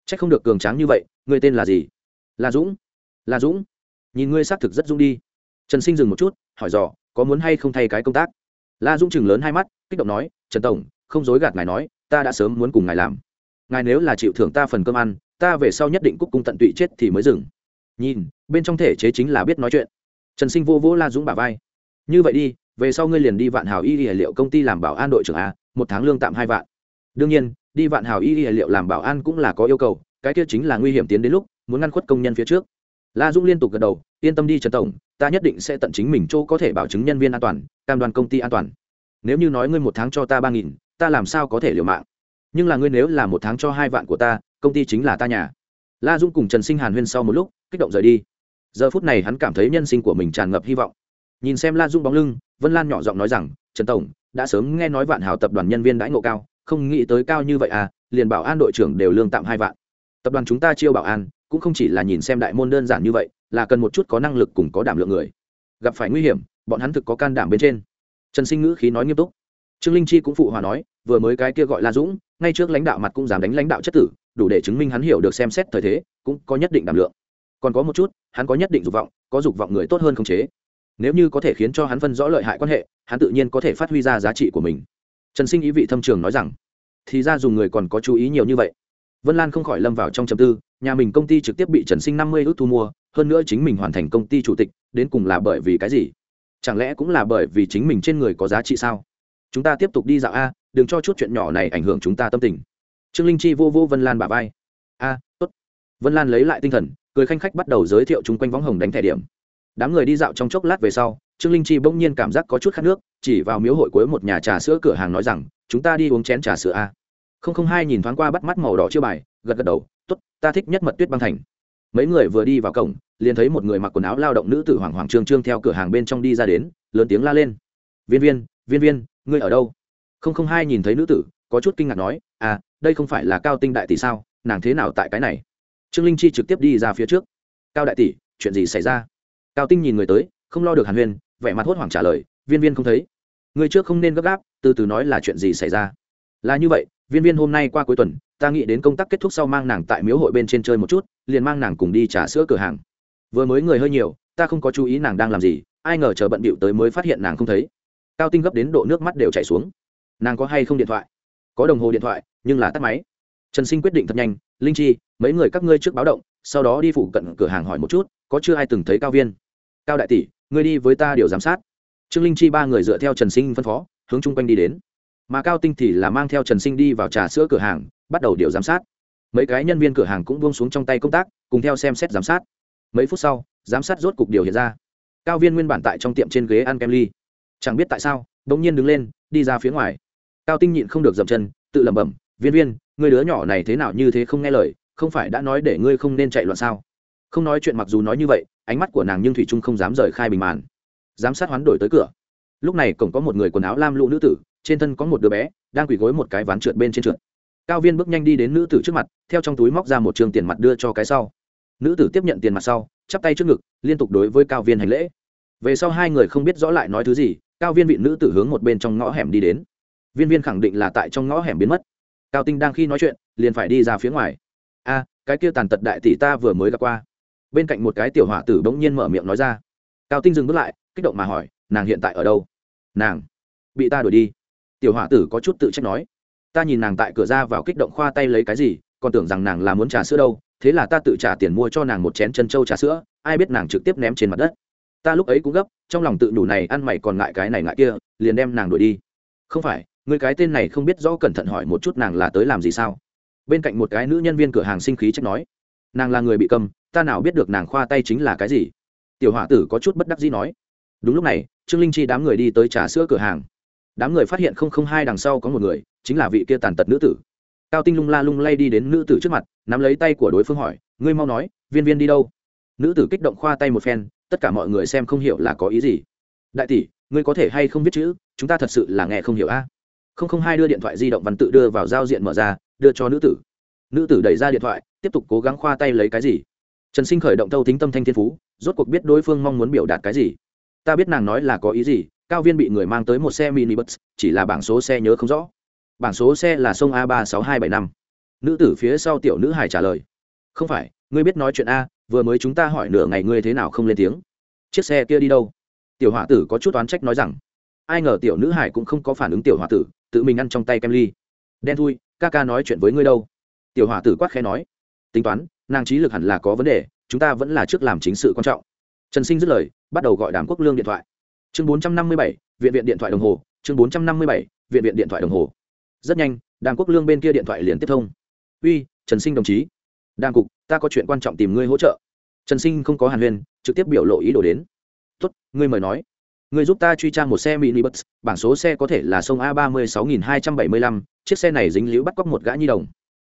C h ắ c không được cường tráng như vậy, ngươi tên là gì? Là dũng. Là dũng? Nhìn ngươi xác thực rất dũng đi. Trần sinh dừng một chút, hỏi dò, có muốn hay không thay cái công tác? La dũng chừng lớn hai mắt kích động nói, trần tổng, không dối gạt ngài nói, ta đã sớm muốn cùng ngài làm. Ngài nếu là chịu thưởng ta phần cơm ăn, ta về sau nhất định cúc cung tận tụy chết thì mới dừng. Nhìn, bên trong thể chế chính là biết nói chuyện. Trần sinh vô vỗ la dũng bà vai. Như vậy đi, về sau ngươi liền đi vạn hào y y liệu công ty làm bảo an đội trưởng a, một tháng lương tạm hai vạn. Đương nhiên, đi vạn hào y y liệu làm bảo an cũng là có yêu cầu, cái kia chính là nguy hiểm tiến đến lúc, muốn ngăn khuất công nhân phía trước. La dũng liên tục gật đầu, yên tâm đi trần tổng, ta nhất định sẽ tận chính mình chỗ có thể bảo chứng nhân viên an toàn, cam đoan công ty an toàn nếu như nói ngươi một tháng cho ta ba nghìn, ta làm sao có thể liều mạng? Nhưng là ngươi nếu là một tháng cho hai vạn của ta, công ty chính là ta nhà. La dung cùng trần sinh hàn huyên sau một lúc, kích động rời đi. Giờ phút này hắn cảm thấy nhân sinh của mình tràn ngập hy vọng. Nhìn xem la dung bóng lưng, vân lan nhỏ giọng nói rằng, trần tổng, đã sớm nghe nói vạn hào tập đoàn nhân viên đãi ngộ cao, không nghĩ tới cao như vậy à liền bảo an đội trưởng đều lương tạm hai vạn. Tập đoàn chúng ta chiêu bảo an, cũng không chỉ là nhìn xem đại môn đơn giản như vậy, là cần một chút có năng lực cùng có đảm lượng người. Gặp phải nguy hiểm, bọn hắn thực có can đảm bên trên trần sinh ngữ khí nói nghiêm túc. Trương linh chi cũng phụ hòa nói, vừa mới cái kia gọi là dũng, ngay trước lãnh đạo mặt cũng dám đánh lãnh đạo chất tử, đủ để chứng minh hắn hiểu được xem xét thời thế, cũng có nhất định đảm lượng. Còn có một chút, hắn có nhất định dục vọng, có dục vọng người tốt hơn không chế. Nếu như có thể khiến cho hắn phân rõ lợi hại quan hệ, hắn tự nhiên có thể phát huy ra giá trị của mình. Trần sinh ý vị thâm trường nói rằng, thì ra dùng người còn có chú ý nhiều như vậy. Vân lan không khỏi lâm vào trong chầm tư, nhà mình công ty trực tiếp bị trần sinh năm mươi ước thu mua, hơn nữa chính mình hoàn thành công ty chủ tịch, đến cùng là bởi vì cái gì? Chẳng lẽ cũng là bởi vì chính mình trên người có giá trị sao? Chúng ta tiếp tục đi dạo a, đừng cho chút chuyện nhỏ này ảnh hưởng chúng ta tâm tình. Trương linh chi vô vô vân lan bà vai. A, tốt. Vân lan lấy lại tinh thần, cười khanh khách bắt đầu giới thiệu chung quanh võng hồng đánh thẻ điểm. Đám người đi dạo trong chốc lát về sau, trương linh chi bỗng nhiên cảm giác có chút khát nước, chỉ vào miếu hội cuối một nhà trà sữa cửa hàng nói rằng, chúng ta đi uống chén trà sữa a. Không không hai nhìn thoáng qua bắt mắt màu đỏ chưa bài, gật gật đầu t ố t ta thích nhất mật tuyết băng thành mấy người vừa đi vào cổng, liền thấy một người mặc quần áo lao động nữ tử hoàng hoàng trương trương theo cửa hàng bên trong đi ra đến, lớn tiếng la lên. Viên viên viên viên, ngươi ở đâu? Không không hai nhìn thấy nữ tử, có chút kinh ngạc nói à đây không phải là cao tinh đại tỷ sao? Nàng thế nào tại cái này? Trương linh chi trực tiếp đi ra phía trước. Cao đại tỷ, chuyện gì xảy ra? Cao tinh nhìn người tới, không lo được hàn huyên, vẻ mặt hốt hoảng trả lời, viên viên không thấy. Người trước không nên gấp gáp, từ từ nói là chuyện gì xảy ra. Là như vậy, viên viên hôm nay qua cuối tuần ta nghĩ đến công tác kết thúc sau mang nàng tại miếu hội bên trên chơi một chút, liền mang nàng cùng đi trả sữa cửa hàng. Vừa mới người hơi nhiều, ta không có chú ý nàng đang làm gì, ai ngờ chờ bận bịu tới mới phát hiện nàng không thấy. Cao tinh gấp đến độ nước mắt đều chảy xuống. Nàng có hay không điện thoại? Có đồng hồ điện thoại, nhưng là tắt máy. Trần sinh quyết định thật nhanh, linh chi, mấy người các ngươi trước báo động, sau đó đi phụ cận cửa hàng hỏi một chút, có chưa ai từng thấy cao viên? Cao đại tỷ, ngươi đi với ta điều giám sát. Trương linh chi ba người dựa theo trần sinh phân phó, hướng chung quanh đi đến. Mà cao tinh thì là mang theo trần sinh đi vào trà sữa cửa hàng bắt đầu điều giám sát. Mấy cái nhân viên cửa hàng cũng buông xuống trong tay công tác, cùng theo xem xét giám sát. Mấy phút sau, giám sát rốt cục điều hiện ra. Cao viên nguyên bản tại trong tiệm trên ghế ăn kem ly. Chẳng biết tại sao đ ỗ n g nhiên đứng lên, đi ra phía ngoài. Cao tinh nhịn không được dậm chân, tự lẩm bẩm, viên viên, người đứa nhỏ này thế nào như thế không nghe lời, không phải đã nói để ngươi không nên chạy loạn sao? Không nói chuyện mặc dù nói như vậy, ánh mắt của nàng nhưng thủy trung không dám rời khai bình màn. Giám sát hoán đổi tới cửa. Lúc này cổng có một người quần áo lam lũ nữ tử, trên thân có một đứa bé, đang quỳ gối một cái ván trượt bên trên trượt cao viên bước nhanh đi đến nữ tử trước mặt, theo trong túi móc ra một trường tiền mặt đưa cho cái sau. Nữ tử tiếp nhận tiền mặt sau, chắp tay trước ngực, liên tục đối với cao viên hành lễ. Về sau hai người không biết rõ lại nói thứ gì, cao viên bị nữ tử hướng một bên trong ngõ hẻm đi đến. Viên viên khẳng định là tại trong ngõ hẻm biến mất. Cao tinh đang khi nói chuyện, liền phải đi ra phía ngoài. A, cái kia tàn tật đại tỷ ta vừa mới gặp qua. Bên cạnh một cái tiểu hỏa tử bỗng nhiên mở miệng nói ra. Cao tinh dừng bước lại, kích động mà hỏi, nàng hiện tại ở đâu? Nàng bị ta đuổi đi. Tiểu hỏa tử có chút tự trách nói ta nhìn nàng tại cửa ra vào kích động khoa tay lấy cái gì, còn tưởng rằng nàng là muốn trà sữa đâu, thế là ta tự trả tiền mua cho nàng một chén chân trâu trà sữa, ai biết nàng trực tiếp ném trên mặt đất. Ta lúc ấy cũng gấp, trong lòng tự đủ này ăn mày còn ngại cái này ngại kia, liền đem nàng đuổi đi. Không phải, người cái tên này không biết rõ cẩn thận hỏi một chút nàng là tới làm gì sao? Bên cạnh một cái nữ nhân viên cửa hàng sinh khí trách nói, nàng là người bị cầm, ta nào biết được nàng khoa tay chính là cái gì? Tiểu hỏa tử có chút bất đắc dĩ nói, đúng lúc này, trương linh chi đám người đi tới trà sữa cửa hàng đám người phát hiện không không hai đằng sau có một người, chính là vị kia tàn tật nữ tử. Cao tinh lung la lung lay đi đến nữ tử trước mặt, nắm lấy tay của đối phương hỏi, ngươi mau nói, viên viên đi đâu? Nữ tử kích động khoa tay một phen, tất cả mọi người xem không hiểu là có ý gì. Đại tỷ, ngươi có thể hay không biết chữ? Chúng ta thật sự là nghe không hiểu a. Không không hai đưa điện thoại di động văn tự đưa vào giao diện mở ra, đưa cho nữ tử. Nữ tử đẩy ra điện thoại, tiếp tục cố gắng khoa tay lấy cái gì. Trần sinh khởi động thâu tính tâm thanh thiên phú, rốt cuộc biết đối phương mong muốn biểu đạt cái gì. Ta biết nàng nói là có ý gì cao viên bị người mang tới một xe mini bus chỉ là bảng số xe nhớ không rõ. Bảng số xe là sông a ba sáu hai bảy năm. Nữ tử phía sau tiểu nữ hải trả lời, không phải, ngươi biết nói chuyện a, vừa mới chúng ta hỏi nửa ngày ngươi thế nào không lên tiếng. Chiếc xe kia đi đâu? Tiểu hỏa tử có chút oán trách nói rằng, ai ngờ tiểu nữ hải cũng không có phản ứng tiểu hỏa tử, tự mình ăn trong tay kem ly. Đen thui, ca ca nói chuyện với ngươi đâu? Tiểu hỏa tử quát khẽ nói, tính toán, nàng trí lực hẳn là có vấn đề, chúng ta vẫn là trước làm chính sự quan trọng. Trần sinh dứt lời, bắt đầu gọi đàm quốc lương điện thoại chương bốn trăm năm mươi bảy, viện viện điện thoại đồng hồ, chương bốn trăm năm mươi bảy, viện viện điện thoại đồng hồ. Rất nhanh đàng quốc lương bên kia điện thoại liền tiếp thông. Uy, trần sinh đồng chí. Đàng cục, ta có chuyện quan trọng tìm ngươi hỗ trợ. Trần sinh không có hàn huyền trực tiếp biểu lộ ý đồ đến. Tốt, ngươi mời nói. Ngươi giúp ta truy trang một xe mini bus bảng số xe có thể là sông a ba mươi sáu nghìn hai trăm bảy mươi lăm, chiếc xe này dính líu bắt cóc một gã nhi đồng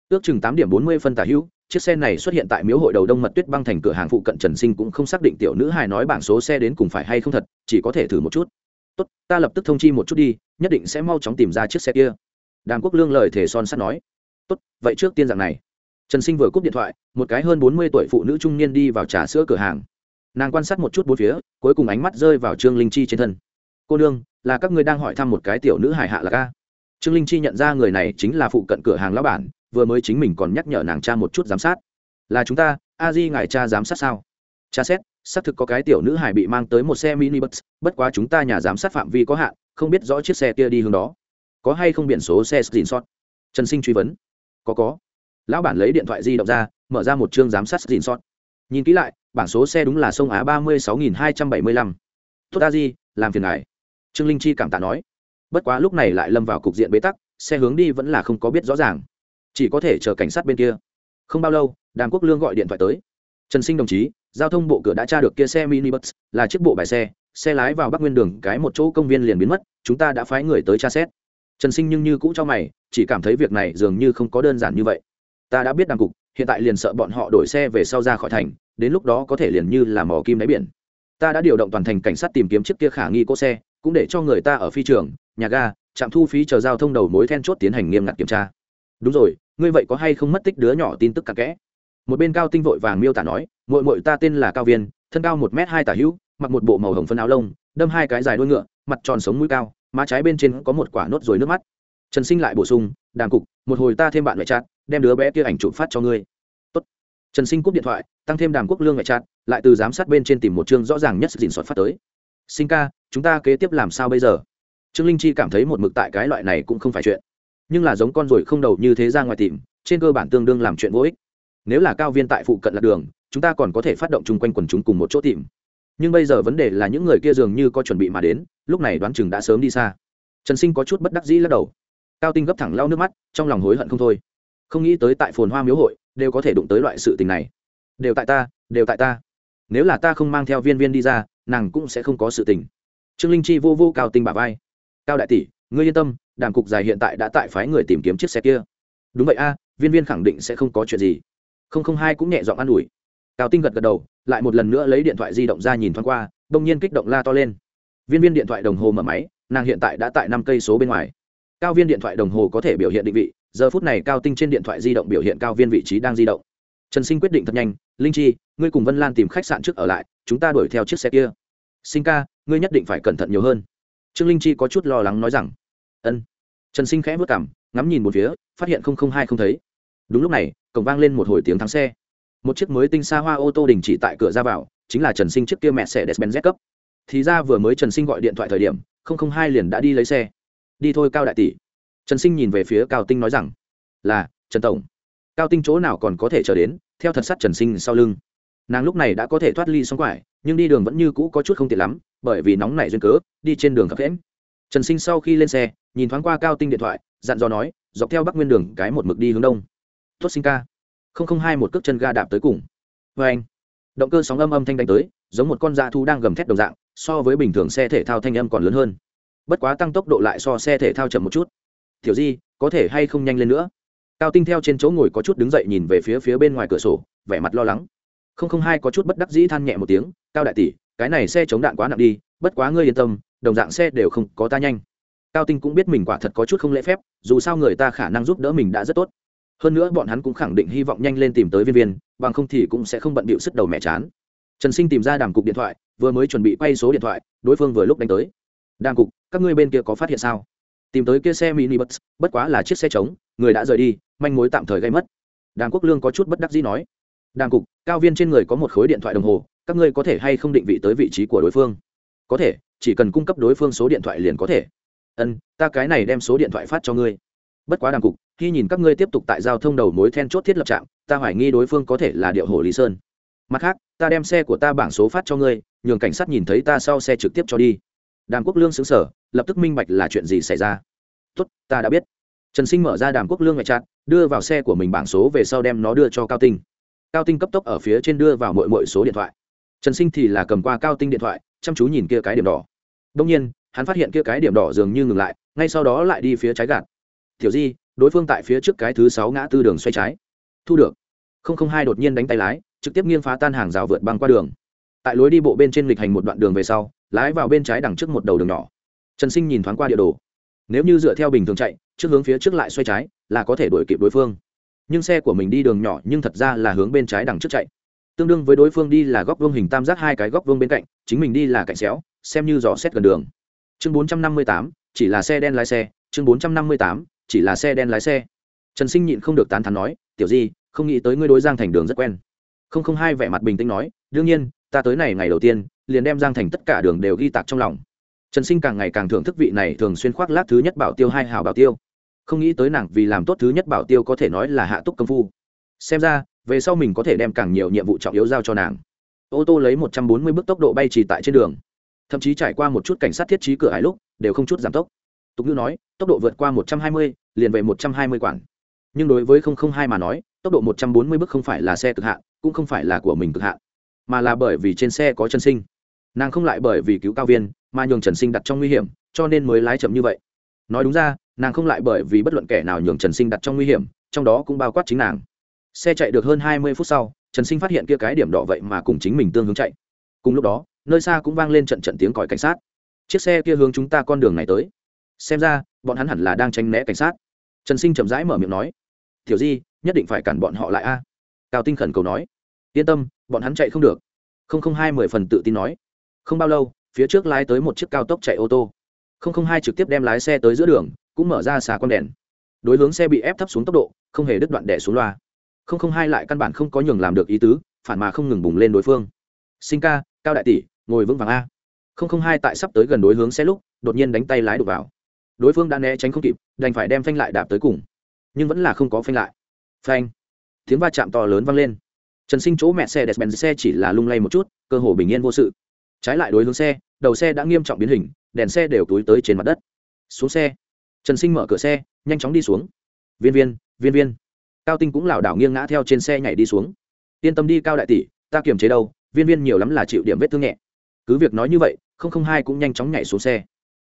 ước chừng tám điểm bốn mươi phân tả hữu, chiếc xe này xuất hiện tại miếu hội đầu đông mật tuyết băng thành cửa hàng phụ cận trần sinh cũng không xác định tiểu nữ hài nói bảng số xe đến cùng phải hay không thật, chỉ có thể thử một chút. Tốt, ta lập tức thông chi một chút đi, nhất định sẽ mau chóng tìm ra chiếc xe kia. Đàm quốc lương lời thể son sắt nói. Tốt, vậy trước tiên dạng này. Trần sinh vừa cúp điện thoại, một cái hơn bốn mươi tuổi phụ nữ trung niên đi vào trà sữa cửa hàng. Nàng quan sát một chút bốn phía, cuối cùng ánh mắt rơi vào trương linh chi trên thân. Cô nương, là các ngươi đang hỏi thăm một cái tiểu nữ hải hạ là ca trương linh chi nhận ra người này chính là phụ cận cửa hàng lão bản vừa mới chính mình còn nhắc nhở nàng cha một chút giám sát. Là chúng ta, a di ngài cha giám sát sao? Cha xét, xác thực có cái tiểu nữ hải bị mang tới một xe mini bus, bất quá chúng ta nhà giám sát phạm vi có hạn, không biết rõ chiếc xe kia đi hướng đó. Có hay không biển số xe xin sót trần sinh truy vấn. Có có. Lão bản lấy điện thoại di động ra, mở ra một chương giám sát xin sót nhìn kỹ lại, bảng số xe đúng là sông á ba mươi sáu nghìn hai trăm bảy mươi lăm. Tốt, a di, làm phiền ngài. Trương linh chi cảm tạ nói. Bất quá lúc này lại lâm vào cục diện bế tắc, xe hướng đi vẫn là không có biết rõ ràng chỉ có thể chờ cảnh sát bên kia. Không bao lâu, đàm quốc lương gọi điện thoại tới. Trần sinh đồng chí, giao thông bộ cửa đã tra được kia xe mini bus là chiếc bộ bài xe xe lái vào bắc nguyên đường, cái một chỗ công viên liền biến mất, chúng ta đã phái người tới tra xét. Trần sinh nhưng như cũ cho mày, chỉ cảm thấy việc này dường như không có đơn giản như vậy. Ta đã biết đàm cục, hiện tại liền sợ bọn họ đổi xe về sau ra khỏi thành, đến lúc đó có thể liền như là mỏ kim đáy biển. Ta đã điều động toàn thành cảnh sát tìm kiếm chiếc kia khả nghi cỗ xe, cũng để cho người ta ở phi trường, nhà ga, trạm thu phí chờ giao thông đầu mối then chốt tiến hành nghiêm ngặt kiểm tra đúng rồi, ngươi vậy có hay không mất tích đứa nhỏ tin tức cặn kẽ? Một bên cao tinh vội vàng miêu tả nói mội mội ta tên là cao viên, thân cao một m hai tả hữu, mặc một bộ màu hồng phân áo lông, đâm hai cái dài đuôi ngựa, mặt tròn sống mũi cao, má trái bên trên có một quả nốt rồi nước mắt. Trần sinh lại bổ sung đàng cục, một hồi ta thêm bạn ngoại trát đem đứa bé kia ảnh chụp phát cho ngươi. Tốt. trần sinh cúp điện thoại, tăng thêm đàm quốc lương ngoại trát lại từ giám sát bên trên tìm một chương rõ ràng nhất dình soát phát tới. Sinh ca, chúng ta kế tiếp làm sao bây giờ? Trương linh chi cảm thấy một mực tại cái loại này cũng không phải chuyện nhưng là giống con ruồi không đầu như thế ra ngoài tìm, trên cơ bản tương đương làm chuyện vô ích. Nếu là cao viên tại phụ cận lạc đường, chúng ta còn có thể phát động chung quanh quần chúng cùng một chỗ tìm. Nhưng bây giờ vấn đề là những người kia dường như có chuẩn bị mà đến, lúc này đoán chừng đã sớm đi xa. Trần sinh có chút bất đắc dĩ lắc đầu. Cao tinh gấp thẳng lau nước mắt, trong lòng hối hận không thôi. Không nghĩ tới tại phồn hoa miếu hội, đều có thể đụng tới loại sự tình này. Đều tại ta, đều tại ta. Nếu là ta không mang theo viên viên đi ra, nàng cũng sẽ không có sự tình. Trương linh chi vô vô cao tinh bà vai. Cao đại tỷ, ngươi yên tâm đảng cục dài hiện tại đã tại phái người tìm kiếm chiếc xe kia. Đúng vậy a, viên viên khẳng định sẽ không có chuyện gì. Không không hai cũng nhẹ giọng an ủi. Cao tinh gật gật đầu, lại một lần nữa lấy điện thoại di động ra nhìn thoáng qua đông nhiên kích động la to lên. Viên viên điện thoại đồng hồ mở máy, nàng hiện tại đã tại năm cây số bên ngoài. Cao viên điện thoại đồng hồ có thể biểu hiện định vị, giờ phút này cao tinh trên điện thoại di động biểu hiện cao viên vị trí đang di động. Trần sinh quyết định thật nhanh, linh chi, ngươi cùng vân lan tìm khách sạn trước ở lại, chúng ta đuổi theo chiếc xe kia. Sinh ca, ngươi nhất định phải cẩn thận nhiều hơn. Trương linh chi có chút lo lắng nói rằng ân. Trần sinh khẽ vất cảm ngắm nhìn một phía, phát hiện không không hai không thấy. Đúng lúc này, cổng vang lên một hồi tiếng thắng xe. Một chiếc mới tinh xa hoa ô tô đình chỉ tại cửa ra vào, chính là trần sinh chiếc kia mẹ xe despen z cấp. Thì ra vừa mới trần sinh gọi điện thoại thời điểm, không không hai liền đã đi lấy xe. Đi thôi cao đại tỷ. Trần sinh nhìn về phía cao tinh nói rằng, là, trần tổng. Cao tinh chỗ nào còn có thể chờ đến, theo thật sắt trần sinh sau lưng. Nàng lúc này đã có thể thoát ly xong quải, nhưng đi đường vẫn như cũ có chút không tiện lắm, bởi vì nóng nảy duyên cớ, đi trên đường khập khẽm trần sinh sau khi lên xe, nhìn thoáng qua cao tinh điện thoại, dặn dò nói, dọc theo bắc nguyên đường, cái một mực đi hướng đông. Tuất sinh ca. Không không hai một cước chân ga đạp tới cùng. Vê anh. Động cơ sóng âm âm thanh đánh tới, giống một con da thu đang gầm thét đồng dạng, so với bình thường xe thể thao thanh âm còn lớn hơn. Bất quá tăng tốc độ lại so xe thể thao chậm một chút. Thiểu di, có thể hay không nhanh lên nữa? Cao tinh theo trên chỗ ngồi có chút đứng dậy nhìn về phía phía bên ngoài cửa sổ, vẻ mặt lo lắng. Không không hai có chút bất đắc dĩ than nhẹ một tiếng, cao đại tỷ, cái này xe chống đạn quá nặng đi, bất quá ngươi yên tâm đồng dạng xe đều không có ta nhanh. Cao tinh cũng biết mình quả thật có chút không lễ phép, dù sao người ta khả năng giúp đỡ mình đã rất tốt. Hơn nữa bọn hắn cũng khẳng định hy vọng nhanh lên tìm tới viên viên, bằng không thì cũng sẽ không bận bịu sức đầu mẹ chán. Trần sinh tìm ra đàm cục điện thoại, vừa mới chuẩn bị quay số điện thoại, đối phương vừa lúc đánh tới. Đàm cục, các ngươi bên kia có phát hiện sao? Tìm tới kia xe mini bus bất quá là chiếc xe trống, người đã rời đi, manh mối tạm thời gây mất. Đàm quốc lương có chút bất đắc dĩ nói. Đàm cục, cao viên trên người có một khối điện thoại đồng hồ, các ngươi có thể hay không định vị tới vị trí của đối phương? Có thể chỉ cần cung cấp đối phương số điện thoại liền có thể. Ân, ta cái này đem số điện thoại phát cho ngươi. Bất quá đàng cục, khi nhìn các ngươi tiếp tục tại giao thông đầu mối then chốt thiết lập trạm, ta hoài nghi đối phương có thể là điệu hồ lý sơn. Mặt khác, ta đem xe của ta bảng số phát cho ngươi, nhường cảnh sát nhìn thấy ta sau xe trực tiếp cho đi. Đàm quốc lương xứng sở lập tức minh bạch là chuyện gì xảy ra. Tốt, ta đã biết. Trần sinh mở ra đàm quốc lương ngoại trạng đưa vào xe của mình bảng số về sau đem nó đưa cho cao tinh. Cao tinh cấp tốc ở phía trên đưa vào mọi mọi số điện thoại. Trần sinh thì là cầm qua cao tinh điện thoại, chăm chú nhìn kia cái điểm đỏ đông nhiên, hắn phát hiện kia cái điểm đỏ dường như ngừng lại, ngay sau đó lại đi phía trái gạt. Thiểu di, đối phương tại phía trước cái thứ sáu ngã tư đường xoay trái. Thu được. Không không hai đột nhiên đánh tay lái, trực tiếp nghiêng phá tan hàng rào vượt băng qua đường. Tại lối đi bộ bên trên lịch hành một đoạn đường về sau, lái vào bên trái đằng trước một đầu đường nhỏ. Trần sinh nhìn thoáng qua địa đồ. Nếu như dựa theo bình thường chạy, trước hướng phía trước lại xoay trái, là có thể đuổi kịp đối phương. Nhưng xe của mình đi đường nhỏ nhưng thật ra là hướng bên trái đằng trước chạy. Tương đương với đối phương đi là góc vương hình tam giác hai cái góc vương bên cạnh, chính mình đi là cạnh xéo xem như dò xét gần đường. Chương bốn trăm năm mươi tám, chỉ là xe đen lái xe. Chương bốn trăm năm mươi tám, chỉ là xe đen lái xe. Trần sinh nhịn không được tán thắn nói, tiểu di, không nghĩ tới ngươi đối giang thành đường rất quen. Không không hai vẻ mặt bình tĩnh nói, đương nhiên, ta tới này ngày đầu tiên, liền đem giang thành tất cả đường đều ghi tạc trong lòng. Trần sinh càng ngày càng thưởng thức vị này thường xuyên khoác lác thứ nhất bảo tiêu hai hào bảo tiêu. Không nghĩ tới nàng vì làm tốt thứ nhất bảo tiêu có thể nói là hạ túc công phu. Xem ra, về sau mình có thể đem càng nhiều nhiệm vụ trọng yếu giao cho nàng. Ô tô lấy một trăm bốn mươi bước tốc độ bay trì tại trên đường thậm chí trải qua một chút cảnh sát thiết trí cửa hải lúc, đều không chút giảm tốc. Tục ngữ nói, tốc độ vượt qua một trăm hai mươi, liền về một trăm hai mươi quản nhưng đối với không không hai mà nói, tốc độ một trăm bốn mươi bước không phải là xe cực hạn, cũng không phải là của mình cực hạn, mà là bởi vì trên xe có chân sinh. Nàng không lại bởi vì cứu cao viên, mà nhường trần sinh đặt trong nguy hiểm, cho nên mới lái chậm như vậy. Nói đúng ra, nàng không lại bởi vì bất luận kẻ nào nhường trần sinh đặt trong nguy hiểm, trong đó cũng bao quát chính nàng. Xe chạy được hơn hai mươi phút sau, trần sinh phát hiện kia cái điểm đỏ vậy mà cùng chính mình tương hướng chạy. Cùng lúc đó nơi xa cũng vang lên trận trận tiếng còi cảnh sát. Chiếc xe kia hướng chúng ta con đường này tới. Xem ra, bọn hắn hẳn là đang tranh né cảnh sát. Trần sinh chậm rãi mở miệng nói. Tiểu di, nhất định phải cản bọn họ lại a. Cao tinh khẩn cầu nói. Yên tâm, bọn hắn chạy không được. Không không hai mười phần tự tin nói. Không bao lâu, phía trước lái tới một chiếc cao tốc chạy ô tô. Không không hai trực tiếp đem lái xe tới giữa đường, cũng mở ra xà con đèn. Đối hướng xe bị ép thấp xuống tốc độ, không hề đứt đoạn đẻ xuống loa. Không không hai lại căn bản không có nhường làm được ý tứ, phản mà không ngừng bùng lên đối phương. Sinh ca cao đại tỷ, ngồi vững vàng a. Không không hai tại sắp tới gần đối hướng xe lúc, đột nhiên đánh tay lái đục vào. Đối phương đã né tránh không kịp, đành phải đem phanh lại đạp tới cùng. Nhưng vẫn là không có phanh lại. Phanh. Tiếng va chạm to lớn vang lên. Trần sinh chỗ mẹ xe đẹp bèn xe chỉ là lung lay một chút, cơ hồ bình yên vô sự. Trái lại đối hướng xe, đầu xe đã nghiêm trọng biến hình, đèn xe đều túi tới trên mặt đất. Xuống xe. Trần sinh mở cửa xe, nhanh chóng đi xuống. Viên viên viên viên. Cao tinh cũng lảo đảo nghiêng ngã theo trên xe nhảy đi xuống. Yên tâm đi, cao đại tỷ, ta kiềm chế đâu viên viên nhiều lắm là chịu điểm vết thương nhẹ. Cứ việc nói như vậy, không không hai cũng nhanh chóng nhảy xuống xe.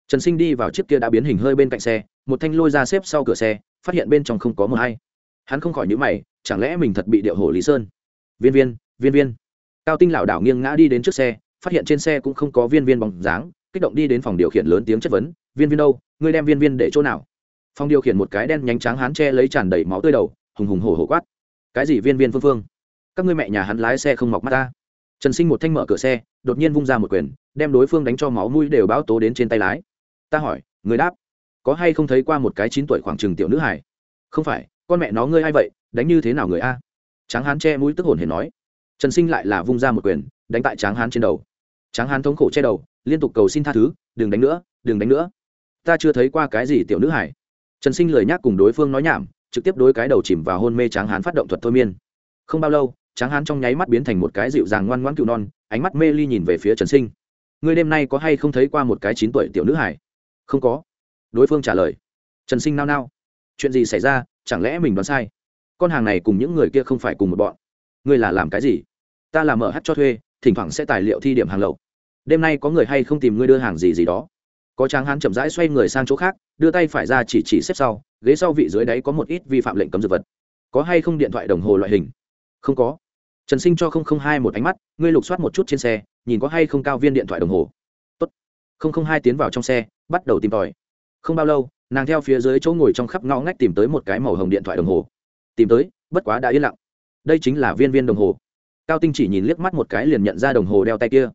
Trần sinh đi vào chiếc kia đã biến hình hơi bên cạnh xe, một thanh lôi ra xếp sau cửa xe, phát hiện bên trong không có mờ hay. Hắn không khỏi nhữ mày, chẳng lẽ mình thật bị điệu hổ lý sơn? Viên viên viên viên. Cao tinh lảo đảo nghiêng ngã đi đến trước xe, phát hiện trên xe cũng không có viên viên bóng dáng, kích động đi đến phòng điều khiển lớn tiếng chất vấn, viên viên đâu? Ngươi đem viên viên để chỗ nào? Phòng điều khiển một cái đen nhánh trắng hán che lấy tràn đầy máu tươi đầu, hùng hùng hổ hổ quát. Cái gì viên viên phương phương? Các ngươi mẹ nhà hắn lái xe không mọc mắt ta trần sinh một thanh mở cửa xe, đột nhiên vung ra một quyền, đem đối phương đánh cho máu mũi đều báo tố đến trên tay lái. Ta hỏi, người đáp, có hay không thấy qua một cái chín tuổi khoảng chừng tiểu nữ hải không phải, con mẹ nó ngươi a i vậy, đánh như thế nào người a? Tráng hán che mũi tức hồn hề nói. Trần sinh lại là vung ra một quyền, đánh tại tráng hán trên đầu. Tráng hán thống khổ che đầu, liên tục cầu xin tha thứ, đừng đánh nữa, đừng đánh nữa. Ta chưa thấy qua cái gì tiểu nữ hải trần sinh lời nhắc cùng đối phương nói nhảm, trực tiếp đối cái đầu chìm vào hôn mê tráng hán phát động thuật thôi miên. Không bao lâu tráng hán trong nháy mắt biến thành một cái dịu dàng ngoan ngoãn cựu non, ánh mắt mê ly nhìn về phía trần sinh. Ngươi đêm nay có hay không thấy qua một cái chín tuổi tiểu nữ hải không có. Đối phương trả lời. Trần sinh nao nao. Chuyện gì xảy ra? Chẳng lẽ mình đoán sai? Con hàng này cùng những người kia không phải cùng một bọn. Ngươi là làm cái gì? Ta làm mở hát cho thuê, thỉnh thoảng sẽ tài liệu thi điểm hàng lậu. Đêm nay có người hay không tìm ngươi đưa hàng gì gì đó? Có tráng hán chậm rãi xoay người sang chỗ khác, đưa tay phải ra chỉ chỉ xếp sau, ghế sau vị dưới đáy có một ít vi phạm lệnh cấm dược vật. Có hay không điện thoại đồng hồ loại hình? Không có. Trần sinh cho không không hai một ánh mắt, ngươi lục soát một chút trên xe, nhìn có hay không cao viên điện thoại đồng hồ. Tốt. không không hai tiến vào trong xe, bắt đầu tìm tòi. Không bao lâu, nàng theo phía dưới chỗ ngồi trong khắp ngõ ngách tìm tới một cái màu hồng điện thoại đồng hồ. Tìm tới, bất quá đã yên lặng. Đây chính là viên viên đồng hồ. Cao tinh chỉ nhìn liếc mắt một cái liền nhận ra đồng hồ đeo tay kia.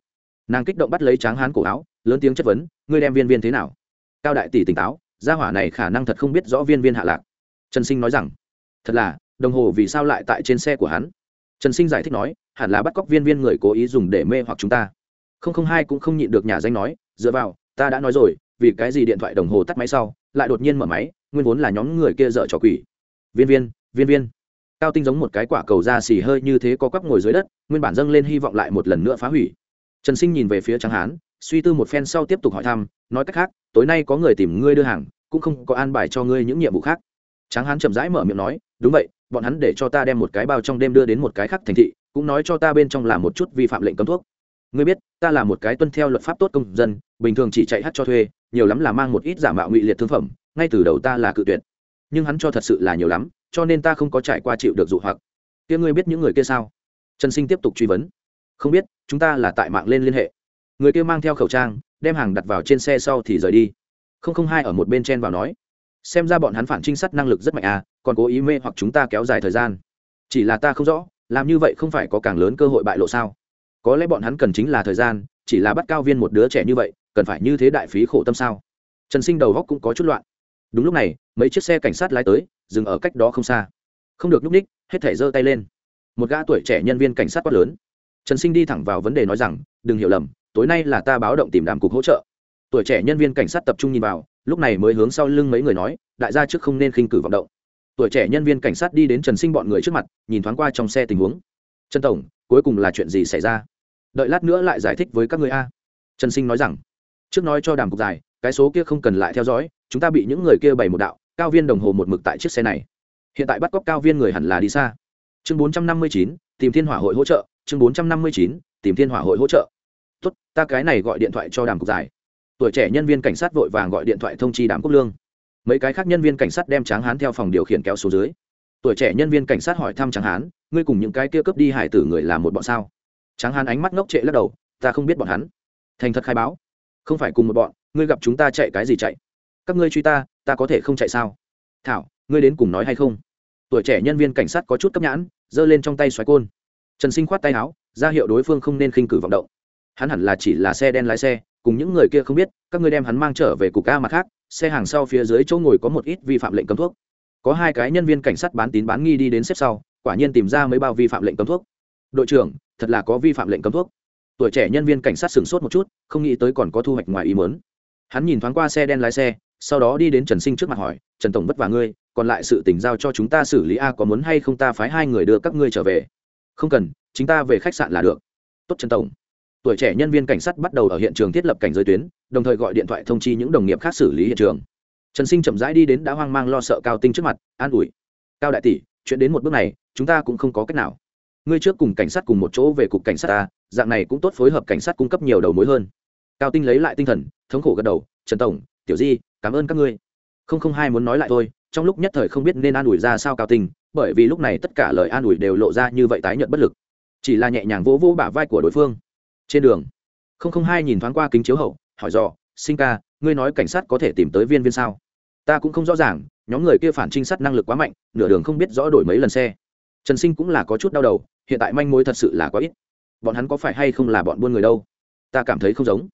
Nàng kích động bắt lấy tráng hán cổ áo, lớn tiếng chất vấn, ngươi đem viên viên thế nào? Cao đại tỷ tỉnh táo, gia hỏa này khả năng thật không biết rõ viên viên hạ lạc. Trần sinh nói rằng, thật là, đồng hồ vì sao lại tại trên xe của hắn? Trần sinh giải thích nói, hẳn là bắt cóc viên viên người cố ý dùng để mê hoặc chúng ta. Không không hai cũng không nhịn được nhà danh nói, dựa vào, ta đã nói rồi, vì cái gì điện thoại đồng hồ tắt máy sau, lại đột nhiên mở máy, nguyên vốn là nhóm người kia dở trò quỷ. Viên viên viên viên. Cao tinh giống một cái quả cầu da xì hơi như thế có quắp ngồi dưới đất, nguyên bản dâng lên hy vọng lại một lần nữa phá hủy. Trần sinh nhìn về phía tráng hán, suy tư một phen sau tiếp tục hỏi thăm, nói cách khác, tối nay có người tìm ngươi đưa hàng, cũng không có an bài cho ngươi những nhiệm vụ khác. Tráng hán chậm rãi mở miệng nói, đúng vậy bọn hắn để cho ta đem một cái bao trong đêm đưa đến một cái khác thành thị, cũng nói cho ta bên trong là một chút vi phạm lệnh cấm thuốc. Ngươi biết, ta là một cái tuân theo luật pháp tốt công dân, bình thường chỉ chạy hát cho thuê, nhiều lắm là mang một ít giả mạo ngụy liệt thương phẩm, ngay từ đầu ta là cự tuyệt. Nhưng hắn cho thật sự là nhiều lắm, cho nên ta không có trải qua chịu được dụ hoặc. Kia ngươi biết những người kia sao? Trần sinh tiếp tục truy vấn. Không biết, chúng ta là tại mạng lên liên hệ. Người kia mang theo khẩu trang, đem hàng đặt vào trên xe sau thì rời đi. Không không hai ở một bên chen vào nói xem ra bọn hắn phản trinh sát năng lực rất mạnh à còn cố ý mê hoặc chúng ta kéo dài thời gian. Chỉ là ta không rõ, làm như vậy không phải có càng lớn cơ hội bại lộ sao? Có lẽ bọn hắn cần chính là thời gian, chỉ là bắt cao viên một đứa trẻ như vậy, cần phải như thế đại phí khổ tâm sao? Trần sinh đầu góc cũng có chút loạn. Đúng lúc này, mấy chiếc xe cảnh sát lái tới, dừng ở cách đó không xa. Không được nhúc ních, hết thể giơ tay lên. Một gã tuổi trẻ nhân viên cảnh sát quát lớn. Trần sinh đi thẳng vào vấn đề nói rằng, đừng hiểu lầm, tối nay là ta báo động tìm đàm cục hỗ trợ. Tuổi trẻ nhân viên cảnh sát tập trung nhìn vào lúc này mới hướng sau lưng mấy người nói, đại gia trước không nên khinh cử vọng động. Tuổi trẻ nhân viên cảnh sát đi đến trần sinh bọn người trước mặt, nhìn thoáng qua trong xe tình huống. Trần tổng, cuối cùng là chuyện gì xảy ra? Đợi lát nữa lại giải thích với các người a. Trần sinh nói rằng, trước nói cho đàm cục dài cái số kia không cần lại theo dõi, chúng ta bị những người kia bày một đạo, cao viên đồng hồ một mực tại chiếc xe này. Hiện tại bắt cóc cao viên người hẳn là đi xa. Chương bốn trăm năm mươi chín, tìm thiên hỏa hội hỗ trợ. Chương bốn trăm năm mươi chín, tìm thiên hỏa hội hỗ trợ. Tốt, ta cái này gọi điện thoại cho đàm cục dài tuổi trẻ nhân viên cảnh sát vội vàng gọi điện thoại thông chi đàm quốc lương. Mấy cái khác nhân viên cảnh sát đem tráng hán theo phòng điều khiển kéo xuống dưới. Tuổi trẻ nhân viên cảnh sát hỏi thăm tráng hán, ngươi cùng những cái kia cướp đi hải tử người là một bọn sao? Tráng hán ánh mắt ngốc trệ lắc đầu, ta không biết bọn hắn. Thành thật khai báo. Không phải cùng một bọn, ngươi gặp chúng ta chạy cái gì chạy? Các ngươi truy ta ta có thể không chạy sao? Thảo, ngươi đến cùng nói hay không? Tuổi trẻ nhân viên cảnh sát có chút cấp nhãn, giơ lên trong tay xoáy côn. Trần sinh khoát tay áo, ra hiệu đối phương không nên khinh cử vọng động. Hắn hẳn là chỉ là xe đen lái xe cùng những người kia không biết, các ngươi đem hắn mang trở về cục ca mặt khác, xe hàng sau phía dưới chỗ ngồi có một ít vi phạm lệnh cấm thuốc. Có hai cái nhân viên cảnh sát bán tín bán nghi đi đến xếp sau, quả nhiên tìm ra mấy bao vi phạm lệnh cấm thuốc. Đội trưởng, thật là có vi phạm lệnh cấm thuốc. Tuổi trẻ nhân viên cảnh sát sửng sốt một chút, không nghĩ tới còn có thu hoạch ngoài ý mớn hắn nhìn thoáng qua xe đen lái xe, sau đó đi đến trần sinh trước mặt hỏi, trần tổng vất vả ngươi, còn lại sự tỉnh giao cho chúng ta xử lý a có muốn hay không ta phái hai người đưa các ngươi trở về? Không cần, chính ta về khách sạn là được. Tốt trần tổng tuổi trẻ nhân viên cảnh sát bắt đầu ở hiện trường thiết lập cảnh giới tuyến, đồng thời gọi điện thoại thông chi những đồng nghiệp khác xử lý hiện trường. Trần sinh chậm rãi đi đến đã hoang mang lo sợ cao tinh trước mặt, an ủi. Cao đại tỷ, chuyện đến một bước này, chúng ta cũng không có cách nào. Ngươi trước cùng cảnh sát cùng một chỗ về cục cảnh sát ta, dạng này cũng tốt phối hợp cảnh sát cung cấp nhiều đầu mối hơn. Cao tinh lấy lại tinh thần, thống khổ gật đầu. Trần tổng, tiểu di, cảm ơn các ngươi. Không không hai muốn nói lại thôi, trong lúc nhất thời không biết nên an ủi ra sao cao tinh, bởi vì lúc này tất cả lời an ủi đều lộ ra như vậy tái nhợt bất lực. Chỉ là nhẹ nhàng vỗ vỗ bả vai của đối phương trên đường, không không hai nhìn thoáng qua kính chiếu hậu, hỏi dò, sinh ca, ngươi nói cảnh sát có thể tìm tới viên viên sao? Ta cũng không rõ ràng, nhóm người kia phản trinh sát năng lực quá mạnh, nửa đường không biết rõ đổi mấy lần xe. Trần sinh cũng là có chút đau đầu, hiện tại manh mối thật sự là quá ít. Bọn hắn có phải hay không là bọn buôn người đâu? Ta cảm thấy không giống.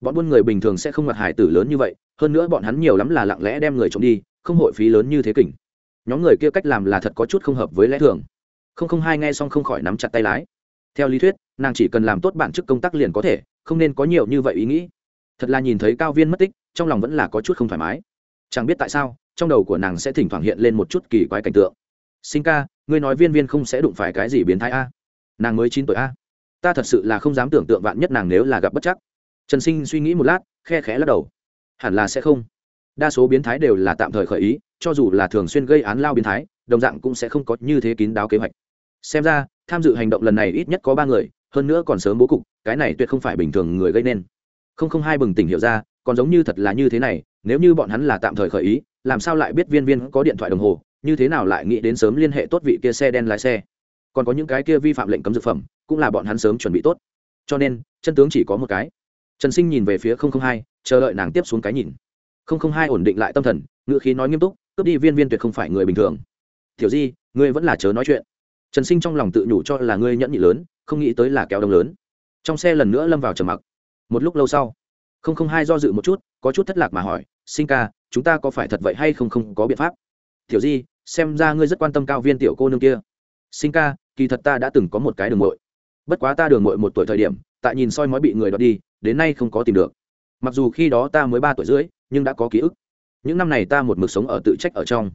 Bọn buôn người bình thường sẽ không mặc hải tử lớn như vậy, hơn nữa bọn hắn nhiều lắm là lặng lẽ đem người trộm đi, không hội phí lớn như thế kỉnh. Nhóm người kia cách làm là thật có chút không hợp với lẽ thường. Không không hai nghe xong không khỏi nắm chặt tay lái theo lý thuyết, nàng chỉ cần làm tốt bản chức công tác liền có thể, không nên có nhiều như vậy ý nghĩ. Thật là nhìn thấy cao viên mất tích, trong lòng vẫn là có chút không thoải mái. Chẳng biết tại sao, trong đầu của nàng sẽ thỉnh thoảng hiện lên một chút kỳ quái cảnh tượng. Sinh ca, ngươi nói viên viên không sẽ đụng phải cái gì biến thái a? Nàng mới chín tuổi a? Ta thật sự là không dám tưởng tượng vạn nhất nàng nếu là gặp bất chắc. Trần sinh suy nghĩ một lát, khe khẽ lắc đầu. Hẳn là sẽ không. Đa số biến thái đều là tạm thời khởi ý, cho dù là thường xuyên gây án lao biến thái, đồng dạng cũng sẽ không có như thế kín đáo kế hoạch xem ra, tham dự hành động lần này ít nhất có ba người, hơn nữa còn sớm bố cục, cái này tuyệt không phải bình thường người gây nên. Không không hai bừng tỉnh hiểu ra, còn giống như thật là như thế này, nếu như bọn hắn là tạm thời khởi ý, làm sao lại biết viên viên có điện thoại đồng hồ, như thế nào lại nghĩ đến sớm liên hệ tốt vị kia xe đen lái xe. Còn có những cái kia vi phạm lệnh cấm dược phẩm, cũng là bọn hắn sớm chuẩn bị tốt. Cho nên, chân tướng chỉ có một cái. Trần sinh nhìn về phía không không hai, chờ đợi nàng tiếp xuống cái nhìn. Không không hai ổn định lại tâm thần ngựa khí nói nghiêm túc, cướp đi viên viên tuyệt không phải người bình thường. Tiểu di, ngươi vẫn là chớ nói chuyện trần sinh trong lòng tự nhủ cho là ngươi nhẫn nhị lớn, không nghĩ tới là kéo đông lớn. Trong xe lần nữa lâm vào trầm mặc. Một lúc lâu sau, không không hai do dự một chút, có chút thất lạc mà hỏi, sinh ca, chúng ta có phải thật vậy hay không không có biện pháp? Tiểu di, xem ra ngươi rất quan tâm cao viên tiểu cô nương kia. Sinh ca, kỳ thật ta đã từng có một cái đường mội bất quá ta đường mội một tuổi thời điểm, tại nhìn soi mói bị người đoạt đi, đến nay không có tìm được. Mặc dù khi đó ta mới ba tuổi rưỡi, nhưng đã có ký ức. Những năm này ta một mực sống ở tự trách ở trong.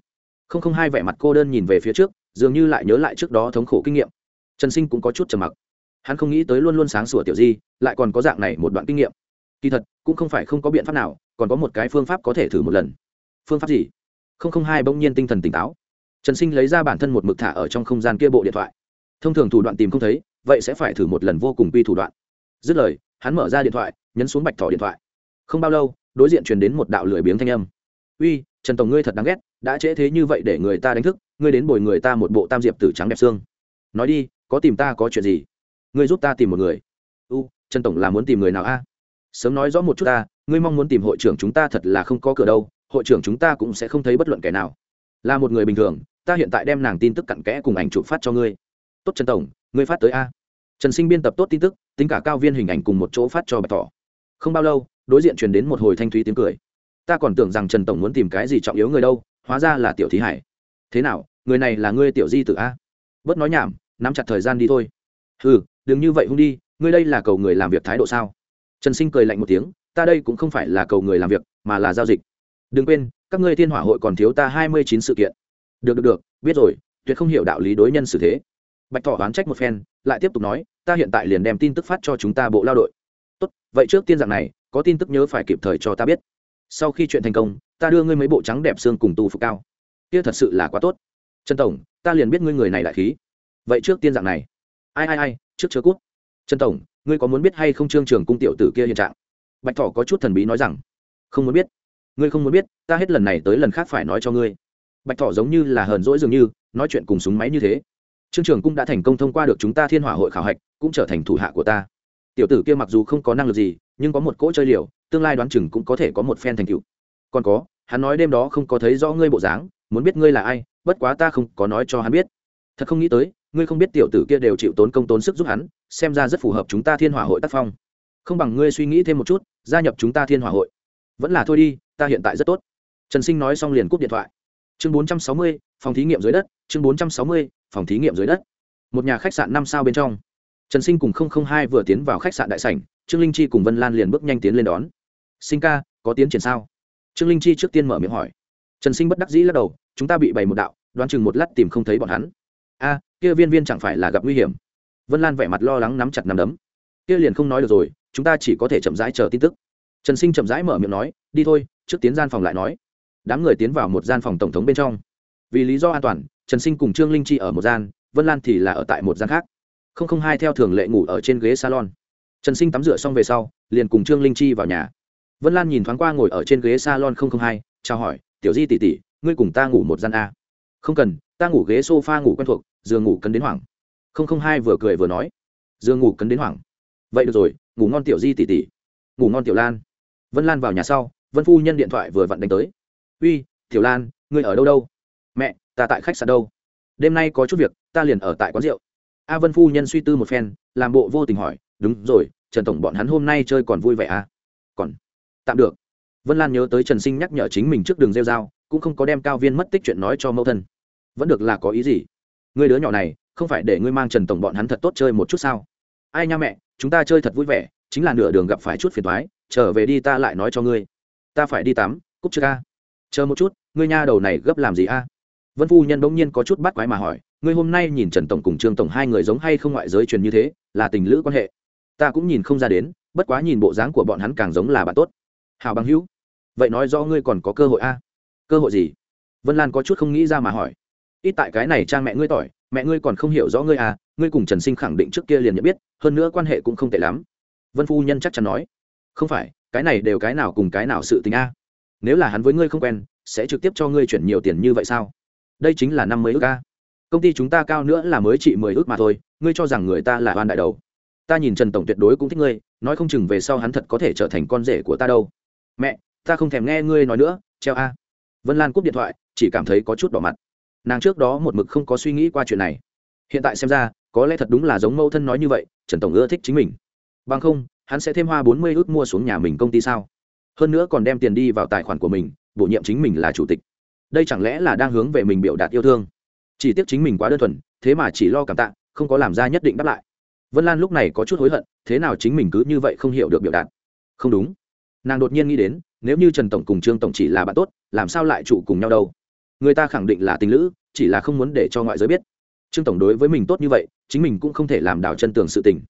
Không không hai vẻ mặt cô đơn nhìn về phía trước dường như lại nhớ lại trước đó thống khổ kinh nghiệm. Trần sinh cũng có chút trầm mặc. Hắn không nghĩ tới luôn luôn sáng sủa tiểu di, lại còn có dạng này một đoạn kinh nghiệm. Kỳ thật, cũng không phải không có biện pháp nào, còn có một cái phương pháp có thể thử một lần. Phương pháp gì? Không không hai bỗng nhiên tinh thần tỉnh táo. Trần sinh lấy ra bản thân một mực thả ở trong không gian kia bộ điện thoại. Thông thường thủ đoạn tìm không thấy, vậy sẽ phải thử một lần vô cùng quy thủ đoạn. Dứt lời, hắn mở ra điện thoại, nhấn xuống bạch thỏ điện thoại. Không bao lâu, đối diện truyền đến một đạo lười biếng thanh âm. Uy, trần tổng ngươi thật đáng ghét, đã trễ thế như vậy để người ta đánh thức ngươi đến bồi người ta một bộ tam diệp tử trắng đẹp xương. Nói đi, có tìm ta có chuyện gì? Ngươi giúp ta tìm một người. U, trần tổng là muốn tìm người nào a? Sớm nói rõ một chút ta, ngươi mong muốn tìm hội trưởng chúng ta thật là không có cửa đâu, hội trưởng chúng ta cũng sẽ không thấy bất luận kẻ nào. Là một người bình thường, ta hiện tại đem nàng tin tức cặn kẽ cùng ảnh chụp phát cho ngươi. Tốt trần tổng, ngươi phát tới a. Trần sinh biên tập tốt tin tức, tính cả cao viên hình ảnh cùng một chỗ phát cho bày tỏ không bao lâu, đối diện truyền đến một hồi thanh thúy tiếng cười. Ta còn tưởng rằng trần tổng muốn tìm cái gì trọng yếu người đâu, hóa ra là tiểu thí hải thế nào, người này là ngươi tiểu di tử a? Bớt nói nhảm, nắm chặt thời gian đi thôi. Ừ đừng như vậy hung đi, ngươi đây là cầu người làm việc thái độ sao? Trần sinh cười lạnh một tiếng, ta đây cũng không phải là cầu người làm việc, mà là giao dịch. Đừng quên, các ngươi thiên hỏa hội còn thiếu ta hai mươi chín sự kiện. Được được được, biết rồi, tuyệt không hiểu đạo lý đối nhân xử thế. Bạch thọ oán trách một phen, lại tiếp tục nói, ta hiện tại liền đem tin tức phát cho chúng ta bộ lao đội. Tốt, vậy trước tiên dạng này, có tin tức nhớ phải kịp thời cho ta biết. Sau khi chuyện thành công, ta đưa ngươi mấy bộ trắng đẹp xương cùng tu phục cao kia thật sự là quá tốt. Trần tổng, ta liền biết ngươi người này đại khí. Vậy trước tiên dạng này. Ai ai ai, trước chớ cút. Trần tổng, ngươi có muốn biết hay không trương trường cung tiểu tử kia hiện trạng? Bạch thỏ có chút thần bí nói rằng, không muốn biết. Ngươi không muốn biết, ta hết lần này tới lần khác phải nói cho ngươi. Bạch thỏ giống như là hờn rỗi dường như, nói chuyện cùng súng máy như thế. Trương trường cung đã thành công thông qua được chúng ta thiên hỏa hội khảo hạch, cũng trở thành thủ hạ của ta. Tiểu tử kia mặc dù không có năng lực gì, nhưng có một cỗ chơi liều, tương lai đoán chừng cũng có thể có một phen thành tựu. Còn có, hắn nói đêm đó không có thấy rõ ngươi bộ dáng muốn biết ngươi là ai, bất quá ta không có nói cho hắn biết. Thật không nghĩ tới, ngươi không biết tiểu tử kia đều chịu tốn công tốn sức giúp hắn, xem ra rất phù hợp chúng ta thiên hỏa hội tác phong. Không bằng ngươi suy nghĩ thêm một chút, gia nhập chúng ta thiên hỏa hội. Vẫn là thôi đi, ta hiện tại rất tốt. Trần sinh nói xong liền cúp điện thoại. Chương bốn trăm sáu mươi, phòng thí nghiệm dưới đất. Chương bốn trăm sáu mươi, phòng thí nghiệm dưới đất. Một nhà khách sạn năm sao bên trong. Trần sinh cùng hai vừa tiến vào khách sạn đại sảnh, trương linh chi cùng vân lan liền bước nhanh tiến lên đón. Sinh ca, có tiến triển sao? Trương linh chi trước tiên mở miệng hỏi trần sinh bất đắc dĩ lắc đầu, chúng ta bị bày một đạo, đoán chừng một lát tìm không thấy bọn hắn. A, kia viên viên chẳng phải là gặp nguy hiểm. Vân lan vẻ mặt lo lắng nắm chặt nắm đấm. Kia liền không nói được rồi, chúng ta chỉ có thể chậm rãi chờ tin tức. Trần sinh chậm rãi mở miệng nói, đi thôi, trước tiến gian phòng lại nói. Đám người tiến vào một gian phòng tổng thống bên trong. Vì lý do an toàn, trần sinh cùng trương linh chi ở một gian, vân lan thì là ở tại một gian khác. Không không hai theo thường lệ ngủ ở trên ghế salon. Trần sinh tắm rửa xong về sau, liền cùng trương linh chi vào nhà. Vân lan nhìn thoáng qua ngồi ở trên ghế salon không không hai, chào hỏi tiểu di tỉ tỉ, ngươi cùng ta ngủ một gian a. Không cần, ta ngủ ghế s o f a ngủ quen thuộc, giường ngủ cấn đến hoảng. Không không hai vừa cười vừa nói. Giường ngủ cấn đến hoảng. Vậy được rồi, ngủ ngon tiểu di tỉ tỉ. Ngủ ngon tiểu lan. Vân lan vào nhà sau, vân phu nhân điện thoại vừa vặn đánh tới. Uy, tiểu lan, ngươi ở đâu đâu? Mẹ, ta tại khách sạn đâu. Đêm nay có chút việc, ta liền ở tại quán rượu. A vân phu nhân suy tư một phen, làm bộ vô tình hỏi, đúng rồi, trần tổng bọn hắn hôm nay chơi còn vui vẻ à? Còn, tạm được vân lan nhớ tới trần sinh nhắc nhở chính mình trước đường rêu dao cũng không có đem cao viên mất tích chuyện nói cho mẫu thân. Vẫn được là có ý gì? Người đứa nhỏ này, không phải để ngươi mang trần tổng bọn hắn thật tốt chơi một chút sao? Ai nha mẹ, chúng ta chơi thật vui vẻ, chính là nửa đường gặp phải chút phiền thoái trở về đi ta lại nói cho ngươi. Ta phải đi tắm, cúc chưa ca. Chờ một chút, ngươi nha đầu này gấp làm gì a? Vân phu nhân bỗng nhiên có chút bắt quái mà hỏi, ngươi hôm nay nhìn trần tổng cùng trương tổng hai người giống hay không ngoại giới truyền như thế, là tình lữ quan hệ? Ta cũng nhìn không ra đến, bất quá nhìn bộ dáng của bọn hắn càng giống là bạn tốt. Hào bằng hữu vậy nói rõ ngươi còn có cơ hội a? Cơ hội gì? Vân lan có chút không nghĩ ra mà hỏi. Ít tại cái này trang mẹ ngươi tỏi, mẹ ngươi còn không hiểu rõ ngươi à ngươi cùng trần sinh khẳng định trước kia liền nhận biết, hơn nữa quan hệ cũng không tệ lắm. Vân phu nhân chắc chắn nói. Không phải, cái này đều cái nào cùng cái nào sự tình a? Nếu là hắn với ngươi không quen, sẽ trực tiếp cho ngươi chuyển nhiều tiền như vậy sao? Đây chính là năm mươi ước a. Công ty chúng ta cao nữa là mới trị mười ước mà thôi, ngươi cho rằng người ta là oan đại đầu. Ta nhìn trần tổng tuyệt đối cũng thích ngươi, nói không chừng về sau hắn thật có thể trở thành con rể của ta đâu. Mẹ ta không thèm nghe ngươi nói nữa, treo a. Vân lan cúp điện thoại, chỉ cảm thấy có chút đỏ mặt. Nàng trước đó một mực không có suy nghĩ qua chuyện này. Hiện tại xem ra, có lẽ thật đúng là giống mẫu thân nói như vậy, trần tổng ưa thích chính mình. Bằng không, hắn sẽ thêm hoa bốn mươi ước mua xuống nhà mình công ty sao? Hơn nữa còn đem tiền đi vào tài khoản của mình, bổ nhiệm chính mình là chủ tịch. Đây chẳng lẽ là đang hướng về mình biểu đạt yêu thương? Chỉ tiếc chính mình quá đơn thuần, thế mà chỉ lo cảm tạ, không có làm ra nhất định đáp lại. Vân lan lúc này có chút hối hận, thế nào chính mình cứ như vậy không hiểu được biểu đạt? Không đúng nàng đột nhiên nghĩ đến, nếu như trần tổng cùng trương tổng chỉ là bạn tốt, làm sao lại trụ cùng nhau đâu? Người ta khẳng định là tình lữ, chỉ là không muốn để cho ngoại giới biết. Trương tổng đối với mình tốt như vậy, chính mình cũng không thể làm đảo chân tường sự tình.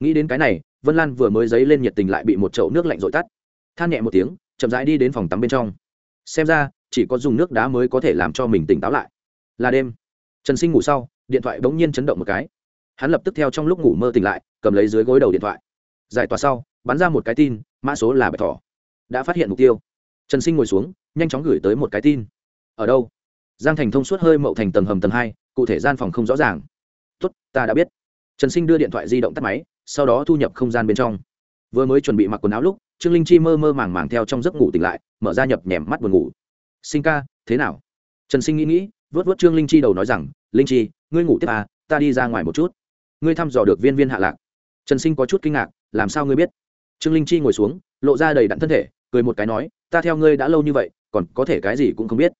Nghĩ đến cái này, vân lan vừa mới dấy lên nhiệt tình lại bị một chậu nước lạnh dội tắt. Than nhẹ một tiếng, chậm rãi đi đến phòng tắm bên trong. Xem ra, chỉ có dùng nước đá mới có thể làm cho mình tỉnh táo lại. Là đêm. Trần sinh ngủ sau, điện thoại bỗng nhiên chấn động một cái. Hắn lập tức theo trong lúc ngủ mơ tỉnh lại, cầm lấy dưới gối đầu điện thoại. Giải tỏa sau bắn ra một cái tin, mã số là bạch thỏ. Đã phát hiện mục tiêu. Trần sinh ngồi xuống, nhanh chóng gửi tới một cái tin. Ở đâu? Giang thành thông suốt hơi mậu thành tầng hầm tầng hai, cụ thể gian phòng không rõ ràng. Tốt, ta đã biết. Trần sinh đưa điện thoại di động tắt máy, sau đó thu nhập không gian bên trong. Vừa mới chuẩn bị mặc quần áo lúc, trương linh chi mơ mơ màng màng theo trong giấc ngủ tỉnh lại, mở ra nhập nhèm mắt buồn ngủ. Sinh ca, thế nào? Trần sinh nghĩ nghĩ vớt vớt trương linh chi đầu nói rằng, linh chi, ngươi ngủ tiếp à ta đi ra ngoài một chút. Ngươi thăm dò được viên viên hạ lạc. Trần sinh có chút kinh ngạc, làm sao ngươi biết? Trương linh chi ngồi xuống, lộ ra đầy đặn thân thể, cười một cái nói, ta theo ngươi đã lâu như vậy, còn có thể cái gì cũng không biết.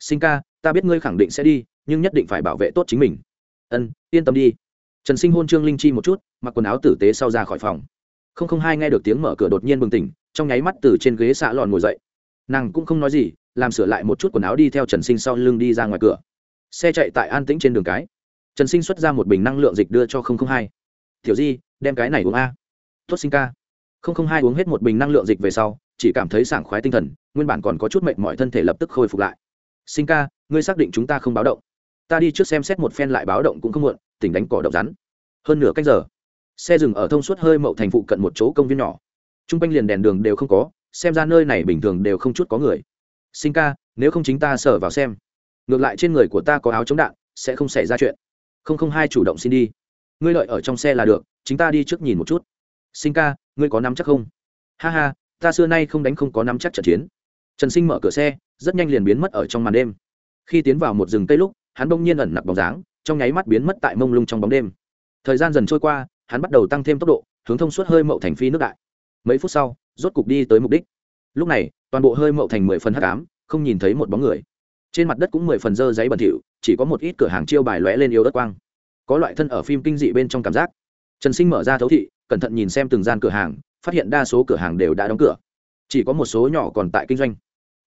Sinh ca, ta biết ngươi khẳng định sẽ đi, nhưng nhất định phải bảo vệ tốt chính mình. Ân, yên tâm đi. Trần sinh hôn trương linh chi một chút, mặc quần áo tử tế sau ra khỏi phòng. Không không hai nghe được tiếng mở cửa đột nhiên bừng tỉnh, trong nháy mắt từ trên ghế xạ lòn ngồi dậy. Nàng cũng không nói gì, làm sửa lại một chút quần áo đi theo trần sinh sau lưng đi ra ngoài cửa. Xe chạy tại an tĩnh trên đường cái. Trần sinh xuất ra một bình năng lượng dịch đưa cho không không hai. Tiểu di, đem cái này uống a. Tốt, sinh ca không không hai uống hết một bình năng lượng dịch về sau, chỉ cảm thấy sảng khoái tinh thần, nguyên bản còn có chút mệnh mọi thân thể lập tức khôi phục lại. Sinh ca, ngươi xác định chúng ta không báo động. Ta đi trước xem xét một phen lại báo động cũng không muộn, tỉnh đánh cỏ động rắn. Hơn nửa cách giờ, xe dừng ở thông suốt hơi mậu thành phụ cận một chỗ công viên nhỏ. T r u n g quanh liền đèn đường đều không có, xem ra nơi này bình thường đều không chút có người. Sinh ca, nếu không chính ta sở vào xem. Ngược lại trên người của ta có áo chống đạn, sẽ không xảy ra chuyện. Không không hai chủ động xin đi. Ngươi lợi ở trong xe là được, chính ta đi trước nhìn một chút sinh ca, ngươi có nắm chắc không? Ha ha, ta xưa nay không đánh không có nắm chắc trận chiến. Trần sinh mở cửa xe, rất nhanh liền biến mất ở trong màn đêm. Khi tiến vào một rừng cây lúc, hắn bỗng nhiên ẩn nặc bóng dáng, trong nháy mắt biến mất tại mông lung trong bóng đêm. Thời gian dần trôi qua, hắn bắt đầu tăng thêm tốc độ, hướng thông suốt hơi mậu thành phi nước đại. Mấy phút sau, rốt cục đi tới mục đích. Lúc này, toàn bộ hơi mậu thành mười phần h tám không nhìn thấy một bóng người. Trên mặt đất cũng mười phần dơ giấy bẩn thỉu, chỉ có một ít cửa hàng chiêu bài lóe lên yêu đất quang. Có loại thân ở phim kinh dị bên trong cảm giác. Trần sinh mở ra thấu thị cẩn thận nhìn xem từng gian cửa hàng, phát hiện đa số cửa hàng đều đã đóng cửa. Chỉ có một số nhỏ còn tại kinh doanh.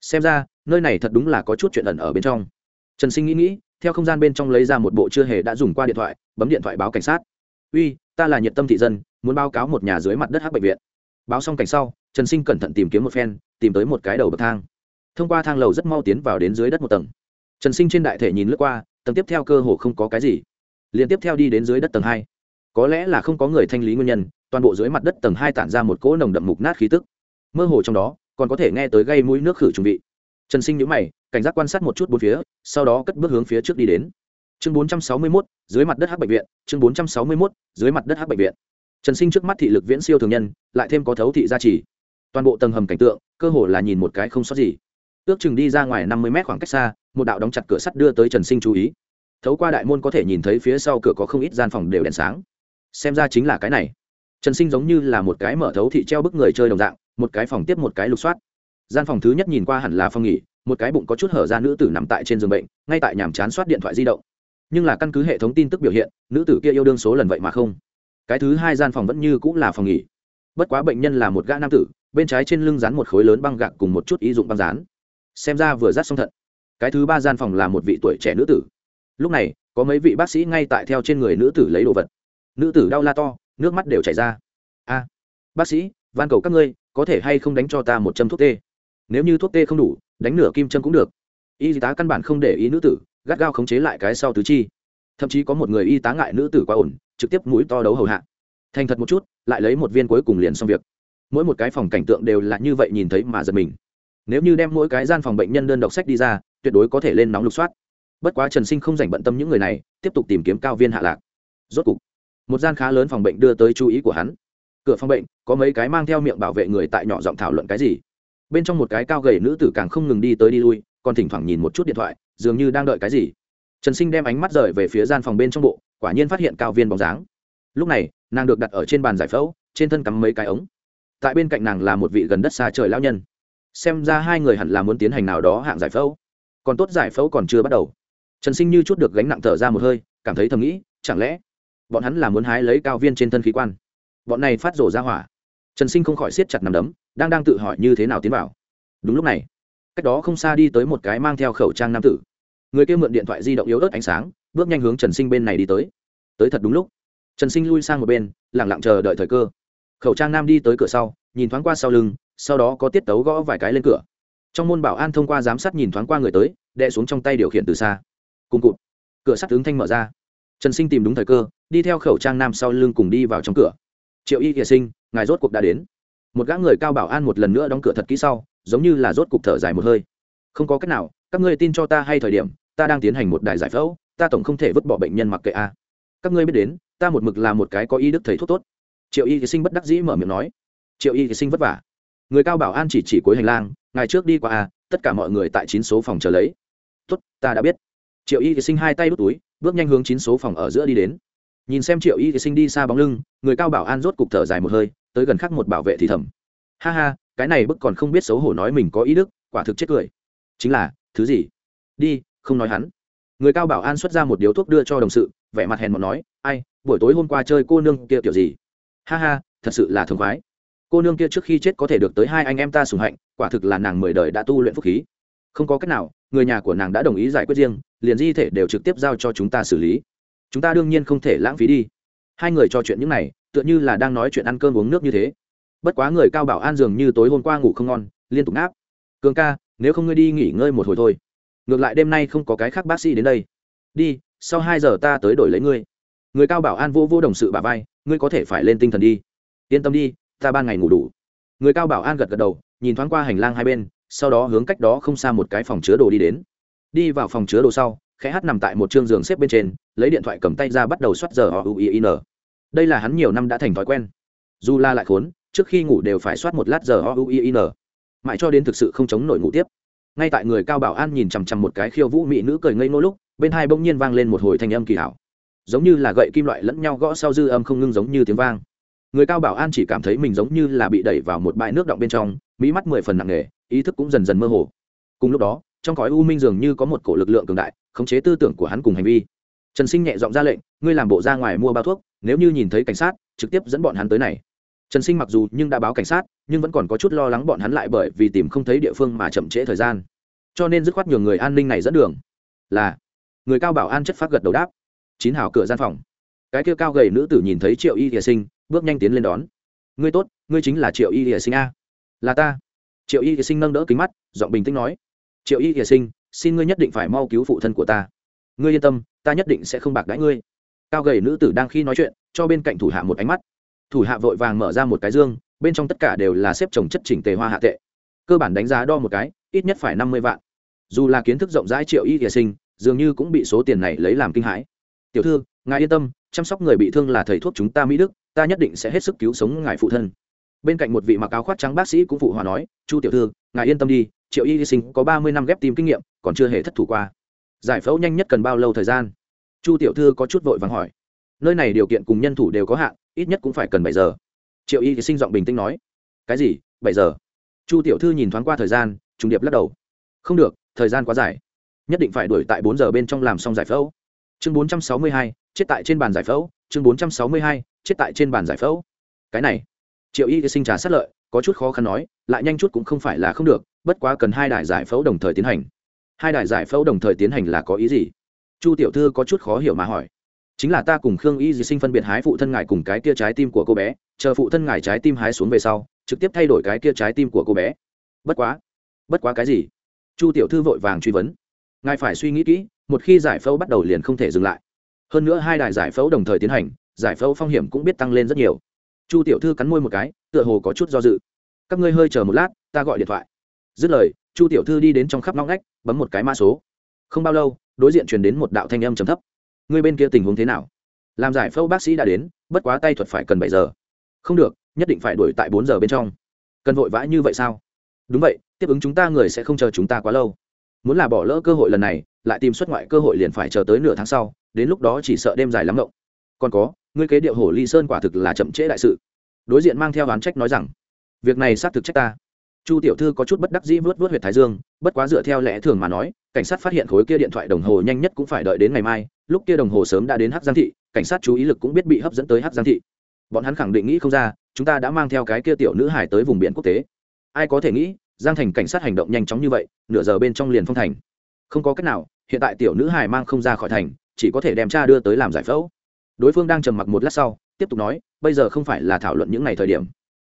Xem ra, nơi này thật đúng là có chút chuyện ẩn ở bên trong. Trần sinh nghĩ nghĩ, theo không gian bên trong lấy ra một bộ chưa hề đã dùng qua điện thoại, bấm điện thoại báo cảnh sát. Uy, ta là nhiệt tâm thị dân, muốn báo cáo một nhà dưới mặt đất hắc bệnh viện. Báo xong cảnh sau, trần sinh cẩn thận tìm kiếm một phen, tìm tới một cái đầu bậc thang. Thông qua thang lầu rất mau tiến vào đến dưới đất một tầng. Trần sinh trên đại thể nhìn lướt qua, tầng tiếp theo cơ hồ không có cái gì. Liền tiếp theo đi đến dưới đất tầng hai có lẽ là không có người thanh lý nguyên nhân, toàn bộ dưới mặt đất tầng hai tản ra một cỗ nồng đậm mục nát khí tức. Mơ hồ trong đó, còn có thể nghe tới gây mũi nước khử trùng vị. Trần sinh nhữ mày, cảnh giác quan sát một chút bốn phía, sau đó cất bước hướng phía trước đi đến. Chương bốn trăm sáu mươi mốt, dưới mặt đất hắc bệnh viện, chương bốn trăm sáu mươi mốt, dưới mặt đất hắc bệnh viện. Trần sinh trước mắt thị lực viễn siêu thường nhân, lại thêm có thấu thị gia trì. Toàn bộ tầng hầm cảnh tượng, cơ hồ là nhìn một cái không sót gì. Ước chừng đi ra ngoài năm mươi mét khoảng cách xa, một đạo đóng chặt cửa sắt đưa tới trần sinh chú ý. Thấu qua đại môn có thể nhìn thấy phía sau cửa có không ít gian phòng đều đèn sáng xem ra chính là cái này. Trần sinh giống như là một cái mở thấu thị treo bức người chơi đồng dạng, một cái phòng tiếp một cái lục soát. Gian phòng thứ nhất nhìn qua hẳn là phòng nghỉ, một cái bụng có chút hở ra nữ tử nằm tại trên giường bệnh, ngay tại nhàm chán soát điện thoại di động. Nhưng là căn cứ hệ thống tin tức biểu hiện, nữ tử kia yêu đương số lần vậy mà không. Cái thứ hai gian phòng vẫn như cũng là phòng nghỉ. Bất quá bệnh nhân là một gã nam tử, bên trái trên lưng dán một khối lớn băng gạc cùng một chút ý dụng băng dán. Xem ra vừa rát xong thận. Cái thứ ba gian phòng là một vị tuổi trẻ nữ tử. Lúc này, có mấy vị bác sĩ ngay tại theo trên người nữ tử lấy đồ vật nữ tử đau la to, nước mắt đều chảy ra. A, bác sĩ, van cầu các ngươi, có thể hay không đánh cho ta một châm thuốc tê? Nếu như thuốc tê không đủ, đánh nửa kim châm cũng được. Y tá căn bản không để ý nữ tử, gắt gao khống chế lại cái sau tứ chi. Thậm chí có một người y tá ngại nữ tử quá ổn, trực tiếp mũi to đấu hầu hạ. Thành thật một chút, lại lấy một viên cuối cùng liền xong việc. Mỗi một cái phòng cảnh tượng đều là như vậy nhìn thấy mà giật mình. Nếu như đem mỗi cái gian phòng bệnh nhân đơn độc sách đi ra, tuyệt đối có thể lên nóng lục soát. Bất quá trần sinh không dành bận tâm những người này, tiếp tục tìm kiếm cao viên hạ lạc. Rốt cục một gian khá lớn phòng bệnh đưa tới chú ý của hắn. Cửa phòng bệnh, có mấy cái mang theo miệng bảo vệ người tại nhỏ giọng thảo luận cái gì. Bên trong một cái cao gầy nữ tử càng không ngừng đi tới đi lui, còn thỉnh thoảng nhìn một chút điện thoại, dường như đang đợi cái gì. Trần sinh đem ánh mắt rời về phía gian phòng bên trong bộ, quả nhiên phát hiện cao viên bóng dáng. Lúc này, nàng được đặt ở trên bàn giải phẫu, trên thân cắm mấy cái ống. Tại bên cạnh nàng là một vị gần đất xa trời lão nhân. Xem ra hai người hẳn là muốn tiến hành nào đó hạng giải phẫu. Còn tốt giải phẫu còn chưa bắt đầu. Trần sinh như chút được gánh nặng thở ra một hơi, cảm thấy thầm nghĩ, chẳng lẽ bọn hắn là muốn hái lấy cao viên trên thân khí quan. Bọn này phát rổ ra hỏa. Trần sinh không khỏi siết chặt nằm đấm, đang đang tự hỏi như thế nào tiến vào. Đúng lúc này, cách đó không xa đi tới một cái mang theo khẩu trang nam tử. Người kia mượn điện thoại di động yếu ớt ánh sáng, bước nhanh hướng trần sinh bên này đi tới. Tới thật đúng lúc. Trần sinh lui sang một bên lẳng lặng chờ đợi thời cơ. Khẩu trang nam đi tới cửa sau, nhìn thoáng qua sau lưng, sau đó có tiết tấu gõ vài cái lên cửa. Trong môn bảo an thông qua giám sát nhìn thoáng qua người tới đe xuống trong tay điều khiển từ xa. Cùng cụt. Cửa sắt ứng thanh mở ra. Trần sinh tìm đúng thời cơ đi theo khẩu trang nam sau lưng cùng đi vào trong cửa. Triệu y kiệt sinh, ngài rốt cuộc đã đến. Một gã người cao bảo an một lần nữa đóng cửa thật kỹ sau, giống như là rốt cục thở dài một hơi. Không có cách nào, các ngươi tin cho ta hay thời điểm, ta đang tiến hành một đài giải phẫu, ta tổng không thể vứt bỏ bệnh nhân mặc kệ a. Các ngươi biết đến, ta một mực là một cái có y đức thầy thuốc tốt. Triệu y thì sinh bất đắc dĩ mở miệng nói. Triệu y thì sinh vất vả. Người cao bảo an chỉ chỉ cuối hành lang ngày trước đi qua a, tất cả mọi người tại chín số phòng chờ lấy. Tốt, ta đã biết. Triệu y thì sinh hai tay đút túi, bước nhanh hướng chín số phòng ở giữa đi đến nhìn xem triệu y thì sinh đi xa bóng lưng, người cao bảo an rốt cục thở dài một hơi, tới gần khắc một bảo vệ thì thầm. Ha ha, cái này bức còn không biết xấu hổ nói mình có ý đức, quả thực chết cười. Chính là, thứ gì? Đi, không nói hắn. Người cao bảo an xuất ra một điếu thuốc đưa cho đồng sự, vẻ mặt hèn một nói, ai, buổi tối hôm qua chơi cô nương kia kiểu gì? Ha ha, thật sự là thường khoái. Cô nương kia trước khi chết có thể được tới hai anh em ta sùng hạnh, quả thực là nàng mười đời đã tu luyện phúc khí. Không có cách nào, người nhà của nàng đã đồng ý giải quyết riêng, liền di thể đều trực tiếp giao cho chúng ta xử lý chúng ta đương nhiên không thể lãng phí đi. Hai người trò chuyện những này, tựa như là đang nói chuyện ăn cơm uống nước như thế. Bất quá người cao bảo an dường như tối hôm qua ngủ không ngon, liên tục ngáp. Cường ca, nếu không ngươi đi nghỉ ngơi một hồi thôi. Ngược lại đêm nay không có cái khác bác sĩ đến đây. Đi, sau hai giờ ta tới đổi lấy ngươi. Người cao bảo an vô vô đồng sự bà vai, ngươi có thể phải lên tinh thần đi. Yên tâm đi, ta ban ngày ngủ đủ. Người cao bảo an gật gật đầu, nhìn thoáng qua hành lang hai bên, sau đó hướng cách đó không xa một cái phòng chứa đồ đi đến. Đi vào phòng chứa đồ sau khẽ hát nằm tại một chương giường xếp bên trên, lấy điện thoại cầm tay ra bắt đầu soát giờ họ uin đây là hắn nhiều năm đã thành thói quen. Dù la lại khốn, trước khi ngủ đều phải soát một lát giờ họ uin mãi cho đến thực sự không chống nổi ngủ tiếp. Ngay tại người cao bảo an nhìn chằm chằm một cái khiêu vũ mỹ nữ cười ngây ngô lúc, bên hai bỗng nhiên vang lên một hồi thanh âm kỳ hảo. Giống như là gậy kim loại lẫn nhau gõ sau dư âm không ngưng giống như tiếng vang. Người cao bảo an chỉ cảm thấy mình giống như là bị đẩy vào một bãi nước động bên trong, mỹ mắt mười phần nặng nề, ý thức cũng dần dần mơ hồ. Cùng lúc đó, trong khói u minh dường như có một cổ lực lượng cường đại khống chế tư tưởng của hắn cùng hành vi. Trần sinh nhẹ giọng ra lệnh, ngươi làm bộ ra ngoài mua bao thuốc, nếu như nhìn thấy cảnh sát, trực tiếp dẫn bọn hắn tới này. Trần sinh mặc dù nhưng đã báo cảnh sát, nhưng vẫn còn có chút lo lắng bọn hắn lại bởi vì tìm không thấy địa phương mà chậm trễ thời gian. Cho nên dứt khoát nhường người an ninh này dẫn đường. Là, người cao bảo an chất phát gật đầu đáp. Chín hào cửa gian phòng. Cái kia cao gầy nữ tử nhìn thấy triệu y hiệ sinh, bước nhanh tiến lên đón. Ngươi tốt, ngươi chính là triệu y hiệ sinh a. Là ta. Triệu y hiệ sinh nâng đỡ kính mắt, giọng bình tĩnh nói. Triệu y hiệ sinh xin ngươi nhất định phải mau cứu phụ thân của ta. Ngươi yên tâm, ta nhất định sẽ không bạc đãi ngươi. Cao gầy nữ tử đang khi nói chuyện, cho bên cạnh thủ hạ một ánh mắt. Thủ hạ vội vàng mở ra một cái dương, bên trong tất cả đều là xếp trồng chất chỉnh tề hoa hạ tệ. Cơ bản đánh giá đo một cái, ít nhất phải năm mươi vạn. Dù là kiến thức rộng rãi triệu y hiệ sinh, dường như cũng bị số tiền này lấy làm kinh hãi. Tiểu thư, ngài yên tâm, chăm sóc người bị thương là thầy thuốc chúng ta mỹ đức, ta nhất định sẽ hết sức cứu sống ngài phụ thân. Bên cạnh một vị mặc áo khoác trắng bác sĩ cũng phụ hòa nói, chu tiểu thư, ngài yên tâm đi triệu y sinh có ba mươi năm ghép tim kinh nghiệm, còn chưa hề thất thủ qua. Giải phẫu nhanh nhất cần bao lâu thời gian? Chu tiểu thư có chút vội vàng hỏi. Nơi này điều kiện cùng nhân thủ đều có hạn, ít nhất cũng phải cần bảy giờ. Triệu y sinh giọng bình tĩnh nói. Cái gì? Bảy giờ? Chu tiểu thư nhìn thoáng qua thời gian, trùng điệp lắc đầu. Không được, thời gian quá dài. Nhất định phải đuổi tại bốn giờ bên trong làm xong giải phẫu. Chương bốn trăm sáu mươi hai, chết tại trên bàn giải phẫu. Chương bốn trăm sáu mươi hai, chết tại trên bàn giải phẫu. Cái này. Triệu y sinh trà sát lợi, có chút khó khăn nói, lại nhanh chút cũng không phải là không được bất quá cần hai đài giải phẫu đồng thời tiến hành. Hai đài giải phẫu đồng thời tiến hành là có ý gì? Chu tiểu thư có chút khó hiểu mà hỏi. Chính là ta cùng khương y di sinh phân biệt hái phụ thân ngài cùng cái kia trái tim của cô bé, chờ phụ thân ngài trái tim hái xuống về sau, trực tiếp thay đổi cái kia trái tim của cô bé. Bất quá bất quá cái gì? Chu tiểu thư vội vàng truy vấn. Ngài phải suy nghĩ kỹ, một khi giải phẫu bắt đầu liền không thể dừng lại. Hơn nữa hai đài giải phẫu đồng thời tiến hành, giải phẫu phong hiểm cũng biết tăng lên rất nhiều. Chu tiểu thư cắn môi một cái, tựa hồ có chút do dự. Các ngươi hơi chờ một lát, ta gọi điện thoại dứt lời, chu tiểu thư đi đến trong khắp ngóc ngách, bấm một cái mã số. Không bao lâu, đối diện truyền đến một đạo thanh âm trầm thấp. Ngươi bên kia tình huống thế nào? Làm giải phẫu bác sĩ đã đến, bất quá tay thuật phải cần bảy giờ. Không được, nhất định phải đuổi tại bốn giờ bên trong. Cần vội vã như vậy sao? Đúng vậy, tiếp ứng chúng ta người sẽ không chờ chúng ta quá lâu. Muốn là bỏ lỡ cơ hội lần này, lại tìm xuất ngoại cơ hội liền phải chờ tới nửa tháng sau, đến lúc đó chỉ sợ đêm dài lắm rộng còn có, ngươi kế điệu hồ ly sơn quả thực là chậm trễ đại sự. Đối diện mang theo đoán trách nói rằng, việc này xác thực trách ta chu tiểu thư có chút bất đắc dĩ vớt vớt huyệt thái dương, bất quá dựa theo lẽ thường mà nói, cảnh sát phát hiện khối kia điện thoại đồng hồ nhanh nhất cũng phải đợi đến ngày mai, lúc kia đồng hồ sớm đã đến hắc giang thị, cảnh sát chú ý lực cũng biết bị hấp dẫn tới hắc giang thị. Bọn hắn khẳng định nghĩ không ra, chúng ta đã mang theo cái kia tiểu nữ hải tới vùng biển quốc tế. Ai có thể nghĩ, giang thành cảnh sát hành động nhanh chóng như vậy, nửa giờ bên trong liền phong thành. Không có cách nào, hiện tại tiểu nữ hải mang không ra khỏi thành, chỉ có thể đem cha đưa tới làm giải phẫu. Đối phương đang trầm mặc một lát sau, tiếp tục nói, bây giờ không phải là thảo luận những ngày thời điểm.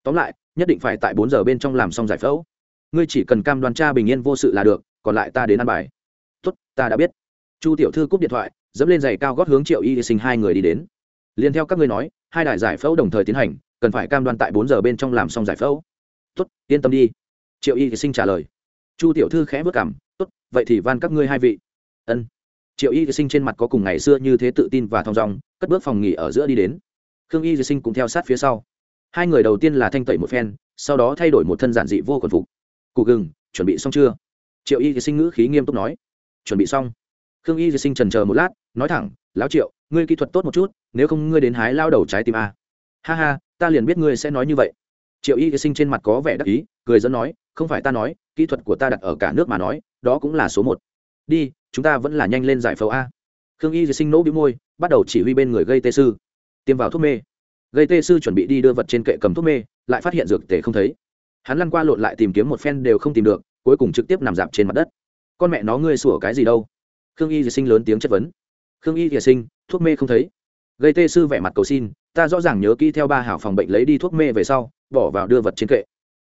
Tóm lại nhất định phải tại bốn giờ bên trong làm xong giải phẫu. Ngươi chỉ cần cam đoan cha bình yên vô sự là được, còn lại ta đến ăn bài. Tốt, ta đã biết. Chu tiểu thư cúp điện thoại, dẫm lên giày cao gót hướng triệu y sinh hai người đi đến. Liền theo các ngươi nói, hai đại giải phẫu đồng thời tiến hành, cần phải cam đoan tại bốn giờ bên trong làm xong giải phẫu. Tốt, yên tâm đi. Triệu y sinh trả lời. Chu tiểu thư khẽ vất cảm tốt, vậy thì van các ngươi hai vị. Ân. Triệu y sinh trên mặt có cùng ngày xưa như thế tự tin và thong dong, cất bước phòng nghỉ ở giữa đi đến. Khương y sinh cũng theo sát phía sau hai người đầu tiên là thanh tẩy một phen, sau đó thay đổi một thân giản dị vô quần phục. Cụ gừng, chuẩn bị xong chưa? Triệu y sinh ngữ khí nghiêm túc nói. Chuẩn bị xong. Khương y sinh trần chờ một lát, nói thẳng, lão triệu, ngươi kỹ thuật tốt một chút, nếu không ngươi đến hái lao đầu trái tim a. Ha ha, ta liền biết ngươi sẽ nói như vậy. Triệu y sinh trên mặt có vẻ đắc ý, cười dẫn nói, không phải ta nói, kỹ thuật của ta đặt ở cả nước mà nói, đó cũng là số một. Đi, chúng ta vẫn là nhanh lên giải phẫu a. Khương y sinh nỗ bị môi, bắt đầu chỉ huy bên người gây tê sư. Tiêm vào thuốc mê gây tê sư chuẩn bị đi đưa vật trên kệ cầm thuốc mê, lại phát hiện dược tề không thấy. Hắn lăn qua lộn lại tìm kiếm một phen đều không tìm được, cuối cùng trực tiếp nằm dạp trên mặt đất. Con mẹ nó ngươi sủa cái gì đâu? Khương y thì sinh lớn tiếng chất vấn. Khương y thì sinh, thuốc mê không thấy. Gây tê sư vẻ mặt cầu xin, ta rõ ràng nhớ kỹ theo ba hảo phòng bệnh lấy đi thuốc mê về sau, bỏ vào đưa vật trên kệ.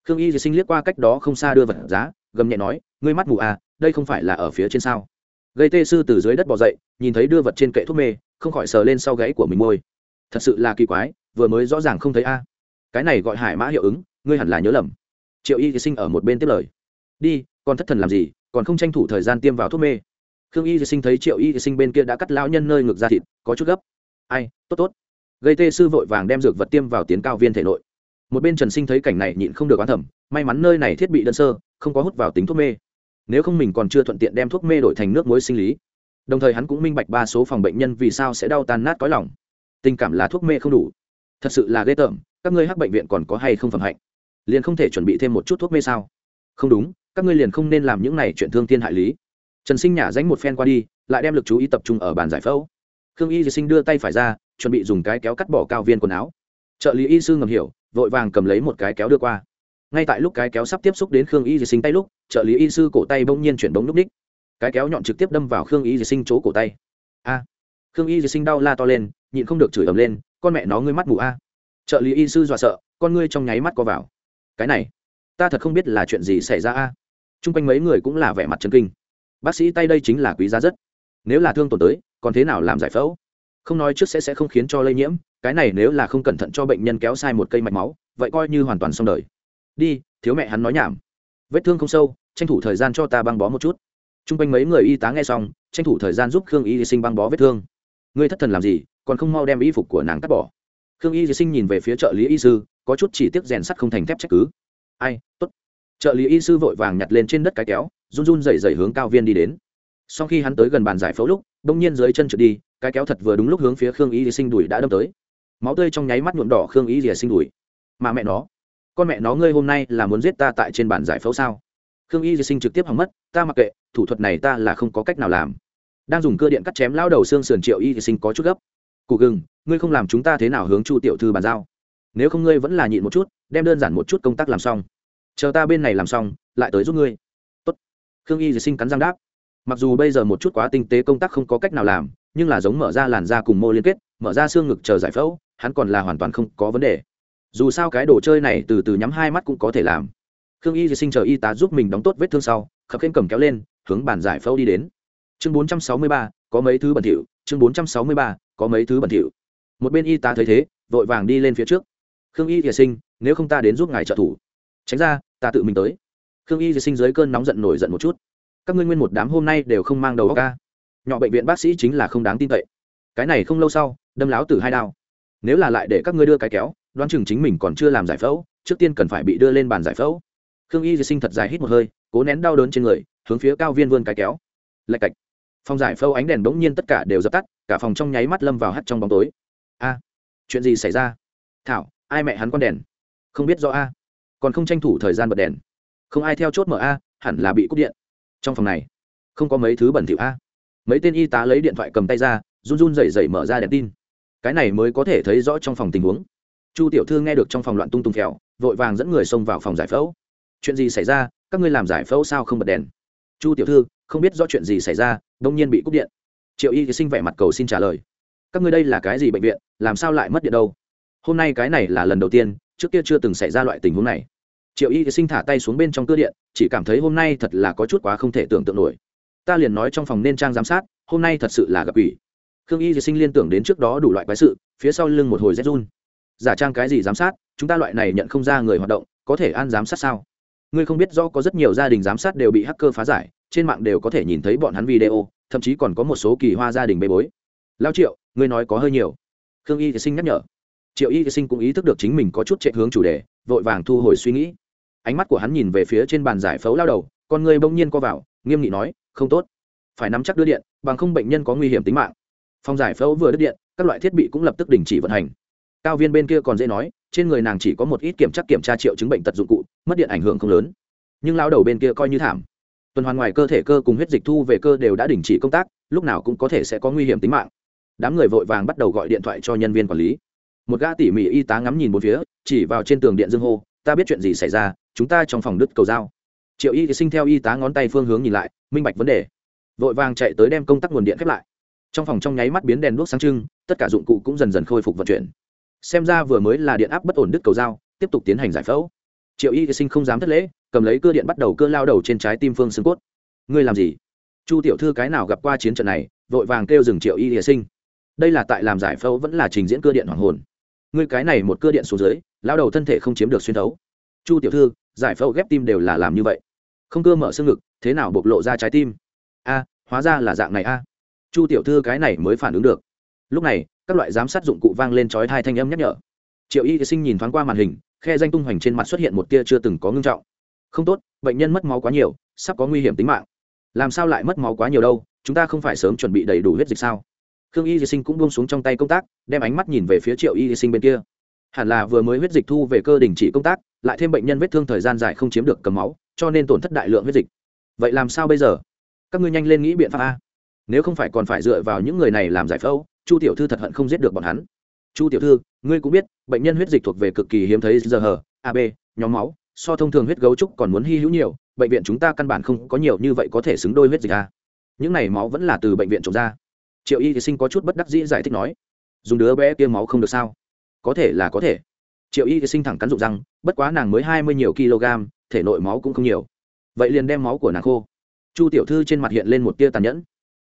Khương y thì sinh liếc qua cách đó không xa đưa vật giá, gầm nhẹ nói, ngươi mắt mù à đây không phải là ở phía trên sao? Gây tê sư từ dưới đất bỏ dậy, nhìn thấy đưa vật trên kệ thuốc mê, không khỏi sờ lên sau gáy của mình môi. Thật sự là kỳ quái vừa mới rõ ràng không thấy a. Cái này gọi hải mã hiệu ứng, ngươi hẳn là nhớ lầm. Triệu y thì sinh ở một bên tiếp lời. Đi, còn thất thần làm gì, còn không tranh thủ thời gian tiêm vào thuốc mê. Khương y thì sinh thấy triệu y thì sinh bên kia đã cắt lão nhân nơi ngực ra thịt, có chút gấp. Ai, tốt tốt. Gây tê sư vội vàng đem dược vật tiêm vào tiến cao viên thể nội. Một bên trần sinh thấy cảnh này nhịn không được oán thẩm may mắn nơi này thiết bị đơn sơ, không có hút vào tính thuốc mê. Nếu không mình còn chưa thuận tiện đem thuốc mê đổi thành nước muối sinh lý. Đồng thời hắn cũng minh bạch ba số phòng bệnh nhân vì sao sẽ đau tan nát cõi lòng. Tình cảm là thuốc mê không đủ thật sự là ghê tởm, các ngươi hắc bệnh viện còn có hay không phẩm hạnh? Liền không thể chuẩn bị thêm một chút thuốc mê sao? Không đúng, các ngươi liền không nên làm những này chuyện thương thiên hại lý. Trần sinh nhả dánh một phen qua đi, lại đem lực chú ý tập trung ở bàn giải phẫu. Khương y sinh đưa tay phải ra, chuẩn bị dùng cái kéo cắt bỏ cao viên quần áo. Trợ lý y sư ngầm hiểu, vội vàng cầm lấy một cái kéo đưa qua. Ngay tại lúc cái kéo sắp tiếp xúc đến khương y sinh tay lúc, trợ lý y sư cổ tay bỗng nhiên chuyển bóng núp ních. Cái kéo nhọn trực tiếp đâm vào khương y sinh chỗ cổ tay. A! Khương y sinh đau la to lên, nhịn không được chửi ầm lên con mẹ nó ngươi mắt mù a. Trợ lý y sư dọa sợ, con ngươi trong nháy mắt co vào. Cái này, ta thật không biết là chuyện gì xảy ra a. Chung quanh mấy người cũng là vẻ mặt chân kinh. Bác sĩ tay đây chính là quý giá rất. Nếu là thương tổn tới, còn thế nào làm giải phẫu? Không nói trước sẽ sẽ không khiến cho lây nhiễm, cái này nếu là không cẩn thận cho bệnh nhân kéo sai một cây mạch máu, vậy coi như hoàn toàn xong đời. Đi, thiếu mẹ hắn nói nhảm. Vết thương không sâu, tranh thủ thời gian cho ta băng bó một chút. T r u n g quanh mấy người y tá nghe xong, tranh thủ thời gian giúp khương y sinh băng bó vết thương. Ngươi thất thần làm gì? Còn không mau đem y phục của nàng cắt bỏ. Khương y sinh nhìn về phía trợ lý y sư, có chút chỉ tiếc rèn sắt không thành thép trách cứ. Ai, tốt. Trợ lý y sư vội vàng nhặt lên trên đất cái kéo, run run dày dày hướng cao viên đi đến. Sau khi hắn tới gần bàn giải phẫu lúc, đông nhiên dưới chân trượt đi, cái kéo thật vừa đúng lúc hướng phía khương y sinh đùi đã đâm tới. Máu tươi trong nháy mắt nhuộm đỏ khương y rìa sinh đùi mà mẹ nó, con mẹ nó ngươi hôm nay là muốn giết ta tại trên bàn giải phẫu sao? Khương y sinh trực tiếp hỏng mất, ta mặc kệ, thủ thuật này ta là không có cách nào làm. Đang dùng cơ điện cắt chém lao đầu xương sườn triệu y sinh có chút gấp cụ gừng ngươi không làm chúng ta thế nào hướng chu tiểu thư bàn giao? Nếu không ngươi vẫn là nhịn một chút đem đơn giản một chút công tác làm xong. Chờ ta bên này làm xong lại tới giúp ngươi. Tốt. khương y sinh cắn răng đáp. Mặc dù bây giờ một chút quá tinh tế công tác không có cách nào làm nhưng là giống mở ra làn da cùng mô liên kết mở ra xương ngực chờ giải phẫu hắn còn là hoàn toàn không có vấn đề. Dù sao cái đồ chơi này từ từ nhắm hai mắt cũng có thể làm. Khương y sinh chờ y tá giúp mình đóng tốt vết thương sau khập khen cầm kéo lên hướng bàn giải phẫu đi đến. Chương 463, có mấy thứ bẩn thỉu? Chương 463, có mấy thứ bẩn thỉu. Một bên y tá thấy thế, vội vàng đi lên phía trước. Khương y vệ sinh, nếu không ta đến giúp ngài trợ thủ. Tránh ra, ta tự mình tới. Khương y vệ sinh dưới cơn nóng giận nổi giận một chút. Các ngươi nguyên một đám hôm nay đều không mang đầu ca. Nhỏ bệnh viện bác sĩ chính là không đáng tin cậy. Cái này không lâu sau, đâm láo từ hai đao. Nếu là lại để các ngươi đưa cái kéo, đoán chừng chính mình còn chưa làm giải phẫu, trước tiên cần phải bị đưa lên bàn giải phẫu. Khương y vệ sinh thật dài hít một hơi, cố nén đau đớn trên người, hướng phía cao viên vươn cái kéo. Lạch cạch phòng giải phẫu ánh đèn bỗng nhiên tất cả đều dập tắt, cả phòng trong nháy mắt lâm vào hắt trong bóng tối. A, chuyện gì xảy ra? Thảo, ai mẹ hắn con đèn? Không biết do a. Còn không tranh thủ thời gian bật đèn. Không ai theo chốt mở a, hẳn là bị cúp điện. Trong phòng này, không có mấy thứ bẩn thỉu a. Mấy tên y tá lấy điện thoại cầm tay ra, run run rẩy rẩy mở ra đèn tin. Cái này mới có thể thấy rõ trong phòng tình huống. Chu tiểu thư nghe được trong phòng loạn tung tung phèo, vội vàng dẫn người xông vào phòng giải phẫu. Chuyện gì xảy ra? Các ngươi làm giải phẫu sao không bật đèn? Chu tiểu thư, không biết rõ chuyện gì xảy ra, đông nhiên bị cúp điện. Triệu y sinh vẻ mặt cầu xin trả lời. Các ngươi đây là cái gì bệnh viện, làm sao lại mất điện đâu? Hôm nay cái này là lần đầu tiên, trước kia chưa từng xảy ra loại tình huống này. Triệu y sinh thả tay xuống bên trong cơ điện, chỉ cảm thấy hôm nay thật là có chút quá không thể tưởng tượng nổi. Ta liền nói trong phòng nên trang giám sát, hôm nay thật sự là gặp ủy khương y sinh liên tưởng đến trước đó đủ loại quái sự, phía sau lưng một hồi rét run. Giả trang cái gì giám sát, chúng ta loại này nhận không ra người hoạt động, có thể an giám sát sao? Ngươi không biết do có rất nhiều gia đình giám sát đều bị hacker phá giải, trên mạng đều có thể nhìn thấy bọn hắn video, thậm chí còn có một số kỳ hoa gia đình bê bối. Lao triệu, ngươi nói có hơi nhiều. Khương y thì sinh nhắc nhở. Triệu y thì sinh cũng ý thức được chính mình có chút chạy hướng chủ đề, vội vàng thu hồi suy nghĩ. Ánh mắt của hắn nhìn về phía trên bàn giải phẫu lao đầu, con người bỗng nhiên co vào, nghiêm nghị nói, không tốt. Phải nắm chắc đưa điện, bằng không bệnh nhân có nguy hiểm tính mạng. Phòng giải phẫu vừa đứt điện, các loại thiết bị cũng lập tức đình chỉ vận hành cao viên bên kia còn dễ nói, trên người nàng chỉ có một ít kiểm tra kiểm tra triệu chứng bệnh tật dụng cụ, mất điện ảnh hưởng không lớn. Nhưng lao đầu bên kia coi như thảm. Tuần hoàn ngoài cơ thể cơ cùng huyết dịch thu về cơ đều đã đình chỉ công tác, lúc nào cũng có thể sẽ có nguy hiểm tính mạng. Đám người vội vàng bắt đầu gọi điện thoại cho nhân viên quản lý. Một gã tỉ mỉ y tá ngắm nhìn một phía, chỉ vào trên tường điện dương hô, ta biết chuyện gì xảy ra, chúng ta trong phòng đứt cầu dao. Triệu y sinh theo y tá ngón tay phương hướng nhìn lại, minh bạch vấn đề. Vội vàng chạy tới đem công tắc nguồn điện khép lại. Trong phòng trong nháy mắt biến đèn đuốc sáng trưng, tất cả dụng cụ cũng dần dần khôi phục vận chuyển xem ra vừa mới là điện áp bất ổn đứt cầu dao tiếp tục tiến hành giải phẫu. Triệu y sinh không dám thất lễ, cầm lấy cơ điện bắt đầu cơ lao đầu trên trái tim phương xương cốt. Ngươi làm gì? Chu tiểu thư cái nào gặp qua chiến trận này, vội vàng kêu dừng triệu y hiệ sinh. Đây là tại làm giải phẫu vẫn là trình diễn cơ điện hoàng hồn. Ngươi cái này một cơ điện xuống dưới, lao đầu thân thể không chiếm được xuyên thấu. Chu tiểu thư, giải phẫu ghép tim đều là làm như vậy. Không cơ mở xương ngực, thế nào bộc lộ ra trái tim? A, hóa ra là dạng này a. Chu tiểu thư cái này mới phản ứng được. Lúc này các loại giám sát dụng cụ vang lên chói thai thanh âm nhắc nhở. Triệu y sinh nhìn thoáng qua màn hình, khe danh tung hoành trên mặt xuất hiện một tia chưa từng có ngưng trọng. Không tốt, bệnh nhân mất máu quá nhiều, sắp có nguy hiểm tính mạng. Làm sao lại mất máu quá nhiều đâu, chúng ta không phải sớm chuẩn bị đầy đủ huyết dịch sao? Khương y di sinh cũng buông xuống trong tay công tác, đem ánh mắt nhìn về phía triệu y di sinh bên kia. Hẳn là vừa mới huyết dịch thu về cơ đình chỉ công tác, lại thêm bệnh nhân vết thương thời gian dài không chiếm được cầm máu, cho nên tổn thất đại lượng huyết dịch. Vậy làm sao bây giờ? Các ngươi nhanh lên nghĩ biện pháp a. Nếu không phải còn phải dựa vào những người này làm giải phẫu chu tiểu thư thật hận không giết được bọn hắn. Chu tiểu thư ngươi cũng biết bệnh nhân huyết dịch thuộc về cực kỳ hiếm thấy giờ hờ ab nhóm máu so thông thường huyết gấu trúc còn muốn hy hữu nhiều bệnh viện chúng ta căn bản không có nhiều như vậy có thể xứng đôi huyết dịch a những này máu vẫn là từ bệnh viện trồng ra. Triệu y thì sinh có chút bất đắc dĩ giải thích nói dùng đứa bé kia máu không được sao? Có thể là có thể. Triệu y thì sinh thẳng cắn rụng rằng, bất quá nàng mới hai mươi nhiều kg thể nội máu cũng không nhiều. Vậy liền đem máu của nàng khô. Chu tiểu thư trên mặt hiện lên một tia tàn nhẫn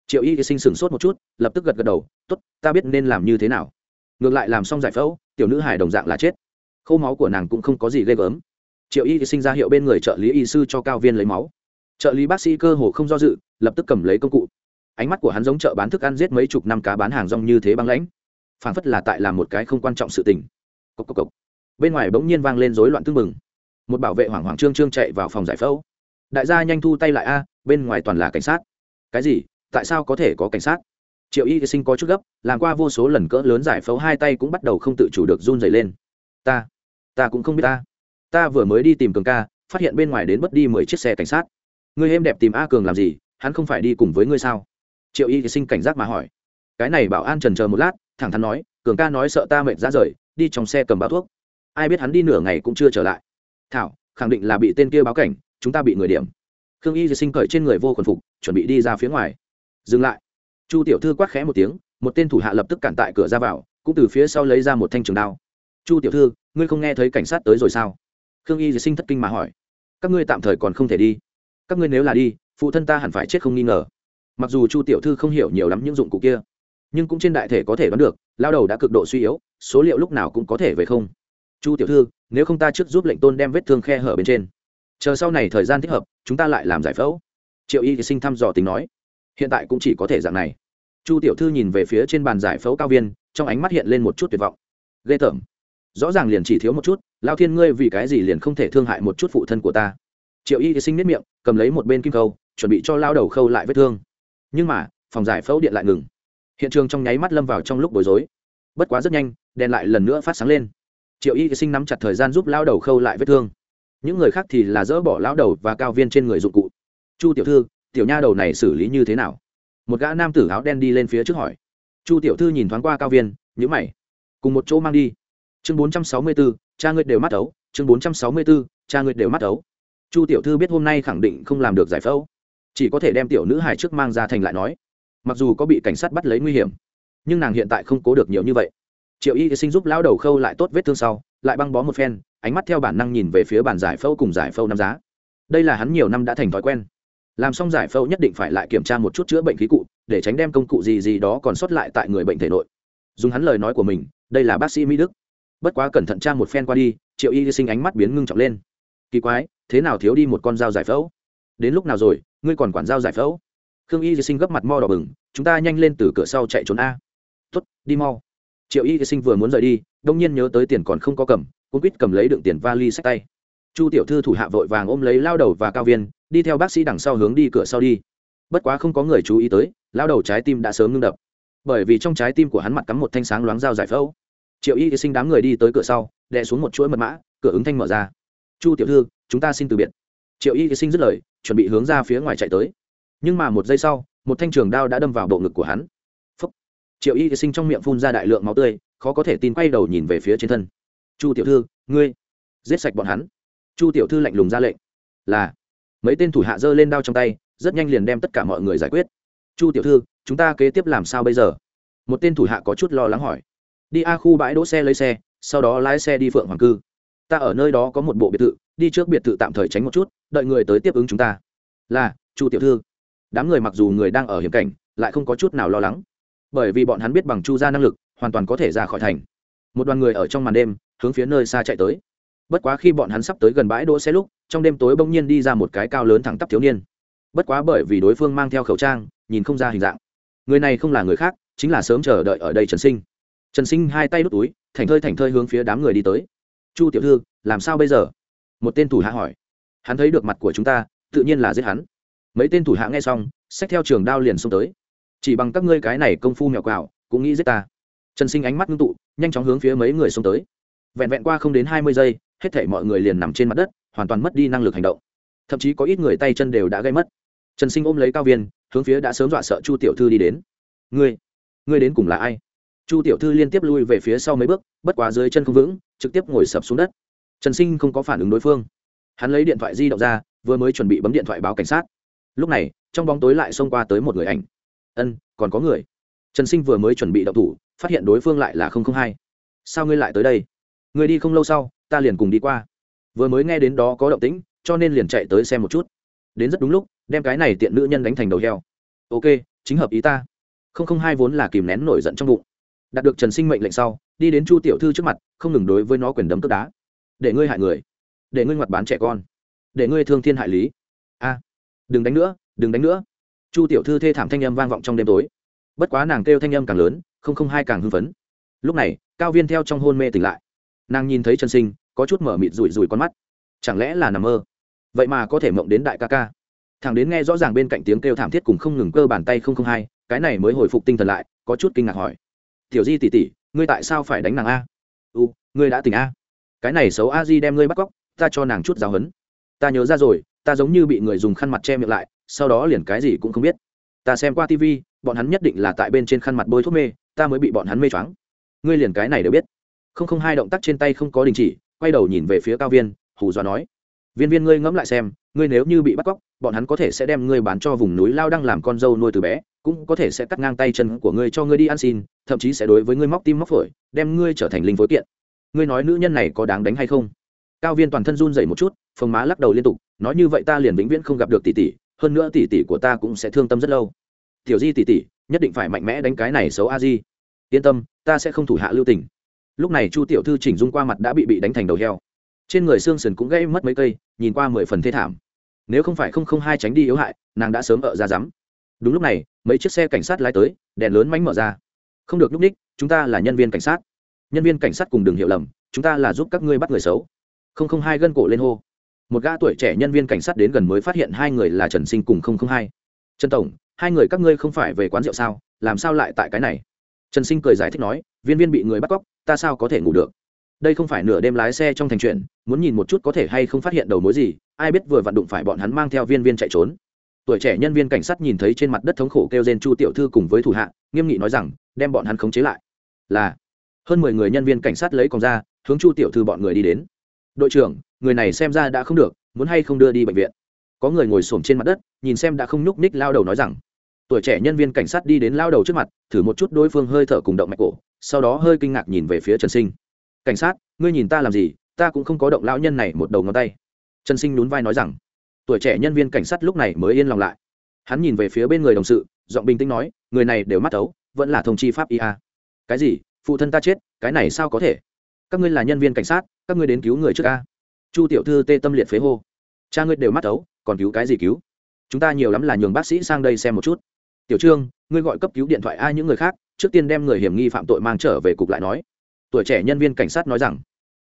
triệu y thì sinh sửng sốt một chút, lập tức gật gật đầu t ố t ta biết nên làm như thế nào. Ngược lại làm xong giải phẫu, tiểu nữ hải đồng dạng là chết. Khâu máu của nàng cũng không có gì ghê gớm. Triệu y thì sinh ra hiệu bên người trợ lý y sư cho cao viên lấy máu. Trợ lý bác sĩ cơ hồ không do dự, lập tức cầm lấy công cụ. Ánh mắt của hắn giống chợ bán thức ăn giết mấy chục năm cá bán hàng rong như thế băng lãnh. Phảng phất là tại làm một cái không quan trọng sự tình. Cốc cốc cốc. bên ngoài bỗng nhiên vang lên rối loạn tưng mừng một bảo vệ hoảng hoảng trương trương chạy vào phòng giải phẫu. Đại gia nhanh thu tay lại a, bên ngoài toàn là cảnh sát. Cái gì? Tại sao có thể có cảnh sát? Triệu y sinh có chút gấp, làm qua vô số lần cỡ lớn giải phẫu, hai tay cũng bắt đầu không tự chủ được run dày lên. Ta ta cũng không biết ta. Ta vừa mới đi tìm cường ca, phát hiện bên ngoài đến mất đi mười chiếc xe cảnh sát. Ngươi êm đẹp tìm a cường làm gì? Hắn không phải đi cùng với ngươi sao? Triệu y sinh cảnh giác mà hỏi. Cái này bảo an trần chờ một lát, thẳng thắn nói, cường ca nói sợ ta mệt ra rời, đi trong xe cầm báo thuốc. Ai biết hắn đi nửa ngày cũng chưa trở lại. Thảo, khẳng định là bị tên kia báo cảnh, chúng ta bị người điểm. Khương y sinh cởi trên người vô quần phục, chuẩn bị đi ra phía ngoài dừng lại. Chu tiểu thư quát khẽ một tiếng, một tên thủ hạ lập tức cản tại cửa ra vào, cũng từ phía sau lấy ra một thanh trường đao. Chu tiểu thư, ngươi không nghe thấy cảnh sát tới rồi sao? Khương y sinh thất kinh mà hỏi. Các ngươi tạm thời còn không thể đi. Các ngươi nếu là đi, phụ thân ta hẳn phải chết không nghi ngờ. Mặc dù chu tiểu thư không hiểu nhiều lắm những dụng cụ kia, nhưng cũng trên đại thể có thể đoán được, lao đầu đã cực độ suy yếu, số liệu lúc nào cũng có thể về không. Chu tiểu thư, nếu không ta trước giúp lệnh tôn đem vết thương khe hở bên trên. Chờ sau này thời gian thích hợp, chúng ta lại làm giải phẫu. Triệu y sinh thăm dò tính nói hiện tại cũng chỉ có thể dạng này. Chu tiểu thư nhìn về phía trên bàn giải phẫu cao viên, trong ánh mắt hiện lên một chút tuyệt vọng. Ghê tởm. Rõ ràng liền chỉ thiếu một chút, lao thiên ngươi vì cái gì liền không thể thương hại một chút phụ thân của ta? Triệu y sinh nếp miệng, cầm lấy một bên kim khâu, chuẩn bị cho lao đầu khâu lại vết thương. Nhưng mà, phòng giải phẫu điện lại ngừng. Hiện trường trong nháy mắt lâm vào trong lúc bối rối. Bất quá rất nhanh, đèn lại lần nữa phát sáng lên. Triệu y sinh nắm chặt thời gian giúp lao đầu khâu lại vết thương. Những người khác thì là dỡ bỏ lao đầu và cao viên trên người dụng cụ. Chu tiểu thư tiểu nha đầu này xử lý như thế nào? Một gã nam tử áo đen đi lên phía trước hỏi. Chu tiểu thư nhìn thoáng qua cao viên nhữ mày. Cùng một chỗ mang đi. Chương bốn trăm sáu mươi bốn cha ngươi đều mắt ấu. Chương bốn trăm sáu mươi bốn cha ngươi đều mắt ấu. Chu tiểu thư biết hôm nay khẳng định không làm được giải phẫu. Chỉ có thể đem tiểu nữ hài trước mang ra thành lại nói. Mặc dù có bị cảnh sát bắt lấy nguy hiểm, nhưng nàng hiện tại không cố được nhiều như vậy. Triệu y sinh giúp lão đầu khâu lại tốt vết thương sau, lại băng bó một phen, ánh mắt theo bản năng nhìn về phía bàn giải phẫu cùng giải phẫu năm giá. Đây là hắn nhiều năm đã thành thói quen làm xong giải phẫu nhất định phải lại kiểm tra một chút chữa bệnh khí cụ, để tránh đem công cụ gì gì đó còn sót lại tại người bệnh thể nội. Dùng hắn lời nói của mình, đây là bác sĩ mỹ đức. Bất quá cẩn thận tra một phen qua đi, triệu y sinh ánh mắt biến ngưng trọng lên. Kỳ quái, thế nào thiếu đi một con dao giải phẫu? Đến lúc nào rồi, ngươi còn quản dao giải phẫu? Khương y sinh gấp mặt mo đỏ bừng, chúng ta nhanh lên từ cửa sau chạy trốn a. Tuất đi mau. Triệu y sinh vừa muốn rời đi, đông nhiên nhớ tới tiền còn không có cầm cũng quýt cầm lấy đựng tiền vali sách tay. Chu tiểu thư thủ hạ vội vàng ôm lấy lao đầu và cao viên đi theo bác sĩ đằng sau hướng đi cửa sau đi. Bất quá không có người chú ý tới lao đầu trái tim đã sớm ngưng đập. Bởi vì trong trái tim của hắn mặt cắm một thanh sáng loáng dao giải phẫu. Triệu y sinh đám người đi tới cửa sau, đè xuống một chuỗi mật mã, cửa ứng thanh mở ra. Chu tiểu thư, chúng ta xin từ biệt. Triệu y sinh dứt lời, chuẩn bị hướng ra phía ngoài chạy tới. Nhưng mà một giây sau, một thanh trường đao đã đâm vào bộ ngực của hắn. Phúc. triệu y sinh trong miệng phun ra đại lượng máu tươi, khó có thể tin quay đầu nhìn về phía trên thân. Chu tiểu thư, ngươi giết sạch bọn hắn. Chu tiểu thư lạnh lùng ra lệnh. Là mấy tên thủ hạ giơ lên đao trong tay, rất nhanh liền đem tất cả mọi người giải quyết. Chu tiểu thư, chúng ta kế tiếp làm sao bây giờ? Một tên thủ hạ có chút lo lắng hỏi. Đi a khu bãi đỗ xe lấy xe, sau đó lái xe đi phượng hoàng cư. Ta ở nơi đó có một bộ biệt thự, đi trước biệt thự tạm thời tránh một chút, đợi người tới tiếp ứng chúng ta. Là, chu tiểu thư. Đám người mặc dù người đang ở hiểm cảnh, lại không có chút nào lo lắng. Bởi vì bọn hắn biết bằng chu ra năng lực, hoàn toàn có thể ra khỏi thành. Một đoàn người ở trong màn đêm, hướng phía nơi xa chạy tới bất quá khi bọn hắn sắp tới gần bãi đỗ xe lúc, trong đêm tối bỗng nhiên đi ra một cái cao lớn thẳng tắp thiếu niên. Bất quá bởi vì đối phương mang theo khẩu trang, nhìn không ra hình dạng. Người này không là người khác, chính là sớm chờ đợi ở đây trần sinh. Trần sinh hai tay đút túi thành thơi thành thơi hướng phía đám người đi tới. Chu tiểu thư, làm sao bây giờ? Một tên thủ hạ hỏi. Hắn thấy được mặt của chúng ta, tự nhiên là giết hắn. Mấy tên thủ hạ nghe xong, xách theo trường đao liền xông tới. Chỉ bằng các ngươi cái này công phu mèo quào cũng nghĩ giết ta. Trần sinh ánh mắt ngưng tụ, nhanh chóng hướng phía mấy người xông tới vẹn vẹn qua không đến hai mươi giây, hết thể mọi người liền nằm trên mặt đất, hoàn toàn mất đi năng lực hành động. Thậm chí có ít người tay chân đều đã gây mất. Trần sinh ôm lấy cao viên, hướng phía đã sớm dọa sợ chu tiểu thư đi đến. Ngươi ngươi đến cùng là ai? Chu tiểu thư liên tiếp lui về phía sau mấy bước, bất quá dưới chân không vững, trực tiếp ngồi sập xuống đất. Trần sinh không có phản ứng đối phương. Hắn lấy điện thoại di động ra, vừa mới chuẩn bị bấm điện thoại báo cảnh sát. Lúc này, trong bóng tối lại xông qua tới một người ảnh. Ân, còn có người. Trần sinh vừa mới chuẩn bị động thủ, phát hiện đối phương lại là không không hai. Sao ngươi lại tới đây? Người đi không lâu sau, ta liền cùng đi qua. Vừa mới nghe đến đó có động tĩnh, cho nên liền chạy tới xem một chút. Đến rất đúng lúc, đem cái này tiện nữ nhân đánh thành đầu heo. Ok, chính hợp ý ta. Không không hai vốn là kìm nén nổi giận trong bụng. Đạt được trần sinh mệnh lệnh sau, đi đến chu tiểu thư trước mặt, không ngừng đối với nó quyền đấm tức đá. Để ngươi hại người. Để ngươi ngoặt bán trẻ con. Để ngươi thương thiên hại lý. A, đừng đánh nữa, đừng đánh nữa. Chu tiểu thư thê thảm thanh âm vang vọng trong đêm tối. Bất quá nàng kêu thanh âm càng lớn, không không hai càng hưng phấn. Lúc này, cao viên theo trong hôn mê tỉnh lại nàng nhìn thấy trần sinh, có chút mở mịt rủi rủi con mắt. Chẳng lẽ là nằm mơ? Vậy mà có thể mộng đến đại ca ca. Thằng đến nghe rõ ràng bên cạnh tiếng kêu thảm thiết cùng không ngừng cơ bàn tay không không hai, cái này mới hồi phục tinh thần lại, có chút kinh ngạc hỏi. Tiểu di tỉ tỉ ngươi tại sao phải đánh nàng a? U, ngươi đã tỉnh a. Cái này xấu a di đem ngươi bắt cóc, ta cho nàng chút giáo hấn. Ta nhớ ra rồi, ta giống như bị người dùng khăn mặt che miệng lại, sau đó liền cái gì cũng không biết. Ta xem qua tv bọn hắn nhất định là tại bên trên khăn mặt bôi thuốc mê, ta mới bị bọn hắn mê choáng. Ngươi liền cái này đều biết không không hai động tác trên tay không có đình chỉ, quay đầu nhìn về phía cao viên, hù dọa nói, viên viên ngươi ngẫm lại xem, ngươi nếu như bị bắt cóc, bọn hắn có thể sẽ đem ngươi bán cho vùng núi lao đang làm con dâu nuôi từ bé, cũng có thể sẽ cắt ngang tay chân của ngươi cho ngươi đi ăn xin, thậm chí sẽ đối với ngươi móc tim móc phổi, đem ngươi trở thành linh phối kiện. Ngươi nói nữ nhân này có đáng đánh hay không? Cao viên toàn thân run dậy một chút, phồng má lắc đầu liên tục, nói như vậy ta liền vĩnh viễn không gặp được tỷ tỷ, hơn nữa tỷ tỷ của ta cũng sẽ thương tâm rất lâu. Tiểu di tỷ tỷ, nhất định phải mạnh mẽ đánh cái này xấu a di. Yên tâm, ta sẽ không thủ hạ lưu tình lúc này chu tiểu thư chỉnh dung qua mặt đã bị bị đánh thành đầu heo. Trên người xương sườn cũng gãy mất mấy cây, nhìn qua mười phần thê thảm. Nếu không phải không không hai tránh đi yếu hại, nàng đã sớm ở ra rắm đúng lúc này, mấy chiếc xe cảnh sát lái tới, đèn lớn mánh mở ra. Không được nhúc ních chúng ta là nhân viên cảnh sát. Nhân viên cảnh sát cùng đường hiểu lầm, chúng ta là giúp các ngươi bắt người xấu. Không không hai gân cổ lên hô. Một gã tuổi trẻ nhân viên cảnh sát đến gần mới phát hiện hai người là trần sinh cùng không không hai. Trần tổng, hai người các ngươi không phải về quán rượu sao? Làm sao lại tại cái này? Trần sinh cười giải thích nói, viên viên bị người bắt cóc ta sao có thể ngủ được? Đây không phải nửa đêm lái xe trong thành chuyện, muốn nhìn một chút có thể hay không phát hiện đầu mối gì, ai biết vừa vặn đụng phải bọn hắn mang theo viên viên chạy trốn. Tuổi trẻ nhân viên cảnh sát nhìn thấy trên mặt đất thống khổ kêu gen chu tiểu thư cùng với thủ hạ, nghiêm nghị nói rằng, đem bọn hắn khống chế lại. Là, hơn mười người nhân viên cảnh sát lấy còn ra, hướng chu tiểu thư bọn người đi đến. Đội trưởng, người này xem ra đã không được, muốn hay không đưa đi bệnh viện? Có người ngồi xổm trên mặt đất, nhìn xem đã không nhúc ních lao đầu nói rằng tuổi trẻ nhân viên cảnh sát đi đến lao đầu trước mặt, thử một chút đối phương hơi thở cùng động mạch cổ, sau đó hơi kinh ngạc nhìn về phía trần sinh. Cảnh sát, ngươi nhìn ta làm gì? Ta cũng không có động lão nhân này một đầu ngón tay. Trần sinh nhún vai nói rằng. Tuổi trẻ nhân viên cảnh sát lúc này mới yên lòng lại. Hắn nhìn về phía bên người đồng sự, giọng bình tĩnh nói, người này đều mắt ấu vẫn là thông chi pháp ia cái gì? Phụ thân ta chết, cái này sao có thể? Các ngươi là nhân viên cảnh sát, các ngươi đến cứu người trước a. Chu tiểu thư tê tâm liệt phế hô. Cha ngươi đều mắt ấu còn cứu cái gì cứu? Chúng ta nhiều lắm là nhường bác sĩ sang đây xem một chút tiểu trương, ngươi gọi cấp cứu điện thoại ai những người khác, trước tiên đem người hiểm nghi phạm tội mang trở về cục lại nói. Tuổi trẻ nhân viên cảnh sát nói rằng,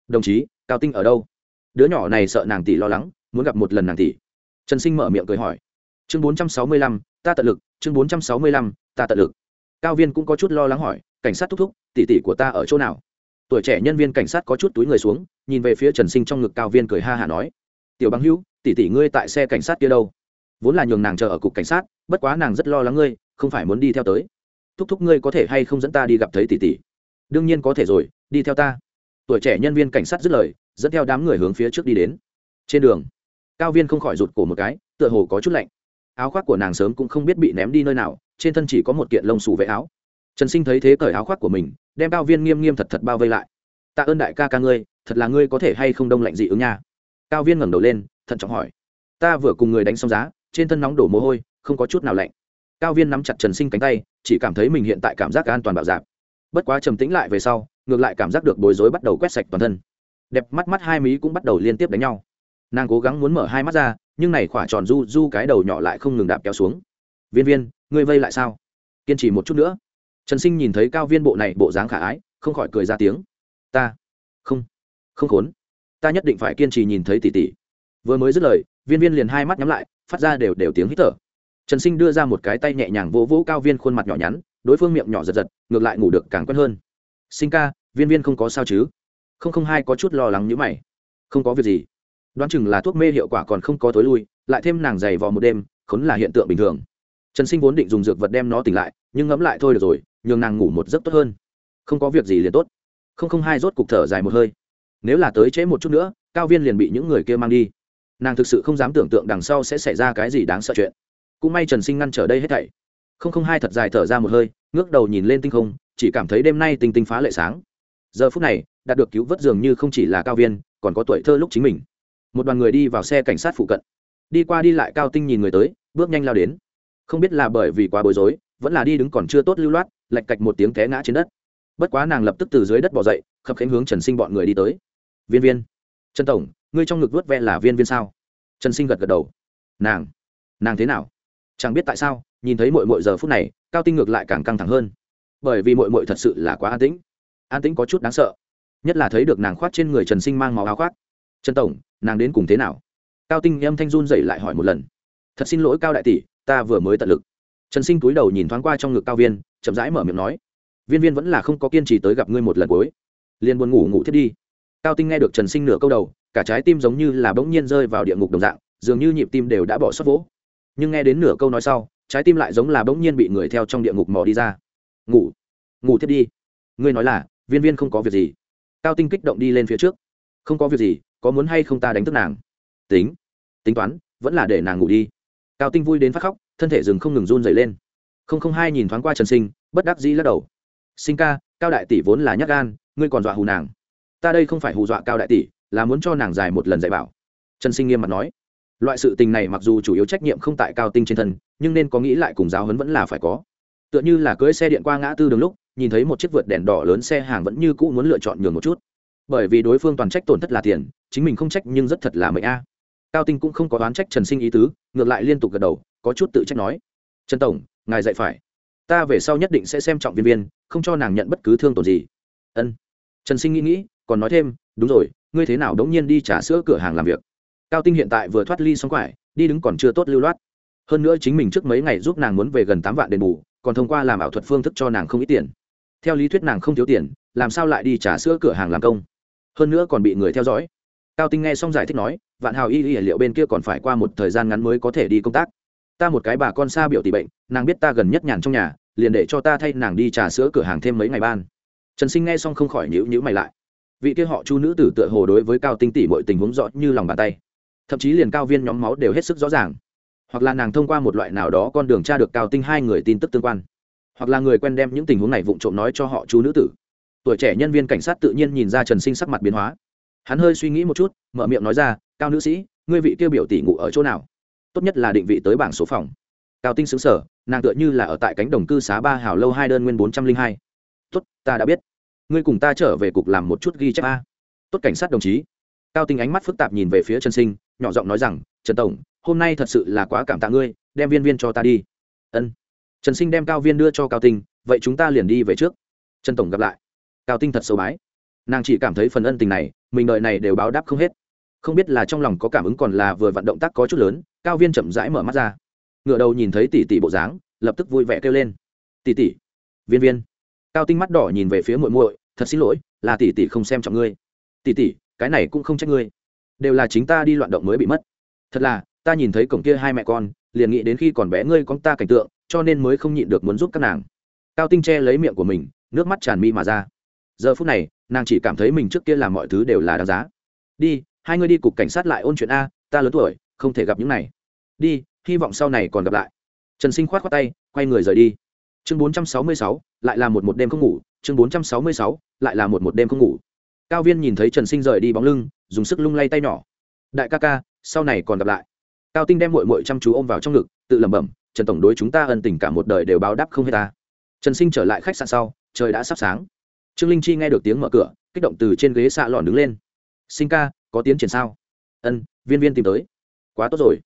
đồng chí, cao tinh ở đâu? Đứa nhỏ này sợ nàng tỷ lo lắng, muốn gặp một lần nàng tỷ. Trần sinh mở miệng cười hỏi, chương bốn trăm sáu mươi lăm, ta tận lực, chương bốn trăm sáu mươi lăm, ta tận lực. Cao viên cũng có chút lo lắng hỏi, cảnh sát thúc thúc, tỷ tỷ của ta ở chỗ nào? Tuổi trẻ nhân viên cảnh sát có chút túi người xuống, nhìn về phía trần sinh trong ngực cao viên cười ha hả nói, tiểu bằng hữu, tỷ tỷ ngươi tại xe cảnh sát kia đâu? Vốn là nhường nàng chờ ở cục cảnh sát, bất quá nàng rất lo lắng ngươi, không phải muốn đi theo tới. Thúc thúc ngươi có thể hay không dẫn ta đi gặp thấy tỷ tỷ? Đương nhiên có thể rồi, đi theo ta. Tuổi trẻ nhân viên cảnh sát dứt lời, dẫn theo đám người hướng phía trước đi đến. Trên đường, cao viên không khỏi rụt cổ một cái, tựa hồ có chút lạnh. Áo khoác của nàng sớm cũng không biết bị ném đi nơi nào, trên thân chỉ có một kiện lông xù vệ áo. Trần sinh thấy thế cởi áo khoác của mình, đem cao viên nghiêm nghiêm thật thật bao vây lại. Tạ ơn đại ca ca ngươi, thật là ngươi có thể hay không đông lạnh dị ứng nha? Cao viên ngẩng đầu lên, thận trọng hỏi. Ta vừa cùng người đánh xong giá trên thân nóng đổ mồ hôi, không có chút nào lạnh. Cao viên nắm chặt trần sinh cánh tay, chỉ cảm thấy mình hiện tại cảm giác an toàn bạo dạp. Bất quá trầm tĩnh lại về sau, ngược lại cảm giác được bối rối bắt đầu quét sạch toàn thân. Đẹp mắt mắt hai mí cũng bắt đầu liên tiếp đánh nhau. Nàng cố gắng muốn mở hai mắt ra, nhưng này khỏa tròn du du cái đầu nhỏ lại không ngừng đạp kéo xuống. Viên viên, ngươi vây lại sao? Kiên trì một chút nữa. Trần sinh nhìn thấy cao viên bộ này bộ dáng khả ái, không khỏi cười ra tiếng. Ta, không không khốn. Ta nhất định phải kiên trì nhìn thấy tỷ tỷ. Vừa mới dứt lời, viên viên liền hai mắt nhắm lại phát ra đều đều tiếng hít thở. Trần sinh đưa ra một cái tay nhẹ nhàng vỗ vỗ cao viên khuôn mặt nhỏ nhắn, đối phương miệng nhỏ giật giật, ngược lại ngủ được càng quen hơn. Sinh ca, viên viên không có sao chứ? Không không hai có chút lo lắng như mày. Không có việc gì. Đoán chừng là thuốc mê hiệu quả còn không có tối lui, lại thêm nàng dày vò một đêm, khốn là hiện tượng bình thường. Trần sinh vốn định dùng dược vật đem nó tỉnh lại, nhưng ngẫm lại thôi được rồi, nhường nàng ngủ một giấc tốt hơn. Không có việc gì liền tốt. Không không hai rốt cục thở dài một hơi. Nếu là tới trễ một chút nữa, cao viên liền bị những người kia mang đi nàng thực sự không dám tưởng tượng đằng sau sẽ xảy ra cái gì đáng sợ chuyện. Cũng may trần sinh ngăn trở đây hết thảy. Không không hai thật dài thở ra một hơi, ngước đầu nhìn lên tinh không, chỉ cảm thấy đêm nay tinh tinh phá lệ sáng. Giờ phút này, đạt được cứu vớt dường như không chỉ là cao viên, còn có tuổi thơ lúc chính mình. Một đoàn người đi vào xe cảnh sát phụ cận. Đi qua đi lại cao tinh nhìn người tới, bước nhanh lao đến. Không biết là bởi vì quá bối rối, vẫn là đi đứng còn chưa tốt lưu loát, lạch cạch một tiếng té ngã trên đất. Bất quá nàng lập tức từ dưới đất bỏ dậy, khập khánh hướng trần sinh bọn người đi tới. Viên viên. Trần tổng ngươi trong ngực vớt ve là viên viên sao? Trần sinh gật gật đầu. Nàng nàng thế nào? Chẳng biết tại sao, nhìn thấy mội mội giờ phút này, cao tinh ngược lại càng căng thẳng hơn. Bởi vì mội mội thật sự là quá an tĩnh. An tĩnh có chút đáng sợ. Nhất là thấy được nàng khoác trên người trần sinh mang màu áo khoác. Trần tổng, nàng đến cùng thế nào? Cao tinh âm thanh run dậy lại hỏi một lần. Thật xin lỗi cao đại tỷ, ta vừa mới tận lực. Trần sinh túi đầu nhìn thoáng qua trong ngực cao viên, chậm rãi mở miệng nói. Viên viên vẫn là không có kiên trì tới gặp ngươi một lần cuối. Liền buồn ngủ ngủ thiết đi. Cao tinh nghe được trần sinh nửa câu đầu cả trái tim giống như là bỗng nhiên rơi vào địa ngục đồng dạng, dường như nhịp tim đều đã bỏ sót vỗ. Nhưng nghe đến nửa câu nói sau, trái tim lại giống là bỗng nhiên bị người theo trong địa ngục mò đi ra. Ngủ ngủ thiết đi. Ngươi nói là, viên viên không có việc gì. Cao tinh kích động đi lên phía trước. Không có việc gì, có muốn hay không ta đánh thức nàng? Tính tính toán, vẫn là để nàng ngủ đi. Cao tinh vui đến phát khóc, thân thể rừng không ngừng run dày lên. Không không hai nhìn thoáng qua trần sinh, bất đắc dĩ lắc đầu. Sinh ca, cao đại tỷ vốn là nhắc gan, ngươi còn dọa hù nàng. Ta đây không phải hù dọa cao đại tỷ là muốn cho nàng dài một lần dạy bảo. Trần sinh nghiêm mặt nói, loại sự tình này mặc dù chủ yếu trách nhiệm không tại cao tinh trên thân, nhưng nên có nghĩ lại cùng giáo huấn vẫn là phải có. Tựa như là cưỡi xe điện qua ngã tư đường lúc, nhìn thấy một chiếc vượt đèn đỏ lớn xe hàng vẫn như cũ muốn lựa chọn nhường một chút. Bởi vì đối phương toàn trách tổn thất là tiền, chính mình không trách nhưng rất thật là mệnh a. Cao tinh cũng không có đoán trách trần sinh ý tứ, ngược lại liên tục gật đầu, có chút tự trách nói, trần tổng, ngài dạy phải. Ta về sau nhất định sẽ xem trọng viên viên, không cho nàng nhận bất cứ thương tổn gì. Ân. Trần sinh nghĩ nghĩ, còn nói thêm, đúng rồi ngươi thế nào đống nhiên đi trả sữa cửa hàng làm việc? Cao tinh hiện tại vừa thoát ly xong quải, đi đứng còn chưa tốt lưu loát. Hơn nữa chính mình trước mấy ngày giúp nàng muốn về gần tám vạn đền bù, còn thông qua làm ảo thuật phương thức cho nàng không ít tiền. Theo lý thuyết nàng không thiếu tiền, làm sao lại đi trả sữa cửa hàng làm công? Hơn nữa còn bị người theo dõi. Cao tinh nghe xong giải thích nói, vạn hào y y liệu bên kia còn phải qua một thời gian ngắn mới có thể đi công tác. Ta một cái bà con xa biểu tỷ bệnh, nàng biết ta gần nhất nhàn trong nhà, liền để cho ta thay nàng đi trà sữa cửa hàng thêm mấy ngày ban. Trần sinh nghe xong không khỏi nhữ nhữ mày lại vị kia họ chu nữ tử tựa hồ đối với cao tinh tỷ mọi tình huống rõ như lòng bàn tay. Thậm chí liền cao viên nhóm máu đều hết sức rõ ràng. Hoặc là nàng thông qua một loại nào đó con đường tra được cao tinh hai người tin tức tương quan. Hoặc là người quen đem những tình huống này vụng trộm nói cho họ chú nữ tử. Tuổi trẻ nhân viên cảnh sát tự nhiên nhìn ra trần sinh sắc mặt biến hóa. Hắn hơi suy nghĩ một chút, mở miệng nói ra, cao nữ sĩ, ngươi vị tiêu biểu tỷ ngụ ở chỗ nào? Tốt nhất là định vị tới bảng số phòng. Cao tinh xứng sở nàng tựa như là ở tại cánh đồng cư xá ba hào lâu hai đơn nguyên bốn trăm linh hai. Tốt, ta đã biết ngươi cùng ta trở về cục làm một chút ghi chép a. Tốt cảnh sát đồng chí. Cao tinh ánh mắt phức tạp nhìn về phía trần sinh, nhỏ giọng nói rằng, trần tổng, hôm nay thật sự là quá cảm tạ ngươi, đem viên viên cho ta đi. Ân. Trần sinh đem cao viên đưa cho cao tinh, vậy chúng ta liền đi về trước. Trần tổng gặp lại. Cao tinh thật sâu bái. Nàng chỉ cảm thấy phần ân tình này, mình đợi này đều báo đáp không hết. Không biết là trong lòng có cảm ứng còn là vừa vận động tác có chút lớn, cao viên chậm rãi mở mắt ra. Ngựa đầu nhìn thấy tỷ tỷ bộ dáng, lập tức vui vẻ kêu lên. Tỷ tỷ. Viên viên cao tinh mắt đỏ nhìn về phía muội muội, thật xin lỗi, là tỷ tỷ không xem trọng ngươi. Tỷ tỷ, cái này cũng không trách ngươi. Đều là chính ta đi loạn động mới bị mất. Thật là, ta nhìn thấy cổng kia hai mẹ con, liền nghĩ đến khi còn bé ngươi con ta cảnh tượng, cho nên mới không nhịn được muốn giúp các nàng. Cao tinh che lấy miệng của mình, nước mắt tràn mi mà ra. Giờ phút này, nàng chỉ cảm thấy mình trước kia làm mọi thứ đều là đáng giá. Đi, hai người đi cục cảnh sát lại ôn chuyện a, ta lớn tuổi, không thể gặp những này. Đi, hy vọng sau này còn gặp lại. Trần sinh khoát khoát tay, quay người rời đi chương bốn trăm sáu mươi sáu, lại là một một đêm không ngủ. Chương bốn trăm sáu mươi sáu, lại là một một đêm không ngủ. Cao viên nhìn thấy trần sinh rời đi bóng lưng, dùng sức lung lay tay nhỏ. Đại ca ca, sau này còn gặp lại. Cao tinh đem mội mội chăm chú ôm vào trong ngực, tự lẩm bẩm, trần tổng đối chúng ta ân tình cả một đời đều báo đáp không hết ta. Trần sinh trở lại khách sạn sau, trời đã sắp sáng. Trương linh chi nghe được tiếng mở cửa, kích động từ trên ghế xạ lòn đứng lên. Sinh ca, có tiến triển sao? Ân, viên viên tìm tới. Quá tốt rồi.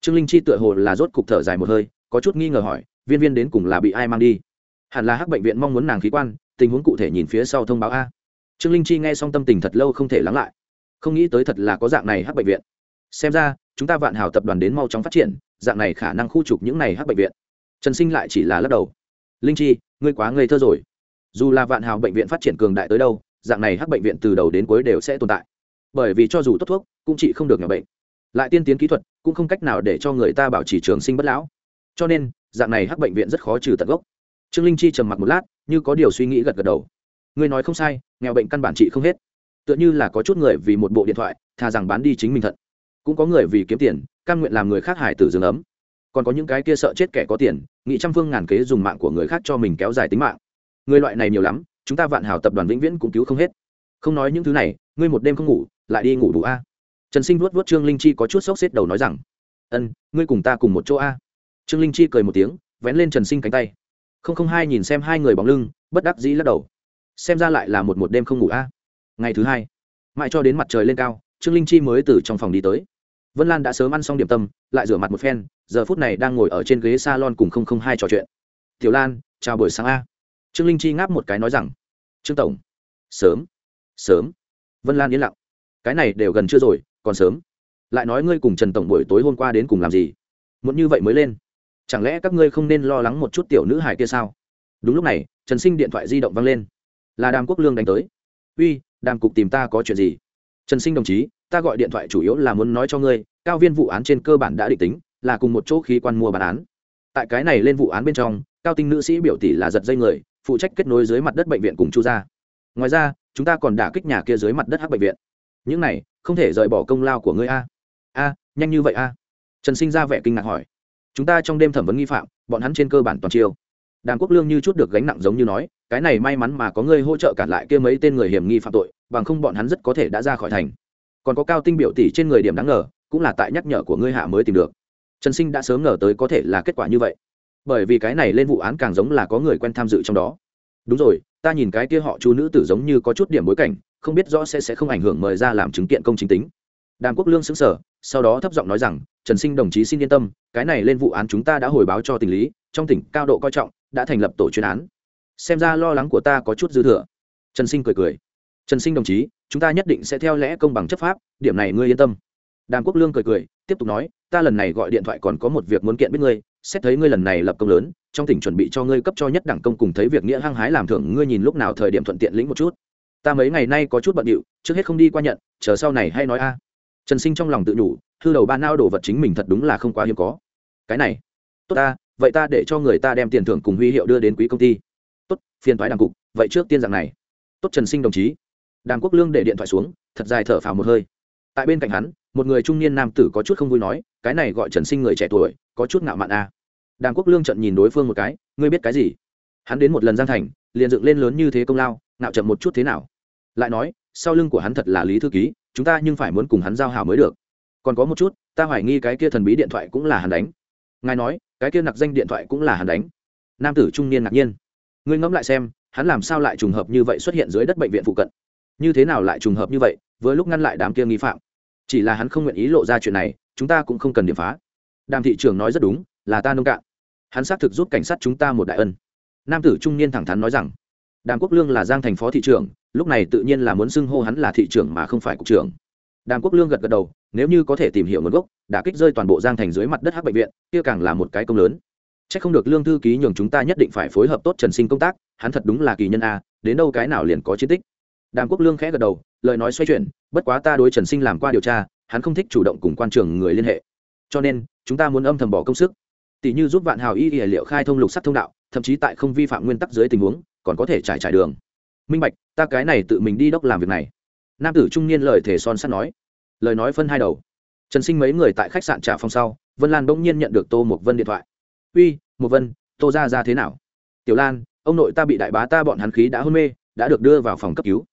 Trương linh chi tựa hồ là rốt cục thở dài một hơi, có chút nghi ngờ hỏi viên viên đến cùng là bị ai mang đi? Hẳn là hắc bệnh viện mong muốn nàng khí quan, tình huống cụ thể nhìn phía sau thông báo a. Trương linh chi nghe xong tâm tình thật lâu không thể lắng lại. Không nghĩ tới thật là có dạng này hắc bệnh viện. Xem ra, chúng ta vạn hào tập đoàn đến mau chóng phát triển, dạng này khả năng khu trục những này hắc bệnh viện. Trần sinh lại chỉ là lắc đầu. Linh chi, ngươi quá ngây thơ rồi. Dù là vạn hào bệnh viện phát triển cường đại tới đâu, dạng này hắc bệnh viện từ đầu đến cuối đều sẽ tồn tại. Bởi vì cho dù tốt thuốc, cũng chỉ không được nhỏ bệnh. Lại tiên tiến kỹ thuật, cũng không cách nào để cho người ta bảo trì trường sinh bất lão. Cho nên dạng này hắc bệnh viện rất khó trừ tận gốc. Trương linh chi trầm mặc một lát, như có điều suy nghĩ gật gật đầu. Ngươi nói không sai, nghèo bệnh căn bản trị không hết. Tựa như là có chút người vì một bộ điện thoại, thà rằng bán đi chính mình thận. Cũng có người vì kiếm tiền căn nguyện làm người khác hải tử giường ấm. Còn có những cái kia sợ chết kẻ có tiền nghị trăm phương ngàn kế dùng mạng của người khác cho mình kéo dài tính mạng. Người loại này nhiều lắm, chúng ta vạn hào tập đoàn vĩnh viễn cũng cứu không hết. Không nói những thứ này, ngươi một đêm không ngủ, lại đi ngủ đủ a. Trần sinh vuốt vuốt trương linh chi có chút sốc xếp đầu nói rằng, ân, ngươi cùng ta cùng một chỗ a trương linh chi cười một tiếng, vén lên trần sinh cánh tay. Không không hai nhìn xem hai người bóng lưng, bất đắc dĩ lắc đầu. Xem ra lại là một một đêm không ngủ a. Ngày thứ hai, mãi cho đến mặt trời lên cao, trương linh chi mới từ trong phòng đi tới. Vân lan đã sớm ăn xong điểm tâm, lại rửa mặt một phen, giờ phút này đang ngồi ở trên ghế s a lon cùng không không hai trò chuyện. Tiểu lan, chào buổi sáng a. Trương linh chi ngáp một cái nói rằng, trương tổng. Sớm sớm. Vân lan yên lặng. Cái này đều gần chưa rồi, còn sớm. Lại nói ngươi cùng trần tổng buổi tối hôm qua đến cùng làm gì? Muốn như vậy mới lên chẳng lẽ các ngươi không nên lo lắng một chút tiểu nữ hài kia sao? Đúng lúc này, trần sinh điện thoại di động vang lên. Là đàm quốc lương đánh tới. Uy, đàm cục tìm ta có chuyện gì? Trần sinh đồng chí, ta gọi điện thoại chủ yếu là muốn nói cho ngươi, cao viên vụ án trên cơ bản đã định tính, là cùng một chỗ khí quan mua bản án. Tại cái này lên vụ án bên trong, cao tinh nữ sĩ biểu tỷ là giật dây người, phụ trách kết nối dưới mặt đất bệnh viện cùng chu gia. Ngoài ra, chúng ta còn đả kích nhà kia dưới mặt đất hắc bệnh viện. Những này, không thể rời bỏ công lao của ngươi a. A, nhanh như vậy a? Trần sinh ra vẻ kinh ngạc hỏi chúng ta trong đêm thẩm vấn nghi phạm, bọn hắn trên cơ bản toàn chiêu. Đàm quốc lương như chút được gánh nặng giống như nói, cái này may mắn mà có người hỗ trợ cản lại kia mấy tên người hiểm nghi phạm tội, bằng không bọn hắn rất có thể đã ra khỏi thành. Còn có cao tinh biểu tỷ trên người điểm đáng ngờ, cũng là tại nhắc nhở của ngươi hạ mới tìm được. Trần sinh đã sớm ngờ tới có thể là kết quả như vậy. Bởi vì cái này lên vụ án càng giống là có người quen tham dự trong đó. Đúng rồi, ta nhìn cái kia họ chú nữ tử giống như có chút điểm bối cảnh, không biết rõ sẽ sẽ không ảnh hưởng mời ra làm chứng kiện công chính tính. Đàm quốc lương xứng sở sau đó thấp giọng nói rằng trần sinh đồng chí xin yên tâm, cái này lên vụ án chúng ta đã hồi báo cho tỉnh lý, trong tỉnh cao độ coi trọng, đã thành lập tổ chuyên án. Xem ra lo lắng của ta có chút dư thừa. Trần sinh cười cười. Trần sinh đồng chí, chúng ta nhất định sẽ theo lẽ công bằng chấp pháp, điểm này ngươi yên tâm. Đàm quốc lương cười cười, tiếp tục nói, ta lần này gọi điện thoại còn có một việc muốn kiện biết ngươi, xét thấy ngươi lần này lập công lớn, trong tỉnh chuẩn bị cho ngươi cấp cho nhất đẳng công cùng thấy việc nghĩa hăng hái làm thưởng, ngươi nhìn lúc nào thời điểm thuận tiện lĩnh một chút. Ta mấy ngày nay có chút bận điệu, trước hết không đi qua nhận, chờ sau này hay nói a. Trần sinh trong lòng tự nhủ hư đầu ba nao đồ vật chính mình thật đúng là không quá hiếm có. Cái này, tốt ta, vậy ta để cho người ta đem tiền thưởng cùng huy hiệu đưa đến quý công ty. Tốt phiên thoái đàng cục, vậy trước tiên dạng này. Tốt trần sinh đồng chí. Đàng quốc lương để điện thoại xuống, thật dài thở phào một hơi. Tại bên cạnh hắn, một người trung niên nam tử có chút không vui nói, cái này gọi trần sinh người trẻ tuổi, có chút ngạo mạn a à. đàng quốc lương trận nhìn đối phương một cái, ngươi biết cái gì? Hắn đến một lần giang thành, liền dựng lên lớn như thế công lao, ngạo chậm một chút thế nào? Lại nói, sau lưng của hắn thật là lý thư ký, chúng ta nhưng phải muốn cùng hắn giao hảo mới được còn có một chút, ta hoài nghi cái kia thần bí điện thoại cũng là hắn đánh. Ngài nói, cái kia nặc danh điện thoại cũng là hắn đánh. Nam tử trung niên ngạc nhiên. Ngươi ngẫm lại xem, hắn làm sao lại trùng hợp như vậy xuất hiện dưới đất bệnh viện phụ cận? Như thế nào lại trùng hợp như vậy với lúc ngăn lại đám kia nghi phạm? Chỉ là hắn không nguyện ý lộ ra chuyện này, chúng ta cũng không cần điểm phá. Đàm thị trường nói rất đúng, là ta nông cạn. Hắn xác thực giúp cảnh sát chúng ta một đại ân. Nam tử trung niên thẳng thắn nói rằng, đàm quốc lương là giang thành phó thị trưởng, lúc này tự nhiên là muốn xưng hô hắn là thị trưởng mà không phải cục trưởng đàm quốc lương gật gật đầu, nếu như có thể tìm hiểu nguồn gốc đã kích rơi toàn bộ giang thành dưới mặt đất hắc bệnh viện, kia càng là một cái công lớn. C h ắ c không được lương thư ký nhường chúng ta nhất định phải phối hợp tốt trần sinh công tác, hắn thật đúng là kỳ nhân a, đến đâu cái nào liền có chiến tích. Đàm quốc lương khẽ gật đầu, lời nói xoay chuyển, bất quá ta đối trần sinh làm qua điều tra, hắn không thích chủ động cùng quan trường người liên hệ. Cho nên, chúng ta muốn âm thầm bỏ công sức. Tỷ như giúp vạn hào y y liệu khai thông lục sắc thông đạo, thậm chí tại không vi phạm nguyên tắc dưới tình huống, còn có thể trải trải đường. Minh bạch, ta cái này tự mình đi đốc làm việc này nam tử trung niên lời thể son sắt nói. Lời nói phân hai đầu. Trần sinh mấy người tại khách sạn trả phòng sau, vân lan bỗng nhiên nhận được tô một vân điện thoại. Uy một vân, tô ra ra thế nào? Tiểu lan, ông nội ta bị đại bá ta bọn hắn khí đã hôn mê, đã được đưa vào phòng cấp cứu.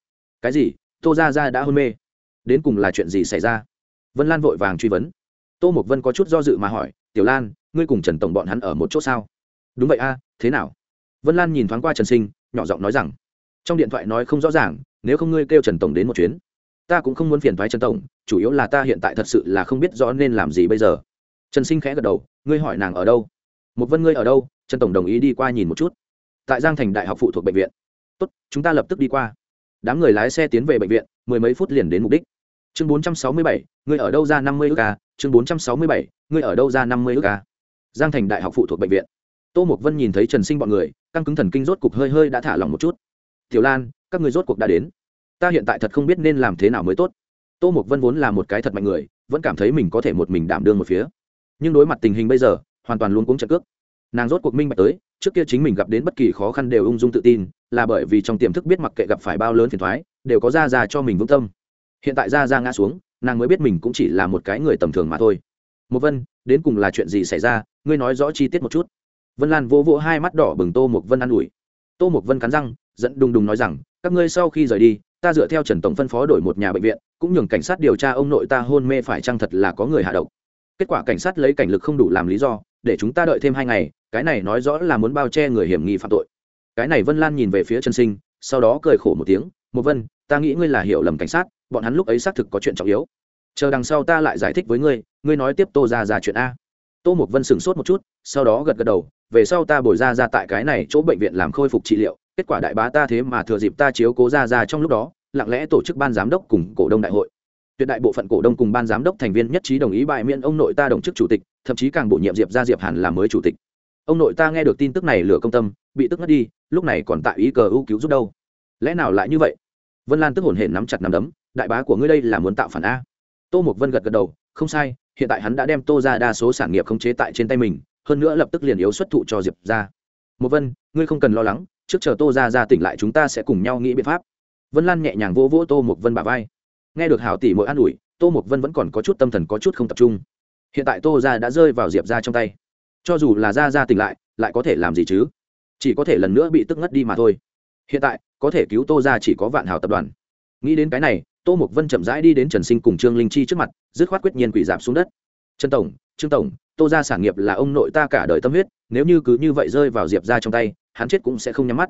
Cái gì? Tô ra ra đã hôn mê? Đến cùng là chuyện gì xảy ra? Vân lan vội vàng truy vấn. Tô một vân có chút do dự mà hỏi, tiểu lan, ngươi cùng trần tổng bọn hắn ở một chỗ sao? Đúng vậy a, thế nào? Vân lan nhìn thoáng qua trần sinh, nhỏ giọng nói rằng, trong điện thoại nói không rõ ràng nếu không ngươi kêu trần tổng đến một chuyến, ta cũng không muốn phiền thoái trần tổng, chủ yếu là ta hiện tại thật sự là không biết rõ nên làm gì bây giờ. Trần sinh khẽ gật đầu, ngươi hỏi nàng ở đâu? Một vân ngươi ở đâu? Trần tổng đồng ý đi qua nhìn một chút. Tại giang thành đại học phụ thuộc bệnh viện. Tốt, chúng ta lập tức đi qua. Đám người lái xe tiến về bệnh viện, mười mấy phút liền đến mục đích. Chương bốn trăm sáu mươi bảy, ngươi ở đâu ra năm mươi ước ca chương bốn trăm sáu mươi bảy, ngươi ở đâu ra năm mươi ước ca giang thành đại học phụ thuộc bệnh viện. Tô mục vân nhìn thấy trần sinh bọn người, căng cứng thần kinh rốt cục hơi hơi đã thả lỏng một chút. Tiểu lan các người rốt cuộc đã đến. Ta hiện tại thật không biết nên làm thế nào mới tốt. Tô mục vân vốn là một cái thật mạnh người, vẫn cảm thấy mình có thể một mình đảm đương một phía. Nhưng đối mặt tình hình bây giờ, hoàn toàn luôn cuống trận cước. Nàng rốt cuộc minh bạch tới, trước kia chính mình gặp đến bất kỳ khó khăn đều ung dung tự tin, là bởi vì trong tiềm thức biết mặc kệ gặp phải bao lớn phiền thoái đều có ra ra cho mình vững tâm. Hiện tại ra ra ngã xuống, nàng mới biết mình cũng chỉ là một cái người tầm thường mà thôi. Một vân, đến cùng là chuyện gì xảy ra? Ngươi nói rõ chi tiết một chút. Vân lan vỗ vỗ hai mắt đỏ bừng tô một vân ă n ủi. Tô một vân cắn răng dẫn đùng đùng nói rằng các ngươi sau khi rời đi, ta dựa theo trần tổng phân phó đổi một nhà bệnh viện, cũng nhường cảnh sát điều tra ông nội ta hôn mê phải chăng thật là có người hạ độc. Kết quả cảnh sát lấy cảnh lực không đủ làm lý do, để chúng ta đợi thêm hai ngày, cái này nói rõ là muốn bao che người hiểm nghi phạm tội. Cái này vân lan nhìn về phía trần sinh, sau đó cười khổ một tiếng, một vân, ta nghĩ ngươi là hiểu lầm cảnh sát, bọn hắn lúc ấy xác thực có chuyện trọng yếu. Chờ đằng sau ta lại giải thích với ngươi ngươi nói tiếp tô ra ra chuyện a. Tô mục vân sửng sốt một chút, sau đó gật gật đầu, về sau ta bồi ra ra tại cái này chỗ bệnh viện làm khôi phục trị liệu kết quả đại bá ta thế mà thừa dịp ta chiếu cố ra ra trong lúc đó, lặng lẽ tổ chức ban giám đốc cùng cổ đông đại hội. Tuyệt đại bộ phận cổ đông cùng ban giám đốc thành viên nhất trí đồng ý bại miễn ông nội ta đồng chức chủ tịch, thậm chí càng bổ nhiệm diệp ra diệp hàn làm mới chủ tịch. Ông nội ta nghe được tin tức này lửa công tâm, bị tức ngất đi, lúc này còn tại ý cờ ưu cứu giúp đâu? Lẽ nào lại như vậy? Vân lan tức hồn hển nắm chặt nắm đấm, đại bá của ngươi đây là muốn tạo phản a. Tô mục vân gật gật đầu, không sai, hiện tại hắn đã đem tô ra đa số sản nghiệp không chế tại trên tay mình, hơn nữa lập tức liền yếu xuất thụ cho diệp ra một vân, ngươi không cần lo lắng trước chờ tô ra ra tỉnh lại chúng ta sẽ cùng nhau nghĩ biện pháp. Vân lan nhẹ nhàng vỗ vỗ tô mục vân bà vai. Nghe được hảo tỷ mỗi an ủi, tô mục vân vẫn còn có chút tâm thần có chút không tập trung. Hiện tại tô ra đã rơi vào diệp ra trong tay. Cho dù là ra ra tỉnh lại lại có thể làm gì chứ? Chỉ có thể lần nữa bị tức ngất đi mà thôi. Hiện tại, có thể cứu tô ra chỉ có vạn hảo tập đoàn. Nghĩ đến cái này, tô mục vân chậm rãi đi đến trần sinh cùng trương linh chi trước mặt, dứt khoát quyết nhiên quỷ giảm xuống đất. Trần tổng, trương tổng, tô ra sản nghiệp là ông nội ta cả đời tâm huyết, nếu như cứ như vậy rơi vào diệp ra trong tay hắn chết cũng sẽ không nhắm mắt.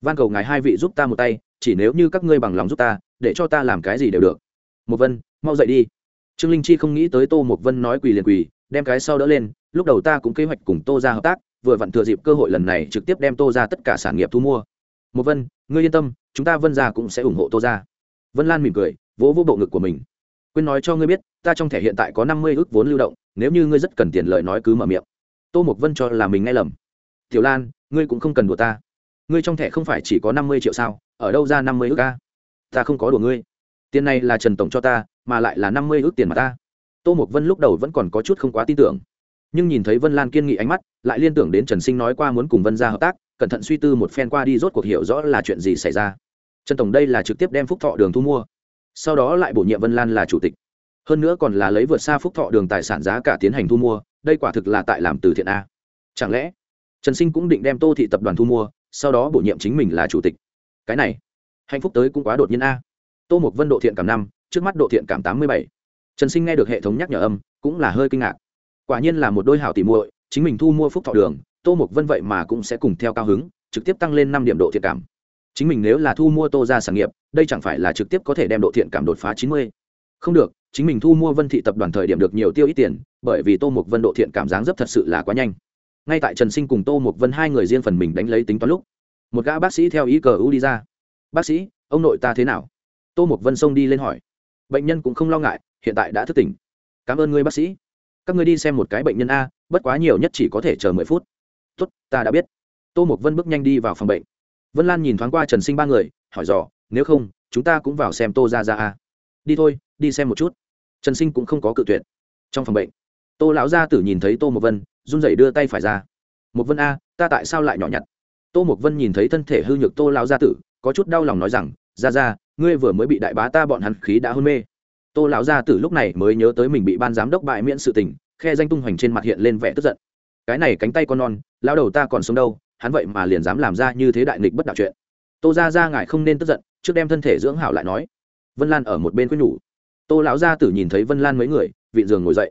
Van cầu ngài hai vị giúp ta một tay, chỉ nếu như các ngươi bằng lòng giúp ta, để cho ta làm cái gì đều được. Một vân, mau dậy đi. Trương linh chi không nghĩ tới tô một vân nói quỳ liền quỳ, đem cái sau đỡ lên, lúc đầu ta cũng kế hoạch cùng tô ra hợp tác, vừa vặn thừa dịp cơ hội lần này trực tiếp đem tô ra tất cả sản nghiệp thu mua. Một vân, ngươi yên tâm, chúng ta vân ra cũng sẽ ủng hộ tô ra vân lan mỉm cười, vỗ vỗ bộ ngực của mình. Quên nói cho ngươi biết, ta trong thẻ hiện tại có năm mươi ước vốn lưu động, nếu như ngươi rất cần tiền lời nói cứ mở miệng. Tô mục vân cho là mình nghe lầm. Tiểu lan ngươi cũng không cần đùa ta. Ngươi trong thẻ không phải chỉ có năm mươi triệu sao? Ở đâu ra năm mươi ước ca? Ta không có đùa ngươi. Tiền này là trần tổng cho ta, mà lại là năm mươi ước tiền mà ta. Tô mục vân lúc đầu vẫn còn có chút không quá tin tưởng. Nhưng nhìn thấy vân lan kiên nghị ánh mắt, lại liên tưởng đến trần sinh nói qua muốn cùng vân ra hợp tác, cẩn thận suy tư một phen qua đi rốt cuộc hiểu rõ là chuyện gì xảy ra. Trần tổng đây là trực tiếp đem phúc thọ đường thu mua. Sau đó lại bổ nhiệm vân lan là chủ tịch. Hơn nữa còn là lấy vượt xa phúc thọ đường tài sản giá cả tiến hành thu mua, đây quả thực là tại làm từ thiện a. Chẳng lẽ trần sinh cũng định đem tô thị tập đoàn thu mua, sau đó bổ nhiệm chính mình là chủ tịch. Cái này, hạnh phúc tới cũng quá đột nhiên a. Tô Mục vân độ thiện cảm năm, trước mắt độ thiện cảm tám mươi bảy. Trần sinh nghe được hệ thống nhắc nhở âm, cũng là hơi kinh ngạc. Quả nhiên là một đôi hảo tỉ muội, chính mình thu mua phúc thọ đường, tô mục vân vậy mà cũng sẽ cùng theo cao hứng, trực tiếp tăng lên năm điểm độ thiện cảm. Chính mình nếu là thu mua tô ra sản nghiệp, đây chẳng phải là trực tiếp có thể đem độ thiện cảm đột phá chín mươi? Không được, chính mình thu mua vân thị tập đoàn thời điểm được nhiều tiêu ít tiền, bởi vì tô mục vân độ thiện cảm dáng dấp thật sự là quá nhanh ngay tại trần sinh cùng tô mục vân hai người riêng phần mình đánh lấy tính toán lúc, một gã bác sĩ theo ý cờ u đi ra. Bác sĩ, ông nội ta thế nào? Tô mục vân xông đi lên hỏi. Bệnh nhân cũng không lo ngại, hiện tại đã thức tỉnh. Cảm ơn ngươi, bác sĩ. Các ngươi đi xem một cái bệnh nhân a, bất quá nhiều nhất chỉ có thể chờ mười phút. Tốt, ta đã biết. Tô mục vân bước nhanh đi vào phòng bệnh. Vân lan nhìn thoáng qua trần sinh ba người, hỏi dò, nếu không, chúng ta cũng vào xem tô ra ra a. Đi thôi, đi xem một chút. Trần sinh cũng không có cự tuyệt. Trong phòng bệnh, tô lão gia tử nhìn thấy tô mộc vân run rẩy đưa tay phải ra. Một vân a, ta tại sao lại nhỏ nhặt? Tô mộc vân nhìn thấy thân thể hư nhược tô lão gia tử, có chút đau lòng nói rằng, ra ra, ngươi vừa mới bị đại bá ta bọn hắn khí đã hôn mê. Tô lão gia tử lúc này mới nhớ tới mình bị ban giám đốc bại miễn sự tình, khe danh tung hoành trên mặt hiện lên vẻ tức giận. Cái này cánh tay con non, lão đầu ta còn sống đâu, hắn vậy mà liền dám làm ra như thế đại nghịch bất đạo chuyện. Tô ra ra ngài không nên tức giận, trước đem thân thể dưỡng hảo lại nói. Vân lan ở một bên quyết nhủ. Tô lão gia tử nhìn thấy vân lan mấy người vị giường ngồi dậy.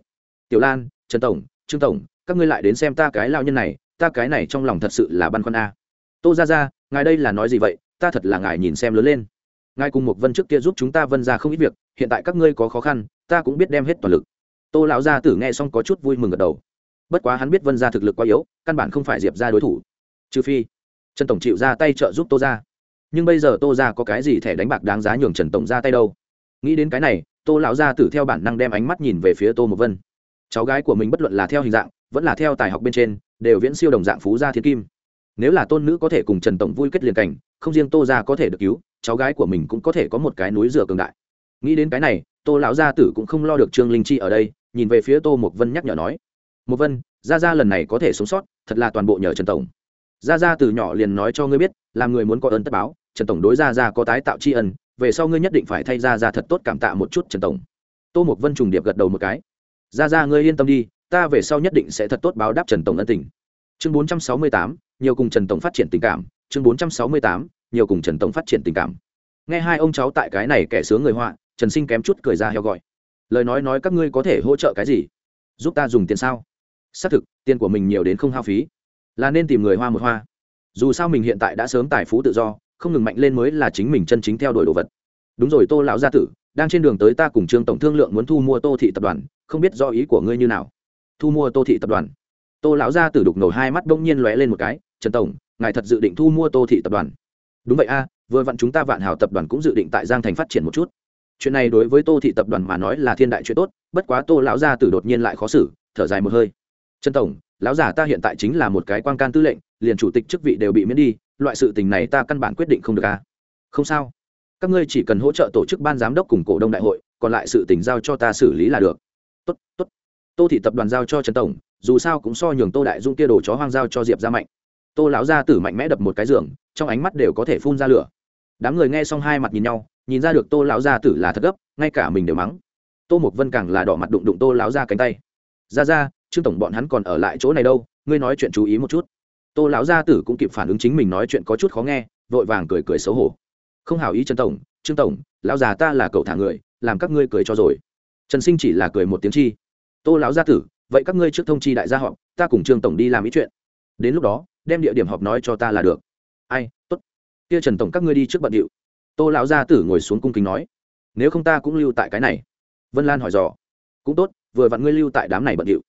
Tiểu lan, trần tổng, trương tổng các ngươi lại đến xem ta cái lao nhân này, ta cái này trong lòng thật sự là băn khoăn a. Tô ra ra ngài đây là nói gì vậy? Ta thật là ngài nhìn xem lớn lên. Ngài cùng một vân trước kia giúp chúng ta vân ra không ít việc, hiện tại các ngươi có khó khăn, ta cũng biết đem hết toàn lực. Tô lão gia tử nghe xong có chút vui mừng gật đầu. Bất quá hắn biết vân ra thực lực quá yếu, căn bản không phải diệp ra đối thủ. Trừ phi, trần tổng chịu ra tay trợ giúp tô ra nhưng bây giờ tô ra có cái gì thẻ đánh bạc đáng giá nhường trần tổng ra tay đâu? Nghĩ đến cái này, tô lão gia tử theo bản năng đem ánh mắt nhìn về phía tô một vân. Cháu gái của mình bất luận là theo hình dạng vẫn là theo tài học bên trên, đều viễn siêu đồng dạng phú gia thiên kim. Nếu là tôn nữ có thể cùng trần tổng vui kết liền cảnh, không riêng tô gia có thể được cứu, cháu gái của mình cũng có thể có một cái núi rửa cường đại. Nghĩ đến cái này, tô lão gia tử cũng không lo được trương linh chi ở đây, nhìn về phía tô mục vân nhắc nhở nói mục vân, gia gia lần này có thể sống sót, thật là toàn bộ nhờ trần tổng. Gia gia từ nhỏ liền nói cho ngươi biết, làm người muốn có ơn tất báo, trần tổng đối gia gia có tái tạo tri ân, về sau ngươi nhất định phải thay gia gia thật tốt cảm tạ một chút trần tổng. Tô mục vân trùng điệp gật đầu một cái, gia gia ngươi yên tâm đi ta về sau nhất định sẽ thật tốt báo đáp trần tổng ân tình. Chương bốn trăm sáu mươi tám, nhiều cùng trần tổng phát triển tình cảm. Chương bốn trăm sáu mươi tám, nhiều cùng trần tổng phát triển tình cảm. Nghe hai ông cháu tại cái này kẻ sướng người họa, trần sinh kém chút cười ra heo gọi. Lời nói nói các ngươi có thể hỗ trợ cái gì? Giúp ta dùng tiền sao? Xác thực, tiền của mình nhiều đến không hao phí. Là nên tìm người hoa một hoa. Dù sao mình hiện tại đã sớm tài phú tự do, không ngừng mạnh lên mới là chính mình chân chính theo đuổi đồ vật. Đúng rồi tô lão gia tử, đang trên đường tới ta cùng trương tổng thương lượng muốn thu mua tô thị tập đoàn, không biết do ý của ngươi như nào thu mua tô thị tập đoàn. Tô lão gia tử đục nổi hai mắt bỗng nhiên lóe lên một cái, trần tổng, ngài thật dự định thu mua tô thị tập đoàn? Đúng vậy a, vừa vặn chúng ta vạn hào tập đoàn cũng dự định tại giang thành phát triển một chút. Chuyện này đối với tô thị tập đoàn mà nói là thiên đại chuyện tốt, bất quá tô lão gia tử đột nhiên lại khó xử, thở dài một hơi. Trần tổng, lão giả ta hiện tại chính là một cái quan can tư lệnh, liền chủ tịch chức vị đều bị miễn đi, loại sự tình này ta căn bản quyết định không được a. Không sao. Các ngươi chỉ cần hỗ trợ tổ chức ban giám đốc cùng cổ đông đại hội, còn lại sự tình giao cho ta xử lý là được. Tốt tốt tô thị tập đoàn giao cho trần tổng, dù sao cũng so nhường tô đại dung kia đồ chó hoang giao cho diệp ra mạnh. Tô lão gia tử mạnh mẽ đập một cái giường, trong ánh mắt đều có thể phun ra lửa. Đám người nghe xong hai mặt nhìn nhau, nhìn ra được tô lão gia tử là thật gấp, ngay cả mình đều mắng. Tô mục vân càng là đỏ mặt đụng đụng tô lão ra cánh tay. Ra ra, trương tổng bọn hắn còn ở lại chỗ này đâu, ngươi nói chuyện chú ý một chút. Tô lão gia tử cũng kịp phản ứng chính mình nói chuyện có chút khó nghe, vội vàng cười cười xấu hổ. Không hảo ý trần tổng, trương tổng, lão già ta là cậu thả người, làm các ngươi cười cho rồi. Trần sinh chỉ là cười một tiếng chi tô lão gia tử, vậy các ngươi trước thông chi đại gia họp, ta cùng trương tổng đi làm ý chuyện. Đến lúc đó, đem địa điểm họp nói cho ta là được. Ai, tốt. Kia trần tổng các ngươi đi trước bận điệu. Tô lão gia tử ngồi xuống cung kính nói. Nếu không ta cũng lưu tại cái này. Vân lan hỏi dò. Cũng tốt, vừa vặn ngươi lưu tại đám này bận điệu.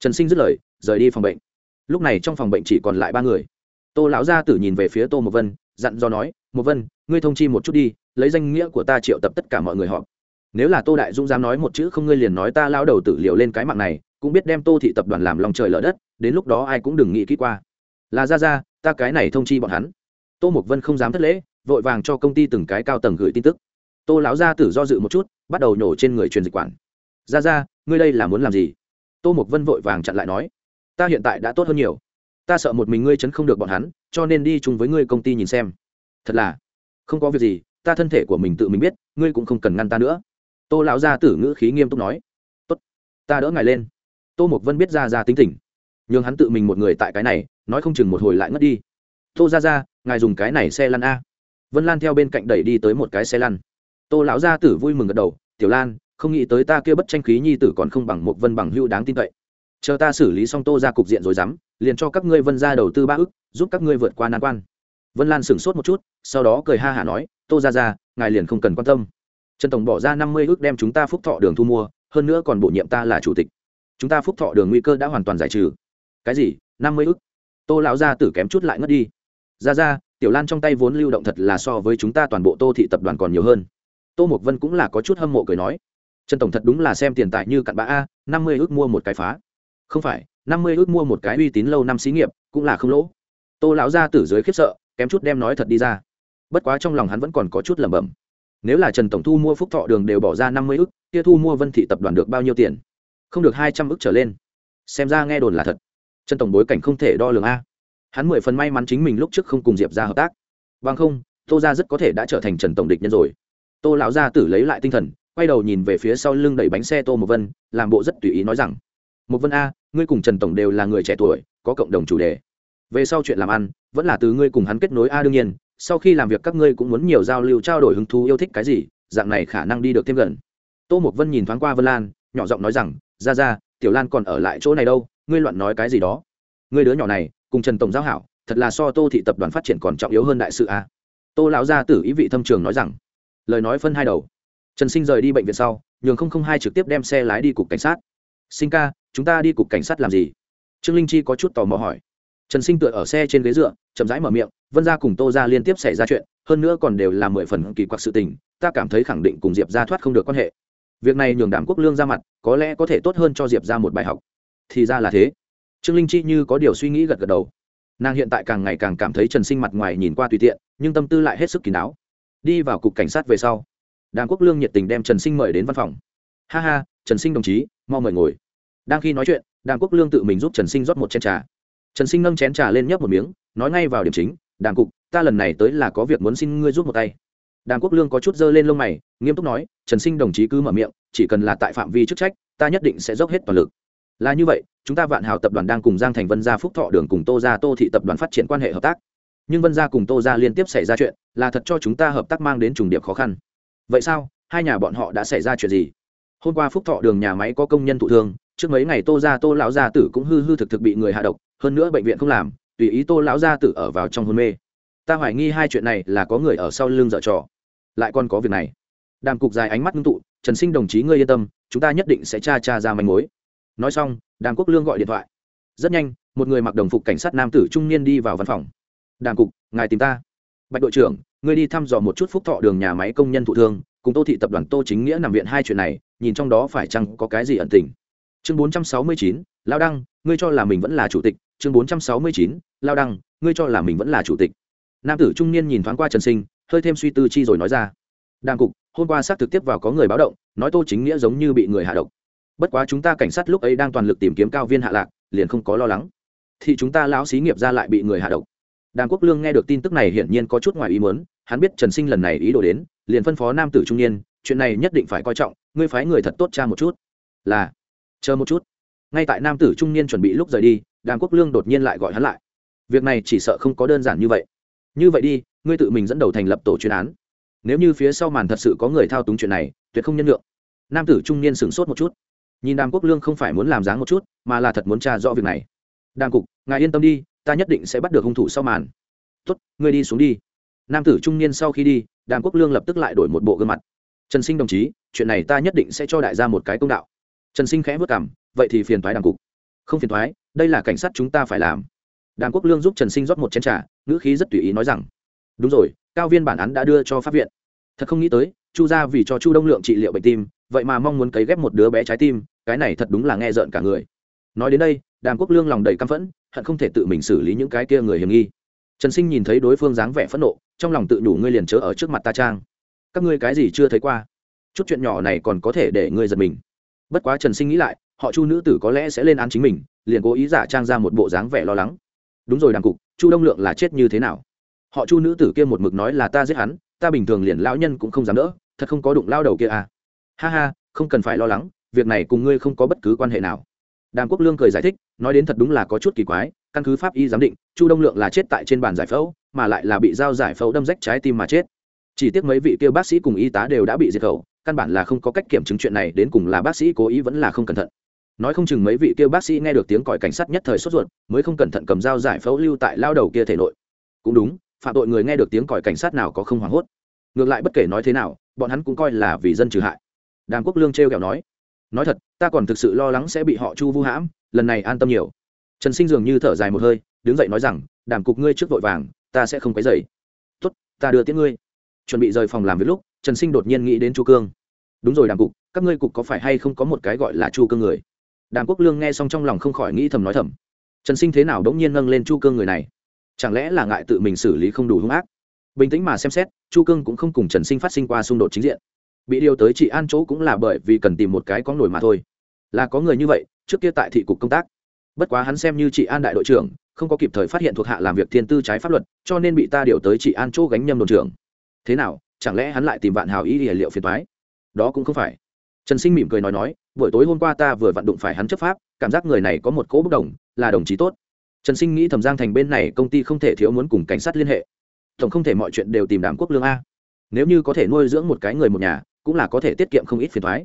Trần sinh dứt lời, rời đi phòng bệnh. Lúc này trong phòng bệnh chỉ còn lại ba người. Tô lão gia tử nhìn về phía tô một vân, dặn do nói một vân, ngươi thông chi một chút đi, lấy danh nghĩa của ta triệu tập tất cả mọi người họp nếu là tô đại dũng dám nói một chữ không ngươi liền nói ta lao đầu tử liều lên cái mạng này, cũng biết đem tô thị tập đoàn làm lòng trời lỡ đất, đến lúc đó ai cũng đừng nghĩ kỹ qua. Là ra ra, ta cái này thông chi bọn hắn. Tô mục vân không dám thất lễ, vội vàng cho công ty từng cái cao tầng gửi tin tức. Tô lão gia tử do dự một chút, bắt đầu nhổ trên người truyền dịch quản. Ra ra, ngươi đây là muốn làm gì? Tô mục vân vội vàng chặn lại nói, ta hiện tại đã tốt hơn nhiều. Ta sợ một mình ngươi chấn không được bọn hắn, cho nên đi chung với ngươi công ty nhìn xem. Thật là, không có việc gì, ta thân thể của mình tự mình biết, ngươi cũng không cần ngăn ta nữa tô lão gia tử ngữ khí nghiêm túc nói, tốt, ta đỡ ngài lên. Tô mục vân biết ra ra tính tình nhưng hắn tự mình một người tại cái này, nói không chừng một hồi lại ngất đi. Tô ra ra ngài dùng cái này xe lăn a. Vân lan theo bên cạnh đẩy đi tới một cái xe lăn. Tô lão gia tử vui mừng gật đầu, tiểu lan, không nghĩ tới ta kia bất tranh khí nhi tử còn không bằng một vân bằng hưu đáng tin cậy. Chờ ta xử lý xong tô ra cục diện rồi dám, liền cho các ngươi vân ra đầu tư ba ức, giúp các ngươi vượt qua nan quan. Vân lan sửng sốt một chút, sau đó cười ha hả nói, tô ra ra ngài liền không cần quan tâm trần tổng bỏ ra năm mươi ước đem chúng ta phúc thọ đường thu mua, hơn nữa còn bổ nhiệm ta là chủ tịch. Chúng ta phúc thọ đường nguy cơ đã hoàn toàn giải trừ. Cái gì? năm mươi ước? Tô lão gia tử kém chút lại ngất đi. Ra ra, tiểu lan trong tay vốn lưu động thật là so với chúng ta toàn bộ tô thị tập đoàn còn nhiều hơn. Tô mộc vân cũng là có chút hâm mộ cười nói. Trần tổng thật đúng là xem tiền tài như cặn bã a, năm mươi ước mua một cái phá. Không phải, năm mươi ước mua một cái uy tín lâu năm xí nghiệp, cũng là không lỗ. Tô lão gia tử dưới khiếp sợ, kém chút đem nói thật đi ra. Bất quá trong lòng hắn vẫn còn có chút lẩm bẩm nếu là trần tổng thu mua phúc thọ đường đều bỏ ra năm mươi ức, kia thu mua vân thị tập đoàn được bao nhiêu tiền? Không được hai trăm ức trở lên. Xem ra nghe đồn là thật. Trần tổng bối cảnh không thể đo lường a. Hắn mười phần may mắn chính mình lúc trước không cùng diệp ra hợp tác. Bằng không tô ra rất có thể đã trở thành trần tổng địch nhân rồi. Tô lão gia tử lấy lại tinh thần quay đầu nhìn về phía sau lưng đẩy bánh xe tô một vân làm bộ rất tùy ý nói rằng một vân a ngươi cùng trần tổng đều là người trẻ tuổi có cộng đồng chủ đề. Về sau chuyện làm ăn vẫn là từ ngươi cùng hắn kết nối a đương nhiên sau khi làm việc các ngươi cũng muốn nhiều giao lưu trao đổi hứng thú yêu thích cái gì, dạng này khả năng đi được thêm gần. Tô mục vân nhìn thoáng qua vân lan, nhỏ giọng nói rằng, ra ra, tiểu lan còn ở lại chỗ này đâu, ngươi loạn nói cái gì đó. Ngươi đứa nhỏ này, cùng trần tổng giao hảo, thật là so tô thị tập đoàn phát triển còn trọng yếu hơn đại sự a tô lão gia tử ý vị thâm trường nói rằng, lời nói phân hai đầu. Trần sinh rời đi bệnh viện sau, nhường không không hai trực tiếp đem xe lái đi cục cảnh sát. Sinh ca, chúng ta đi cục cảnh sát làm gì? Trương linh chi có chút tò mò hỏi trần sinh tựa ở xe trên ghế dựa, chậm rãi mở miệng, vân ra cùng tô ra liên tiếp xảy ra chuyện, hơn nữa còn đều là mười phần kỳ quặc sự tình, ta cảm thấy khẳng định cùng diệp ra thoát không được quan hệ. Việc này nhường đảng quốc lương ra mặt, có lẽ có thể tốt hơn cho diệp ra một bài học. Thì ra là thế. Trương linh chi như có điều suy nghĩ gật gật đầu. Nàng hiện tại càng ngày càng cảm thấy trần sinh mặt ngoài nhìn qua tùy tiện, nhưng tâm tư lại hết sức kín đáo. Đi vào cục cảnh sát về sau đảng quốc lương nhiệt tình đem trần sinh mời đến văn phòng. Ha ha, trần sinh đồng chí, mau mời ngồi. Đang khi nói chuyện đảng quốc lương tự mình giúp trần sinh rót một chén trà trần sinh nâng chén trà lên nhấp một miếng, nói ngay vào điểm chính đàng cục, ta lần này tới là có việc muốn xin ngươi giúp một tay. Đàng quốc lương có chút dơ lên lông mày, nghiêm túc nói, trần sinh đồng chí cứ mở miệng, chỉ cần là tại phạm vi chức trách, ta nhất định sẽ dốc hết toàn lực. Là như vậy, chúng ta vạn hào tập đoàn đang cùng giang thành vân gia phúc thọ đường cùng tô gia tô thị tập đoàn phát triển quan hệ hợp tác. Nhưng vân gia cùng tô gia liên tiếp xảy ra chuyện, là thật cho chúng ta hợp tác mang đến trùng điệp khó khăn. Vậy sao? Hai nhà bọn họ đã xảy ra chuyện gì? Hôm qua phúc thọ đường nhà máy có công nhân thụ thương, trước mấy ngày tô gia tô lão gia tử cũng hư hư thực thực bị người hạ độc hơn nữa bệnh viện không làm, tùy ý tô lão gia tử ở vào trong hôn mê. Ta hoài nghi hai chuyện này là có người ở sau lưng dở trò. Lại còn có việc này. Đàm cục dài ánh mắt ngưng tụ, trần sinh đồng chí ngươi yên tâm, chúng ta nhất định sẽ tra tra ra manh mối. Nói xong, đàm quốc lương gọi điện thoại. Rất nhanh, một người mặc đồng phục cảnh sát nam tử trung niên đi vào văn phòng. Đàm cục, ngài tìm ta. Bạch đội trưởng, ngươi đi thăm dò một chút phúc thọ đường nhà máy công nhân thụ thương, cùng tô thị tập đoàn tô chính nghĩa nằm viện hai chuyện này, nhìn trong đó phải chăng có cái gì ẩn tình. Chương bốn trăm sáu mươi chín lao đăng, ngươi cho là mình vẫn là chủ tịch chương bốn trăm sáu mươi chín, lao đăng, ngươi cho là mình vẫn là chủ tịch. Nam tử trung niên nhìn thoáng qua trần sinh, hơi thêm suy tư chi rồi nói ra. Đàng cục, hôm qua xác thực tiếp vào có người báo động, nói tô chính nghĩa giống như bị người hạ độc. Bất quá chúng ta cảnh sát lúc ấy đang toàn lực tìm kiếm cao viên hạ lạc, liền không có lo lắng. Thì chúng ta lão xí nghiệp ra lại bị người hạ độc. Đàng quốc lương nghe được tin tức này hiển nhiên có chút ngoài ý muốn, hắn biết trần sinh lần này ý đồ đến, liền phân phó nam tử trung niên, chuyện này nhất định phải coi trọng, ngươi phái người thật tốt cha một chút. Là, chờ một chút. Ngay tại nam tử trung niên chuẩn bị lúc rời đi đàng quốc lương đột nhiên lại gọi hắn lại. Việc này chỉ sợ không có đơn giản như vậy. Như vậy đi, ngươi tự mình dẫn đầu thành lập tổ chuyên án. Nếu như phía sau màn thật sự có người thao túng chuyện này, tuyệt không nhân lượng nam tử trung niên sửng sốt một chút. Nhìn đàm quốc lương không phải muốn làm dáng một chút, mà là thật muốn tra rõ việc này. Đàm cục, ngài yên tâm đi, ta nhất định sẽ bắt được hung thủ sau màn. Tốt, ngươi đi xuống đi. Nam tử trung niên sau khi đi, đàm quốc lương lập tức lại đổi một bộ gương mặt. Trần sinh đồng chí, chuyện này ta nhất định sẽ cho đại gia một cái công đạo. Trần sinh khẽ vất cảm vậy thì phiền thoái đàm cục. Không phiền thoái đây là cảnh sát chúng ta phải làm. Đàm quốc lương giúp trần sinh rót một chén t r à ngữ khí rất tùy ý nói rằng, đúng rồi, cao viên bản án đã đưa cho pháp viện. Thật không nghĩ tới, chu ra vì cho chu đông lượng trị liệu bệnh tim, vậy mà mong muốn cấy ghép một đứa bé trái tim, cái này thật đúng là nghe rợn cả người. Nói đến đây, đàm quốc lương lòng đầy căm phẫn, hận không thể tự mình xử lý những cái kia người hiểm nghi. Trần sinh nhìn thấy đối phương dáng vẻ phẫn nộ, trong lòng tự đủ ngươi liền chớ ở trước mặt ta trang. Các ngươi cái gì chưa thấy qua? Chút chuyện nhỏ này còn có thể để ngươi giật mình. Bất quá trần sinh nghĩ lại, họ chu nữ tử có lẽ sẽ lên án chính mình liền cố ý giả trang ra một bộ dáng vẻ lo lắng. Đúng rồi đàng cục, chu đông lượng là chết như thế nào? Họ chu nữ tử kia một mực nói là ta giết hắn, ta bình thường liền lão nhân cũng không dám đỡ, thật không có đụng lao đầu kia à. Ha ha, không cần phải lo lắng, việc này cùng ngươi không có bất cứ quan hệ nào. Đàm quốc lương cười giải thích, nói đến thật đúng là có chút kỳ quái, căn cứ pháp y giám định, chu đông lượng là chết tại trên bàn giải phẫu, mà lại là bị dao giải phẫu đâm rách trái tim mà chết. Chỉ tiếc mấy vị kia bác sĩ cùng y tá đều đã bị diệt khẩu, căn bản là không có cách kiểm chứng chuyện này, đến cùng là bác sĩ cố ý vẫn là không cẩn thận nói không chừng mấy vị kia bác sĩ nghe được tiếng còi cảnh sát nhất thời sốt ruột, mới không cẩn thận cầm dao giải phẫu lưu tại lao đầu kia thể nội. Cũng đúng, phạm tội người nghe được tiếng còi cảnh sát nào có không hoảng hốt. Ngược lại bất kể nói thế nào, bọn hắn cũng coi là vì dân trừ hại. Đàm quốc lương t r kẹo nói nói thật, ta còn thực sự lo lắng sẽ bị họ chu vu hãm, lần này an tâm nhiều. Trần sinh dường như thở dài một hơi, đứng dậy nói rằng, đàm cục ngươi trước vội vàng, ta sẽ không cái dày tốt, ta đưa tiễn ngươi. Chuẩn bị rời phòng làm việc lúc, trần sinh đột nhiên nghĩ đến chu cương. Đúng rồi đàm cục, các ngươi cục có phải hay không có một cái gọi là chu cương người? Đàm quốc lương nghe xong trong lòng không khỏi nghĩ thầm nói thầm. Trần sinh thế nào đ n g nhiên nâng lên chu cương người này? Chẳng lẽ là ngại tự mình xử lý không đủ hung ác? Bình tĩnh mà xem xét, chu cương cũng không cùng trần sinh phát sinh qua xung đột chính diện. Bị điều tới chị an chỗ cũng là bởi vì cần tìm một cái có nổi mà thôi. Là có người như vậy, trước kia tại thị cục công tác. Bất quá hắn xem như chị an đại đội trưởng, không có kịp thời phát hiện thuộc hạ làm việc thiên tư trái pháp luật, cho nên bị ta điều tới chị an chỗ gánh nhâm đồn trưởng. Thế nào, chẳng lẽ hắn lại tìm vạn hào ý để liệu phiền thoái đó cũng không phải trần sinh mỉm cười nói nói, buổi tối hôm qua ta vừa vặn đụng phải hắn chấp pháp, cảm giác người này có một cỗ bất đồng, là đồng chí tốt. Trần sinh nghĩ thầm giang thành bên này công ty không thể thiếu muốn cùng cảnh sát liên hệ. Tổng không thể mọi chuyện đều tìm đàm quốc lương a. Nếu như có thể nuôi dưỡng một cái người một nhà, cũng là có thể tiết kiệm không ít phiền thoái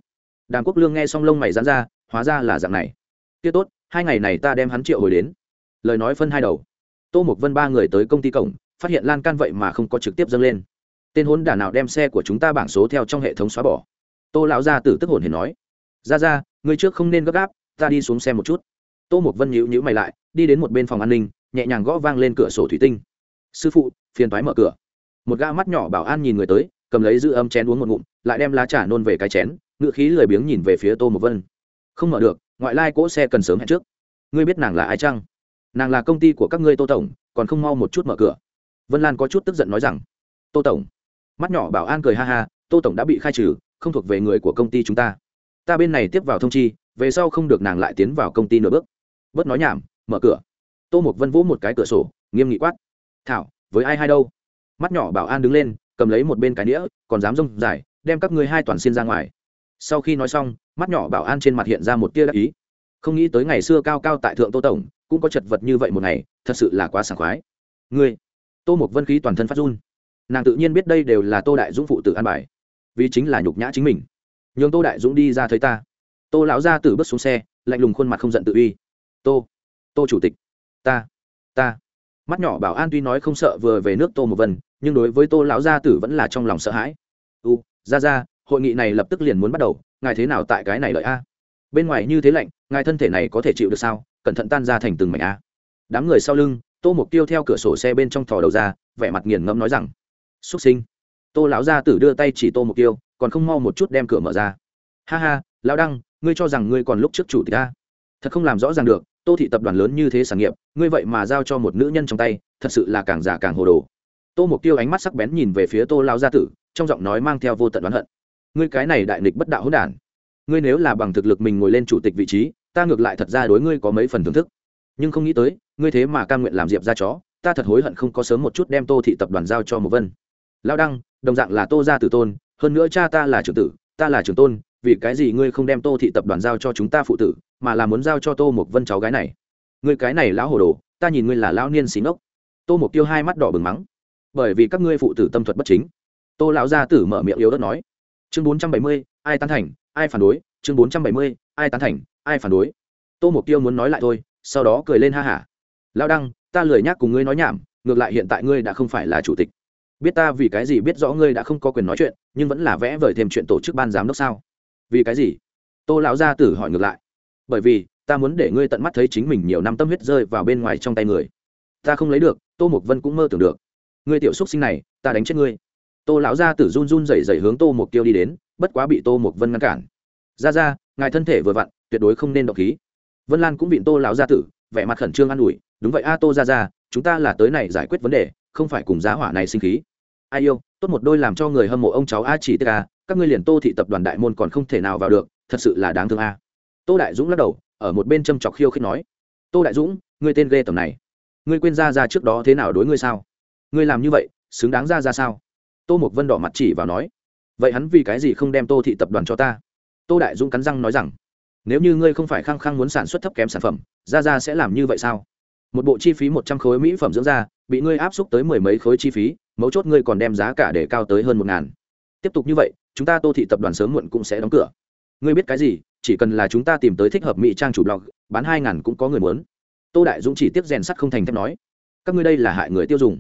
đàm quốc lương nghe xong lông mày dán ra, hóa ra là dạng này. Tiết tốt, hai ngày này ta đem hắn triệu hồi đến. Lời nói phân hai đầu. Tô mục vân ba người tới công ty cổng, phát hiện lan can vậy mà không có trực tiếp dâng lên. Tên hôn đả nào đem xe của chúng ta bảng số theo trong hệ thống xóa bỏ tô lão gia tử tức hồn hề nói ra ra ngươi trước không nên gấp gáp, ta đi xuống xem một chút. Tô mục vân nhíu nhíu mày lại, đi đến một bên phòng an ninh, nhẹ nhàng gõ vang lên cửa sổ thủy tinh. Sư phụ, phiền toái mở cửa. Một gã mắt nhỏ bảo an nhìn người tới, cầm lấy giữ âm chén uống một ngụm, lại đem lá trà nôn về cái chén, ngựa khí lười biếng nhìn về phía tô mục vân. Không mở được, ngoại lai cỗ xe cần sớm hẹn trước. Ngươi biết nàng là ai chăng? Nàng là công ty của các ngươi tô tổng, còn không mau một chút mở cửa. Vân lan có chút tức giận nói rằng, tô tổng. Mắt nhỏ bảo an cười ha ha, tô tổng đã bị khai trừ không thuộc về người của công ty chúng ta. Ta bên này tiếp vào thông chi, về sau không được nàng lại tiến vào công ty nửa bước. Bớt nói nhảm, mở cửa. Tô mục vân vỗ một cái cửa sổ, nghiêm nghị quát. Thảo, với ai hay đâu? Mắt nhỏ bảo an đứng lên, cầm lấy một bên cái đĩa, còn dám rông dài, đem các ngươi hai toàn xin ra ngoài. Sau khi nói xong, mắt nhỏ bảo an trên mặt hiện ra một tia đắc ý. Không nghĩ tới ngày xưa cao cao tại thượng tô tổng, cũng có chật vật như vậy một ngày, thật sự là quá sảng khoái. Ngươi! Tô mục vân khí toàn thân phát run. Nàng tự nhiên biết đây đều là tô đại dũng phụ tử an bài vì chính là nhục nhã chính mình. Nhường tô đại dũng đi ra thấy ta. Tô lão ra từ bước xuống xe, lạnh lùng khuôn mặt không giận tự uy. Tô tô chủ tịch, ta ta. Mắt nhỏ bảo an tuy nói không sợ vừa về nước tô một vần nhưng đối với tô lão gia tử vẫn là trong lòng sợ hãi. U, ra ra, hội nghị này lập tức liền muốn bắt đầu, ngài thế nào tại cái này lợi a? Bên ngoài như thế lạnh, ngài thân thể này có thể chịu được sao? Cẩn thận tan ra thành từng mảnh a. Đám người sau lưng, tô mục tiêu theo cửa sổ xe bên trong thò đầu ra, vẻ mặt nghiền ngẫm nói rằng, xuất sinh tô lão gia tử đưa tay chỉ tô mục tiêu, còn không mau một chút đem cửa mở ra. Ha ha, lão đăng, ngươi cho rằng ngươi còn lúc trước chủ tịch ta? Thật không làm rõ ràng được, tô thị tập đoàn lớn như thế sản nghiệp, ngươi vậy mà giao cho một nữ nhân trong tay, thật sự là càng giả càng hồ đồ. Tô mục tiêu ánh mắt sắc bén nhìn về phía tô lão gia tử, trong giọng nói mang theo vô tận oán hận. Ngươi cái này đại nghịch bất đạo hỗn đản. Ngươi nếu là bằng thực lực mình ngồi lên chủ tịch vị trí, ta ngược lại thật ra đối ngươi có mấy phần thưởng thức. Nhưng không nghĩ tới, ngươi thế mà cam nguyện làm diệp ra chó, ta thật hối hận không có sớm một chút đem tô thị tập đoàn giao cho một vân lao đăng, đồng dạng là tô gia tử tôn, hơn nữa cha ta là trưởng tử, ta là trưởng tôn, vì cái gì ngươi không đem tô thị tập đoàn giao cho chúng ta phụ tử, mà là muốn giao cho tô một vân cháu gái này? Ngươi cái này lão hồ đồ, ta nhìn ngươi là lão niên xí ngốc. Tô một tiêu hai mắt đỏ bừng mắng. Bởi vì các ngươi phụ tử tâm thuật bất chính. Tô lão gia tử mở miệng yếu đất nói. Chương bốn trăm bảy mươi, ai tán thành, ai phản đối? Chương bốn trăm bảy mươi, ai tán thành, ai phản đối? Tô mục tiêu muốn nói lại thôi, sau đó cười lên ha hả. Lao đăng, ta lười nhác cùng ngươi nói nhảm, ngược lại hiện tại ngươi đã không phải là chủ tịch biết ta vì cái gì biết rõ ngươi đã không có quyền nói chuyện, nhưng vẫn là vẽ vời thêm chuyện tổ chức ban giám đốc sao? Vì cái gì? Tô lão gia tử hỏi ngược lại. Bởi vì, ta muốn để ngươi tận mắt thấy chính mình nhiều năm tâm huyết rơi vào bên ngoài trong tay người. Ta không lấy được, tô mục vân cũng mơ tưởng được. Ngươi tiểu xúc sinh này, ta đánh chết ngươi. Tô lão gia tử run run rẩy rẩy hướng tô mục tiêu đi đến, bất quá bị tô mục vân ngăn cản. Ra ra, ngài thân thể vừa vặn, tuyệt đối không nên động khí. Vân lan cũng bị tô lão gia tử, vẻ mặt khẩn trương an ủi, đúng vậy a, tô ra ra chúng ta là tới này giải quyết vấn đề không phải cùng giá hỏa này sinh khí. Ai yêu, tốt một đôi làm cho người hâm mộ ông cháu a chỉ tức a các ngươi liền tô thị tập đoàn đại môn còn không thể nào vào được, thật sự là đáng thương a. Tô đại dũng lắc đầu, ở một bên châm chọc khiêu khích nói, tô đại dũng, ngươi tên ghê tầm này, ngươi quên ra ra trước đó thế nào đối ngươi sao? Ngươi làm như vậy, xứng đáng ra ra sao? Tô mục vân đỏ mặt chỉ vào nói, vậy hắn vì cái gì không đem tô thị tập đoàn cho ta? Tô đại dũng cắn răng nói rằng, nếu như ngươi không phải khăng khăng muốn sản xuất thấp kém sản phẩm ra ra sẽ làm như vậy sao? Một bộ chi phí một trăm khối mỹ phẩm dưỡng da, bị ngươi áp xúc tới mười mấy khối chi phí, mấu chốt ngươi còn đem giá cả để cao tới hơn một ngàn. Tiếp tục như vậy, chúng ta tô thị tập đoàn sớm muộn cũng sẽ đóng cửa. Ngươi biết cái gì, chỉ cần là chúng ta tìm tới thích hợp mỹ trang chủ blog, bán hai ngàn cũng có người muốn. Tô đại dũng chỉ tiếp rèn sắt không thành thép nói, các ngươi đây là hại người tiêu dùng.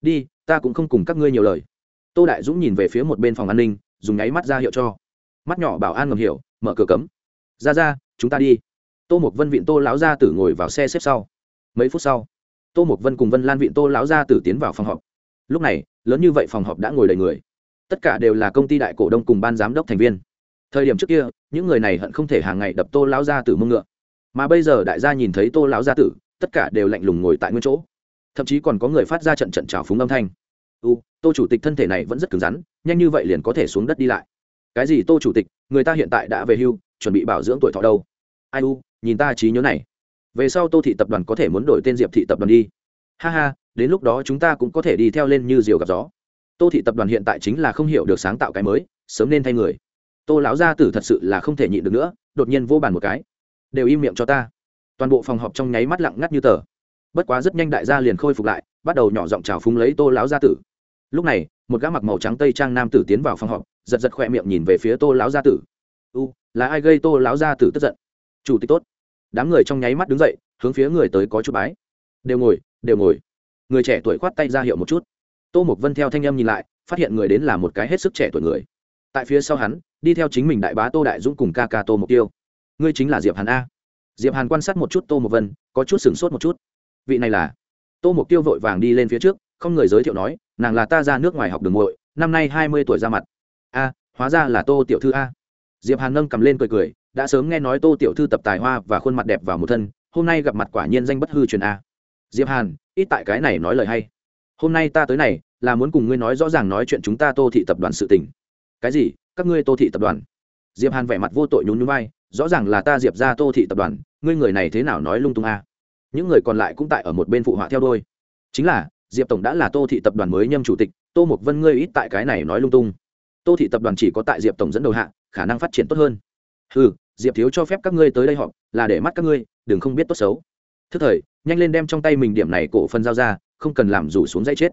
Đi, ta cũng không cùng các ngươi nhiều lời. Tô đại dũng nhìn về phía một bên phòng an ninh, dùng nháy mắt ra hiệu cho. Mắt nhỏ bảo an ngầm hiểu, mở cửa cấm. Ra ra, chúng ta đi. Tô mục vân vịn tô lão gia tử ngồi vào xe xếp sau mấy phút sau, tô mục vân cùng vân lan vịn tô lão gia tử tiến vào phòng họp. Lúc này, lớn như vậy phòng họp đã ngồi đầy người. Tất cả đều là công ty đại cổ đông cùng ban giám đốc thành viên. Thời điểm trước kia, những người này hận không thể hàng ngày đập tô lão gia tử mông ngựa. Mà bây giờ đại gia nhìn thấy tô lão gia tử, tất cả đều lạnh lùng ngồi tại nguyên chỗ. Thậm chí còn có người phát ra trận trận trào phúng âm thanh. U, tô chủ tịch thân thể này vẫn rất cứng rắn, nhanh như vậy liền có thể xuống đất đi lại. Cái gì tô chủ tịch? Người ta hiện tại đã về hưu, chuẩn bị bảo dưỡng tuổi thọ đâu? Ai u, nhìn ta trí nhớ này về sau tô thị tập đoàn có thể muốn đổi tên diệp thị tập đoàn đi. Ha ha, đến lúc đó chúng ta cũng có thể đi theo lên như diều gặp gió. Tô thị tập đoàn hiện tại chính là không hiểu được sáng tạo cái mới, sớm nên thay người. Tô lão gia tử thật sự là không thể nhịn được nữa, đột nhiên vô bàn một cái. Đều im miệng cho ta. Toàn bộ phòng họp trong nháy mắt lặng ngắt như tờ. Bất quá rất nhanh đại gia liền khôi phục lại, bắt đầu nhỏ giọng trào phúng lấy tô lão gia tử. Lúc này, một gã mặc màu trắng tây trang nam tử tiến vào phòng họp, giật giật khoe miệng nhìn về phía tô lão gia tử. U, là ai gây tô lão gia tử tức giận? Chủ tịch tốt đám người trong nháy mắt đứng dậy, hướng phía người tới có chút bái. Đều ngồi đều ngồi. Người trẻ tuổi khoát tay ra hiệu một chút. Tô mục vân theo thanh âm nhìn lại, phát hiện người đến là một cái hết sức trẻ tuổi người. Tại phía sau hắn, đi theo chính mình đại bá tô đại dũng cùng ca ca tô mục tiêu. Ngươi chính là diệp hàn a. Diệp hàn quan sát một chút tô mục vân, có chút sửng sốt một chút. Vị này là? Tô mục tiêu vội vàng đi lên phía trước, không người giới thiệu nói, nàng là ta ra nước ngoài học đường muội, năm nay hai mươi tuổi ra mặt. A, hóa ra là tô tiểu thư a diệp hàn nâng cầm lên cười cười, đã sớm nghe nói tô tiểu thư tập tài hoa và khuôn mặt đẹp vào một thân, hôm nay gặp mặt quả nhiên danh bất hư truyền a. Diệp hàn, ít tại cái này nói lời hay. Hôm nay ta tới này, là muốn cùng ngươi nói rõ ràng nói chuyện chúng ta tô thị tập đoàn sự tình. Cái gì? Các ngươi tô thị tập đoàn? Diệp hàn vẻ mặt vô tội nhún nhún vai, rõ ràng là ta diệp ra tô thị tập đoàn, ngươi người này thế nào nói lung tung a? Những người còn lại cũng tại ở một bên phụ họa theo đôi chính là, diệp tổng đã là tô thị tập đoàn mới nhâm chủ tịch, tô mục vân ngươi ít tại cái này nói lung tung. Tô thị tập đoàn chỉ có tại diệp tổng dẫn đầu hạ khả năng phát triển tốt hơn. Ừ diệp thiếu cho phép các ngươi tới đây họp, là để mắt các ngươi, đừng không biết tốt xấu. Thức thời, nhanh lên đem trong tay mình điểm này cổ phần giao ra, không cần làm rủ xuống dây chết.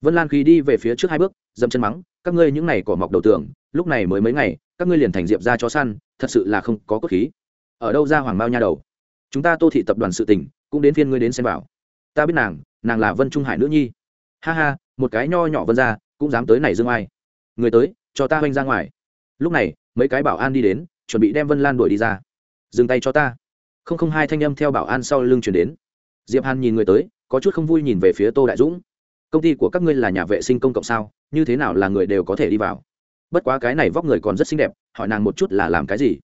Vân lan khí đi về phía trước hai bước dẫm chân mắng, các ngươi những này cỏ mọc đầu tưởng lúc này mới mấy ngày, các ngươi liền thành diệp ra cho săn, thật sự là không có cốt khí. Ở đâu ra hoàng bao nha đầu? Chúng ta tô thị tập đoàn sự tình, cũng đến phiên ngươi đến xem bảo. ta biết nàng nàng là vân trung hải nữ nhi. Ha ha, một cái nho nhỏ vân ra cũng dám tới này dương ai. Người tới, cho ta oanh ra ngoài. Lúc này mấy cái bảo an đi đến, chuẩn bị đem vân lan đuổi đi ra. Dừng tay cho ta. Không không hai thanh âm theo bảo an sau lưng chuyển đến. Diệp hàn nhìn người tới, có chút không vui nhìn về phía tô đại dũng. Công ty của các ngươi là nhà vệ sinh công cộng sao? Như thế nào là người đều có thể đi vào? Bất quá cái này vóc người còn rất xinh đẹp, hỏi nàng một chút là làm cái gì?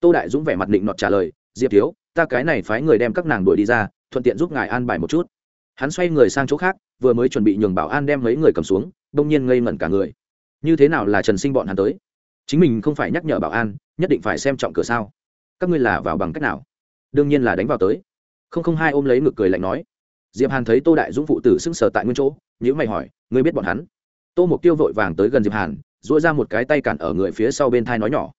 Tô đại dũng vẻ mặt định nọt trả lời, diệp thiếu, ta cái này phái người đem các nàng đuổi đi ra, thuận tiện giúp ngài an bài một chút. Hắn xoay người sang chỗ khác, vừa mới chuẩn bị nhường bảo an đem mấy người cầm xuống đông nhiên ngây ngẩn cả người. Như thế nào là trần sinh bọn hắn tới? Chính mình không phải nhắc nhở bảo an, nhất định phải xem trọng cửa sao? Các ngươi là vào bằng cách nào? Đương nhiên là đánh vào tới. Không không hai ôm lấy ngực cười lạnh nói. Diệp hàn thấy tô đại dũng phụ tử sững sờ tại nguyên chỗ nhữ mày hỏi, ngươi biết bọn hắn? Tô mục tiêu vội vàng tới gần diệp hàn dỗi ra một cái tay cản ở người phía sau bên thai nói nhỏ.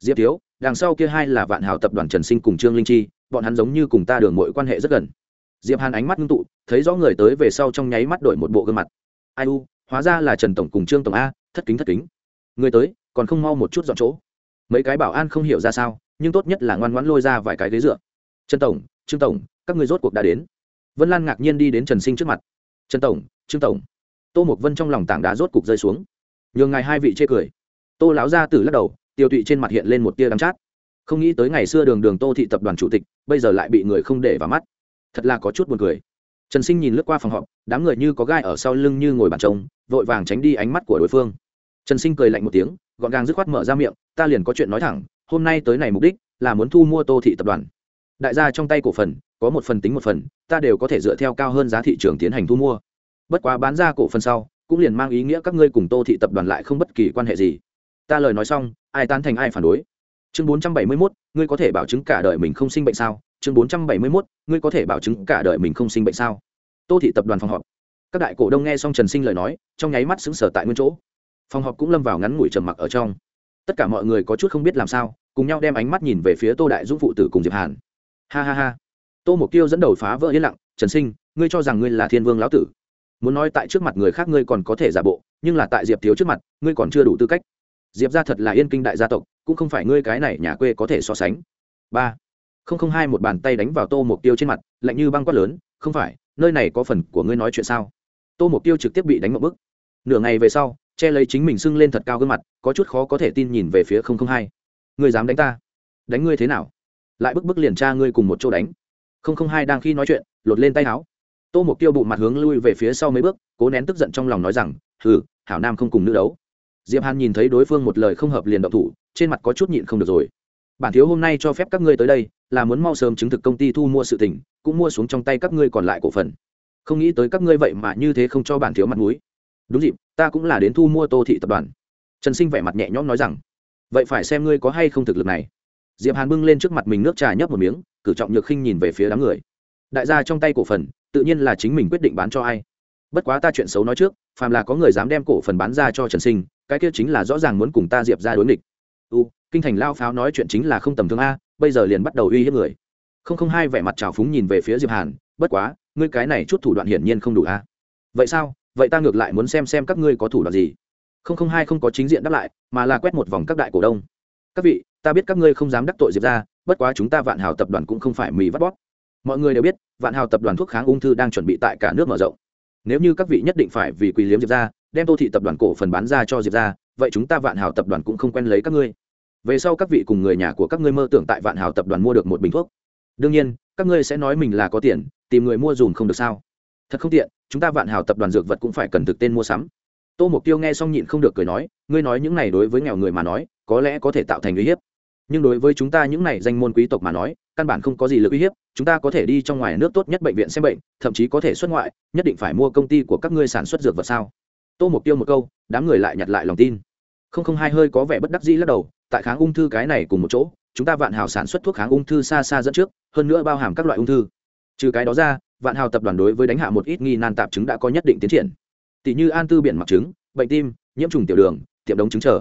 Diệp thiếu, đằng sau kia hai là vạn hào tập đoàn trần sinh cùng trương linh chi, bọn hắn giống như cùng ta đường mọi quan hệ rất gần. Diệp hàn ánh mắt ngưng tụ, thấy rõ người tới về sau trong nháy mắt đổi một bộ gương mặt. Ai u, hóa ra là trần tổng cùng trương tổng a, thất kính thất kính. Người tới còn không mau một chút dọn chỗ. Mấy cái bảo an không hiểu ra sao, nhưng tốt nhất là ngoan ngoãn lôi ra vài cái ghế dựa. Trần tổng, trương tổng, các người rốt cuộc đã đến. Vân lan ngạc nhiên đi đến trần sinh trước mặt. Trần tổng, trương tổng. Tô mục vân trong lòng tảng đá rốt cục rơi xuống. Nhường ngài hai vị chê cười. Tô lão ra từ lắc đầu, tiêu tụy trên mặt hiện lên một tia đắm chát. Không nghĩ tới ngày xưa đường đường tô thị tập đoàn chủ tịch, bây giờ lại bị người không để vào mắt. Thật là có chút buồn cười. Trần sinh nhìn lướt qua phòng họp, đám người như có gai ở sau lưng như ngồi bàn trống, vội vàng tránh đi ánh mắt của đối phương. Trần sinh cười lạnh một tiếng gọn gàng dứt khoát mở ra miệng, ta liền có chuyện nói thẳng, hôm nay tới này mục đích là muốn thu mua tô thị tập đoàn. Đại gia trong tay cổ phần, có một phần tính một phần, ta đều có thể dựa theo cao hơn giá thị trường tiến hành thu mua. Bất quá bán ra cổ phần sau, cũng liền mang ý nghĩa các ngươi cùng tô thị tập đoàn lại không bất kỳ quan hệ gì. Ta lời nói xong, ai tán thành ai phản đối. Chương bốn trăm bảy mươi mốt, ngươi có thể bảo chứng cả đời mình không sinh bệnh sao? Chương bốn trăm bảy mươi mốt, ngươi có thể bảo chứng cả đời mình không sinh bệnh sao? Tô thị tập đoàn phòng họp. Các đại cổ đông nghe xong trần sinh lời nói, trong nháy mắt xứng sở tại nguyên chỗ phòng họp cũng lâm vào ngắn ngủi trầm mặc ở trong. Tất cả mọi người có chút không biết làm sao, cùng nhau đem ánh mắt nhìn về phía tô đại dũng phụ tử cùng diệp hàn. Ha ha ha. Tô mục tiêu dẫn đầu phá vỡ yên lặng, trần sinh, ngươi cho rằng ngươi là thiên vương lão tử? Muốn nói tại trước mặt người khác ngươi còn có thể giả bộ, nhưng là tại diệp thiếu trước mặt, ngươi còn chưa đủ tư cách. Diệp ra thật là yên kinh đại gia tộc, cũng không phải ngươi cái này nhà quê có thể so sánh. Ba. Không không hai một bàn tay đánh vào tô mục tiêu trên mặt, lạnh như băng quát lớn, không phải, nơi này có phần của ngươi nói chuyện sao? Tô mục tiêu trực tiếp bị đánh một bức. Nửa ngày về sau che lấy chính mình sưng lên thật cao gương mặt, có chút khó có thể tin nhìn về phía không không hai. Ngươi dám đánh ta? Đánh ngươi thế nào? Lại bức bức liền tra ngươi cùng một chỗ đánh. Không không hai đang khi nói chuyện, lột lên tay áo. Tô mục tiêu bụ mặt hướng lui về phía sau mấy bước, cố nén tức giận trong lòng nói rằng, hừ, hảo nam không cùng nữ đấu. Diệp hàn nhìn thấy đối phương một lời không hợp liền động thủ, trên mặt có chút nhịn không được rồi. Bản thiếu hôm nay cho phép các ngươi tới đây, là muốn mau sớm chứng thực công ty thu mua sự tình, cũng mua xuống trong tay các ngươi còn lại cổ phần. Không nghĩ tới các ngươi vậy mà như thế không cho bản thiếu mặt mũi đúng dịp, ta cũng là đến thu mua tô thị tập đoàn. Trần sinh vẻ mặt nhẹ nhõm nói rằng, vậy phải xem ngươi có hay không thực lực này. Diệp hàn bưng lên trước mặt mình nước trà nhấp một miếng, cử trọng nhược khinh nhìn về phía đám người. Đại gia trong tay cổ phần, tự nhiên là chính mình quyết định bán cho ai. Bất quá ta chuyện xấu nói trước, phàm là có người dám đem cổ phần bán ra cho trần sinh, cái kia chính là rõ ràng muốn cùng ta diệp ra đối nghịch. U, kinh thành lao pháo nói chuyện chính là không tầm thường a, bây giờ liền bắt đầu uy hiếp người. Không không hai vẻ mặt trào phúng nhìn về phía diệp hàn, bất quá, ngươi cái này chút thủ đoạn hiển nhiên không đủ a. Vậy sao? Vậy ta ngược lại muốn xem xem các ngươi có thủ đoạn gì. Không không hai không có chính diện đáp lại, mà là quét một vòng các đại cổ đông. Các vị, ta biết các ngươi không dám đắc tội diệp ra bất quá chúng ta vạn hào tập đoàn cũng không phải mì vắt bóp. Mọi người đều biết, vạn hào tập đoàn thuốc kháng ung thư đang chuẩn bị tại cả nước mở rộng. Nếu như các vị nhất định phải vì quỳ liếm diệp ra đem tô thị tập đoàn cổ phần bán ra cho diệp ra vậy chúng ta vạn hào tập đoàn cũng không quen lấy các ngươi. Về sau các vị cùng người nhà của các ngươi mơ tưởng tại vạn hào tập đoàn mua được một bình thuốc. Đương nhiên, các ngươi sẽ nói mình là có tiền, tìm người mua dùm không được sao? Thật không tiện, chúng ta vạn hào tập đoàn dược vật cũng phải cần thực tên mua sắm. Tô mục tiêu nghe xong nhịn không được cười nói, ngươi nói những này đối với nghèo người mà nói, có lẽ có thể tạo thành uy hiếp. Nhưng đối với chúng ta những này danh môn quý tộc mà nói, căn bản không có gì lực uy hiếp, chúng ta có thể đi trong ngoài nước tốt nhất bệnh viện xem bệnh, thậm chí có thể xuất ngoại, nhất định phải mua công ty của các ngươi sản xuất dược vật sao? Tô mục tiêu một câu, đám người lại nhặt lại lòng tin. Không không hai hơi có vẻ bất đắc dĩ lắc đầu, tại kháng ung thư cái này cùng một chỗ, chúng ta vạn hào sản xuất thuốc kháng ung thư xa xa dẫn trước, hơn nữa bao hàm các loại ung thư. Trừ cái đó ra vạn hào tập đoàn đối với đánh hạ một ít nghi nan tạp chứng đã có nhất định tiến triển. Tỷ như an tư biển mặc chứng, bệnh tim nhiễm trùng tiểu đường tiệm đống chứng chờ.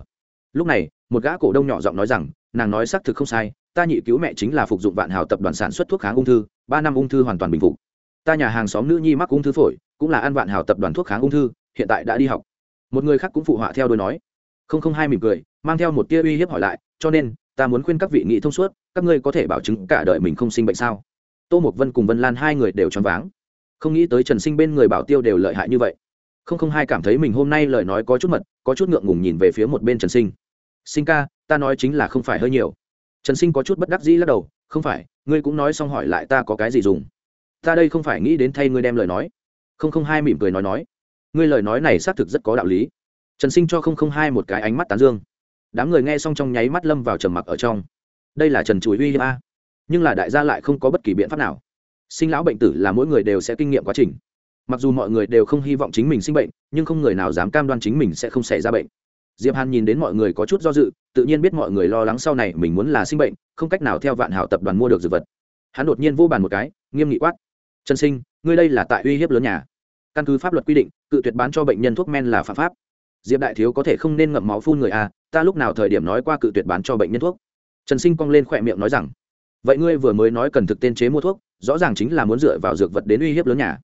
Lúc này một gã cổ đông nhỏ giọng nói rằng nàng nói xác thực không sai ta nhị cứu mẹ chính là phục dụng vạn hào tập đoàn sản xuất thuốc kháng ung thư ba năm ung thư hoàn toàn bình phục. Ta nhà hàng xóm nữ nhi mắc ung thư phổi cũng là ăn vạn hào tập đoàn thuốc kháng ung thư hiện tại đã đi học. Một người khác cũng phụ họa theo đôi nói. Không không hai mỉm cười mang theo một tia uy hiếp hỏi lại cho nên ta muốn khuyên các vị nghị thông suốt các ngươi có thể bảo chứng cả đời mình không sinh bệnh sao? Tô mộc vân cùng vân lan hai người đều choáng váng. Không nghĩ tới trần sinh bên người bảo tiêu đều lợi hại như vậy. Không không hai cảm thấy mình hôm nay lời nói có chút mật, có chút ngượng ngùng nhìn về phía một bên trần sinh. Sinh ca, ta nói chính là không phải hơi nhiều. Trần sinh có chút bất đắc dĩ lắc đầu, không phải, ngươi cũng nói xong hỏi lại ta có cái gì dùng? Ta đây không phải nghĩ đến thay ngươi đem lời nói. Không không hai mỉm cười nói nói, ngươi lời nói này xác thực rất có đạo lý. Trần sinh cho không không hai một cái ánh mắt tán dương. Đám người nghe xong trong nháy mắt lâm vào trầm mặc ở trong. Đây là trần chùi uy hiếp a nhưng là đại gia lại không có bất kỳ biện pháp nào. Sinh lão bệnh tử là mỗi người đều sẽ kinh nghiệm quá trình. Mặc dù mọi người đều không hy vọng chính mình sinh bệnh, nhưng không người nào dám cam đoan chính mình sẽ không xảy ra bệnh. Diệp hàn nhìn đến mọi người có chút do dự, tự nhiên biết mọi người lo lắng sau này mình muốn là sinh bệnh, không cách nào theo vạn hảo tập đoàn mua được dược vật. Hắn đột nhiên vô bàn một cái, nghiêm nghị quát. Trần sinh, ngươi đây là tại uy hiếp lớn nhà. Căn cứ pháp luật quy định, cự tuyệt bán cho bệnh nhân thuốc men là phạm pháp. Diệp đại thiếu có thể không nên ngậm máu phun người à ta lúc nào thời điểm nói qua cự tuyệt bán cho bệnh nhân thuốc. Trần sinh cong lên khỏe miệng nói rằng vậy ngươi vừa mới nói cần thực tên chế mua thuốc, rõ ràng chính là muốn dựa vào dược vật đến uy hiếp lớn nhà.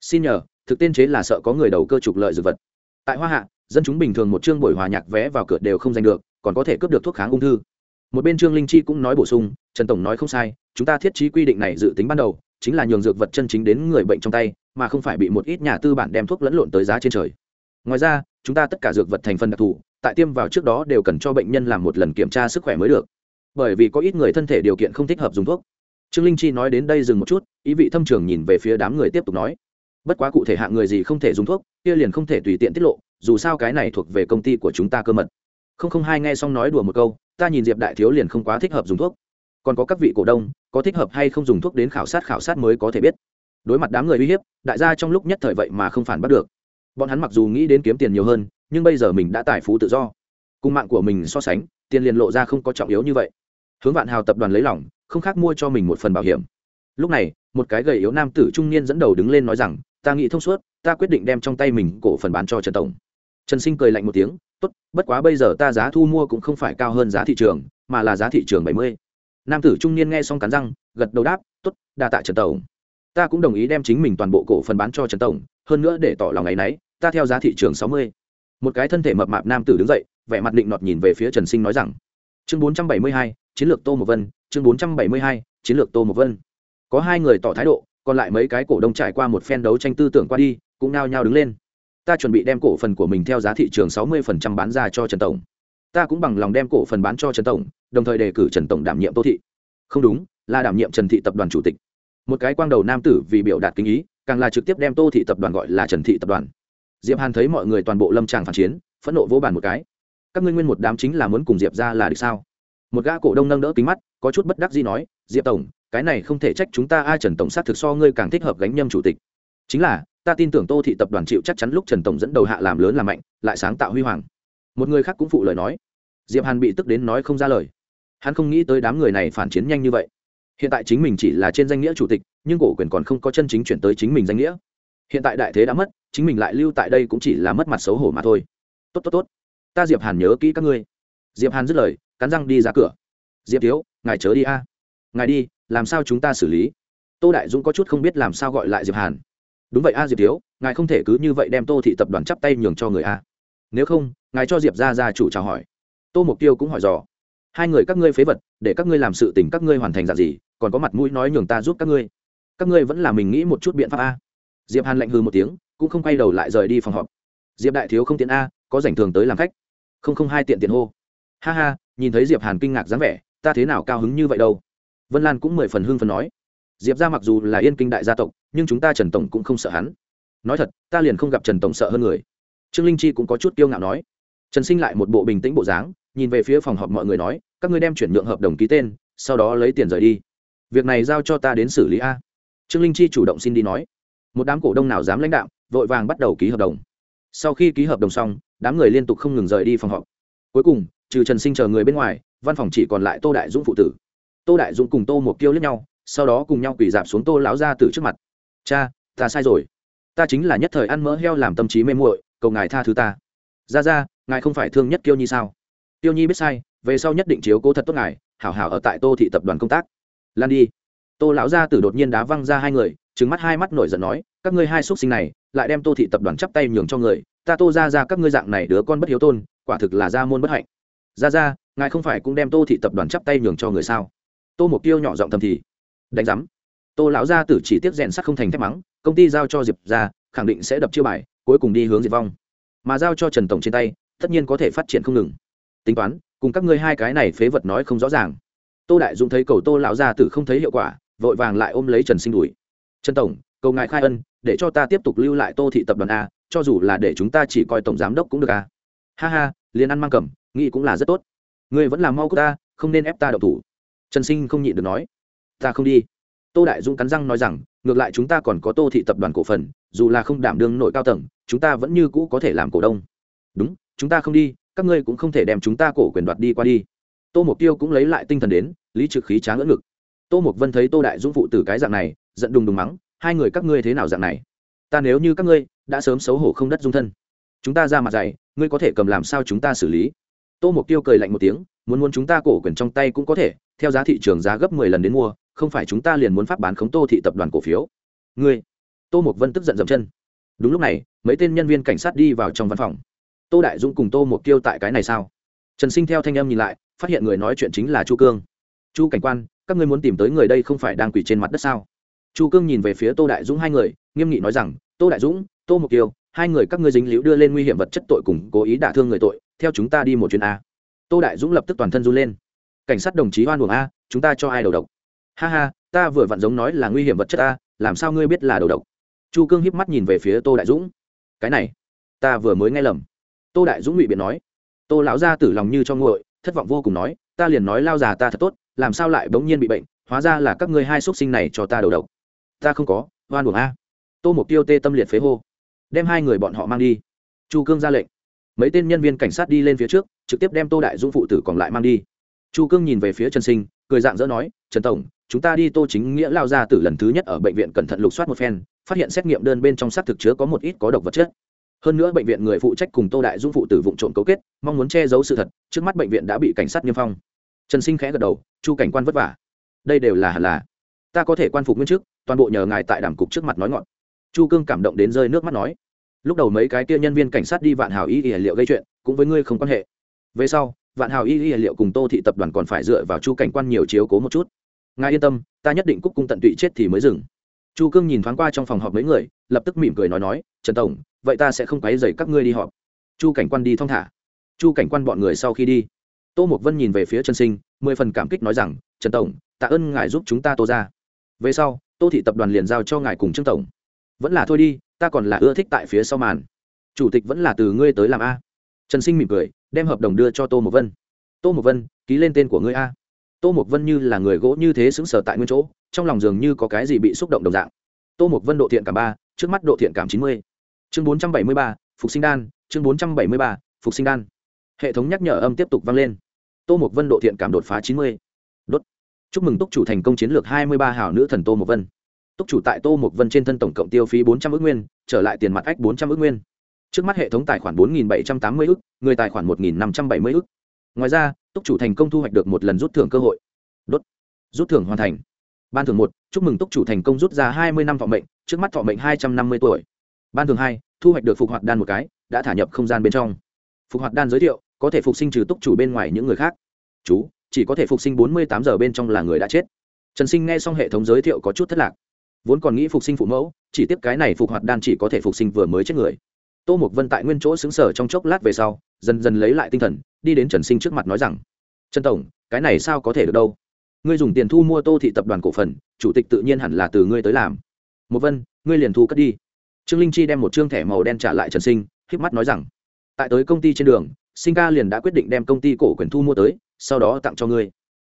Xin nhờ, thực tên chế là sợ có người đầu cơ trục lợi dược vật. Tại hoa hạ, dân chúng bình thường một chương buổi hòa nhạc vé vào cửa đều không giành được, còn có thể cướp được thuốc kháng ung thư. Một bên trương linh chi cũng nói bổ sung, trần tổng nói không sai, chúng ta thiết trí quy định này dự tính ban đầu, chính là nhường dược vật chân chính đến người bệnh trong tay, mà không phải bị một ít nhà tư bản đem thuốc lẫn lộn tới giá trên trời. Ngoài ra, chúng ta tất cả dược vật thành phần đặc thù, tại tiêm vào trước đó đều cần cho bệnh nhân làm một lần kiểm tra sức khỏe mới được bởi vì có ít người thân thể điều kiện không thích hợp dùng thuốc. Trương linh chi nói đến đây dừng một chút, ý vị thâm trường nhìn về phía đám người tiếp tục nói. Bất quá cụ thể hạng người gì không thể dùng thuốc, kia liền không thể tùy tiện tiết lộ, dù sao cái này thuộc về công ty của chúng ta cơ mật. Không không hai nghe xong nói đùa một câu, ta nhìn diệp đại thiếu liền không quá thích hợp dùng thuốc. Còn có các vị cổ đông, có thích hợp hay không dùng thuốc đến khảo sát khảo sát mới có thể biết. Đối mặt đám người uy hiếp, đại gia trong lúc nhất thời vậy mà không phản bắt được. Bọn hắn mặc dù nghĩ đến kiếm tiền nhiều hơn, nhưng bây giờ mình đã tài phú tự do. Cùng mạng của mình so sánh, tiền liền lộ ra không có trọng yếu như vậy hướng vạn hào tập đoàn lấy lỏng không khác mua cho mình một phần bảo hiểm. Lúc này, một cái gầy yếu nam tử trung niên dẫn đầu đứng lên nói rằng, ta nghĩ thông suốt, ta quyết định đem trong tay mình cổ phần bán cho trần tổng. Trần sinh cười lạnh một tiếng, tốt, bất quá bây giờ ta giá thu mua cũng không phải cao hơn giá thị trường, mà là giá thị trường bảy mươi. Nam tử trung niên nghe xong cắn răng, gật đầu đáp, tốt, đa tạ trần tổng. Ta cũng đồng ý đem chính mình toàn bộ cổ phần bán cho trần tổng, hơn nữa để tỏ lòng ngày nấy, ta theo giá thị trường sáu mươi. Một cái thân thể mập mạp nam tử đứng dậy, vẻ mặt định nọt nhìn về phía trần sinh nói rằng, chương bốn trăm bảy mươi hai chiến lược tô một vân, chương bốn trăm bảy mươi hai, chiến lược tô một vân. Có hai người tỏ thái độ, còn lại mấy cái cổ đông trải qua một phen đấu tranh tư tưởng qua đi, cũng nao nhao đứng lên. Ta chuẩn bị đem cổ phần của mình theo giá thị trường sáu mươi bán ra cho trần tổng. Ta cũng bằng lòng đem cổ phần bán cho trần tổng, đồng thời đề cử trần tổng đảm nhiệm tô thị. Không đúng, là đảm nhiệm trần thị tập đoàn chủ tịch. Một cái quang đầu nam tử vì biểu đạt kinh ý, càng là trực tiếp đem tô thị tập đoàn gọi là trần thị tập đoàn. Diệp hàn thấy mọi người toàn bộ lâm tràng phản chiến, phẫn nộ vỗ bàn một cái. Các ngươi nguyên một đám chính là muốn cùng diệp ra là được sao? Một gã cổ đông nâng đỡ kính mắt, có chút bất đắc gì nói, diệp tổng, cái này không thể trách chúng ta ai trần tổng sát thực so ngươi càng thích hợp gánh nhâm chủ tịch. Chính là, ta tin tưởng tô thị tập đoàn chịu chắc chắn lúc trần tổng dẫn đầu hạ làm lớn làm mạnh, lại sáng tạo huy hoàng. Một người khác cũng phụ lời nói. Diệp hàn bị tức đến nói không ra lời. Hắn không nghĩ tới đám người này phản chiến nhanh như vậy. Hiện tại chính mình chỉ là trên danh nghĩa chủ tịch, nhưng cổ quyền còn không có chân chính chuyển tới chính mình danh nghĩa. Hiện tại đại thế đã mất, chính mình lại lưu tại đây cũng chỉ là mất mặt xấu hổ mà thôi. Tốt tốt tốt. Ta diệp hàn nhớ kỹ các ngươi. Diệp hàn dứt lời cắn răng đi ra cửa. Diệp thiếu, ngài chớ đi a. Ngài đi, làm sao chúng ta xử lý? Tô đại dũng có chút không biết làm sao gọi lại diệp hàn. Đúng vậy a, diệp thiếu, ngài không thể cứ như vậy đem tô thị tập đoàn chắp tay nhường cho người a. Nếu không, ngài cho diệp ra ra chủ chào hỏi. Tô mục tiêu cũng hỏi dò. Hai người các ngươi phế vật, để các ngươi làm sự tình các ngươi hoàn thành dạng gì, còn có mặt mũi nói nhường ta giúp các ngươi. Các ngươi vẫn là mình nghĩ một chút biện pháp a. Diệp hàn lạnh hư một tiếng, cũng không quay đầu lại rời đi phòng họp. Diệp đại thiếu không tiện a, có rảnh thường tới làm khách. Không không hai tiện tiền hô. Ha ha nhìn thấy diệp hàn kinh ngạc dáng vẻ, ta thế nào cao hứng như vậy đâu? Vân lan cũng mười phần hưng phần nói. Diệp ra mặc dù là yên kinh đại gia tộc, nhưng chúng ta trần tổng cũng không sợ hắn. Nói thật, ta liền không gặp trần tổng sợ hơn người. Trương linh chi cũng có chút kiêu ngạo nói. Trần sinh lại một bộ bình tĩnh bộ dáng, nhìn về phía phòng họp mọi người nói, các ngươi đem chuyển nhượng hợp đồng ký tên, sau đó lấy tiền rời đi. Việc này giao cho ta đến xử lý a. Trương linh chi chủ động xin đi nói. Một đám cổ đông nào dám lãnh đạo, vội vàng bắt đầu ký hợp đồng. Sau khi ký hợp đồng xong, đám người liên tục không ngừng rời đi phòng họp. Cuối cùng trừ trần sinh chờ người bên ngoài, văn phòng chỉ còn lại tô đại dũng phụ tử. Tô đại dũng cùng tô một kiêu lẫn nhau, sau đó cùng nhau quỳ dạp xuống tô lão ra từ trước mặt. Cha, ta sai rồi. Ta chính là nhất thời ăn mỡ heo làm tâm trí mê muội, cầu ngài tha thứ ta. Ra ra, ngài không phải thương nhất kiêu nhi sao? Tiêu nhi biết sai, về sau nhất định chiếu cố thật tốt ngài, hảo hảo ở tại tô thị tập đoàn công tác. Lan đi. Tô lão gia tử đột nhiên đá văng ra hai người trứng mắt hai mắt nổi giận nói, các ngươi hai x sinh này, lại đem tô thị tập đoàn chắp tay nhường cho người, ta tô ra ra các ngươi dạng này đứa con bất hiếu tôn, quả thực là gia môn bất hạnh ra ra, ngài không phải cũng đem tô thị tập đoàn chắp tay nhường cho người sao? Tô một tiêu nhỏ giọng thầm thì, đánh giám. Tô lão gia tử chỉ tiếp rèn sắt không thành thép mắng, công ty giao cho diệp ra khẳng định sẽ đập chiêu bài, cuối cùng đi hướng diệt vong. Mà giao cho trần tổng trên tay, tất nhiên có thể phát triển không ngừng. Tính toán, cùng các ngươi hai cái này phế vật nói không rõ ràng. Tô đại dũng thấy cầu tô lão gia tử không thấy hiệu quả, vội vàng lại ôm lấy trần sinh đùi trần tổng, cầu ngài khai ân, để cho ta tiếp tục lưu lại tô thị tập đoàn a, cho dù là để chúng ta chỉ coi tổng giám đốc cũng được a ha ha, liền ăn mang cầm, nghĩ cũng là rất tốt. Ngươi vẫn làm mau của ta, không nên ép ta đậu thủ. Trần sinh không nhịn được nói. Ta không đi. Tô đại dũng cắn răng nói rằng, ngược lại chúng ta còn có tô thị tập đoàn cổ phần, dù là không đảm đương nội cao tầng, chúng ta vẫn như cũ có thể làm cổ đông. Đúng, chúng ta không đi, các ngươi cũng không thể đem chúng ta cổ quyền đoạt đi qua đi. Tô mục tiêu cũng lấy lại tinh thần đến, lý trực khí tráng ngỡ ngực. Tô mục vân thấy tô đại dũng phụ từ cái dạng này, giận đùng đùng mắng, hai người các ngươi thế nào dạng này? Ta nếu như các ngươi, đã sớm xấu hổ không đất dung thân chúng ta ra mặt dày, ngươi có thể cầm làm sao chúng ta xử lý? Tô mục tiêu cười lạnh một tiếng, muốn muốn chúng ta cổ quyền trong tay cũng có thể, theo giá thị trường giá gấp mười lần đến mua, không phải chúng ta liền muốn phát bán khống tô thị tập đoàn cổ phiếu. Ngươi. Tô mục vân tức giận dậm chân. Đúng lúc này, mấy tên nhân viên cảnh sát đi vào trong văn phòng. Tô đại dũng cùng tô mục tiêu tại cái này sao? Trần sinh theo thanh em nhìn lại, phát hiện người nói chuyện chính là chu cương. Chu cảnh quan, các ngươi muốn tìm tới người đây không phải đang quỳ trên mặt đất sao? Chu cương nhìn về phía tô đại dũng hai người, nghiêm nghị nói rằng, tô đại dũng, tô mục tiêu hai người các ngươi dính liễu đưa lên nguy hiểm vật chất tội cùng cố ý đả thương người tội, theo chúng ta đi một chuyến a. Tô đại dũng lập tức toàn thân run lên. Cảnh sát đồng chí hoan buồng a, chúng ta cho ai đầu độc? Ha ha, ta vừa vặn giống nói là nguy hiểm vật chất a, làm sao ngươi biết là đầu độc? Chu cương híp mắt nhìn về phía tô đại dũng. Cái này, ta vừa mới nghe lầm. Tô đại dũng ngụy biện nói. Tô lão gia tử lòng như cho nguội, thất vọng vô cùng nói, ta liền nói lao già ta thật tốt, làm sao lại bỗng nhiên bị bệnh, hóa ra là các ngươi hai x sinh này cho ta đầu độc. Ta không có, hoan buồng a. Tô mục tiêu tê tâm liệt phế hô đem hai người bọn họ mang đi. Chu cương ra lệnh. Mấy tên nhân viên cảnh sát đi lên phía trước trực tiếp đem tô đại dũng phụ tử còn lại mang đi. Chu cương nhìn về phía trần sinh cười dạng dỡ nói trần tổng chúng ta đi tô chính nghĩa lao ra từ lần thứ nhất ở bệnh viện cẩn thận lục soát một phen phát hiện xét nghiệm đơn bên trong xác thực chứa có một ít có độc vật chất. Hơn nữa bệnh viện người phụ trách cùng tô đại dũng phụ tử vụ trộm cấu kết mong muốn che giấu sự thật trước mắt bệnh viện đã bị cảnh sát niêm phong. Trần sinh khẽ gật đầu chu cảnh quan vất vả. Đây đều là hẳn là. Ta có thể quan phục nguyên chức, toàn bộ nhờ ngài tại đàm cục trước mặt nói ngọn chu cương cảm động đến rơi nước mắt nói, lúc đầu mấy cái kia nhân viên cảnh sát đi vạn hào y y liệu gây chuyện, cũng với ngươi không quan hệ. Về sau, vạn hào y y liệu cùng tô thị tập đoàn còn phải dựa vào chu cảnh quan nhiều chiếu cố một chút. Ngài yên tâm, ta nhất định cúc cung tận tụy chết thì mới dừng. Chu cương nhìn thoáng qua trong phòng họp mấy người, lập tức mỉm cười nói nói, trần tổng, vậy ta sẽ không quấy dày các ngươi đi họp. Chu cảnh quan đi thong thả. Chu cảnh quan bọn người sau khi đi, tô mục vân nhìn về phía trần sinh, mười phần cảm kích nói rằng, trần tổng, tạ ơn ngài giúp chúng ta tô ra. Về sau, tô thị tập đoàn liền giao cho ngài cùng trương tổng vẫn là thôi đi, ta còn là ưa thích tại phía sau màn. Chủ tịch vẫn là từ ngươi tới làm a. Trần sinh mỉm cười, đem hợp đồng đưa cho tô mộc vân. Tô mộc vân, ký lên tên của ngươi a. Tô mộc vân như là người gỗ như thế xứng sở tại nguyên chỗ, trong lòng dường như có cái gì bị xúc động đồng dạng. Tô mộc vân độ thiện cảm ba, trước mắt độ thiện cảm chín mươi. Chương bốn trăm bảy mươi ba, phục sinh đan, chương bốn trăm bảy mươi ba, phục sinh đan. Hệ thống nhắc nhở âm tiếp tục vang lên. Tô mộc vân độ thiện cảm đột phá chín mươi. Đốt. Chúc mừng túc chủ thành công chiến lược hai mươi ba hảo nữ thần tô mộc vân túc chủ tại tô một vân trên thân tổng cộng tiêu phí bốn trăm ước nguyên, trở lại tiền mặt ách bốn trăm ước nguyên. Trước mắt hệ thống tài khoản bốn nghìn bảy trăm tám mươi ước người tài khoản một nghìn năm trăm bảy mươi ước ngoài ra, túc chủ thành công thu hoạch được một lần rút thưởng cơ hội. Đốt. Rút thưởng hoàn thành. Ban thưởng một, chúc mừng túc chủ thành công rút ra hai mươi năm thọ mệnh, trước mắt thọ mệnh hai trăm năm mươi tuổi. Ban thưởng hai, thu hoạch được phục hoạt đan một cái, đã thả nhập không gian bên trong. Phục hoạt đan giới thiệu, có thể phục sinh trừ túc chủ bên ngoài những người khác. Chú, chỉ có thể phục sinh bốn mươi tám giờ bên trong là người đã chết. Trần sinh nghe xong hệ thống giới thiệu có chút thất lạc vốn còn nghĩ phục sinh phụ mẫu, chỉ tiếp cái này phục hoạt đan chỉ có thể phục sinh vừa mới chết người. Tô mục vân tại nguyên chỗ xứng sở trong chốc lát về sau, dần dần lấy lại tinh thần, đi đến trần sinh trước mặt nói rằng, trần tổng, cái này sao có thể được đâu? Ngươi dùng tiền thu mua tô thị tập đoàn cổ phần, chủ tịch tự nhiên hẳn là từ ngươi tới làm. Một vân, ngươi liền thu cất đi. Trương linh chi đem một chương thẻ màu đen trả lại trần sinh k mắt nói rằng, tại tới công ty trên đường, sinh ca liền đã quyết định đem công ty cổ quyền thu mua tới, sau đó tặng cho ngươi.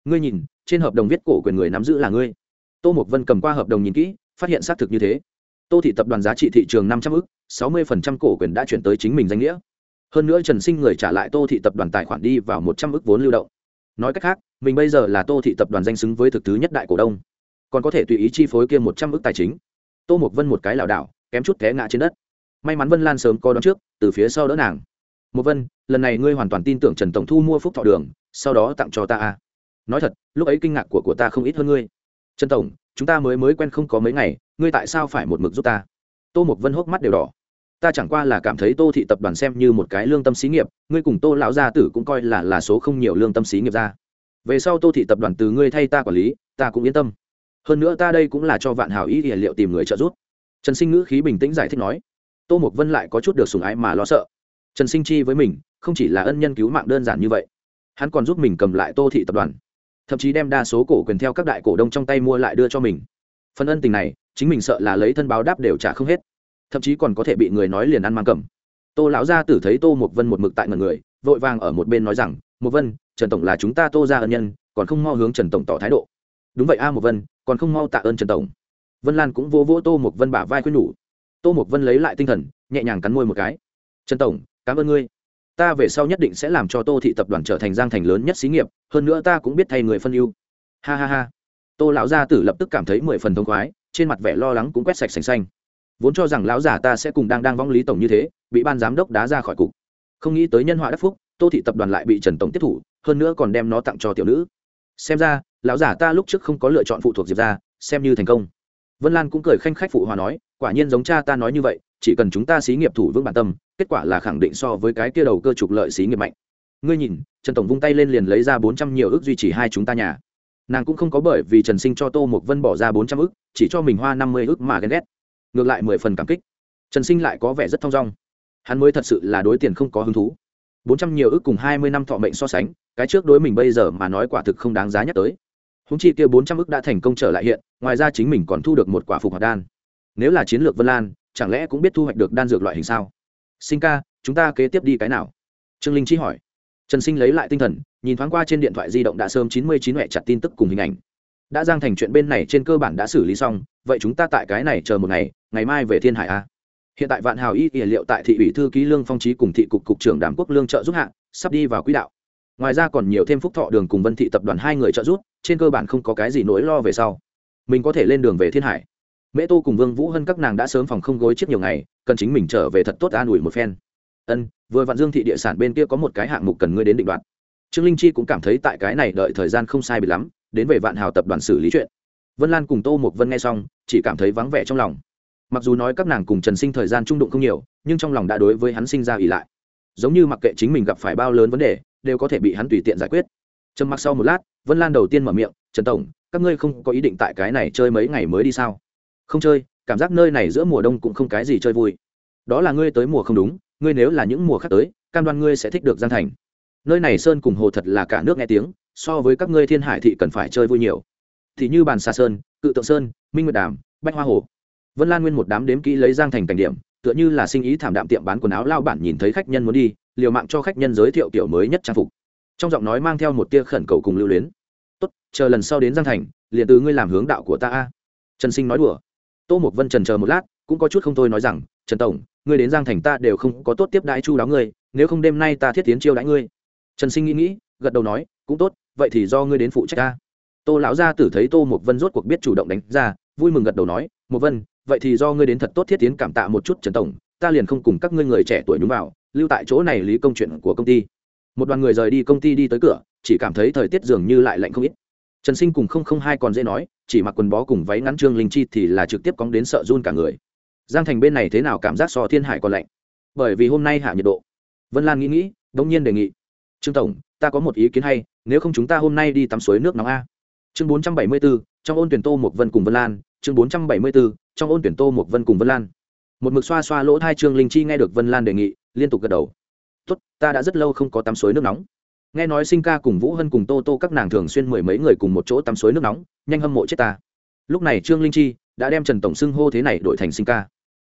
Ngươi nhìn, trên hợp đồng viết cổ quyền người nắm giữ là ngươi tô mục vân cầm qua hợp đồng nhìn kỹ, phát hiện xác thực như thế. Tô thị tập đoàn giá trị thị trường năm trăm ư c sáu mươi cổ quyền đã chuyển tới chính mình danh nghĩa. Hơn nữa trần sinh người trả lại tô thị tập đoàn tài khoản đi vào một trăm ư c vốn lưu động. Nói cách khác, mình bây giờ là tô thị tập đoàn danh xứng với thực thứ nhất đại cổ đông. Còn có thể tùy ý chi phối kia một trăm ư c tài chính. Tô mục vân một cái lảo đảo, kém chút té ngã trên đất. May mắn vân lan sớm có đón trước, từ phía sau đỡ nàng. Một vân, lần này ngươi hoàn toàn tin tưởng trần tổng thu mua phúc thọ đường, sau đó tặng cho ta a nói thật, lúc ấy kinh ngạc của của ta không ít hơn ngươi trần tổng, chúng ta mới mới quen không có mấy ngày, ngươi tại sao phải một mực giúp ta? Tô mục vân hốc mắt đều đỏ. Ta chẳng qua là cảm thấy tô thị tập đoàn xem như một cái lương tâm xí nghiệp, ngươi cùng tô lão gia tử cũng coi là là số không nhiều lương tâm xí nghiệp ra. Về sau tô thị tập đoàn từ ngươi thay ta quản lý, ta cũng yên tâm. Hơn nữa ta đây cũng là cho vạn hảo ý hiển liệu tìm người trợ giúp. Trần sinh ngữ khí bình tĩnh giải thích nói. Tô mục vân lại có chút được sùng ái mà lo sợ. Trần sinh chi với mình, không chỉ là ân nhân cứu mạng đơn giản như vậy. Hắn còn giúp mình cầm lại tô thị tập đoàn thậm chí đem đa số cổ quyền theo các đại cổ đông trong tay mua lại đưa cho mình. Phần ân tình này, chính mình sợ là lấy thân báo đáp đều trả không hết. Thậm chí còn có thể bị người nói liền ăn mang cầm. Tô lão gia tử thấy tô một vân một mực tại ngần người, vội vàng ở một bên nói rằng một vân, trần tổng là chúng ta tô ra ân nhân, còn không mau hướng trần tổng tỏ thái độ. Đúng vậy a một vân, còn không mau tạ ơn trần tổng. Vân lan cũng vô vỗ tô một vân bả vai khuyên nhủ. Tô một vân lấy lại tinh thần, nhẹ nhàng cắn môi một cái. Trần tổng, cảm ơn ngươi ta về sau nhất định sẽ làm cho tô thị tập đoàn trở thành giang thành lớn nhất xí nghiệp, hơn nữa ta cũng biết thay người phân ưu. Ha ha ha. Tô lão gia tử lập tức cảm thấy mười phần thông khoái, trên mặt vẻ lo lắng cũng quét sạch sành xanh. Vốn cho rằng lão giả ta sẽ cùng đang đang vong lý tổng như thế, bị ban giám đốc đá ra khỏi cục. Không nghĩ tới nhân họa đắc phúc, tô thị tập đoàn lại bị trần tổng tiếp thủ, hơn nữa còn đem nó tặng cho tiểu nữ. Xem ra, lão giả ta lúc trước không có lựa chọn phụ thuộc diệp ra xem như thành công. Vân lan cũng cười khanh khách phụ hòa nói, quả nhiên giống cha ta nói như vậy chỉ cần chúng ta xí nghiệp thủ vững bản tâm, kết quả là khẳng định so với cái kia đầu cơ trục lợi xí nghiệp mạnh. Ngươi nhìn, trần tổng vung tay lên liền lấy ra bốn trăm nhiều ước duy trì hai chúng ta nhà. Nàng cũng không có bởi vì trần sinh cho tô một vân bỏ ra bốn trăm ước, chỉ cho mình hoa năm mươi ước mà ghen ghét. Ngược lại mười phần cảm kích. Trần sinh lại có vẻ rất thong dong. Hắn mới thật sự là đối tiền không có hứng thú. bốn trăm nhiều ước cùng hai mươi năm thọ mệnh so sánh, cái trước đối mình bây giờ mà nói quả thực không đáng giá nhắc tới. Húng chi kia bốn trăm ước đã thành công trở lại hiện, ngoài ra chính mình còn thu được một quả phục hoạt đan. Nếu là chiến lược vân lan chẳng lẽ cũng biết thu hoạch được đan dược loại hình sao? Sinh ca, chúng ta kế tiếp đi cái nào? Trương linh chi hỏi. Trần sinh lấy lại tinh thần, nhìn thoáng qua trên điện thoại di động đã sớm chín mươi chín huệ chặt tin tức cùng hình ảnh. Đã giang thành chuyện bên này trên cơ bản đã xử lý xong, vậy chúng ta tại cái này chờ một ngày ngày mai về thiên hải a hiện tại vạn hào y ỉa liệu tại thị ủy thư ký lương phong trí cùng thị cục cục trưởng đàm quốc lương trợ giúp hạ, sắp đi vào quỹ đạo. Ngoài ra còn nhiều thêm phúc thọ đường cùng vân thị tập đoàn hai người trợ giúp, trên cơ bản không có cái gì nỗi lo về sau. Mình có thể lên đường về thiên hải mễ tô cùng vương vũ hân các nàng đã sớm phòng không gối trước nhiều ngày, cần chính mình trở về thật tốt an ủi một phen. Ân, vừa vạn dương thị địa sản bên kia có một cái hạng mục cần ngươi đến định đoạt. Trương linh chi cũng cảm thấy tại cái này đợi thời gian không sai bị lắm, đến về vạn hào tập đoàn xử lý chuyện. Vân lan cùng tô một vân nghe xong, chỉ cảm thấy vắng vẻ trong lòng. Mặc dù nói các nàng cùng trần sinh thời gian trung đụng không nhiều, nhưng trong lòng đã đối với hắn sinh ra ỉ lại. Giống như mặc kệ chính mình gặp phải bao lớn vấn đề, đều có thể bị hắn tùy tiện giải quyết. Trầm mặc sau một lát, vân lan đầu tiên mở miệng, trần tổng, các ngươi không có ý định tại cái này chơi mấy ngày mới đi sao? Không chơi, cảm giác nơi này giữa mùa đông cũng không cái gì chơi vui. Đó là ngươi tới mùa không đúng, ngươi nếu là những mùa khác tới, cam đoan ngươi sẽ thích được giang thành. Nơi này sơn cùng hồ thật là cả nước nghe tiếng, so với các ngươi thiên hải thị cần phải chơi vui nhiều. Thì như bàn xa sơn, cự tượng sơn, minh nguyệt đàm, bách hoa hồ. Vân lan nguyên một đám đếm kỹ lấy giang thành cảnh điểm, tựa như là sinh ý thảm đạm tiệm bán quần áo lao bản nhìn thấy khách nhân muốn đi, liều mạng cho khách nhân giới thiệu kiểu mới nhất trang phục. Trong giọng nói mang theo một tia khẩn cầu cùng lưu luyến. Tốt, chờ lần sau đến giang thành, liền từ ngươi làm hướng đạo của ta a. Trần sinh nói đùa tô Mục vân trần chờ một lát, cũng có chút không thôi nói rằng, trần tổng, ngươi đến giang thành ta đều không có tốt tiếp đãi chu đáo ngươi, nếu không đêm nay ta thiết tiến chiêu đãi ngươi. Trần sinh nghĩ nghĩ, gật đầu nói, cũng tốt, vậy thì do ngươi đến phụ trách ta. Tô lão gia tử thấy tô Mục vân rốt cuộc biết chủ động đánh ra, vui mừng gật đầu nói Mục vân, vậy thì do ngươi đến thật tốt thiết tiến cảm tạ một chút trần tổng, ta liền không cùng các ngươi người trẻ tuổi nhúng vào, lưu tại chỗ này lý công chuyện của công ty. Một đoàn người rời đi công ty đi tới cửa, chỉ cảm thấy thời tiết dường như lại lạnh không ít trần sinh cùng không không hai còn dễ nói, chỉ mặc quần bó cùng váy ngắn trương linh chi thì là trực tiếp cóng đến sợ run cả người. Giang thành bên này thế nào cảm giác so thiên hải còn lạnh? Bởi vì hôm nay hạ nhiệt độ. Vân lan nghĩ nghĩ, đống nhiên đề nghị. Trương tổng, ta có một ý kiến hay, nếu không chúng ta hôm nay đi tắm suối nước nóng a. Chương bốn trăm bảy mươi bốn trong ôn tuyển tô một vân cùng vân lan. Chương bốn trăm bảy mươi bốn trong ôn tuyển tô một vân cùng vân lan. Một mực xoa xoa lỗ thai trương linh chi nghe được vân lan đề nghị, liên tục gật đầu. Tốt, ta đã rất lâu không có tắm suối nước nóng nghe nói sinh ca cùng vũ hân cùng tô tô các nàng thường xuyên mười mấy người cùng một chỗ tắm suối nước nóng, nhanh hâm mộ chết ta. Lúc này trương linh chi đã đem trần tổng xưng hô thế này đổi thành sinh ca.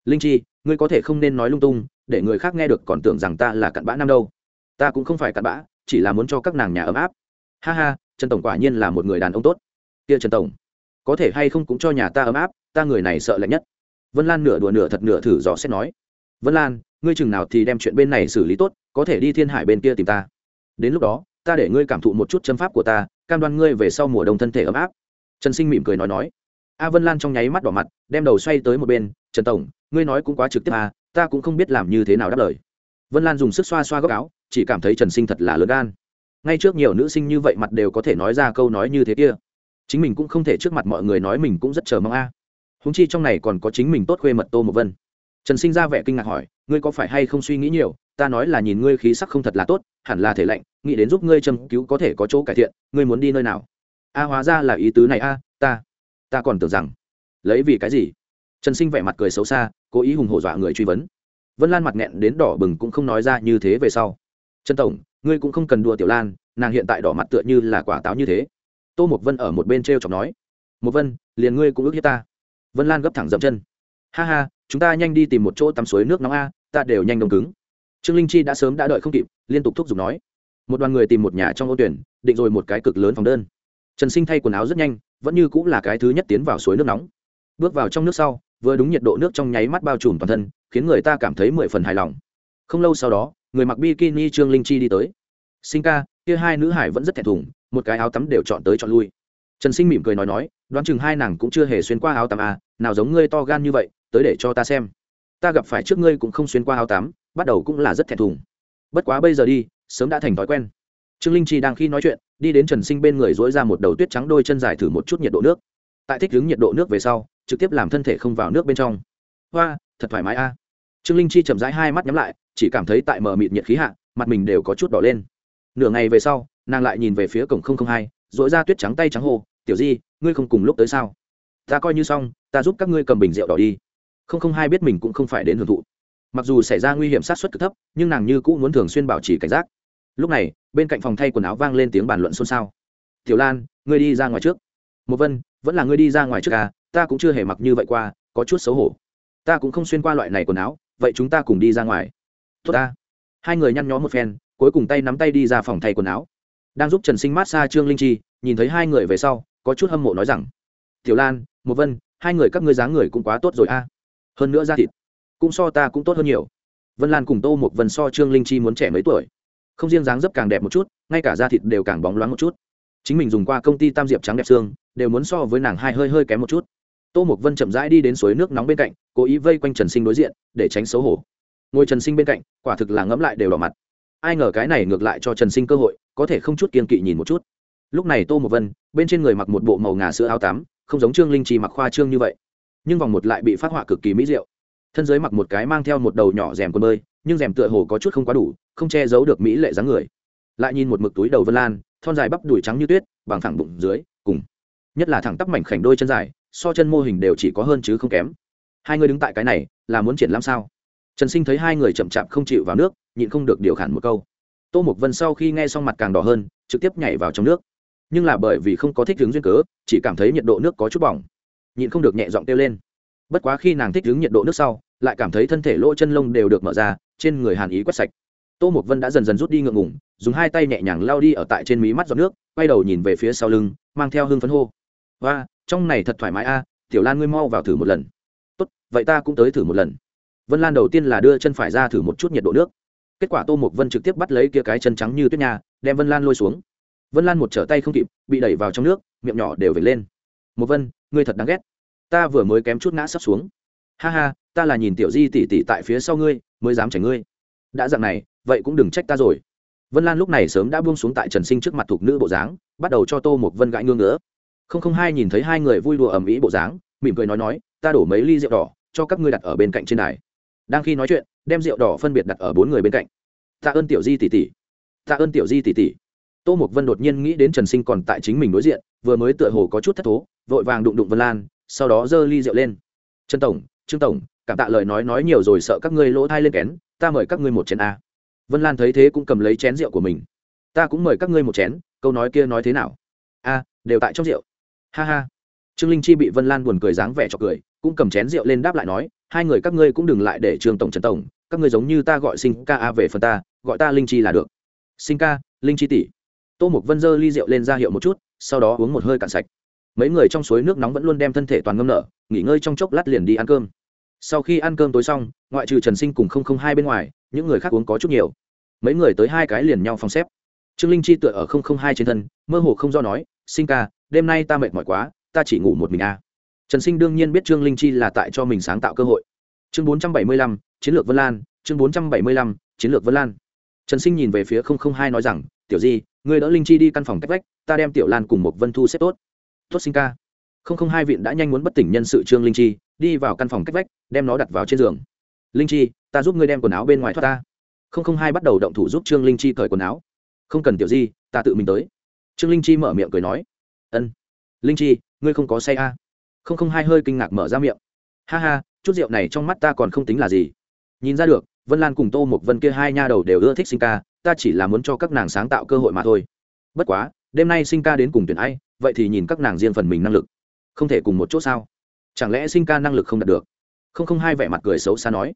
Linh chi, ngươi có thể không nên nói lung tung, để người khác nghe được còn tưởng rằng ta là cặn bã năm đâu. Ta cũng không phải cặn bã, chỉ là muốn cho các nàng nhà ấm áp. Ha ha, trần tổng quả nhiên là một người đàn ông tốt. Kia trần tổng, có thể hay không cũng cho nhà ta ấm áp, ta người này sợ lạnh nhất. Vân lan nửa đùa nửa thật nửa thử dò xét nói. Vân lan, ngươi chừng nào thì đem chuyện bên này xử lý tốt, có thể đi thiên hải bên kia tìm ta đến lúc đó, ta để ngươi cảm thụ một chút châm pháp của ta, cam đoan ngươi về sau mùa đông thân thể ấm áp. Trần sinh mỉm cười nói nói. A vân lan trong nháy mắt đỏ mặt, đem đầu xoay tới một bên, trần tổng, ngươi nói cũng quá trực tiếp à ta cũng không biết làm như thế nào đáp lời. Vân lan dùng sức xoa xoa góc áo, chỉ cảm thấy trần sinh thật là lớn gan. Ngay trước nhiều nữ sinh như vậy mặt đều có thể nói ra câu nói như thế kia. Chính mình cũng không thể trước mặt mọi người nói mình cũng rất chờ mong a. À. húng chi trong này còn có chính mình tốt khuê mật tô một vân trần sinh ra vẻ kinh ngạc hỏi, ngươi có phải hay không suy nghĩ nhiều? Ta nói là nhìn ngươi khí sắc không thật là tốt, hẳn là thể lạnh, nghĩ đến giúp ngươi châm cứu có thể có chỗ cải thiện, ngươi muốn đi nơi nào? A, hóa ra là ý tứ này a, ta ta còn tưởng rằng. Lấy vì cái gì? Trần sinh vẻ mặt cười xấu xa, cố ý hùng hổ dọa người truy vấn. Vân lan mặt nghẹn đến đỏ bừng cũng không nói ra như thế về sau. Trần tổng, ngươi cũng không cần đùa tiểu lan, nàng hiện tại đỏ mặt tựa như là quả táo như thế. Tô một vân ở một bên t r e o chọc nói. Một vân, liền ngươi cũng ước hiếp ta. Vân lan gấp thẳng dậm chân. Ha ha chúng ta nhanh đi tìm một chỗ tắm suối nước nóng a, ta đều nhanh đông cứng. Trương linh chi đã sớm đã đợi không kịp, liên tục thúc giục nói. Một đoàn người tìm một nhà trong ô tuyển, định rồi một cái cực lớn phòng đơn. Trần sinh thay quần áo rất nhanh, vẫn như cũng là cái thứ nhất tiến vào suối nước nóng. Bước vào trong nước sau, vừa đúng nhiệt độ nước trong nháy mắt bao trùm toàn thân, khiến người ta cảm thấy mười phần hài lòng. Không lâu sau đó, người mặc bikini trương linh chi đi tới. Sinh ca, kia hai nữ hải vẫn rất thẹn thùng, một cái áo tắm đều chọn tới chọn lui. Trần sinh mỉm cười nói nói, đoán chừng hai nàng cũng chưa hề xuyên qua áo tắm à nào giống ngươi to gan như vậy tới để cho ta xem. Ta gặp phải trước ngươi cũng không xuyên qua áo tắm, bắt đầu cũng là rất thẹn thùng. Bất quá bây giờ đi, sớm đã thành thói quen. Trương linh chi đang khi nói chuyện, đi đến trần sinh bên người dỗi ra một đầu tuyết trắng đôi chân dài thử một chút nhiệt độ nước. Tại thích đứng nhiệt độ nước về sau, trực tiếp làm thân thể không vào nước bên trong. Hoa, thật thoải mái a. Trương linh chi chậm rãi hai mắt nhắm lại, chỉ cảm thấy tại mờ mịt nhiệt khí hạ, mặt mình đều có chút đỏ lên. Nửa ngày về sau, nàng lại nhìn về phía cổng không không hai dội ra tuyết trắng tay trắng hồ tiểu di, ngươi không cùng lúc tới sao? Ta coi như xong, ta giúp các ngươi cầm bình rượu đỏ đi không không hai biết mình cũng không phải đến hưởng thụ. Mặc dù xảy ra nguy hiểm sát xuất cực thấp, nhưng nàng như cũ muốn thường xuyên bảo trì cảnh giác. Lúc này, bên cạnh phòng thay quần áo vang lên tiếng bàn luận xôn xao. Tiểu lan, ngươi đi ra ngoài trước. Một vân, vẫn là ngươi đi ra ngoài trước à? Ta cũng chưa hề mặc như vậy qua, có chút xấu hổ. Ta cũng không xuyên qua loại này quần áo, vậy chúng ta cùng đi ra ngoài. Tốt ta. Hai người nhăn nhó một phen, cuối cùng tay nắm tay đi ra phòng thay quần áo. Đang giúp trần sinh mát xa trương linh chi, nhìn thấy hai người về sau, có chút hâm mộ nói rằng, tiểu lan, một vân, hai người các ngươi dáng người cũng quá tốt rồi a hơn nữa da thịt cũng so ta cũng tốt hơn nhiều. Vân lan cùng tô một vân so trương linh chi muốn trẻ mấy tuổi. Không riêng dáng dấp càng đẹp một chút, ngay cả da thịt đều càng bóng loáng một chút. Chính mình dùng qua công ty tam diệp trắng đẹp xương, đều muốn so với nàng hai hơi hơi kém một chút. Tô mục vân chậm rãi đi đến suối nước nóng bên cạnh, cố ý vây quanh trần sinh đối diện, để tránh xấu hổ. Ngồi trần sinh bên cạnh, quả thực là ngẫm lại đều đỏ mặt. Ai ngờ cái này ngược lại cho trần sinh cơ hội, có thể không chút kiên kỵ nhìn một chút. Lúc này tô mục vân, bên trên người mặc một bộ màu ngà sữa áo tắm, không giống trương linh trì mặc khoa trương như vậy nhưng vòng một lại bị phát họa cực kỳ mỹ diệu. Thân giới mặc một cái mang theo một đầu nhỏ rèm quần bơi, nhưng rèm tựa hồ có chút không quá đủ, không che giấu được mỹ lệ dáng người. Lại nhìn một mực túi đầu vân lan, thon dài bắp đùi trắng như tuyết, bằng thẳng bụng dưới, cùng, nhất là thẳng tắp mảnh khảnh đôi chân dài, so chân mô hình đều chỉ có hơn chứ không kém. Hai người đứng tại cái này, là muốn triển lãm sao? Trần sinh thấy hai người chậm chạp không chịu vào nước, nhịn không được điều khản một câu. Tô mục vân sau khi nghe xong mặt càng đỏ hơn, trực tiếp nhảy vào trong nước. Nhưng là bởi vì không có thích hướng duyên cớ, chỉ cảm thấy nhiệt độ nước có chút bỏng nhịn không được nhẹ giọng kêu lên. Bất quá khi nàng thích đứng nhiệt độ nước sau, lại cảm thấy thân thể lỗ chân lông đều được mở ra, trên người hàn ý quét sạch. Tô mục vân đã dần dần rút đi ngượng ngủng dùng hai tay nhẹ nhàng lao đi ở tại trên mí mắt giọt nước, quay đầu nhìn về phía sau lưng, mang theo hương phấn hô. Và trong này thật thoải mái a, tiểu lan ngươi mau vào thử một lần. Tốt, vậy ta cũng tới thử một lần. Vân lan đầu tiên là đưa chân phải ra thử một chút nhiệt độ nước. Kết quả tô mục vân trực tiếp bắt lấy kia cái chân trắng như tuyết nha, đem vân lan lôi xuống. Vân lan một trở tay không kịp, bị đẩy vào trong nước, miệng nhỏ đều vểnh lên. Một vân ngươi thật đáng ghét. Ta vừa mới kém chút ngã sắp xuống. Ha ha, ta là nhìn tiểu di tỉ tỉ tại phía sau ngươi, mới dám chảy ngươi. Đã dặn này, vậy cũng đừng trách ta rồi. Vân lan lúc này sớm đã buông xuống tại trần sinh trước mặt thuộc nữ bộ dáng, bắt đầu cho tô một vân gãi ngương nữa không không hai nhìn thấy hai người vui đùa ầm ĩ bộ dáng, mỉm cười nói nói, ta đổ mấy ly rượu đỏ, cho các ngươi đặt ở bên cạnh trên đài. Đang khi nói chuyện, đem rượu đỏ phân biệt đặt ở bốn người bên cạnh. Tạ ơn tiểu di tỷ tỷ. Tạ ơn tiểu di tỷ tỷ tô mục vân đột nhiên nghĩ đến trần sinh còn tại chính mình đối diện, vừa mới tựa hồ có chút thất thố, vội vàng đụng đụng vân lan, sau đó giơ ly rượu lên. Trần tổng, trương tổng, cảm tạ lời nói nói nhiều rồi sợ các ngươi lỗ thai lên kén, ta mời các ngươi một chén a. Vân lan thấy thế cũng cầm lấy chén rượu của mình. Ta cũng mời các ngươi một chén, câu nói kia nói thế nào? A, đều tại trong rượu. Ha ha. Trương linh chi bị vân lan buồn cười dáng vẻ cho cười, cũng cầm chén rượu lên đáp lại nói, hai người các ngươi cũng đừng lại để trương tổng trần tổng, các ngươi giống như ta gọi sinh ca a về phần ta, gọi ta linh chi là được. Sinh ca, linh chi tỷ tô mục vân dơ ly rượu lên ra hiệu một chút, sau đó uống một hơi cạn sạch. Mấy người trong suối nước nóng vẫn luôn đem thân thể toàn ngâm nở, nghỉ ngơi trong chốc lát liền đi ăn cơm. Sau khi ăn cơm tối xong, ngoại trừ trần sinh cùng không không hai bên ngoài, những người khác uống có chút nhiều. Mấy người tới hai cái liền nhau phòng xếp. Trương linh chi tựa ở không không hai trên thân, mơ hồ không do nói, sinh ca, đêm nay ta mệt mỏi quá, ta chỉ ngủ một mình a à. trần sinh đương nhiên biết trương linh chi là tại cho mình sáng tạo cơ hội. Chương bốn trăm bảy mươi lăm, chiến lược vân lan, chương bốn trăm bảy mươi lăm, chiến lược vân lan. Trần sinh nhìn về phía không không hai nói rằng tiểu di người đỡ linh chi đi căn phòng cách vách, ta đem tiểu lan cùng một vân thu xếp tốt. Tốt sinh ca. Không không hai viện đã nhanh muốn bất tỉnh nhân sự trương linh chi, đi vào căn phòng cách vách, đem nó đặt vào trên giường. Linh chi, ta giúp ngươi đem quần áo bên ngoài thoát ta. Không không hai bắt đầu động thủ giúp trương linh chi cởi quần áo. Không cần, tiểu di, ta tự mình tới. Trương linh chi mở miệng cười nói. Ân. Linh chi, ngươi không có say a? À? không không hai hơi kinh ngạc mở ra miệng. Ha ha, chút rượu này trong mắt ta còn không tính là gì. Nhìn ra được, vân lan cùng tô một vân kia hai nha đầu đều ưa thích sinh ca ta chỉ là muốn cho các nàng sáng tạo cơ hội mà thôi. Bất quá, đêm nay sinh ca đến cùng tuyển ai, vậy thì nhìn các nàng riêng phần mình năng lực. Không thể cùng một chỗ sao? Chẳng lẽ sinh ca năng lực không đạt được? Không không hai vẻ mặt cười xấu xa nói.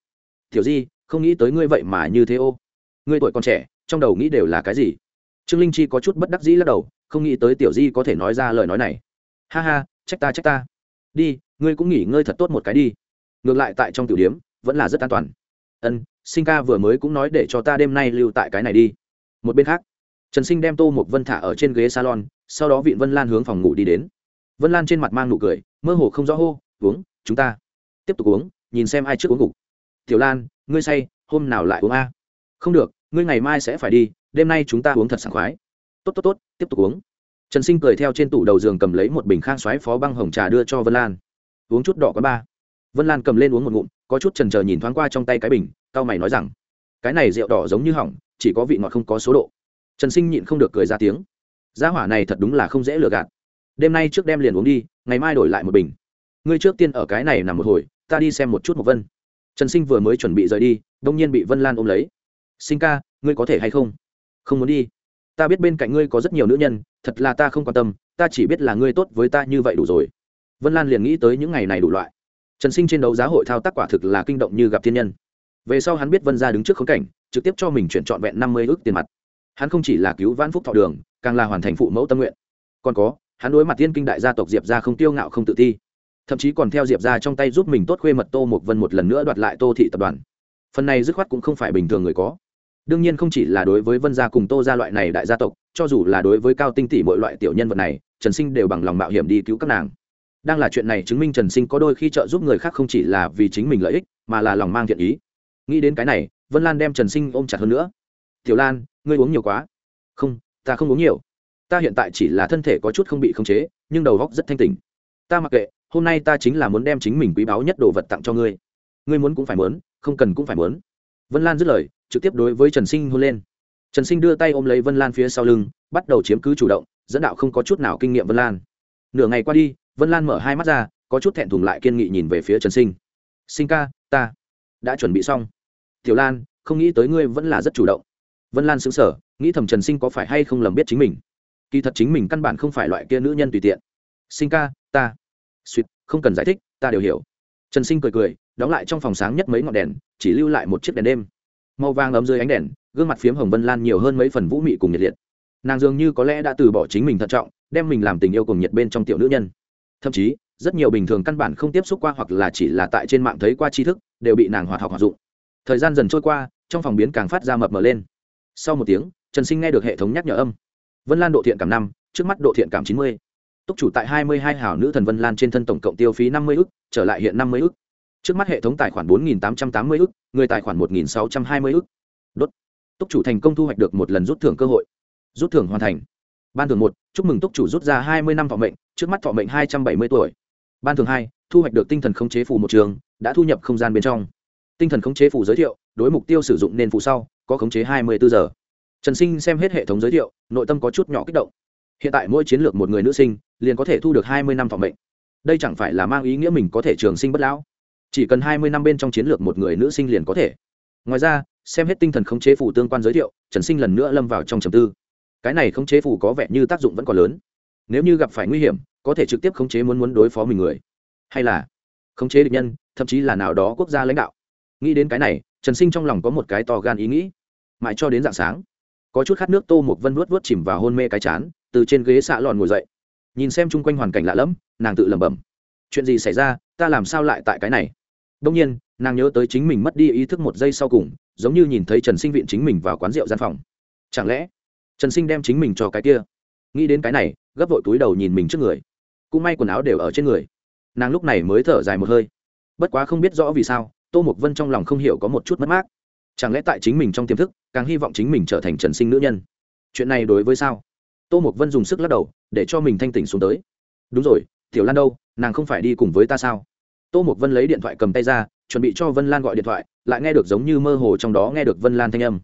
Tiểu di, không nghĩ tới ngươi vậy mà như thế ô. Ngươi tuổi còn trẻ, trong đầu nghĩ đều là cái gì? Trương linh chi có chút bất đắc dĩ lắc đầu, không nghĩ tới tiểu di có thể nói ra lời nói này. Ha ha, trách ta trách ta. Đi, ngươi cũng nghỉ ngơi thật tốt một cái đi. Ngược lại tại trong tiểu điếm vẫn là rất an toàn. Ân sinh ca vừa mới cũng nói để cho ta đêm nay lưu tại cái này đi. Một bên khác, trần sinh đem tô một vân thả ở trên ghế salon, sau đó vịn vân lan hướng phòng ngủ đi đến. Vân lan trên mặt mang nụ cười, mơ hồ không rõ hô, uống, chúng ta tiếp tục uống, nhìn xem ai trước uống ngủ tiểu lan, ngươi say, hôm nào lại uống a? Không được, ngươi ngày mai sẽ phải đi, đêm nay chúng ta uống thật sảng khoái. Tốt tốt tốt, tiếp tục uống. Trần sinh cười theo trên tủ đầu giường cầm lấy một bình khang xoáy phó băng hồng trà đưa cho vân lan. Uống chút đỏ có ba. Vân lan cầm lên uống một ngụm có chút trần trờ nhìn thoáng qua trong tay cái bình cao mày nói rằng, cái này rượu đỏ giống như hỏng, chỉ có vị ngọt không có số độ. Trần sinh nhịn không được cười ra tiếng, gia hỏa này thật đúng là không dễ lừa gạt. Đêm nay trước đem liền uống đi, ngày mai đổi lại một bình. Ngươi trước tiên ở cái này nằm một hồi, ta đi xem một chút một vân. Trần sinh vừa mới chuẩn bị rời đi, đông nhiên bị vân lan ôm lấy. Sinh ca, ngươi có thể hay không? Không muốn đi. Ta biết bên cạnh ngươi có rất nhiều nữ nhân, thật là ta không quan tâm, ta chỉ biết là ngươi tốt với ta như vậy đủ rồi. Vân lan liền nghĩ tới những ngày này đủ loại trần sinh trên đấu giá hội thao tác quả thực là kinh động như gặp thiên nhân. Về sau hắn biết vân gia đứng trước khống cảnh, trực tiếp cho mình chuyển trọn vẹn năm mươi ước tiền mặt. Hắn không chỉ là cứu vãn phúc thọ đường, càng là hoàn thành phụ mẫu tâm nguyện. Còn có, hắn đối mặt tiên kinh đại gia tộc diệp ra không tiêu ngạo không tự ti. Thậm chí còn theo diệp ra trong tay giúp mình tốt khuê mật tô một vân một lần nữa đoạt lại tô thị tập đoàn. Phần này dứt khoát cũng không phải bình thường người có. Đương nhiên không chỉ là đối với vân gia cùng tô gia loại này đại gia tộc, cho dù là đối với cao tinh tỷ mọi loại tiểu nhân vật này, trần sinh đều bằng lòng mạo hiểm đi cứu các nàng đang là chuyện này chứng minh trần sinh có đôi khi trợ giúp người khác không chỉ là vì chính mình lợi ích, mà là lòng mang thiện ý. Nghĩ đến cái này, vân lan đem trần sinh ôm chặt hơn nữa. Tiểu lan, ngươi uống nhiều quá. Không, ta không uống nhiều. Ta hiện tại chỉ là thân thể có chút không bị khống chế, nhưng đầu góc rất thanh tỉnh. Ta mặc kệ, hôm nay ta chính là muốn đem chính mình quý báu nhất đồ vật tặng cho ngươi. Ngươi muốn cũng phải muốn, không cần cũng phải muốn. Vân lan dứt lời, trực tiếp đối với trần sinh hôn lên. Trần sinh đưa tay ôm lấy vân lan phía sau lưng, bắt đầu chiếm cứ chủ động, dẫn đạo không có chút nào kinh nghiệm vân lan. Nửa ngày qua đi vân lan mở hai mắt ra, có chút thẹn thùng lại kiên nghị nhìn về phía trần sinh. Sinh ca, ta đã chuẩn bị xong. Tiểu lan, không nghĩ tới ngươi vẫn là rất chủ động. Vân lan xứng sở nghĩ thầm trần sinh có phải hay không lầm biết chính mình. Kỳ thật chính mình căn bản không phải loại kia nữ nhân tùy tiện. Sinh ca, ta suýt không cần giải thích, ta đều hiểu. Trần sinh cười cười, đóng lại trong phòng sáng nhất mấy ngọn đèn, chỉ lưu lại một chiếc đèn đêm. Màu vàng ấm dưới ánh đèn, gương mặt phiếm hồng vân lan nhiều hơn mấy phần vũ mị cùng nhiệt liệt. Nàng dường như có lẽ đã từ bỏ chính mình thận trọng, đem mình làm tình yêu cùng nhiệt bên trong tiểu nữ nhân thậm chí, rất nhiều bình thường căn bản không tiếp xúc qua hoặc là chỉ là tại trên mạng thấy qua tri thức, đều bị nàng hoạt học hoạt dụng. Thời gian dần trôi qua, trong phòng biến càng phát ra mập mờ lên. Sau một tiếng, trần sinh nghe được hệ thống nhắc nhở âm. Vân lan độ thiện cảm năm, trước mắt độ thiện cảm chín mươi. Túc chủ tại hai mươi hai hảo nữ thần vân lan trên thân tổng cộng tiêu phí năm mươi ức, trở lại hiện năm mươi ức. Trước mắt hệ thống tài khoản bốn nghìn tám trăm tám mươi ức, người tài khoản một nghìn sáu trăm hai mươi ức. Đốt. Túc chủ thành công thu hoạch được một lần rút thưởng cơ hội. Rút thưởng hoàn thành. Ban thưởng một, chúc mừng túc chủ rút ra hai mươi năm thọ mệnh trước mắt thọ mệnh hai trăm bảy mươi tuổi. Ban thường hai, thu hoạch được tinh thần khống chế phù một trường, đã thu nhập không gian bên trong. Tinh thần khống chế phù giới thiệu, đối mục tiêu sử dụng nền phù sau, có khống chế hai mươi bốn giờ. Trần sinh xem hết hệ thống giới thiệu, nội tâm có chút nhỏ kích động. Hiện tại mỗi chiến lược một người nữ sinh, liền có thể thu được hai mươi năm thọ mệnh. Đây chẳng phải là mang ý nghĩa mình có thể trường sinh bất lão? Chỉ cần hai mươi năm bên trong chiến lược một người nữ sinh liền có thể. Ngoài ra, xem hết tinh thần khống chế phủ tương quan giới thiệu, trần sinh lần nữa lâm vào trong trầm tư. Cái này khống chế phủ có vẻ như tác dụng vẫn còn lớn nếu như gặp phải nguy hiểm, có thể trực tiếp khống chế muốn muốn đối phó mình người. Hay là khống chế địch nhân, thậm chí là nào đó quốc gia lãnh đạo. Nghĩ đến cái này, trần sinh trong lòng có một cái to gan ý nghĩ. Mãi cho đến d ạ n g sáng, có chút khát nước tô một vân vuốt vuốt chìm vào hôn mê cái chán, từ trên ghế xạ lòn ngồi dậy. Nhìn xem chung quanh hoàn cảnh lạ lẫm, nàng tự lẩm bẩm. Chuyện gì xảy ra, ta làm sao lại tại cái này? Đông nhiên, nàng nhớ tới chính mình mất đi ý thức một giây sau cùng, giống như nhìn thấy trần sinh viện chính mình vào quán rượu gian phòng. Chẳng lẽ trần sinh đem chính mình cho cái kia? Nghĩ đến cái này gấp vội túi đầu nhìn mình trước người. Cũng may quần áo đều ở trên người. Nàng lúc này mới thở dài một hơi. Bất quá không biết rõ vì sao, tô mục vân trong lòng không hiểu có một chút mất mát. Chẳng lẽ tại chính mình trong tiềm thức, càng hy vọng chính mình trở thành trần sinh nữ nhân? Chuyện này đối với sao? Tô mục vân dùng sức lắc đầu, để cho mình thanh tỉnh xuống tới. Đúng rồi, tiểu lan đâu? Nàng không phải đi cùng với ta sao? Tô mục vân lấy điện thoại cầm tay ra, chuẩn bị cho vân lan gọi điện thoại, lại nghe được giống như mơ hồ trong đó nghe được vân lan thanh âm.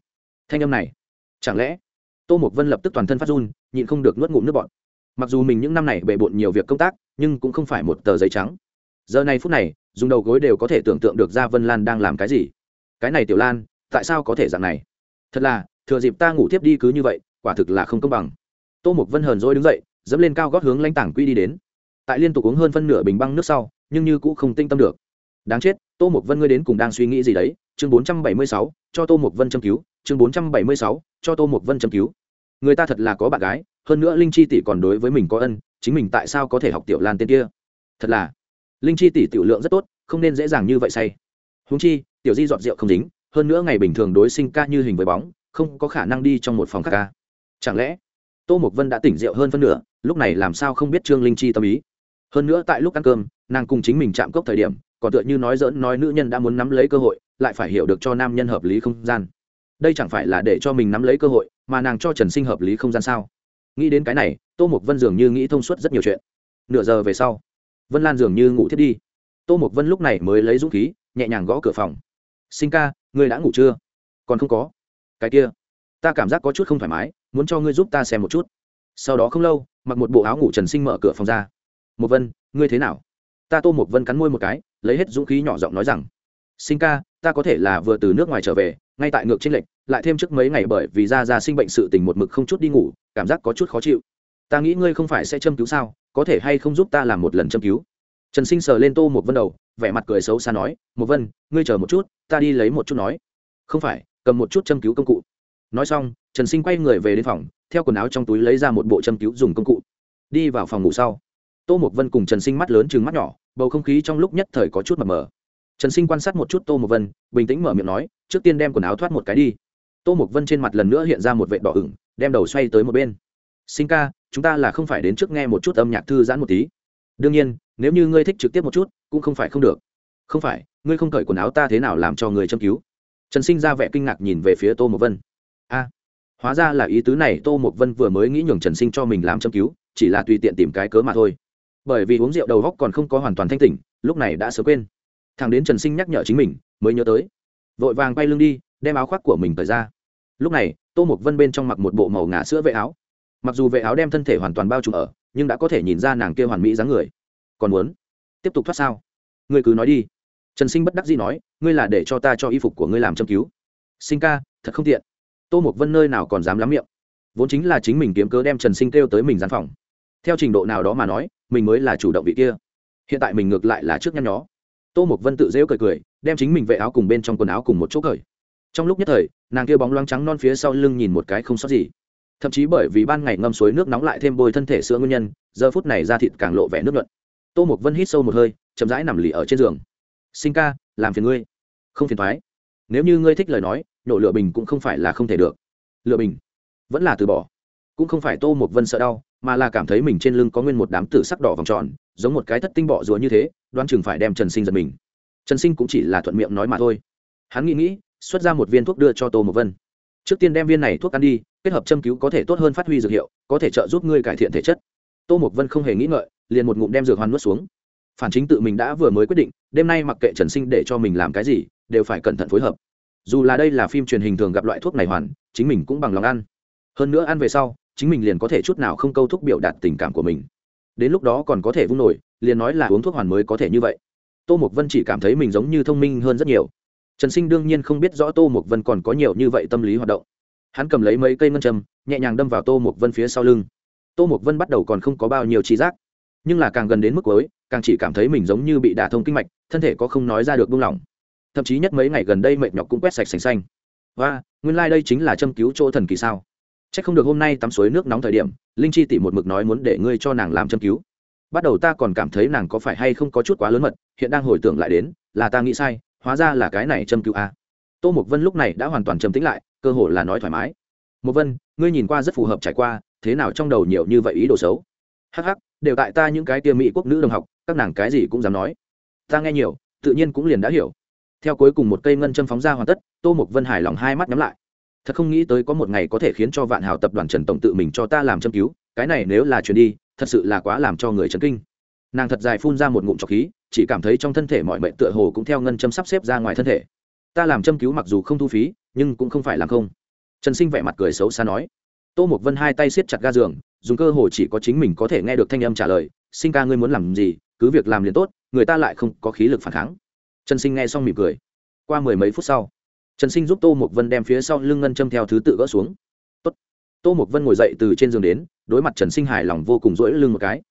Thanh âm này, chẳng lẽ? Tô mục vân lập tức toàn thân phát run, nhịn không được nuốt ngụm nước bọt mặc dù mình những năm này bề bộn nhiều việc công tác, nhưng cũng không phải một tờ giấy trắng. Giờ này phút này, dùng đầu gối đều có thể tưởng tượng được ra vân lan đang làm cái gì. Cái này tiểu lan, tại sao có thể dạng này? Thật là, thừa dịp ta ngủ tiếp đi cứ như vậy, quả thực là không công bằng. Tô mục vân hờn dỗi đứng dậy, dẫm lên cao gót hướng lãnh tảng quy đi đến. Tại liên tục uống hơn phân nửa bình băng nước sau, nhưng như cũng không tinh tâm được. Đáng chết, tô mục vân ngươi đến cùng đang suy nghĩ gì đấy? Chương bốn trăm bảy mươi sáu, cho tô mục vân châm cứu. Chương bốn trăm bảy mươi sáu, cho tô mục vân châm cứu người ta thật là có bạn gái, hơn nữa linh chi tỷ còn đối với mình có ân, chính mình tại sao có thể học tiểu lan tên kia? Thật là, linh chi tỷ tiểu lượng rất tốt, không nên dễ dàng như vậy say. Húng chi, tiểu di dọn rượu không dính, hơn nữa ngày bình thường đối sinh ca như hình với bóng, không có khả năng đi trong một phòng khác ca. Chẳng lẽ, tô mục vân đã tỉnh rượu hơn phân nửa, lúc này làm sao không biết trương linh chi tâm ý? Hơn nữa tại lúc ăn cơm, nàng cùng chính mình chạm cốc thời điểm, còn tựa như nói dỡn nói nữ nhân đã muốn nắm lấy cơ hội, lại phải hiểu được cho nam nhân hợp lý không gian đây chẳng phải là để cho mình nắm lấy cơ hội, mà nàng cho trần sinh hợp lý không gian sao? Nghĩ đến cái này, tô mục vân dường như nghĩ thông suốt rất nhiều chuyện. Nửa giờ về sau, vân lan dường như ngủ thiết đi. Tô mục vân lúc này mới lấy dũng khí, nhẹ nhàng gõ cửa phòng. Sinh ca, ngươi đã ngủ chưa? Còn không có. Cái kia, ta cảm giác có chút không thoải mái, muốn cho ngươi giúp ta xem một chút. Sau đó không lâu, mặc một bộ áo ngủ trần sinh mở cửa phòng ra. Một vân, ngươi thế nào? Ta tô một vân cắn môi một cái, lấy hết dũng khí nhỏ giọng nói rằng sinh ca, ta có thể là vừa từ nước ngoài trở về, ngay tại ngược trên lệnh lại thêm trước mấy ngày bởi vì ra ra sinh bệnh sự tình một mực không chút đi ngủ, cảm giác có chút khó chịu. Ta nghĩ ngươi không phải sẽ châm cứu sao, có thể hay không giúp ta làm một lần châm cứu? Trần sinh sờ lên tô một vân đầu, vẻ mặt cười xấu xa nói một vân, ngươi chờ một chút, ta đi lấy một chút nói. Không phải, cầm một chút châm cứu công cụ. Nói xong, trần sinh quay người về đến phòng, theo quần áo trong túi lấy ra một bộ châm cứu dùng công cụ. Đi vào phòng ngủ sau, tô một vân cùng trần sinh mắt lớn chừng mắt nhỏ, bầu không khí trong lúc nhất thời có chút mờ mờ trần sinh quan sát một chút tô một vân, bình tĩnh mở miệng nói, trước tiên đem quần áo thoát một cái đi. Tô một vân trên mặt lần nữa hiện ra một vệ đỏ ửng, đem đầu xoay tới một bên. Sinh ca, chúng ta là không phải đến trước nghe một chút âm nhạc thư giãn một tí. Đương nhiên, nếu như ngươi thích trực tiếp một chút, cũng không phải không được. Không phải, ngươi không cởi quần áo ta thế nào làm cho người châm cứu? Trần sinh ra vẻ kinh ngạc nhìn về phía tô một vân. A, hóa ra là ý tứ này, tô một vân vừa mới nghĩ nhường trần sinh cho mình làm châm cứu, chỉ là tùy tiện tìm cái cớ mà thôi. Bởi vì uống rượu đầu góc còn không có hoàn toàn thanh tỉnh, lúc này đã sớm quên thằng đến trần sinh nhắc nhở chính mình, mới nhớ tới. Vội vàng bay lưng đi, đem áo khoác của mình cởi ra. Lúc này, tô mục vân bên trong mặc một bộ màu ngà sữa vệ áo. Mặc dù vệ áo đem thân thể hoàn toàn bao trùm ở, nhưng đã có thể nhìn ra nàng kia hoàn mỹ dáng người. Còn muốn tiếp tục thoát sao? Ngươi cứ nói đi. Trần sinh bất đắc dĩ nói, ngươi là để cho ta cho y phục của ngươi làm châm cứu. Sinh ca, thật không tiện. Tô mục vân nơi nào còn dám lắm miệng. Vốn chính là chính mình kiếm cớ đem trần sinh kêu tới mình gian phòng. Theo trình độ nào đó mà nói, mình mới là chủ động vị kia. Hiện tại mình ngược lại là trước nhăn nhó tô mục vân tự dễu cười cười, đem chính mình vệ áo cùng bên trong quần áo cùng một chỗ cởi. Trong lúc nhất thời, nàng kia bóng loáng trắng non phía sau lưng nhìn một cái không sót gì. Thậm chí bởi vì ban ngày ngâm suối nước nóng lại thêm bôi thân thể sữa nguyên nhân, giờ phút này da thịt càng lộ vẻ nước luận tô mục vân hít sâu một hơi, chậm rãi nằm lì ở trên giường. Sinh ca, làm phiền ngươi. Không phiền thoái. Nếu như ngươi thích lời nói nhổ lựa bình cũng không phải là không thể được. Lựa bình? Vẫn là từ bỏ. Cũng không phải tô mục vân sợ đau, mà là cảm thấy mình trên lưng có nguyên một đám tử sắc đỏ vòng tròn, giống một cái thất tinh bọ rùa như thế đoán chừng phải đem trần sinh giật mình. Trần sinh cũng chỉ là thuận miệng nói mà thôi. Hắn nghĩ nghĩ, xuất ra một viên thuốc đưa cho tô mộc vân. Trước tiên đem viên này thuốc ăn đi, kết hợp châm cứu có thể tốt hơn phát huy dược hiệu, có thể trợ giúp ngươi cải thiện thể chất. Tô mộc vân không hề nghĩ ngợi, liền một ngụm đem dược hoàn nuốt xuống. Phản chính tự mình đã vừa mới quyết định, đêm nay mặc kệ trần sinh để cho mình làm cái gì, đều phải cẩn thận phối hợp. Dù là đây là phim truyền hình thường gặp loại thuốc này hoàn, chính mình cũng bằng lòng ăn. Hơn nữa ăn về sau, chính mình liền có thể chút nào không câu thúc biểu đạt tình cảm của mình đến lúc đó còn có thể vung nổi, liền nói là uống thuốc hoàn mới có thể như vậy. Tô mục vân chỉ cảm thấy mình giống như thông minh hơn rất nhiều. Trần sinh đương nhiên không biết rõ tô mục vân còn có nhiều như vậy tâm lý hoạt động. Hắn cầm lấy mấy cây ngân châm, nhẹ nhàng đâm vào tô mục vân phía sau lưng. Tô mục vân bắt đầu còn không có bao nhiêu trí giác. Nhưng là càng gần đến mức cuối, càng chỉ cảm thấy mình giống như bị đả thông kinh mạch, thân thể có không nói ra được buông lỏng. Thậm chí nhất mấy ngày gần đây mệt nhọc cũng quét sạch sành xanh. Và nguyên lai、like、đây chính là châm cứu chỗ thần kỳ sao? C h ắ c không được hôm nay tắm suối nước nóng thời điểm, linh chi tỉ một mực nói muốn để ngươi cho nàng làm châm cứu. Bắt đầu ta còn cảm thấy nàng có phải hay không có chút quá lớn mật, hiện đang hồi tưởng lại đến, là ta nghĩ sai, hóa ra là cái này châm cứu a tô mục vân lúc này đã hoàn toàn trầm tĩnh lại, cơ hồ là nói thoải mái. Mục vân, ngươi nhìn qua rất phù hợp trải qua, thế nào trong đầu nhiều như vậy ý đồ xấu? Hắc hắc, đều tại ta những cái tia mỹ quốc nữ đồng học, các nàng cái gì cũng dám nói. Ta nghe nhiều, tự nhiên cũng liền đã hiểu. Theo cuối cùng một cây ngân châm phóng ra hoàn tất, tô mục vân hài lòng hai mắt nhắm lại thật không nghĩ tới có một ngày có thể khiến cho vạn hào tập đoàn trần tổng tự mình cho ta làm châm cứu, cái này nếu là chuyển đi, thật sự là quá làm cho người chấn kinh. Nàng thật dài phun ra một ngụm trọc khí, chỉ cảm thấy trong thân thể mọi mệnh tựa hồ cũng theo ngân châm sắp xếp ra ngoài thân thể. Ta làm châm cứu mặc dù không thu phí, nhưng cũng không phải làm không. Trần sinh vẻ mặt cười xấu xa nói. Tô mục vân hai tay siết chặt ga giường, dùng cơ hồ chỉ có chính mình có thể nghe được thanh âm trả lời, sinh ca ngươi muốn làm gì, cứ việc làm liền tốt, người ta lại không có khí lực phản kháng. Trần sinh nghe xong mỉm cười. Qua mười mấy phút sau trần sinh giúp tô mục vân đem phía sau lưng ngân châm theo thứ tự gỡ xuống. Tốt. tô mục vân ngồi dậy từ trên giường đến, đối mặt trần sinh hài lòng vô cùng rỗi lưng một cái.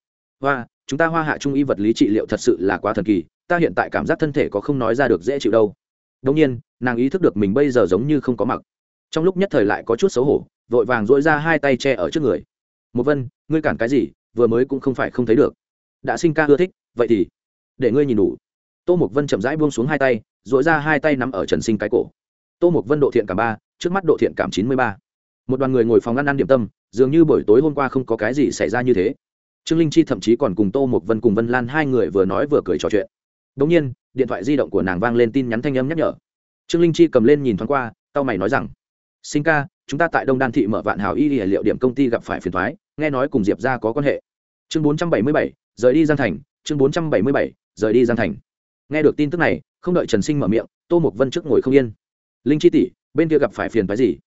Hoa, chúng ta hoa hạ trung y vật lý trị liệu thật sự là quá thần kỳ, ta hiện tại cảm giác thân thể có không nói ra được dễ chịu đâu. Đông nhiên, nàng ý thức được mình bây giờ giống như không có mặc. Trong lúc nhất thời lại có chút xấu hổ, vội vàng dỗi ra hai tay che ở trước người. Một vân, ngươi cản cái gì, vừa mới cũng không phải không thấy được. Đã sinh ca ưa thích, vậy thì để ngươi nhìn đủ. Tô mục vân chậm rãi buông xuống hai tay dỗi ra hai tay nắm ở trần sinh cái cổ tô mục vân độ thiện cảm ba, trước mắt độ thiện cảm chín mươi ba. Một đoàn người ngồi phòng ăn ăn điểm tâm, dường như buổi tối hôm qua không có cái gì xảy ra như thế. Trương linh chi thậm chí còn cùng tô mục vân cùng vân lan hai người vừa nói vừa cười trò chuyện. Đ nhiên, điện thoại di động của nàng vang lên tin nhắn thanh âm nhắc nhở. Trương linh chi cầm lên nhìn thoáng qua tao mày nói rằng, sinh ca, chúng ta tại đông đan thị mở vạn hào y hệ liệu điểm công ty gặp phải phiền thoái, nghe nói cùng diệp ra có quan hệ. Chương bốn trăm bảy mươi bảy, rời đi giang thành. Chương bốn trăm bảy mươi bảy, rời đi giang thành. Nghe được tin tức này, không đợi trần sinh mở miệng, tô mục vân trước ngồi không yên linh chi tỷ, bên kia gặp phải phiền phái gì?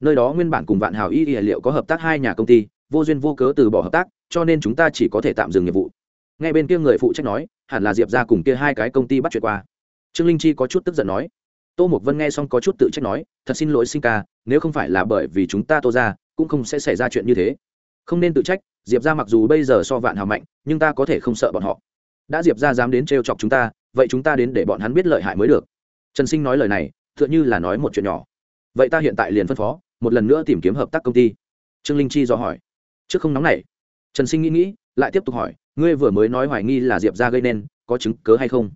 Nơi đó nguyên bản cùng vạn hào y y liệu có hợp tác hai nhà công ty, vô duyên vô cớ từ bỏ hợp tác, cho nên chúng ta chỉ có thể tạm dừng nghiệp vụ. Ngay bên kia người phụ trách nói, hẳn là diệp ra cùng kia hai cái công ty bắt chuyện qua. Trương linh chi có chút tức giận nói. Tô mục vân nghe xong có chút tự trách nói, thật xin lỗi sinh ca, nếu không phải là bởi vì chúng ta tô ra, cũng không sẽ xảy ra chuyện như thế. Không nên tự trách, diệp ra mặc dù bây giờ so vạn hào mạnh, nhưng ta có thể không sợ bọn họ. Đã diệp ra dám đến trêu chọc chúng ta, vậy chúng ta đến để bọn hắn biết lợi hại mới được. Trần sinh nói lời này tựa như là nói một chuyện nhỏ. Vậy ta hiện tại liền phân phó, một lần nữa tìm kiếm hợp tác công ty. Trương linh chi do hỏi. Trước không nóng này trần sinh nghĩ nghĩ, lại tiếp tục hỏi, ngươi vừa mới nói hoài nghi là diệp ra gây nên, có chứng cớ hay không?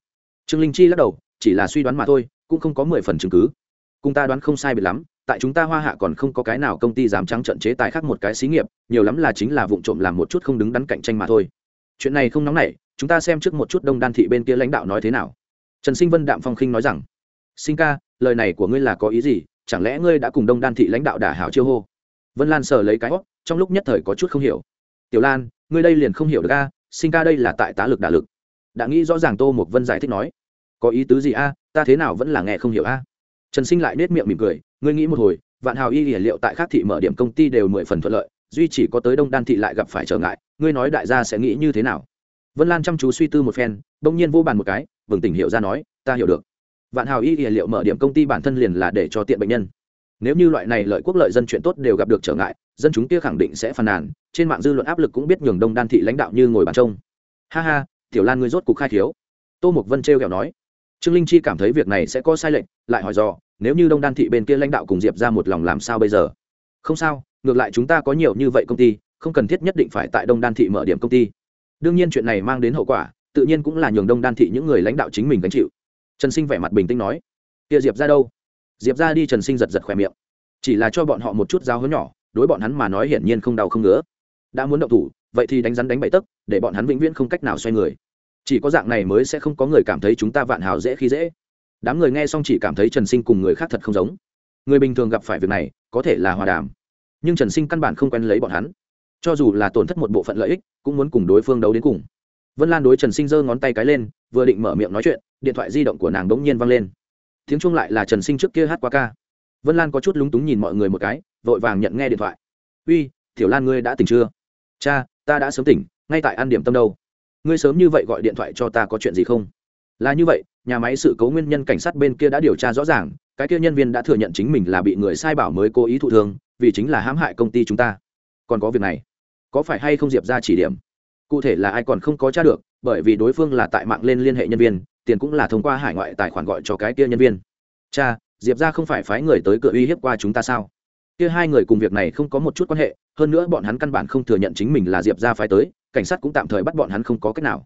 Trương linh chi lắc đầu, chỉ là suy đoán mà thôi, cũng không có mười phần chứng cứ. Cùng ta đoán không sai biệt lắm, tại chúng ta hoa hạ còn không có cái nào công ty dám trắng trận chế tài khác một cái xí nghiệp, nhiều lắm là chính là vụ trộm làm một chút không đứng đắn cạnh tranh mà thôi. Chuyện này không nóng nảy, chúng ta xem trước một chút đông đan thị bên kia lãnh đạo nói thế nào. Trần sinh vân đạm phong khinh nói rằng sinh ca, lời này của ngươi là có ý gì? Chẳng lẽ ngươi đã cùng đông đan thị lãnh đạo đả hảo chiêu hô? Vân lan sờ lấy cái hót trong lúc nhất thời có chút không hiểu. Tiểu lan, ngươi đây liền không hiểu được a, sinh ca đây là tại tá lực đả lực. Đã nghĩ rõ ràng tô một vân giải thích nói. Có ý tứ gì a, ta thế nào vẫn là nghe không hiểu a? Trần sinh lại nết miệng mỉm cười, ngươi nghĩ một hồi, vạn hào y liệu tại khác thị mở điểm công ty đều mười phần thuận lợi, duy chỉ có tới đông đan thị lại gặp phải trở ngại, ngươi nói đại gia sẽ nghĩ như thế nào? Vân lan chăm chú suy tư một phen, bỗng nhiên vô bàn một cái vừng tỉnh hiểu ra nói, ta hiểu được vạn hào y y liệu mở điểm công ty bản thân liền là để cho tiện bệnh nhân. Nếu như loại này lợi quốc lợi dân chuyện tốt đều gặp được trở ngại, dân chúng kia khẳng định sẽ phàn nàn, trên mạng dư luận áp lực cũng biết nhường đông đan thị lãnh đạo như ngồi bàn trông. Ha ha, tiểu lan ngươi rốt cục khai thiếu. Tô mục vân trêu kẹo nói. Trương linh chi cảm thấy việc này sẽ có sai lệch, lại hỏi dò, nếu như đông đan thị bên kia lãnh đạo cùng diệp ra một lòng làm sao bây giờ? Không sao, ngược lại chúng ta có nhiều như vậy công ty, không cần thiết nhất định phải tại đông đan thị mở điểm công ty. Đương nhiên chuyện này mang đến hậu quả, tự nhiên cũng là nhường đông đan thị những người lãnh đạo chính mình gánh chịu trần sinh vẻ mặt bình tĩnh nói, kia diệp ra đâu? Diệp ra đi, trần sinh giật giật khỏe miệng. Chỉ là cho bọn họ một chút giáo hứa nhỏ, đối bọn hắn mà nói hiển nhiên không đau không ngứa. Đã muốn động thủ, vậy thì đánh rắn đánh bậy tấc, để bọn hắn vĩnh viễn không cách nào xoay người. Chỉ có dạng này mới sẽ không có người cảm thấy chúng ta vạn hào dễ khi dễ. Đám người nghe xong chỉ cảm thấy trần sinh cùng người khác thật không giống. Người bình thường gặp phải việc này, có thể là hòa đàm. Nhưng trần sinh căn bản không quen lấy bọn hắn. Cho dù là tổn thất một bộ phận lợi ích, cũng muốn cùng đối phương đấu đến cùng. Vân lan đối trần sinh giơ ngón tay cái lên vừa định mở miệng nói chuyện, điện thoại di động của nàng bỗng nhiên văng lên. Tiếng chung lại là trần sinh trước kia hát qua ca. Vân lan có chút lúng túng nhìn mọi người một cái, vội vàng nhận nghe điện thoại. Uy, tiểu lan ngươi đã tỉnh chưa? Cha, ta đã sớm tỉnh, ngay tại ăn điểm tâm đâu. Ngươi sớm như vậy gọi điện thoại cho ta có chuyện gì không? Là như vậy, nhà máy sự cấu nguyên nhân cảnh sát bên kia đã điều tra rõ ràng, cái kia nhân viên đã thừa nhận chính mình là bị người sai bảo mới cố ý thụ thương, vì chính là hãm hại công ty chúng ta. Còn có việc này, có phải hay không diệp ra chỉ điểm? Cụ thể là ai còn không có t r a được bởi vì đối phương là tại mạng lên liên hệ nhân viên, tiền cũng là thông qua hải ngoại tài khoản gọi cho cái kia nhân viên. Cha, diệp ra không phải phái người tới cửa uy hiếp qua chúng ta sao? Kia hai người cùng việc này không có một chút quan hệ, hơn nữa bọn hắn căn bản không thừa nhận chính mình là diệp ra phái tới, cảnh sát cũng tạm thời bắt bọn hắn không có cách nào.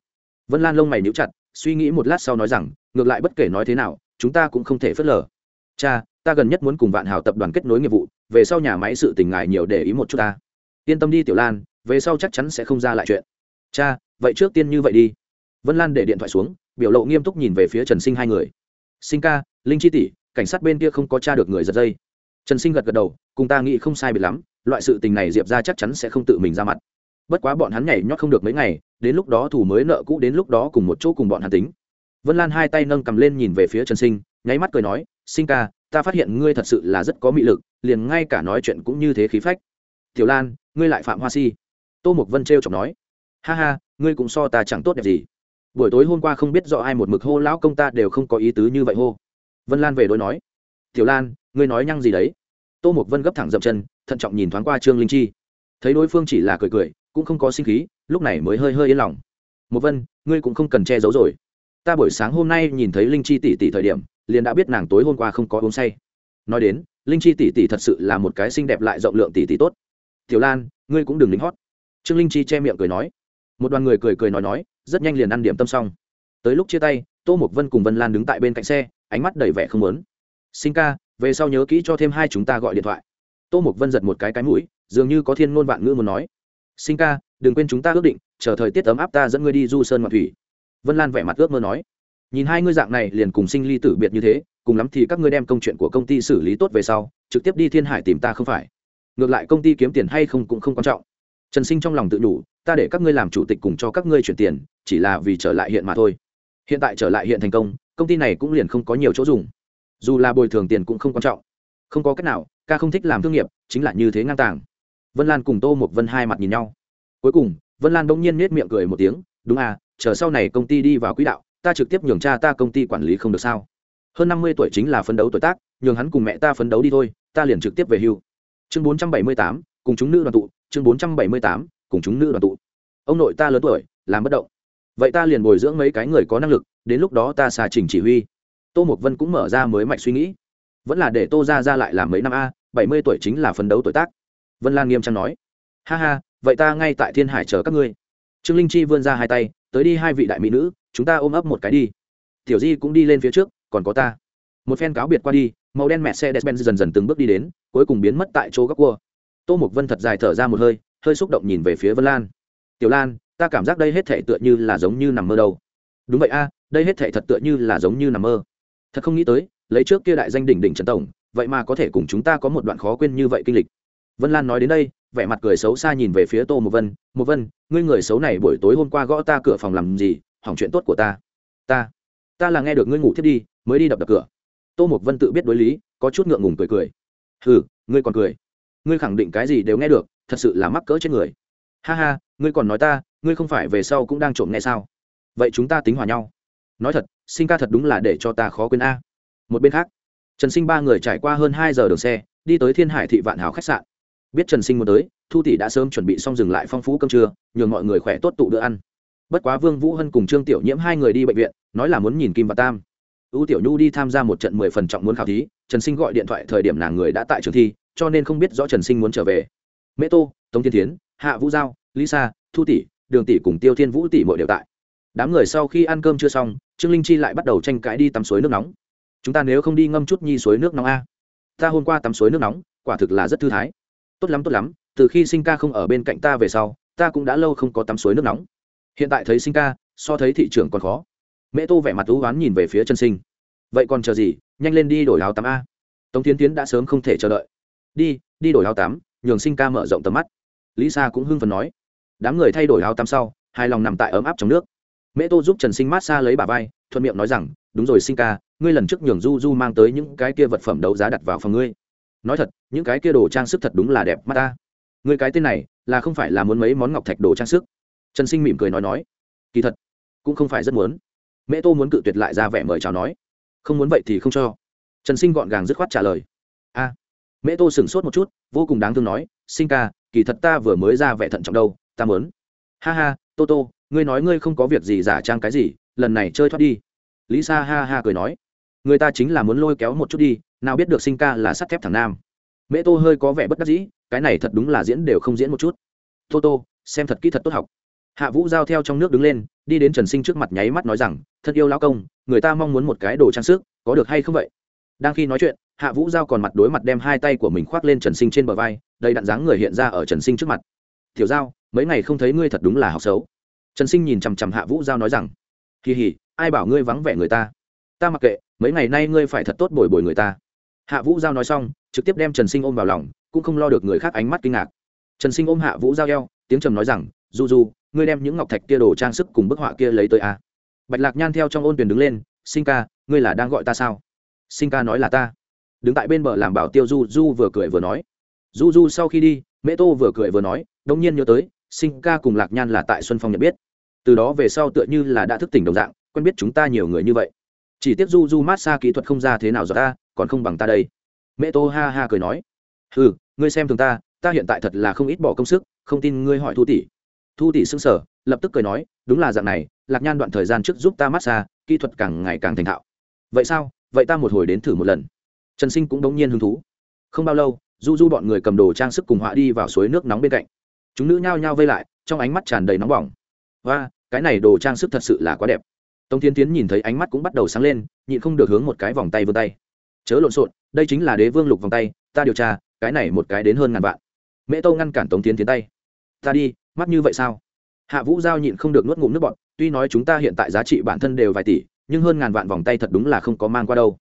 Vân lan lông mày níu chặt, suy nghĩ một lát sau nói rằng, ngược lại bất kể nói thế nào, chúng ta cũng không thể phớt lờ. Cha, ta gần nhất muốn cùng vạn hào tập đoàn kết nối nghiệp vụ, về sau nhà máy sự tình ngại nhiều để ý một chút ta. Yên tâm đi, tiểu lan, về sau chắc chắn sẽ không ra lại chuyện. Cha vậy trước tiên như vậy đi. Vân lan để điện thoại xuống, biểu lộ nghiêm túc nhìn về phía trần sinh hai người. Sinh ca, linh chi tỷ, cảnh sát bên kia không có t r a được người giật dây. Trần sinh gật gật đầu, cùng ta nghĩ không sai biệt lắm, loại sự tình này diệp ra chắc chắn sẽ không tự mình ra mặt. Bất quá bọn hắn nhảy nhót không được mấy ngày, đến lúc đó thủ mới nợ cũ đến lúc đó cùng một chỗ cùng bọn hắn tính. Vân lan hai tay nâng cầm lên nhìn về phía trần sinh, nháy mắt cười nói, sinh ca, ta phát hiện ngươi thật sự là rất có mị lực, liền ngay cả nói chuyện cũng như thế khí phách. Tiểu lan, ngươi lại phạm hoa si? Tô mục vân t r e o chọc nói. Ha ha ngươi cũng so ta chẳng tốt đẹp gì. Buổi tối hôm qua không biết do ai một mực hô, lão công ta đều không có ý tứ như vậy hô. Vân lan về đối nói, tiểu lan, ngươi nói nhăng gì đấy? Tô mục vân gấp thẳng dậm chân, thận trọng nhìn thoáng qua trương linh chi. Thấy đối phương chỉ là cười cười, cũng không có sinh khí, lúc này mới hơi hơi yên lòng. Một vân, ngươi cũng không cần che giấu rồi. Ta buổi sáng hôm nay nhìn thấy linh chi tỷ tỷ thời điểm, liền đã biết nàng tối hôm qua không có uống say. Nói đến, linh chi tỷ tỷ thật sự là một cái xinh đẹp lại rộng lượng tỷ tỷ tốt. Tiểu lan, ngươi cũng đừng lính hót. Trương linh chi che miệng cười nói một đoàn người cười cười nói nói, rất nhanh liền ăn điểm tâm xong. Tới lúc chia tay, tô mục vân cùng vân lan đứng tại bên cạnh xe, ánh mắt đầy vẻ không lớn sinh ca, về sau nhớ kỹ cho thêm hai chúng ta gọi điện thoại. Tô mục vân giật một cái cái mũi, dường như có thiên ngôn vạn ngữ muốn nói. Sinh ca, đừng quên chúng ta ước định, chờ thời tiết ấm áp ta dẫn ngươi đi du sơn ngoại thủy. Vân lan vẻ mặt ước mơ nói. Nhìn hai ngươi dạng này liền cùng sinh ly tử biệt như thế, cùng lắm thì các ngươi đem công chuyện của công ty xử lý tốt về sau, trực tiếp đi thiên hải tìm ta không phải. Ngược lại công ty kiếm tiền hay không cũng không quan trọng trần sinh trong lòng tự đủ ta để các ngươi làm chủ tịch cùng cho các ngươi chuyển tiền, chỉ là vì trở lại hiện mà thôi. Hiện tại trở lại hiện thành công công ty này cũng liền không có nhiều chỗ dùng. Dù là bồi thường tiền cũng không quan trọng. Không có cách nào, ca không thích làm thương nghiệp, chính là như thế ngang tàng. Vân lan cùng tô một vân hai mặt nhìn nhau. Cuối cùng, vân lan bỗng nhiên nết miệng cười một tiếng, đúng à chờ sau này công ty đi vào quỹ đạo, ta trực tiếp nhường cha ta công ty quản lý không được sao? Hơn năm mươi tuổi chính là phấn đấu tuổi tác, nhường hắn cùng mẹ ta phấn đấu đi thôi, ta liền trực tiếp về hưu. Chương bốn trăm bảy mươi tám, cùng chúng nữ đoàn tụ chương bốn trăm bảy mươi tám, cùng chúng nữ đoàn tụ. Ông nội ta lớn tuổi, làm bất động. Vậy ta liền bồi dưỡng mấy cái người có năng lực, đến lúc đó ta xà trình chỉ huy. Tô Mục vân cũng mở ra mới mạch suy nghĩ. Vẫn là để tô ra ra lại làm mấy năm a, bảy mươi tuổi chính là phấn đấu tuổi tác. Vân lan nghiêm trang nói. Ha ha, vậy ta ngay tại thiên hải chờ các ngươi. Trương linh chi vươn ra hai tay, tới đi hai vị đại mỹ nữ, chúng ta ôm ấp một cái đi. Tiểu di cũng đi lên phía trước, còn có ta. Một phen cáo biệt qua đi, màu đen mẹ xe despen dần dần từng bước đi đến, cuối cùng biến mất tại chỗ góc cua tô mục vân thật dài thở ra một hơi hơi xúc động nhìn về phía vân lan. Tiểu lan, ta cảm giác đây hết thể tựa như là giống như nằm mơ đâu. Đúng vậy a, đây hết thể thật tựa như là giống như nằm mơ. Thật không nghĩ tới, lấy trước kia đại danh đỉnh đỉnh trần tổng, vậy mà có thể cùng chúng ta có một đoạn khó quên như vậy kinh lịch. Vân lan nói đến đây, vẻ mặt cười xấu xa nhìn về phía tô Mục vân. Mục vân, ngươi người xấu này buổi tối hôm qua gõ ta cửa phòng làm gì, hỏng chuyện tốt của ta. Ta ta là nghe được ngươi ngủ thiết đi, mới đi đập đập cửa. Tô Mục vân tự biết đối lý, có chút ngượng ngùng cười cười. Ừ ngươi còn cười ngươi khẳng định cái gì đều nghe được, thật sự là mắc cỡ trên người. Ha ha, ngươi còn nói ta, ngươi không phải về sau cũng đang trộm nghe sao? Vậy chúng ta tính hòa nhau. Nói thật, sinh ca thật đúng là để cho ta khó quên a. Một bên khác, trần sinh ba người trải qua hơn hai giờ đường xe, đi tới thiên hải thị vạn hào khách sạn. Biết trần sinh muốn tới, thu tỷ đã sớm chuẩn bị xong dừng lại phong phú cơm trưa, nhường mọi người khỏe tốt tụ bữa ăn. Bất quá vương vũ hân cùng trương tiểu nhiễm hai người đi bệnh viện, nói là muốn nhìn kim và tam. Ưu tiểu nhu đi tham gia một trận mười phần trọng muốn khảo thí, trần sinh gọi điện thoại thời điểm nàng người đã tại trường thi cho nên không biết rõ trần sinh muốn trở về. Mễ tô, tống thiên tiến hạ vũ giao lisa thu tỷ, đường tỷ cùng tiêu thiên vũ tỷ mọi đều tại. Đám người sau khi ăn cơm chưa xong, trương linh chi lại bắt đầu tranh cãi đi tắm suối nước nóng. Chúng ta nếu không đi ngâm chút nhi suối nước nóng a. Ta hôm qua tắm suối nước nóng, quả thực là rất thư thái. Tốt lắm tốt lắm, từ khi sinh ca không ở bên cạnh ta về sau, ta cũng đã lâu không có tắm suối nước nóng. Hiện tại thấy sinh ca, so thấy thị trường còn khó. Mẹ tô vẻ mặt thú oán nhìn về phía chân sinh. Vậy còn chờ gì, nhanh lên đi đổi áo tắm a. Tống tiến tiến đã sớm không thể chờ đợi đi đi đổi áo tắm, nhường sinh ca mở rộng tầm mắt. Lý sa cũng hưng phần nói. Đám người thay đổi áo tắm sau, hài lòng nằm tại ấm áp trong nước. Mẹ tô giúp trần sinh mát xa lấy bà vai, thuận miệng nói rằng, đúng rồi sinh ca, ngươi lần trước nhường du du mang tới những cái kia vật phẩm đấu giá đặt vào phòng ngươi. Nói thật, những cái kia đồ trang sức thật đúng là đẹp mắt ta. Ngươi cái tên này, là không phải là muốn mấy món ngọc thạch đồ trang sức. Trần sinh mỉm cười nói nói. Kỳ thật, cũng không phải rất muốn. Mẹ tô muốn cự tuyệt lại ra vẻ mời chào nói. Không muốn vậy thì không cho. Trần sinh gọn gàng dứt khoát trả lời. A mẹ tô sửng sốt một chút, vô cùng đáng thương nói, sinh ca, kỳ thật ta vừa mới ra vẻ thận trọng đâu, ta mớn ha ha, tô tô, ngươi nói ngươi không có việc gì giả trang cái gì, lần này chơi thoát đi. Lý sa ha ha cười nói, người ta chính là muốn lôi kéo một chút đi, nào biết được sinh ca là sắt thép thằng nam. Mẹ tô hơi có vẻ bất đắc dĩ, cái này thật đúng là diễn đều không diễn một chút. Tô tô, xem thật kỹ thật tốt học. Hạ vũ giao theo trong nước đứng lên, đi đến trần sinh trước mặt nháy mắt nói rằng, thật yêu lão công, người ta mong muốn một cái đồ trang sức, có được hay không vậy? Đang khi nói chuyện hạ vũ giao còn mặt đối mặt đem hai tay của mình khoác lên trần sinh trên bờ vai, đầy đạn dáng người hiện ra ở trần sinh trước mặt. Tiểu giao, mấy ngày không thấy ngươi thật đúng là học xấu. Trần sinh nhìn chằm chằm hạ vũ giao nói rằng, kỳ hỉ, ai bảo ngươi vắng vẻ người ta? Ta mặc kệ, mấy ngày nay ngươi phải thật tốt bồi bồi người ta. Hạ vũ giao nói xong, trực tiếp đem trần sinh ôm vào lòng, cũng không lo được người khác ánh mắt kinh ngạc. Trần sinh ôm hạ vũ giao eo, tiếng trầm nói rằng du du ngươi đem những ngọc thạch kia đồ trang sức cùng bức họa kia lấy tới a. À. bạch lạc nhan theo trong ôn tuyển đứng lên, sinh ca, ngươi là đang gọi ta sao? Sinh ca nói là ta đứng tại bên bờ làm bảo tiêu du du vừa cười vừa nói. Du du sau khi đi, mễ tô vừa cười vừa nói đông nhiên nhớ tới, sinh ca cùng lạc nhan là tại xuân phong nhận biết. Từ đó về sau tựa như là đã thức tỉnh đồng dạng, quen biết chúng ta nhiều người như vậy. Chỉ tiếc du du mát xa kỹ thuật không ra thế nào do ta, còn không bằng ta đây. Mẹ tô ha ha cười nói ừ ngươi xem thường ta ta hiện tại thật là không ít bỏ công sức, không tin ngươi hỏi thu tỷ. Thu tỷ xưng sở lập tức cười nói, đúng là dạng này, lạc nhan đoạn thời gian trước giúp ta mát xa, kỹ thuật càng ngày càng thành thạo. Vậy sao? Vậy ta một hồi đến thử một lần trần sinh cũng đống nhiên hứng thú. Không bao lâu, du du bọn người cầm đồ trang sức cùng họa đi vào suối nước nóng bên cạnh. Chúng nữ nhao nhao vây lại, trong ánh mắt tràn đầy nóng bỏng. Và cái này đồ trang sức thật sự là quá đẹp. Tống tiến tiến nhìn thấy ánh mắt cũng bắt đầu sáng lên, nhịn không được hướng một cái vòng tay vươn tay. Chớ lộn xộn, đây chính là đế vương lục vòng tay, ta điều tra, cái này một cái đến hơn ngàn vạn. Mễ tâu ngăn cản tống tiến tiến tay. Ta đi mắt như vậy sao? Hạ vũ giao nhịn không được nuốt ngụm nước bọn tuy nói chúng ta hiện tại giá trị bản thân đều vài tỷ, nhưng hơn ngàn vạn vòng tay thật đúng là không có mang qua đâu.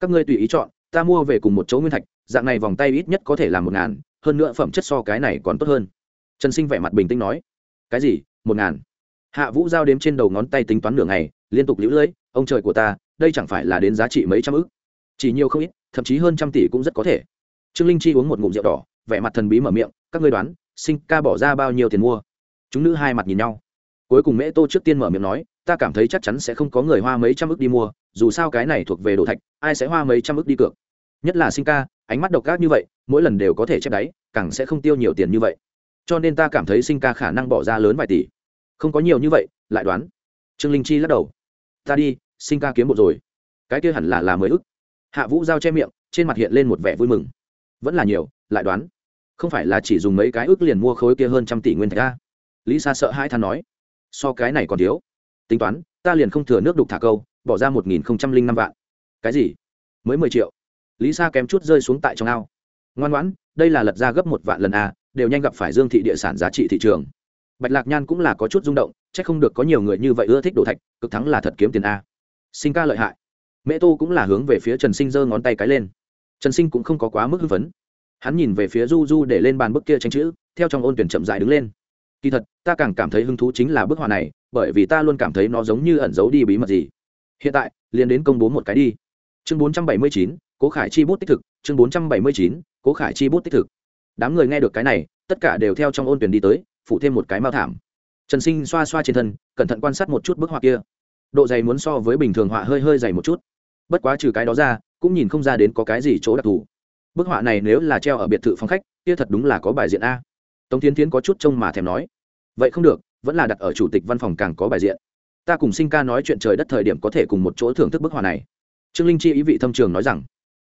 Các ngươi tùy ý chọn ta mua về cùng một chỗ nguyên thạch, dạng này vòng tay ít nhất có thể là một ngàn, hơn nữa phẩm chất so cái này còn tốt hơn. Trần sinh vẻ mặt bình tĩnh nói. Cái gì? Một ngàn? Hạ vũ giao đếm trên đầu ngón tay tính toán nửa ngày, liên tục lũ lưỡi ông trời của ta, đây chẳng phải là đến giá trị mấy trăm ức? Chỉ nhiều không ít, thậm chí hơn trăm tỷ cũng rất có thể. Trương linh chi uống một ngụm rượu đỏ, vẻ mặt thần bí mở miệng, các ngươi đoán, sinh ca bỏ ra bao nhiêu tiền mua? Chúng nữ hai mặt nhìn nhau. Cuối cùng mễ tô trước tiên mở miệng nói ta cảm thấy chắc chắn sẽ không có người hoa mấy trăm ức đi mua, dù sao cái này thuộc về đồ thạch, ai sẽ hoa mấy trăm ức đi cược? Nhất là sinh ca, ánh mắt độc ác như vậy, mỗi lần đều có thể chép đáy, càng sẽ không tiêu nhiều tiền như vậy. Cho nên ta cảm thấy sinh ca khả năng bỏ ra lớn vài tỷ. Không có nhiều như vậy, lại đoán. Trương linh chi lắc đầu. Ta đi, sinh ca kiếm một rồi. Cái kia hẳn là là mười ức. Hạ vũ giao che miệng, trên mặt hiện lên một vẻ vui mừng. Vẫn là nhiều, lại đoán. Không phải là chỉ dùng mấy cái ước liền mua khối kia hơn trăm tỷ nguyên thạch a? Lý sa sợ hai than nói. So cái này còn thiếu tính toán, ta liền không thừa nước đục thả câu, bỏ ra một nghìn năm vạn. Cái gì? Mới mười triệu. Lý sa kém chút rơi xuống tại trong ao. Ngoan ngoãn, đây là lật ra gấp một vạn lần a, đều nhanh gặp phải dương thị địa sản giá trị thị trường. Bạch lạc nhan cũng là có chút rung động c h ắ c không được có nhiều người như vậy ưa thích đồ thạch, cực thắng là thật kiếm tiền a. Sinh ca lợi hại. Mẹ tô cũng là hướng về phía trần sinh giơ ngón tay cái lên. Trần sinh cũng không có quá mức hưng phấn. Hắn nhìn về phía du du để lên bàn bức kia tranh chữ, theo trong ôn tuyển chậm dại đứng lên kỳ thật, ta càng cảm thấy hứng thú chính là bức họa này, bởi vì ta luôn cảm thấy nó giống như ẩn giấu đi bí mật gì. Hiện tại, liền đến công bố một cái đi. Chương bốn trăm bảy mươi chín, cố khải chi bút tích thực, chương bốn trăm bảy mươi chín, cố khải chi bút tích thực. Đám người nghe được cái này, tất cả đều theo trong ôn tuyển đi tới, phụ thêm một cái mao thảm. Trần sinh xoa xoa trên thân, cẩn thận quan sát một chút bức họa kia. Độ dày muốn so với bình thường họa hơi hơi dày một chút. Bất quá trừ cái đó ra, cũng nhìn không ra đến có cái gì chỗ đặc thù. Bức họa này nếu là treo ở biệt thự phòng khách, kia thật đúng là có bài diện a tống tiến tiến có chút trông mà thèm nói. Vậy không được, vẫn là đặt ở chủ tịch văn phòng càng có bài diện. Ta cùng sinh ca nói chuyện trời đất thời điểm có thể cùng một chỗ thưởng thức bức họa này. Trương linh chi ý vị thâm trường nói rằng,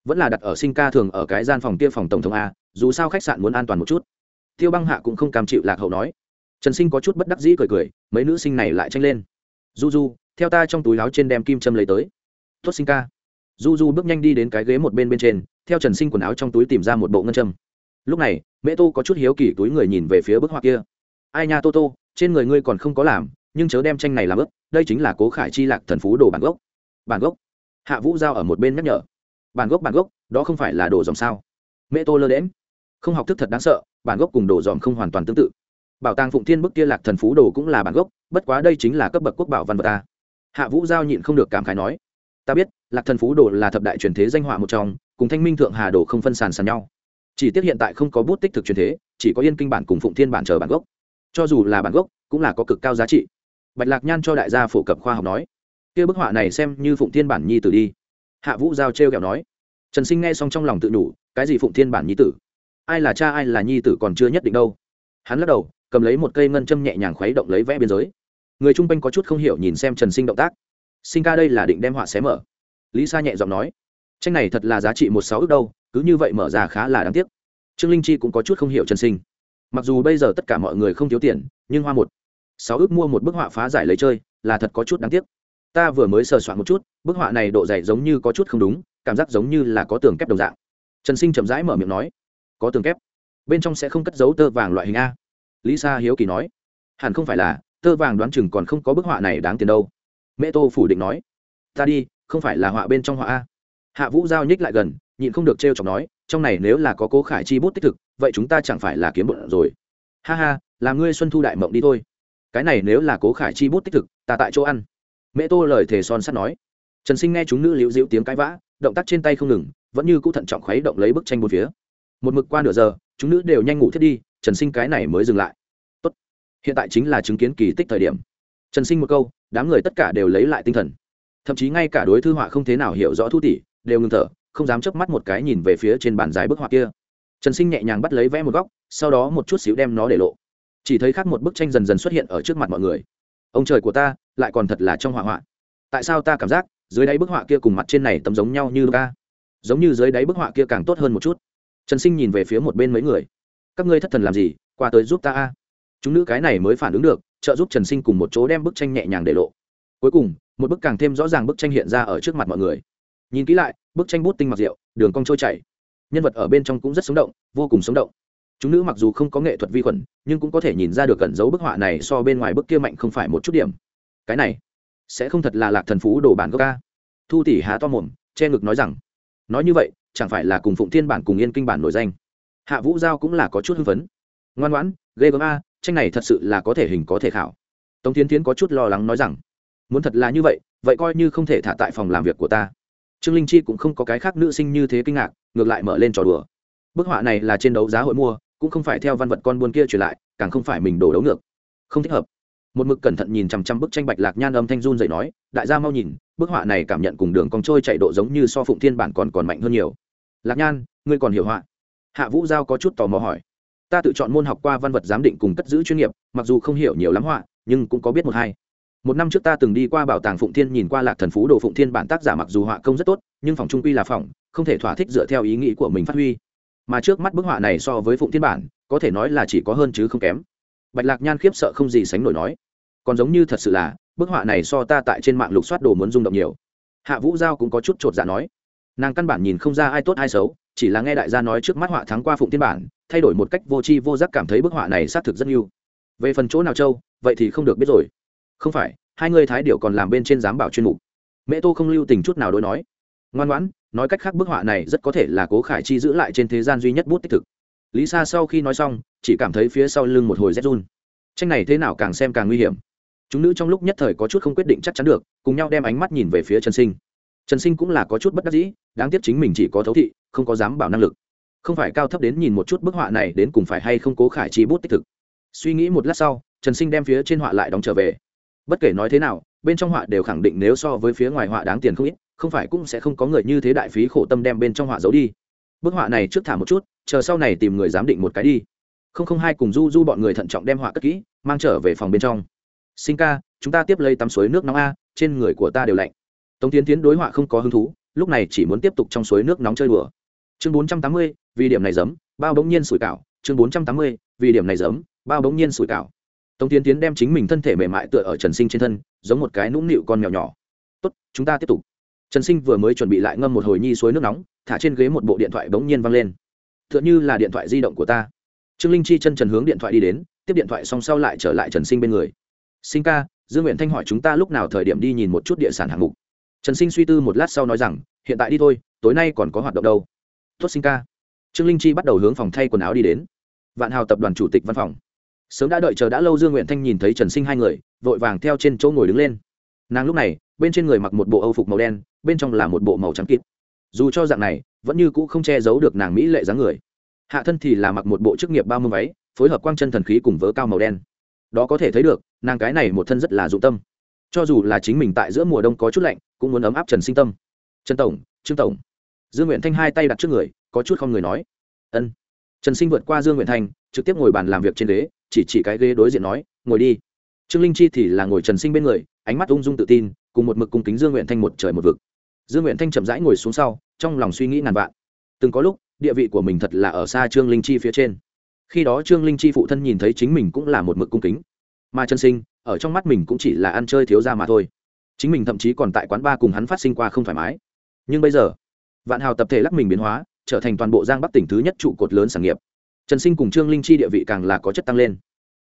vẫn là đặt ở sinh ca thường ở cái gian phòng kia phòng tổng thống a, dù sao khách sạn muốn an toàn một chút. Tiêu băng hạ cũng không cam chịu lạc hậu nói. Trần sinh có chút bất đắc dĩ cười cười, mấy nữ sinh này lại tranh lên. Du du theo ta trong túi láo trên đem kim châm lấy tới. Tuất sinh ca. Du du bước nhanh đi đến cái ghế một bên bên trên, theo trần sinh quần áo trong túi tìm ra một bộ ngân châm. Lúc này mẹ tô có chút hiếu kỳ túi người nhìn về phía bức họa kia. Ai nha tô tô, trên người ngươi còn không có làm, nhưng chớ đem tranh này làm ướp đây chính là cố khải chi lạc thần phú đồ bản gốc. Bản gốc? Hạ vũ giao ở một bên nhắc nhở. Bản gốc bản gốc, đó không phải là đồ dòng sao? Mẹ tô lơ đễm không học thức thật đáng sợ, bản gốc cùng đồ dòm không hoàn toàn tương tự. Bảo tàng phụng thiên bức kia lạc thần phú đồ cũng là bản gốc, bất quá đây chính là cấp bậc quốc bảo văn vật ta. Hạ vũ giao nhịn không được cảm khái nói, ta biết, lạc thần phú đồ là thập đại truyền thế danh họa một trong, cùng thanh minh thượng hà đồ không phân sàn sàn nhau chỉ tiếc hiện tại không có bút tích thực truyền thế, chỉ có yên kinh bản cùng phụng thiên bản chờ bản gốc. Cho dù là bản gốc, cũng là có cực cao giá trị. Bạch lạc nhan cho đại gia phổ cập khoa học nói, kia bức họa này xem như phụng thiên bản nhi tử đi. Hạ vũ giao trêu kẹo nói, trần sinh nghe xong trong lòng tự đủ, cái gì phụng thiên bản nhi tử? Ai là cha, ai là nhi tử còn chưa nhất định đâu. Hắn lắc đầu, cầm lấy một cây ngân châm nhẹ nhàng khuấy động lấy vẽ biên giới. Người chung quanh có chút không hiểu nhìn xem trần sinh động tác. Sinh ca đây là định đem họa xé mở. Lý sa nhẹ giọng nói tranh này thật là giá trị một sáu ước đâu, cứ như vậy mở ra khá là đáng tiếc. Trương linh chi cũng có chút không hiểu trần sinh. Mặc dù bây giờ tất cả mọi người không thiếu tiền, nhưng hoa một, sáu ước mua một bức họa phá giải lấy chơi, là thật có chút đáng tiếc. Ta vừa mới sờ soạn một chút, bức họa này độ dày giống như có chút không đúng, cảm giác giống như là có tường kép đồng dạng. Trần sinh chậm rãi mở miệng nói, có tường kép? Bên trong sẽ không cất dấu tơ vàng loại hình a? Lý sa hiếu kỳ nói, hẳn không phải là, tơ vàng đoán chừng còn không có bức họa này đáng tiền đâu. Mẹ tô phủ định nói, ta đi, không phải là họa bên trong họa a hạ vũ giao nhích lại gần, nhịn không được t r e o chọc nói, trong này nếu là có cố khải chi bút tích thực, vậy chúng ta chẳng phải là kiếm bụng rồi. Ha ha là ngươi xuân thu đại mộng đi thôi. Cái này nếu là cố khải chi bút tích thực, ta tại chỗ ăn. Mẹ tô lời thề son sắt nói. Trần sinh nghe chúng nữ liễu diễu tiếng cãi vã, động tác trên tay không ngừng, vẫn như cũ thận trọng khuấy động lấy bức tranh một phía. Một mực qua nửa giờ, chúng nữ đều nhanh ngủ thiết đi, trần sinh cái này mới dừng lại. Tốt. hiện tại chính là chứng kiến kỳ tích thời điểm. Trần sinh một câu, đám người tất cả đều lấy lại tinh thần. Thậm chí ngay cả đối thư họa không thế nào hiểu rõ thu tỷ đều ngừng thở, không dám chớp mắt một cái nhìn về phía trên bàn dài bức họa kia. Trần sinh nhẹ nhàng bắt lấy vẽ một góc, sau đó một chút xíu đem nó để lộ. Chỉ thấy khác một bức tranh dần dần xuất hiện ở trước mặt mọi người. Ông trời của ta, lại còn thật là trong họa họa. Tại sao ta cảm giác, dưới đáy bức họa kia cùng mặt trên này tấm giống nhau như ca giống như dưới đáy bức họa kia càng tốt hơn một chút. Trần sinh nhìn về phía một bên mấy người. Các ngươi thất thần làm gì, qua tới giúp ta a? Chúng nữ cái này mới phản ứng được, trợ giúp trần sinh cùng một chỗ đem bức tranh nhẹ nhàng để lộ. Cuối cùng, một bức càng thêm rõ ràng bức tranh hiện ra ở trước mặt mọi người nhìn kỹ lại, bức tranh bút tinh mặc rượu, đường cong trôi chảy. Nhân vật ở bên trong cũng rất sống động, vô cùng sống động. Chúng nữ mặc dù không có nghệ thuật vi khuẩn, nhưng cũng có thể nhìn ra được cẩn dấu bức họa này so bên ngoài bức kia mạnh không phải một chút điểm. Cái này, sẽ không thật là lạc thần phú đồ bản gốc ca. Thu tỷ há to mồm, che ngực nói rằng, nói như vậy, chẳng phải là cùng phụng thiên bản cùng yên kinh bản nổi danh? Hạ vũ giao cũng là có chút hưng phấn. Ngoan ngoãn, ghê gớm a, tranh này thật sự là có thể hình có thể khảo. Tống tiến tiến có chút lo lắng nói rằng, muốn thật là như vậy vậy coi như không thể thả tại phòng làm việc của ta trương linh chi cũng không có cái khác nữ sinh như thế kinh ngạc, ngược lại mở lên trò đùa. Bức họa này là trên đấu giá hội mua, cũng không phải theo văn vật con buôn kia truyền lại, càng không phải mình đổ đấu ngược. Không thích hợp. Một mực cẩn thận nhìn chằm chằm bức tranh bạch lạc nhan âm thanh run dậy nói, đại gia mau nhìn, bức họa này cảm nhận cùng đường cong trôi chạy độ giống như so phụng thiên bản còn còn mạnh hơn nhiều. Lạc nhan, ngươi còn hiểu họa? Hạ vũ giao có chút tò mò hỏi. Ta tự chọn môn học qua văn vật giám định cùng cất giữ chuyên nghiệp, mặc dù không hiểu nhiều lắm họa, nhưng cũng có biết một hai một năm trước ta từng đi qua bảo tàng phụng thiên nhìn qua lạc thần phú đồ phụng thiên bản tác giả mặc dù họa công rất tốt, nhưng phòng trung quy là phòng, không thể thỏa thích dựa theo ý nghĩ của mình phát huy. Mà trước mắt bức họa này so với phụng thiên bản, có thể nói là chỉ có hơn chứ không kém. Bạch lạc nhan khiếp sợ không gì sánh nổi nói. Còn giống như thật sự là, bức họa này so ta tại trên mạng lục soát đồ muốn rung động nhiều. Hạ vũ giao cũng có chút chột dạ nói. Nàng căn bản nhìn không ra ai tốt ai xấu, chỉ là nghe đại gia nói trước mắt họa thắng qua phụng thiên bản, thay đổi một cách vô tri vô giác cảm thấy bức họa này xác thực rất yêu về phần chỗ nào châu, vậy thì không được biết rồi không phải, hai người thái điệu còn làm bên trên giám bảo chuyên mục. Mẹ tô không lưu tình chút nào đối nói. Ngoan ngoãn, nói cách khác bức họa này rất có thể là cố khải chi giữ lại trên thế gian duy nhất bút tích thực. Lý sa sau khi nói xong, chỉ cảm thấy phía sau lưng một hồi rét run. Tranh này thế nào càng xem càng nguy hiểm. Chúng nữ trong lúc nhất thời có chút không quyết định chắc chắn được, cùng nhau đem ánh mắt nhìn về phía trần sinh. Trần sinh cũng là có chút bất đắc dĩ, đáng tiếc chính mình chỉ có thấu thị, không có dám bảo năng lực. Không phải cao thấp đến nhìn một chút bức họa này đến cùng phải hay không cố khải chi bút tích thực. Suy nghĩ một lát sau, trần sinh đem phía trên họa lại đóng trở về bất kể nói thế nào, bên trong họa đều khẳng định nếu so với phía ngoài họa đáng tiền không ít, không phải cũng sẽ không có người như thế đại phí khổ tâm đem bên trong họa giấu đi. Bức họa này trước thả một chút, chờ sau này tìm người giám định một cái đi. Không không hai cùng du du bọn người thận trọng đem họa cất kỹ, mang trở về phòng bên trong. Sinh ca, chúng ta tiếp lấy tắm suối nước nóng a, trên người của ta đều lạnh. Tống tiến tiến đối họa không có hứng thú, lúc này chỉ muốn tiếp tục trong suối nước nóng chơi đùa. Chương bốn trăm tám mươi, vì điểm này giấm, bao bỗng nhiên sủi cảo. Chương bốn trăm tám mươi, vì điểm này giấm, bao bỗng nhiên sủi cảo tống tiến tiến đem chính mình thân thể mềm mại tựa ở trần sinh trên thân, giống một cái nũng nịu con mèo nhỏ. Tốt, chúng ta tiếp tục. Trần sinh vừa mới chuẩn bị lại ngâm một hồi nhi suối nước nóng, thả trên ghế một bộ điện thoại bỗng nhiên văng lên. T h ư ợ n h ư là điện thoại di động của ta. Trương linh chi chân trần hướng điện thoại đi đến, tiếp điện thoại xong sau lại trở lại trần sinh bên người. Sinh ca, dương nguyện thanh hỏi chúng ta lúc nào thời điểm đi nhìn một chút địa sản hạng mục? Trần sinh suy tư một lát sau nói rằng, hiện tại đi thôi, tối nay còn có hoạt động đâu. Tốt, sinh ca. Trương linh chi bắt đầu hướng phòng thay quần áo đi đến. Vạn hào tập đoàn chủ tịch văn phòng sớm đã đợi chờ đã lâu dương nguyện thanh nhìn thấy trần sinh hai người, vội vàng theo trên chỗ ngồi đứng lên. Nàng lúc này, bên trên người mặc một bộ âu phục màu đen, bên trong là một bộ màu trắng kịt. Dù cho dạng này, vẫn như cũ không che giấu được nàng mỹ lệ dáng người. Hạ thân thì là mặc một bộ chức nghiệp bao mươi váy, phối hợp quang chân thần khí cùng vớ cao màu đen. Đó có thể thấy được, nàng cái này một thân rất là dụng tâm. Cho dù là chính mình tại giữa mùa đông có chút lạnh, cũng muốn ấm áp trần sinh tâm. Trần tổng, trương tổng. Dương nguyện thanh hai tay đặt trước người, có chút không người nói. Ân trần sinh vượt qua dương nguyện thanh trực tiếp ngồi bàn làm việc trên ghế, chỉ chỉ cái ghế đối diện nói, ngồi đi. Trương linh chi thì là ngồi trần sinh bên người, ánh mắt ung dung tự tin, cùng một mực cung kính dương nguyện thanh một trời một vực. Dương nguyện thanh chậm rãi ngồi xuống sau, trong lòng suy nghĩ ngàn vạn. Từng có lúc, địa vị của mình thật là ở xa trương linh chi phía trên. Khi đó trương linh chi phụ thân nhìn thấy chính mình cũng là một mực cung kính. Mà chân sinh, ở trong mắt mình cũng chỉ là ăn chơi thiếu ra mà thôi. Chính mình thậm chí còn tại quán bar cùng hắn phát sinh qua không thoải mái. Nhưng bây giờ, vạn hào tập thể lắc mình biến hóa trở thành toàn bộ giang bắc tỉnh thứ nhất trụ cột lớn sản nghiệp. Trần sinh cùng trương linh chi địa vị càng là có chất tăng lên.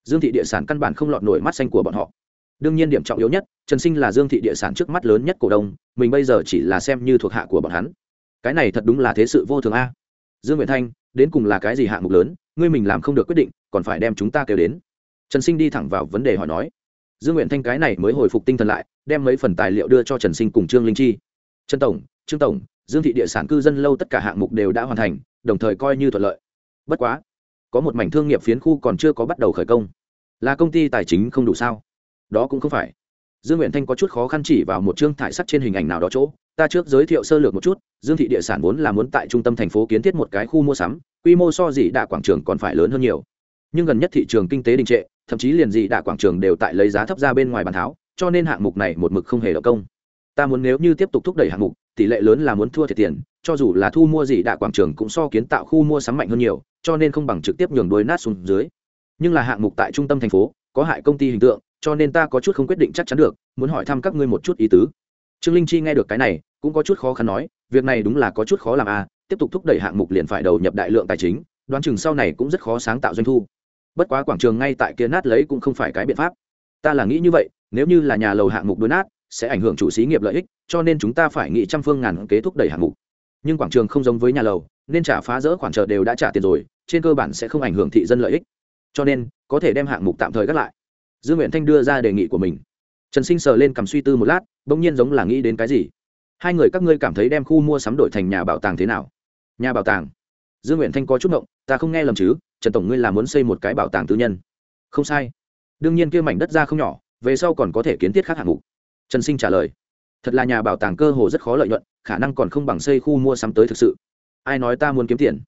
Dương thị địa sản căn bản không lọt nổi mắt xanh của bọn họ. Đương nhiên điểm trọng yếu nhất, trần sinh là dương thị địa sản trước mắt lớn nhất cổ đông, mình bây giờ chỉ là xem như thuộc hạ của bọn hắn. Cái này thật đúng là thế sự vô thường a. Dương nguyện thanh, đến cùng là cái gì hạng mục lớn, ngươi mình làm không được quyết định, còn phải đem chúng ta kêu đến. Trần sinh đi thẳng vào vấn đề hỏi nói. Dương nguyện thanh cái này mới hồi phục tinh thần lại, đem mấy phần tài liệu đưa cho trần sinh cùng trương linh chi. Trần tổng, trương tổng dương thị địa sản cư dân lâu tất cả hạng mục đều đã hoàn thành, đồng thời coi như thuận lợi. Bất quá, có một mảnh thương nghiệp phiến khu còn chưa có bắt đầu khởi công. Là công ty tài chính không đủ sao? Đó cũng không phải. Dương nguyện thanh có chút khó khăn chỉ vào một chương thải sắt trên hình ảnh nào đó chỗ, ta trước giới thiệu sơ lược một chút, dương thị địa sản vốn là muốn tại trung tâm thành phố kiến thiết một cái khu mua sắm, quy mô so dị đạ quảng trường còn phải lớn hơn nhiều. Nhưng gần nhất thị trường kinh tế đình trệ, thậm chí liền dị đạ quảng trường đều tại lấy giá thấp ra bên ngoài bàn tháo, cho nên hạng mục này một mực không hề đ công. Ta muốn nếu như tiếp tục thúc đẩy hạng mục tỷ lệ lớn là muốn thua thiệt tiền cho dù là thu mua gì, đạ quảng trường cũng so kiến tạo khu mua sắm mạnh hơn nhiều cho nên không bằng trực tiếp nhường đôi nát xuống dưới. Nhưng là hạng mục tại trung tâm thành phố có hại công ty hình tượng cho nên ta có chút không quyết định chắc chắn được muốn hỏi thăm các ngươi một chút ý tứ. Trương linh chi nghe được cái này cũng có chút khó khăn nói việc này đúng là có chút khó làm à, tiếp tục thúc đẩy hạng mục liền phải đầu nhập đại lượng tài chính đoán chừng sau này cũng rất khó sáng tạo doanh thu. Bất quá quảng trường ngay tại kia nát lấy cũng không phải cái biện pháp. Ta là nghĩ như vậy nếu như là nhà lầu hạng mục đối nát sẽ ảnh hưởng chủ xí nghiệp lợi ích, cho nên chúng ta phải nghĩ trăm phương ngàn kế thúc đẩy hạng mục. Nhưng quảng trường không giống với nhà lầu, nên trả phá rỡ khoản trợ đều đã trả tiền rồi, trên cơ bản sẽ không ảnh hưởng thị dân lợi ích. Cho nên, có thể đem hạng mục tạm thời gác lại. Dương nguyện thanh đưa ra đề nghị của mình. Trần sinh sờ lên cầm suy tư một lát, bỗng nhiên giống là nghĩ đến cái gì. Hai người các ngươi cảm thấy đem khu mua sắm đổi thành nhà bảo tàng thế nào? Nhà bảo tàng? Dương nguyện thanh có chút động ta không nghe lầm chứ, trần tổng ngươi là muốn xây một cái bảo tàng tư nhân. Không sai. Đương nhiên kia mảnh đất ra không nhỏ, về sau còn có thể kiến thiết khác hạng mục trần sinh trả lời, thật là nhà bảo tàng cơ hồ rất khó lợi nhuận, khả năng còn không bằng xây khu mua sắm tới thực sự. Ai nói ta muốn kiếm tiền?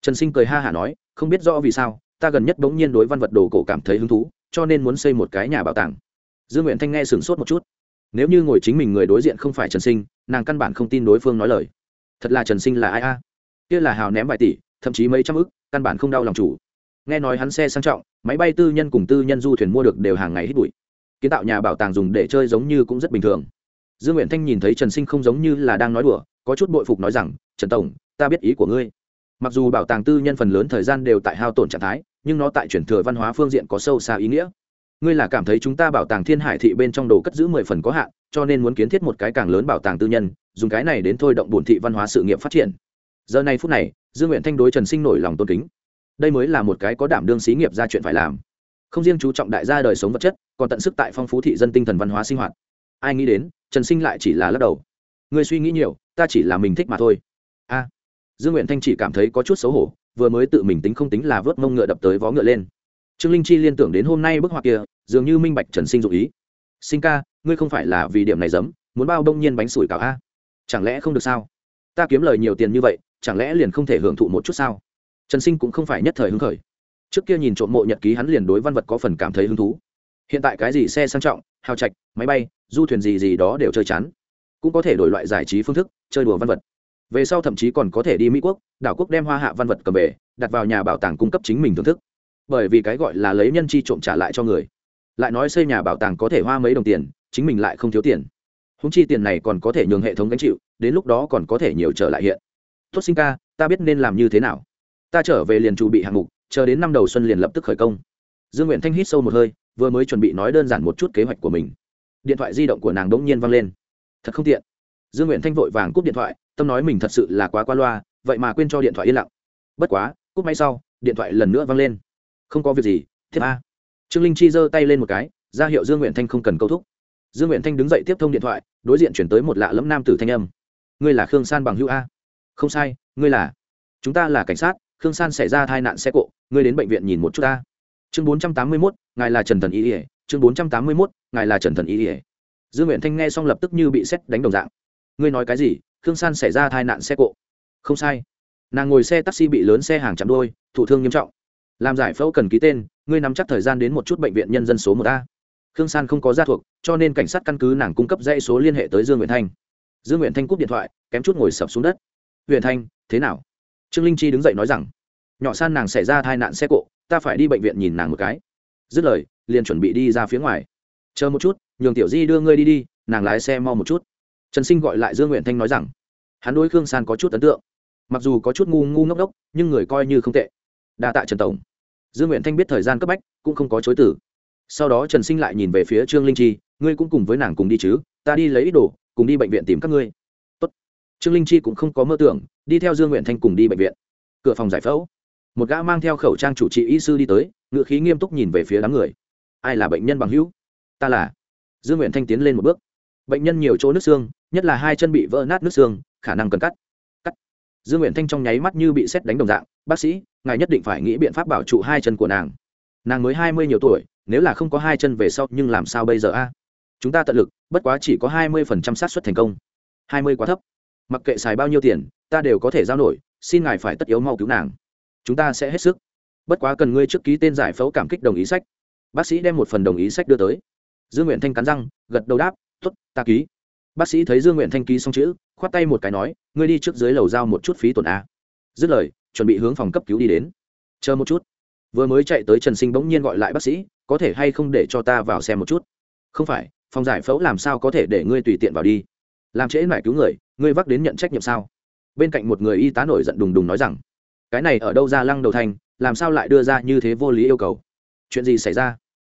Trần sinh cười ha hả nói, không biết rõ vì sao, ta gần nhất bỗng nhiên đối văn vật đồ cổ cảm thấy hứng thú, cho nên muốn xây một cái nhà bảo tàng. Dương nguyện thanh nghe sửng sốt một chút. Nếu như ngồi chính mình người đối diện không phải trần sinh, nàng căn bản không tin đối phương nói lời. Thật là trần sinh là ai a? Kia là hào ném vài tỷ, thậm chí mấy trăm ức, căn bản không đau lòng chủ. Nghe nói hắn xe sang trọng, máy bay tư nhân cùng tư nhân du thuyền mua được đều hàng ngày hít bụi kiến tạo nhà bảo tàng dùng để chơi giống như cũng rất bình thường. Dương nguyện thanh nhìn thấy trần sinh không giống như là đang nói đùa, có chút bội phục nói rằng, trần tổng, ta biết ý của ngươi. Mặc dù bảo tàng tư nhân phần lớn thời gian đều tại hao tổn trạng thái, nhưng nó tại chuyển thừa văn hóa phương diện có sâu xa ý nghĩa. Ngươi là cảm thấy chúng ta bảo tàng thiên hải thị bên trong đồ cất giữ mười phần có hạn, cho nên muốn kiến thiết một cái càng lớn bảo tàng tư nhân, dùng cái này đến thôi động bổn thị văn hóa sự nghiệp phát triển. Giờ này phút này, dương nguyện thanh đối trần sinh nổi lòng tôn kính. Đây mới là một cái có đảm đương xí nghiệp ra chuyện phải làm không riêng chú trọng đại gia đời sống vật chất, còn tận sức tại phong phú thị dân tinh thần văn hóa sinh hoạt. Ai nghĩ đến, trần sinh lại chỉ là lắc đầu. Người suy nghĩ nhiều, ta chỉ là mình thích mà thôi. A. Dương nguyện thanh chỉ cảm thấy có chút xấu hổ, vừa mới tự mình tính không tính là vớt mông ngựa đập tới vó ngựa lên. Trương linh chi liên tưởng đến hôm nay bức họa kia, dường như minh bạch trần sinh dụ ý. Sinh ca, ngươi không phải là vì điểm này giấm muốn bao đông nhiên bánh sủi cảo a? Chẳng lẽ không được sao? Ta kiếm lời nhiều tiền như vậy, chẳng lẽ liền không thể hưởng thụ một chút sao? Trần sinh cũng không phải nhất thời hứng khởi trước kia nhìn trộm mộ nhật ký hắn liền đối văn vật có phần cảm thấy hứng thú. Hiện tại cái gì xe sang trọng, hào trạch, máy bay, du thuyền gì gì đó đều chơi chán. Cũng có thể đổi loại giải trí phương thức, chơi đùa văn vật. Về sau thậm chí còn có thể đi mỹ quốc, đảo quốc đem hoa hạ văn vật cầm về, đặt vào nhà bảo tàng cung cấp chính mình thưởng thức. Bởi vì cái gọi là lấy nhân chi trộm trả lại cho người. Lại nói xây nhà bảo tàng có thể hoa mấy đồng tiền, chính mình lại không thiếu tiền. Húng chi tiền này còn có thể nhường hệ thống gánh chịu, đến lúc đó còn có thể nhiều trở lại hiện. Tốt sinh ca, ta biết nên làm như thế nào. Ta trở về liền chuẩn bị hạng mục chờ đến năm đầu xuân liền lập tức khởi công. Dương nguyện thanh hít sâu một hơi, vừa mới chuẩn bị nói đơn giản một chút kế hoạch của mình. Điện thoại di động của nàng đỗng nhiên văng lên. Thật không tiện. Dương nguyện thanh vội vàng cúp điện thoại, tâm nói mình thật sự là quá qua loa, vậy mà quên cho điện thoại yên lặng. Bất quá, cúp máy sau, điện thoại lần nữa văng lên. Không có việc gì tiếp a trương linh chi giơ tay lên một cái, ra hiệu dương nguyện thanh không cần câu thúc. Dương nguyện thanh đứng dậy tiếp thông điện thoại, đối diện chuyển tới một lạ lẫm nam tử thanh âm. Ngươi là khương san bằng hữu a? Không sai, ngươi là. Chúng ta là cảnh sát khương san xảy ra tai nạn xe cộ, ngươi đến bệnh viện nhìn một chút ta. Chương bốn trăm tám mươi mốt, ngài là trần thần y ỉa chương bốn trăm tám mươi mốt, ngài là trần thần y ỉa dương nguyện thanh nghe xong lập tức như bị xét đánh đồng dạng. Ngươi nói cái gì? Khương san xảy ra tai nạn xe cộ. Không sai. Nàng ngồi xe taxi bị lớn xe hàng chạm đôi thụ thương nghiêm trọng. Làm giải phẫu cần ký tên, ngươi nắm chắc thời gian đến một chút bệnh viện nhân dân số một a. Khương san không có gia thuộc, cho nên cảnh sát căn cứ nàng cung cấp dãy số liên hệ tới dương nguyện thanh. Dương nguyện thanh cúp điện thoại, kém chút ngồi sập xuống đất. Huyện thanh, thế nào? Trương linh chi đứng dậy nói rằng, nhỏ san nàng xảy ra tai nạn xe cộ, ta phải đi bệnh viện nhìn nàng một cái. Dứt lời, liền chuẩn bị đi ra phía ngoài. Chờ một chút, nhường tiểu di đưa ngươi đi đi, nàng lái xe mau một chút. Trần sinh gọi lại dương nguyện thanh nói rằng, hắn đối khương san có chút ấn tượng. Mặc dù có chút ngu ngu ngốc đốc nhưng người coi như không tệ. Đa tạ trần tổng. Dương nguyện thanh biết thời gian cấp bách, cũng không có chối tử sau đó trần sinh lại nhìn về phía trương linh chi, ngươi cũng cùng với nàng cùng đi chứ, ta đi lấy ít đồ, cùng đi bệnh viện tìm các ngươi trương linh chi cũng không có mơ tưởng, đi theo dương nguyện thanh cùng đi bệnh viện. Cửa phòng giải phẫu. Một gã mang theo khẩu trang chủ trị y sư đi tới ngựa khí nghiêm túc nhìn về phía đám người. Ai là bệnh nhân bằng hữu? Ta là. Dương nguyện thanh tiến lên một bước. Bệnh nhân nhiều chỗ nước xương, nhất là hai chân bị vỡ nát nước xương, khả năng cần cắt. Cắt. Dương nguyện thanh trong nháy mắt như bị xét đánh đồng dạng, bác sĩ, ngài nhất định phải nghĩ biện pháp bảo trụ hai chân của nàng. Nàng mới hai mươi nhiều tuổi, nếu là không có hai chân về sau, nhưng làm sao bây giờ a? Chúng ta tận lực, bất quá chỉ có hai mươi phần trăm xác suất thành công. Hai mươi quá thấp mặc kệ xài bao nhiêu tiền, ta đều có thể giao nổi, xin ngài phải tất yếu mau cứu nàng. Chúng ta sẽ hết sức. Bất quá cần ngươi trước ký tên giải phẫu cảm kích đồng ý sách. Bác sĩ đem một phần đồng ý sách đưa tới. Dương nguyện thanh cắn răng, gật đầu đáp t ố t ta ký. Bác sĩ thấy dương nguyện thanh ký xong chữ, khoát tay một cái nói, ngươi đi trước dưới lầu giao một chút phí tổn a. Dứt lời, chuẩn bị hướng phòng cấp cứu đi đến. Chờ một chút. Vừa mới chạy tới trần sinh bỗng nhiên gọi lại bác sĩ, có thể hay không để cho ta vào xem một chút? Không phải, phòng giải phẫu làm sao có thể để ngươi tùy tiện vào đi? Làm trễ mải cứu người, ngươi vác đến nhận trách nhiệm sao? Bên cạnh một người y tá nổi giận đùng đùng nói rằng, cái này ở đâu ra lăng đầu thành, làm sao lại đưa ra như thế vô lý yêu cầu? Chuyện gì xảy ra?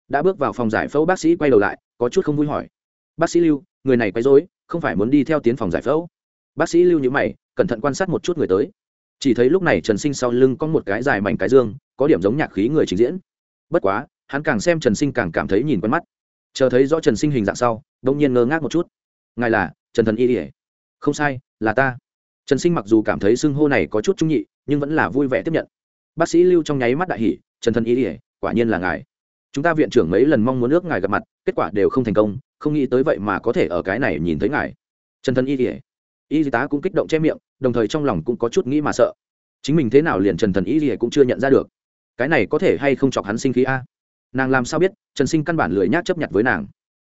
Đã bước vào phòng giải phẫu, bác sĩ quay đầu lại, có chút không vui hỏi. Bác sĩ lưu, người này quấy dối không phải muốn đi theo tiến phòng giải phẫu? Bác sĩ lưu nhữ mày, cẩn thận quan sát một chút người tới. Chỉ thấy lúc này trần sinh sau lưng có một cái dài mảnh cái dương, có điểm giống nhạc khí người trình diễn. Bất quá, hắn càng xem trần sinh càng cảm thấy nhìn quen mắt. Chờ thấy rõ trần sinh hình dạng sau đông nhiên ngơ ngác một chút. Ngài là trần thần y ỉa không sai, là ta. Trần sinh mặc dù cảm thấy xưng hô này có chút trung nhị, nhưng vẫn là vui vẻ tiếp nhận. Bác sĩ lưu trong nháy mắt đại hỷ trần thần y ỉa quả nhiên là ngài. Chúng ta viện trưởng mấy lần mong muốn ước ngài gặp mặt, kết quả đều không thành công, không nghĩ tới vậy mà có thể ở cái này nhìn thấy ngài. Trần thần y ỉa y tá cũng kích động che miệng, đồng thời trong lòng cũng có chút nghĩ mà sợ. Chính mình thế nào liền trần thần y ỉa cũng chưa nhận ra được. Cái này có thể hay không chọc hắn sinh khí a? Nàng làm sao biết, trần sinh căn bản lười nhác chấp nhận với nàng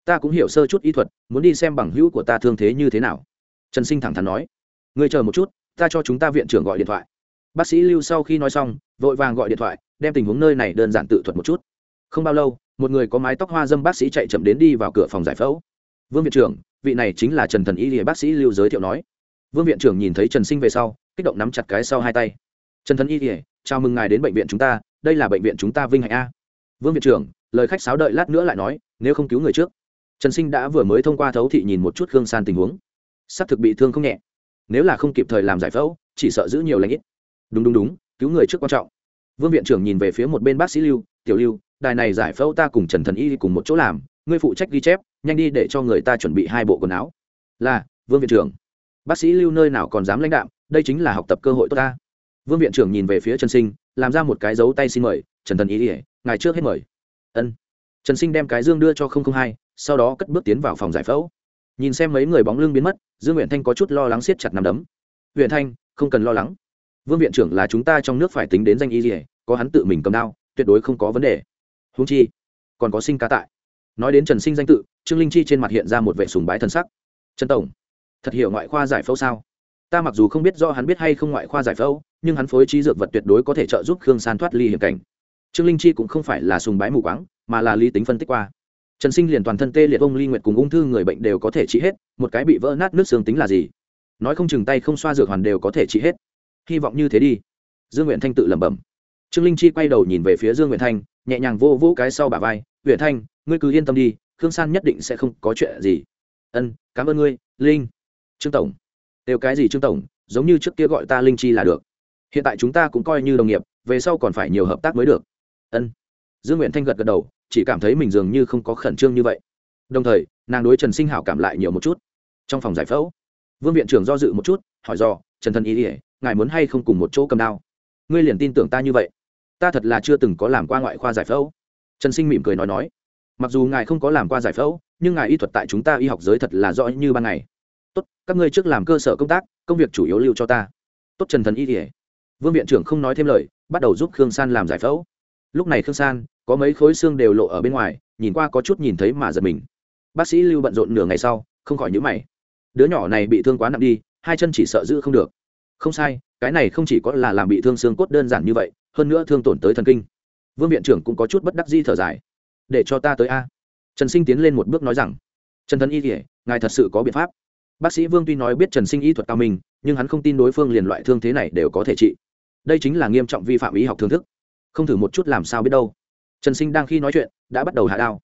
ta cũng hiểu sơ chút y thuật, muốn đi xem bằng hữu của ta thương thế như thế nào. Trần sinh thẳng thắn nói. Người chờ một chút, ta cho chúng ta viện trưởng gọi điện thoại. Bác sĩ lưu sau khi nói xong, vội vàng gọi điện thoại, đem tình huống nơi này đơn giản tự thuật một chút. Không bao lâu, một người có mái tóc hoa dâm bác sĩ chạy chậm đến đi vào cửa phòng giải phẫu. Vương viện trưởng, vị này chính là trần thần y lìa bác sĩ lưu giới thiệu nói. Vương viện trưởng nhìn thấy trần sinh về sau, kích động nắm chặt cái sau hai tay. Trần thần y lìa, chào mừng ngài đến bệnh viện chúng ta, đây là bệnh viện chúng ta vinh hạnh a. Vương viện trưởng, lời khách sáo đợi lát nữa lại nói, nếu không cứu người trước trần sinh đã vừa mới thông qua thấu thị nhìn một chút khương san tình huống. S ắ c thực bị thương không nhẹ. Nếu là không kịp thời làm giải phẫu, chỉ sợ giữ nhiều lãnh ít. Đúng đúng đúng, cứu người trước quan trọng. Vương viện trưởng nhìn về phía một bên bác sĩ lưu, tiểu lưu, đài này giải phẫu ta cùng trần thần y cùng một chỗ làm, ngươi phụ trách ghi chép, nhanh đi để cho người ta chuẩn bị hai bộ quần áo. Là, vương viện trưởng. Bác sĩ lưu nơi nào còn dám lãnh đạm, đây chính là học tập cơ hội tốt ta. Vương viện trưởng nhìn về phía trần sinh, làm ra một cái dấu tay xin mời, trần thần y ỉa ngài trước hết mời. Ân trần sinh đem cái dương đưa cho hai, sau đó cất bước tiến vào phòng giải phẫu. Nhìn xem mấy người bóng lưng biến mất, dương nguyện thanh có chút lo lắng siết chặt nằm đấm. Huyện thanh, không cần lo lắng. Vương viện trưởng là chúng ta trong nước phải tính đến danh y ỉa có hắn tự mình cầm đao, tuyệt đối không có vấn đề. Húng chi, còn có sinh cá tại. Nói đến trần sinh danh tự, trương linh chi trên mặt hiện ra một vệ sùng bái thân sắc. Trần tổng, thật hiểu ngoại khoa giải phẫu sao? Ta mặc dù không biết do hắn biết hay không ngoại khoa giải phẫu, nhưng hắn phối trí dược vật tuyệt đối có thể trợ giúp khương san thoát ly hiểm cảnh trương linh chi cũng không phải là sùng bái mù quáng, mà là lý tính phân tích qua. Trần sinh liền toàn thân tê liệt, ông ly nguyệt cùng ung thư người bệnh đều có thể trị hết, một cái bị vỡ nát nước xương tính là gì? Nói không chừng tay không xoa dược hoàn đều có thể trị hết. Hy vọng như thế đi. Dương nguyện thanh tự lẩm bẩm. Trương linh chi quay đầu nhìn về phía dương nguyện thanh, nhẹ nhàng vô vô cái sau bà vai, nguyện thanh, ngươi cứ yên tâm đi, khương san nhất định sẽ không có chuyện gì. Ân, cảm ơn ngươi, linh. Trương tổng. Đều cái gì trương tổng, giống như trước kia gọi ta linh chi là được. Hiện tại chúng ta cũng coi như đồng nghiệp, về sau còn phải nhiều hợp tác mới được ân. Dương nguyện thanh gật gật đầu, chỉ cảm thấy mình dường như không có khẩn trương như vậy. Đồng thời, nàng đối trần sinh hảo cảm lại nhiều một chút. Trong phòng giải phẫu, vương viện trưởng do dự một chút, hỏi do trần thân ý ỉa ngài muốn hay không cùng một chỗ cầm đao? Ngươi liền tin tưởng ta như vậy? Ta thật là chưa từng có làm qua ngoại khoa giải phẫu. Trần sinh mỉm cười nói nói, mặc dù ngài không có làm qua giải phẫu, nhưng ngài y thuật tại chúng ta y học giới thật là rõ như ban ngày. Tốt, các ngươi trước làm cơ sở công tác, công việc chủ yếu lưu cho ta. Tốt, trần thần y ỉa vương viện trưởng không nói thêm lời, bắt đầu giúp khương san làm giải phẫu lúc này khương san, có mấy khối xương đều lộ ở bên ngoài, nhìn qua có chút nhìn thấy mà giật mình. Bác sĩ lưu bận rộn nửa ngày sau, không khỏi nhữ mày. Đứa nhỏ này bị thương quá nặng đi, hai chân chỉ sợ giữ không được. Không sai, cái này không chỉ có là làm bị thương xương cốt đơn giản như vậy, hơn nữa thương tổn tới thần kinh. Vương viện trưởng cũng có chút bất đắc di thở dài. Để cho ta tới a. Trần sinh tiến lên một bước nói rằng, trần thân y kể ngài thật sự có biện pháp. Bác sĩ vương tuy nói biết trần sinh y thuật cao minh, nhưng hắn không tin đối phương liền loại thương thế này đều có thể trị. Đây chính là nghiêm trọng vi phạm y học thương thức không thử một chút làm sao biết đâu. Trần sinh đang khi nói chuyện, đã bắt đầu hạ đao.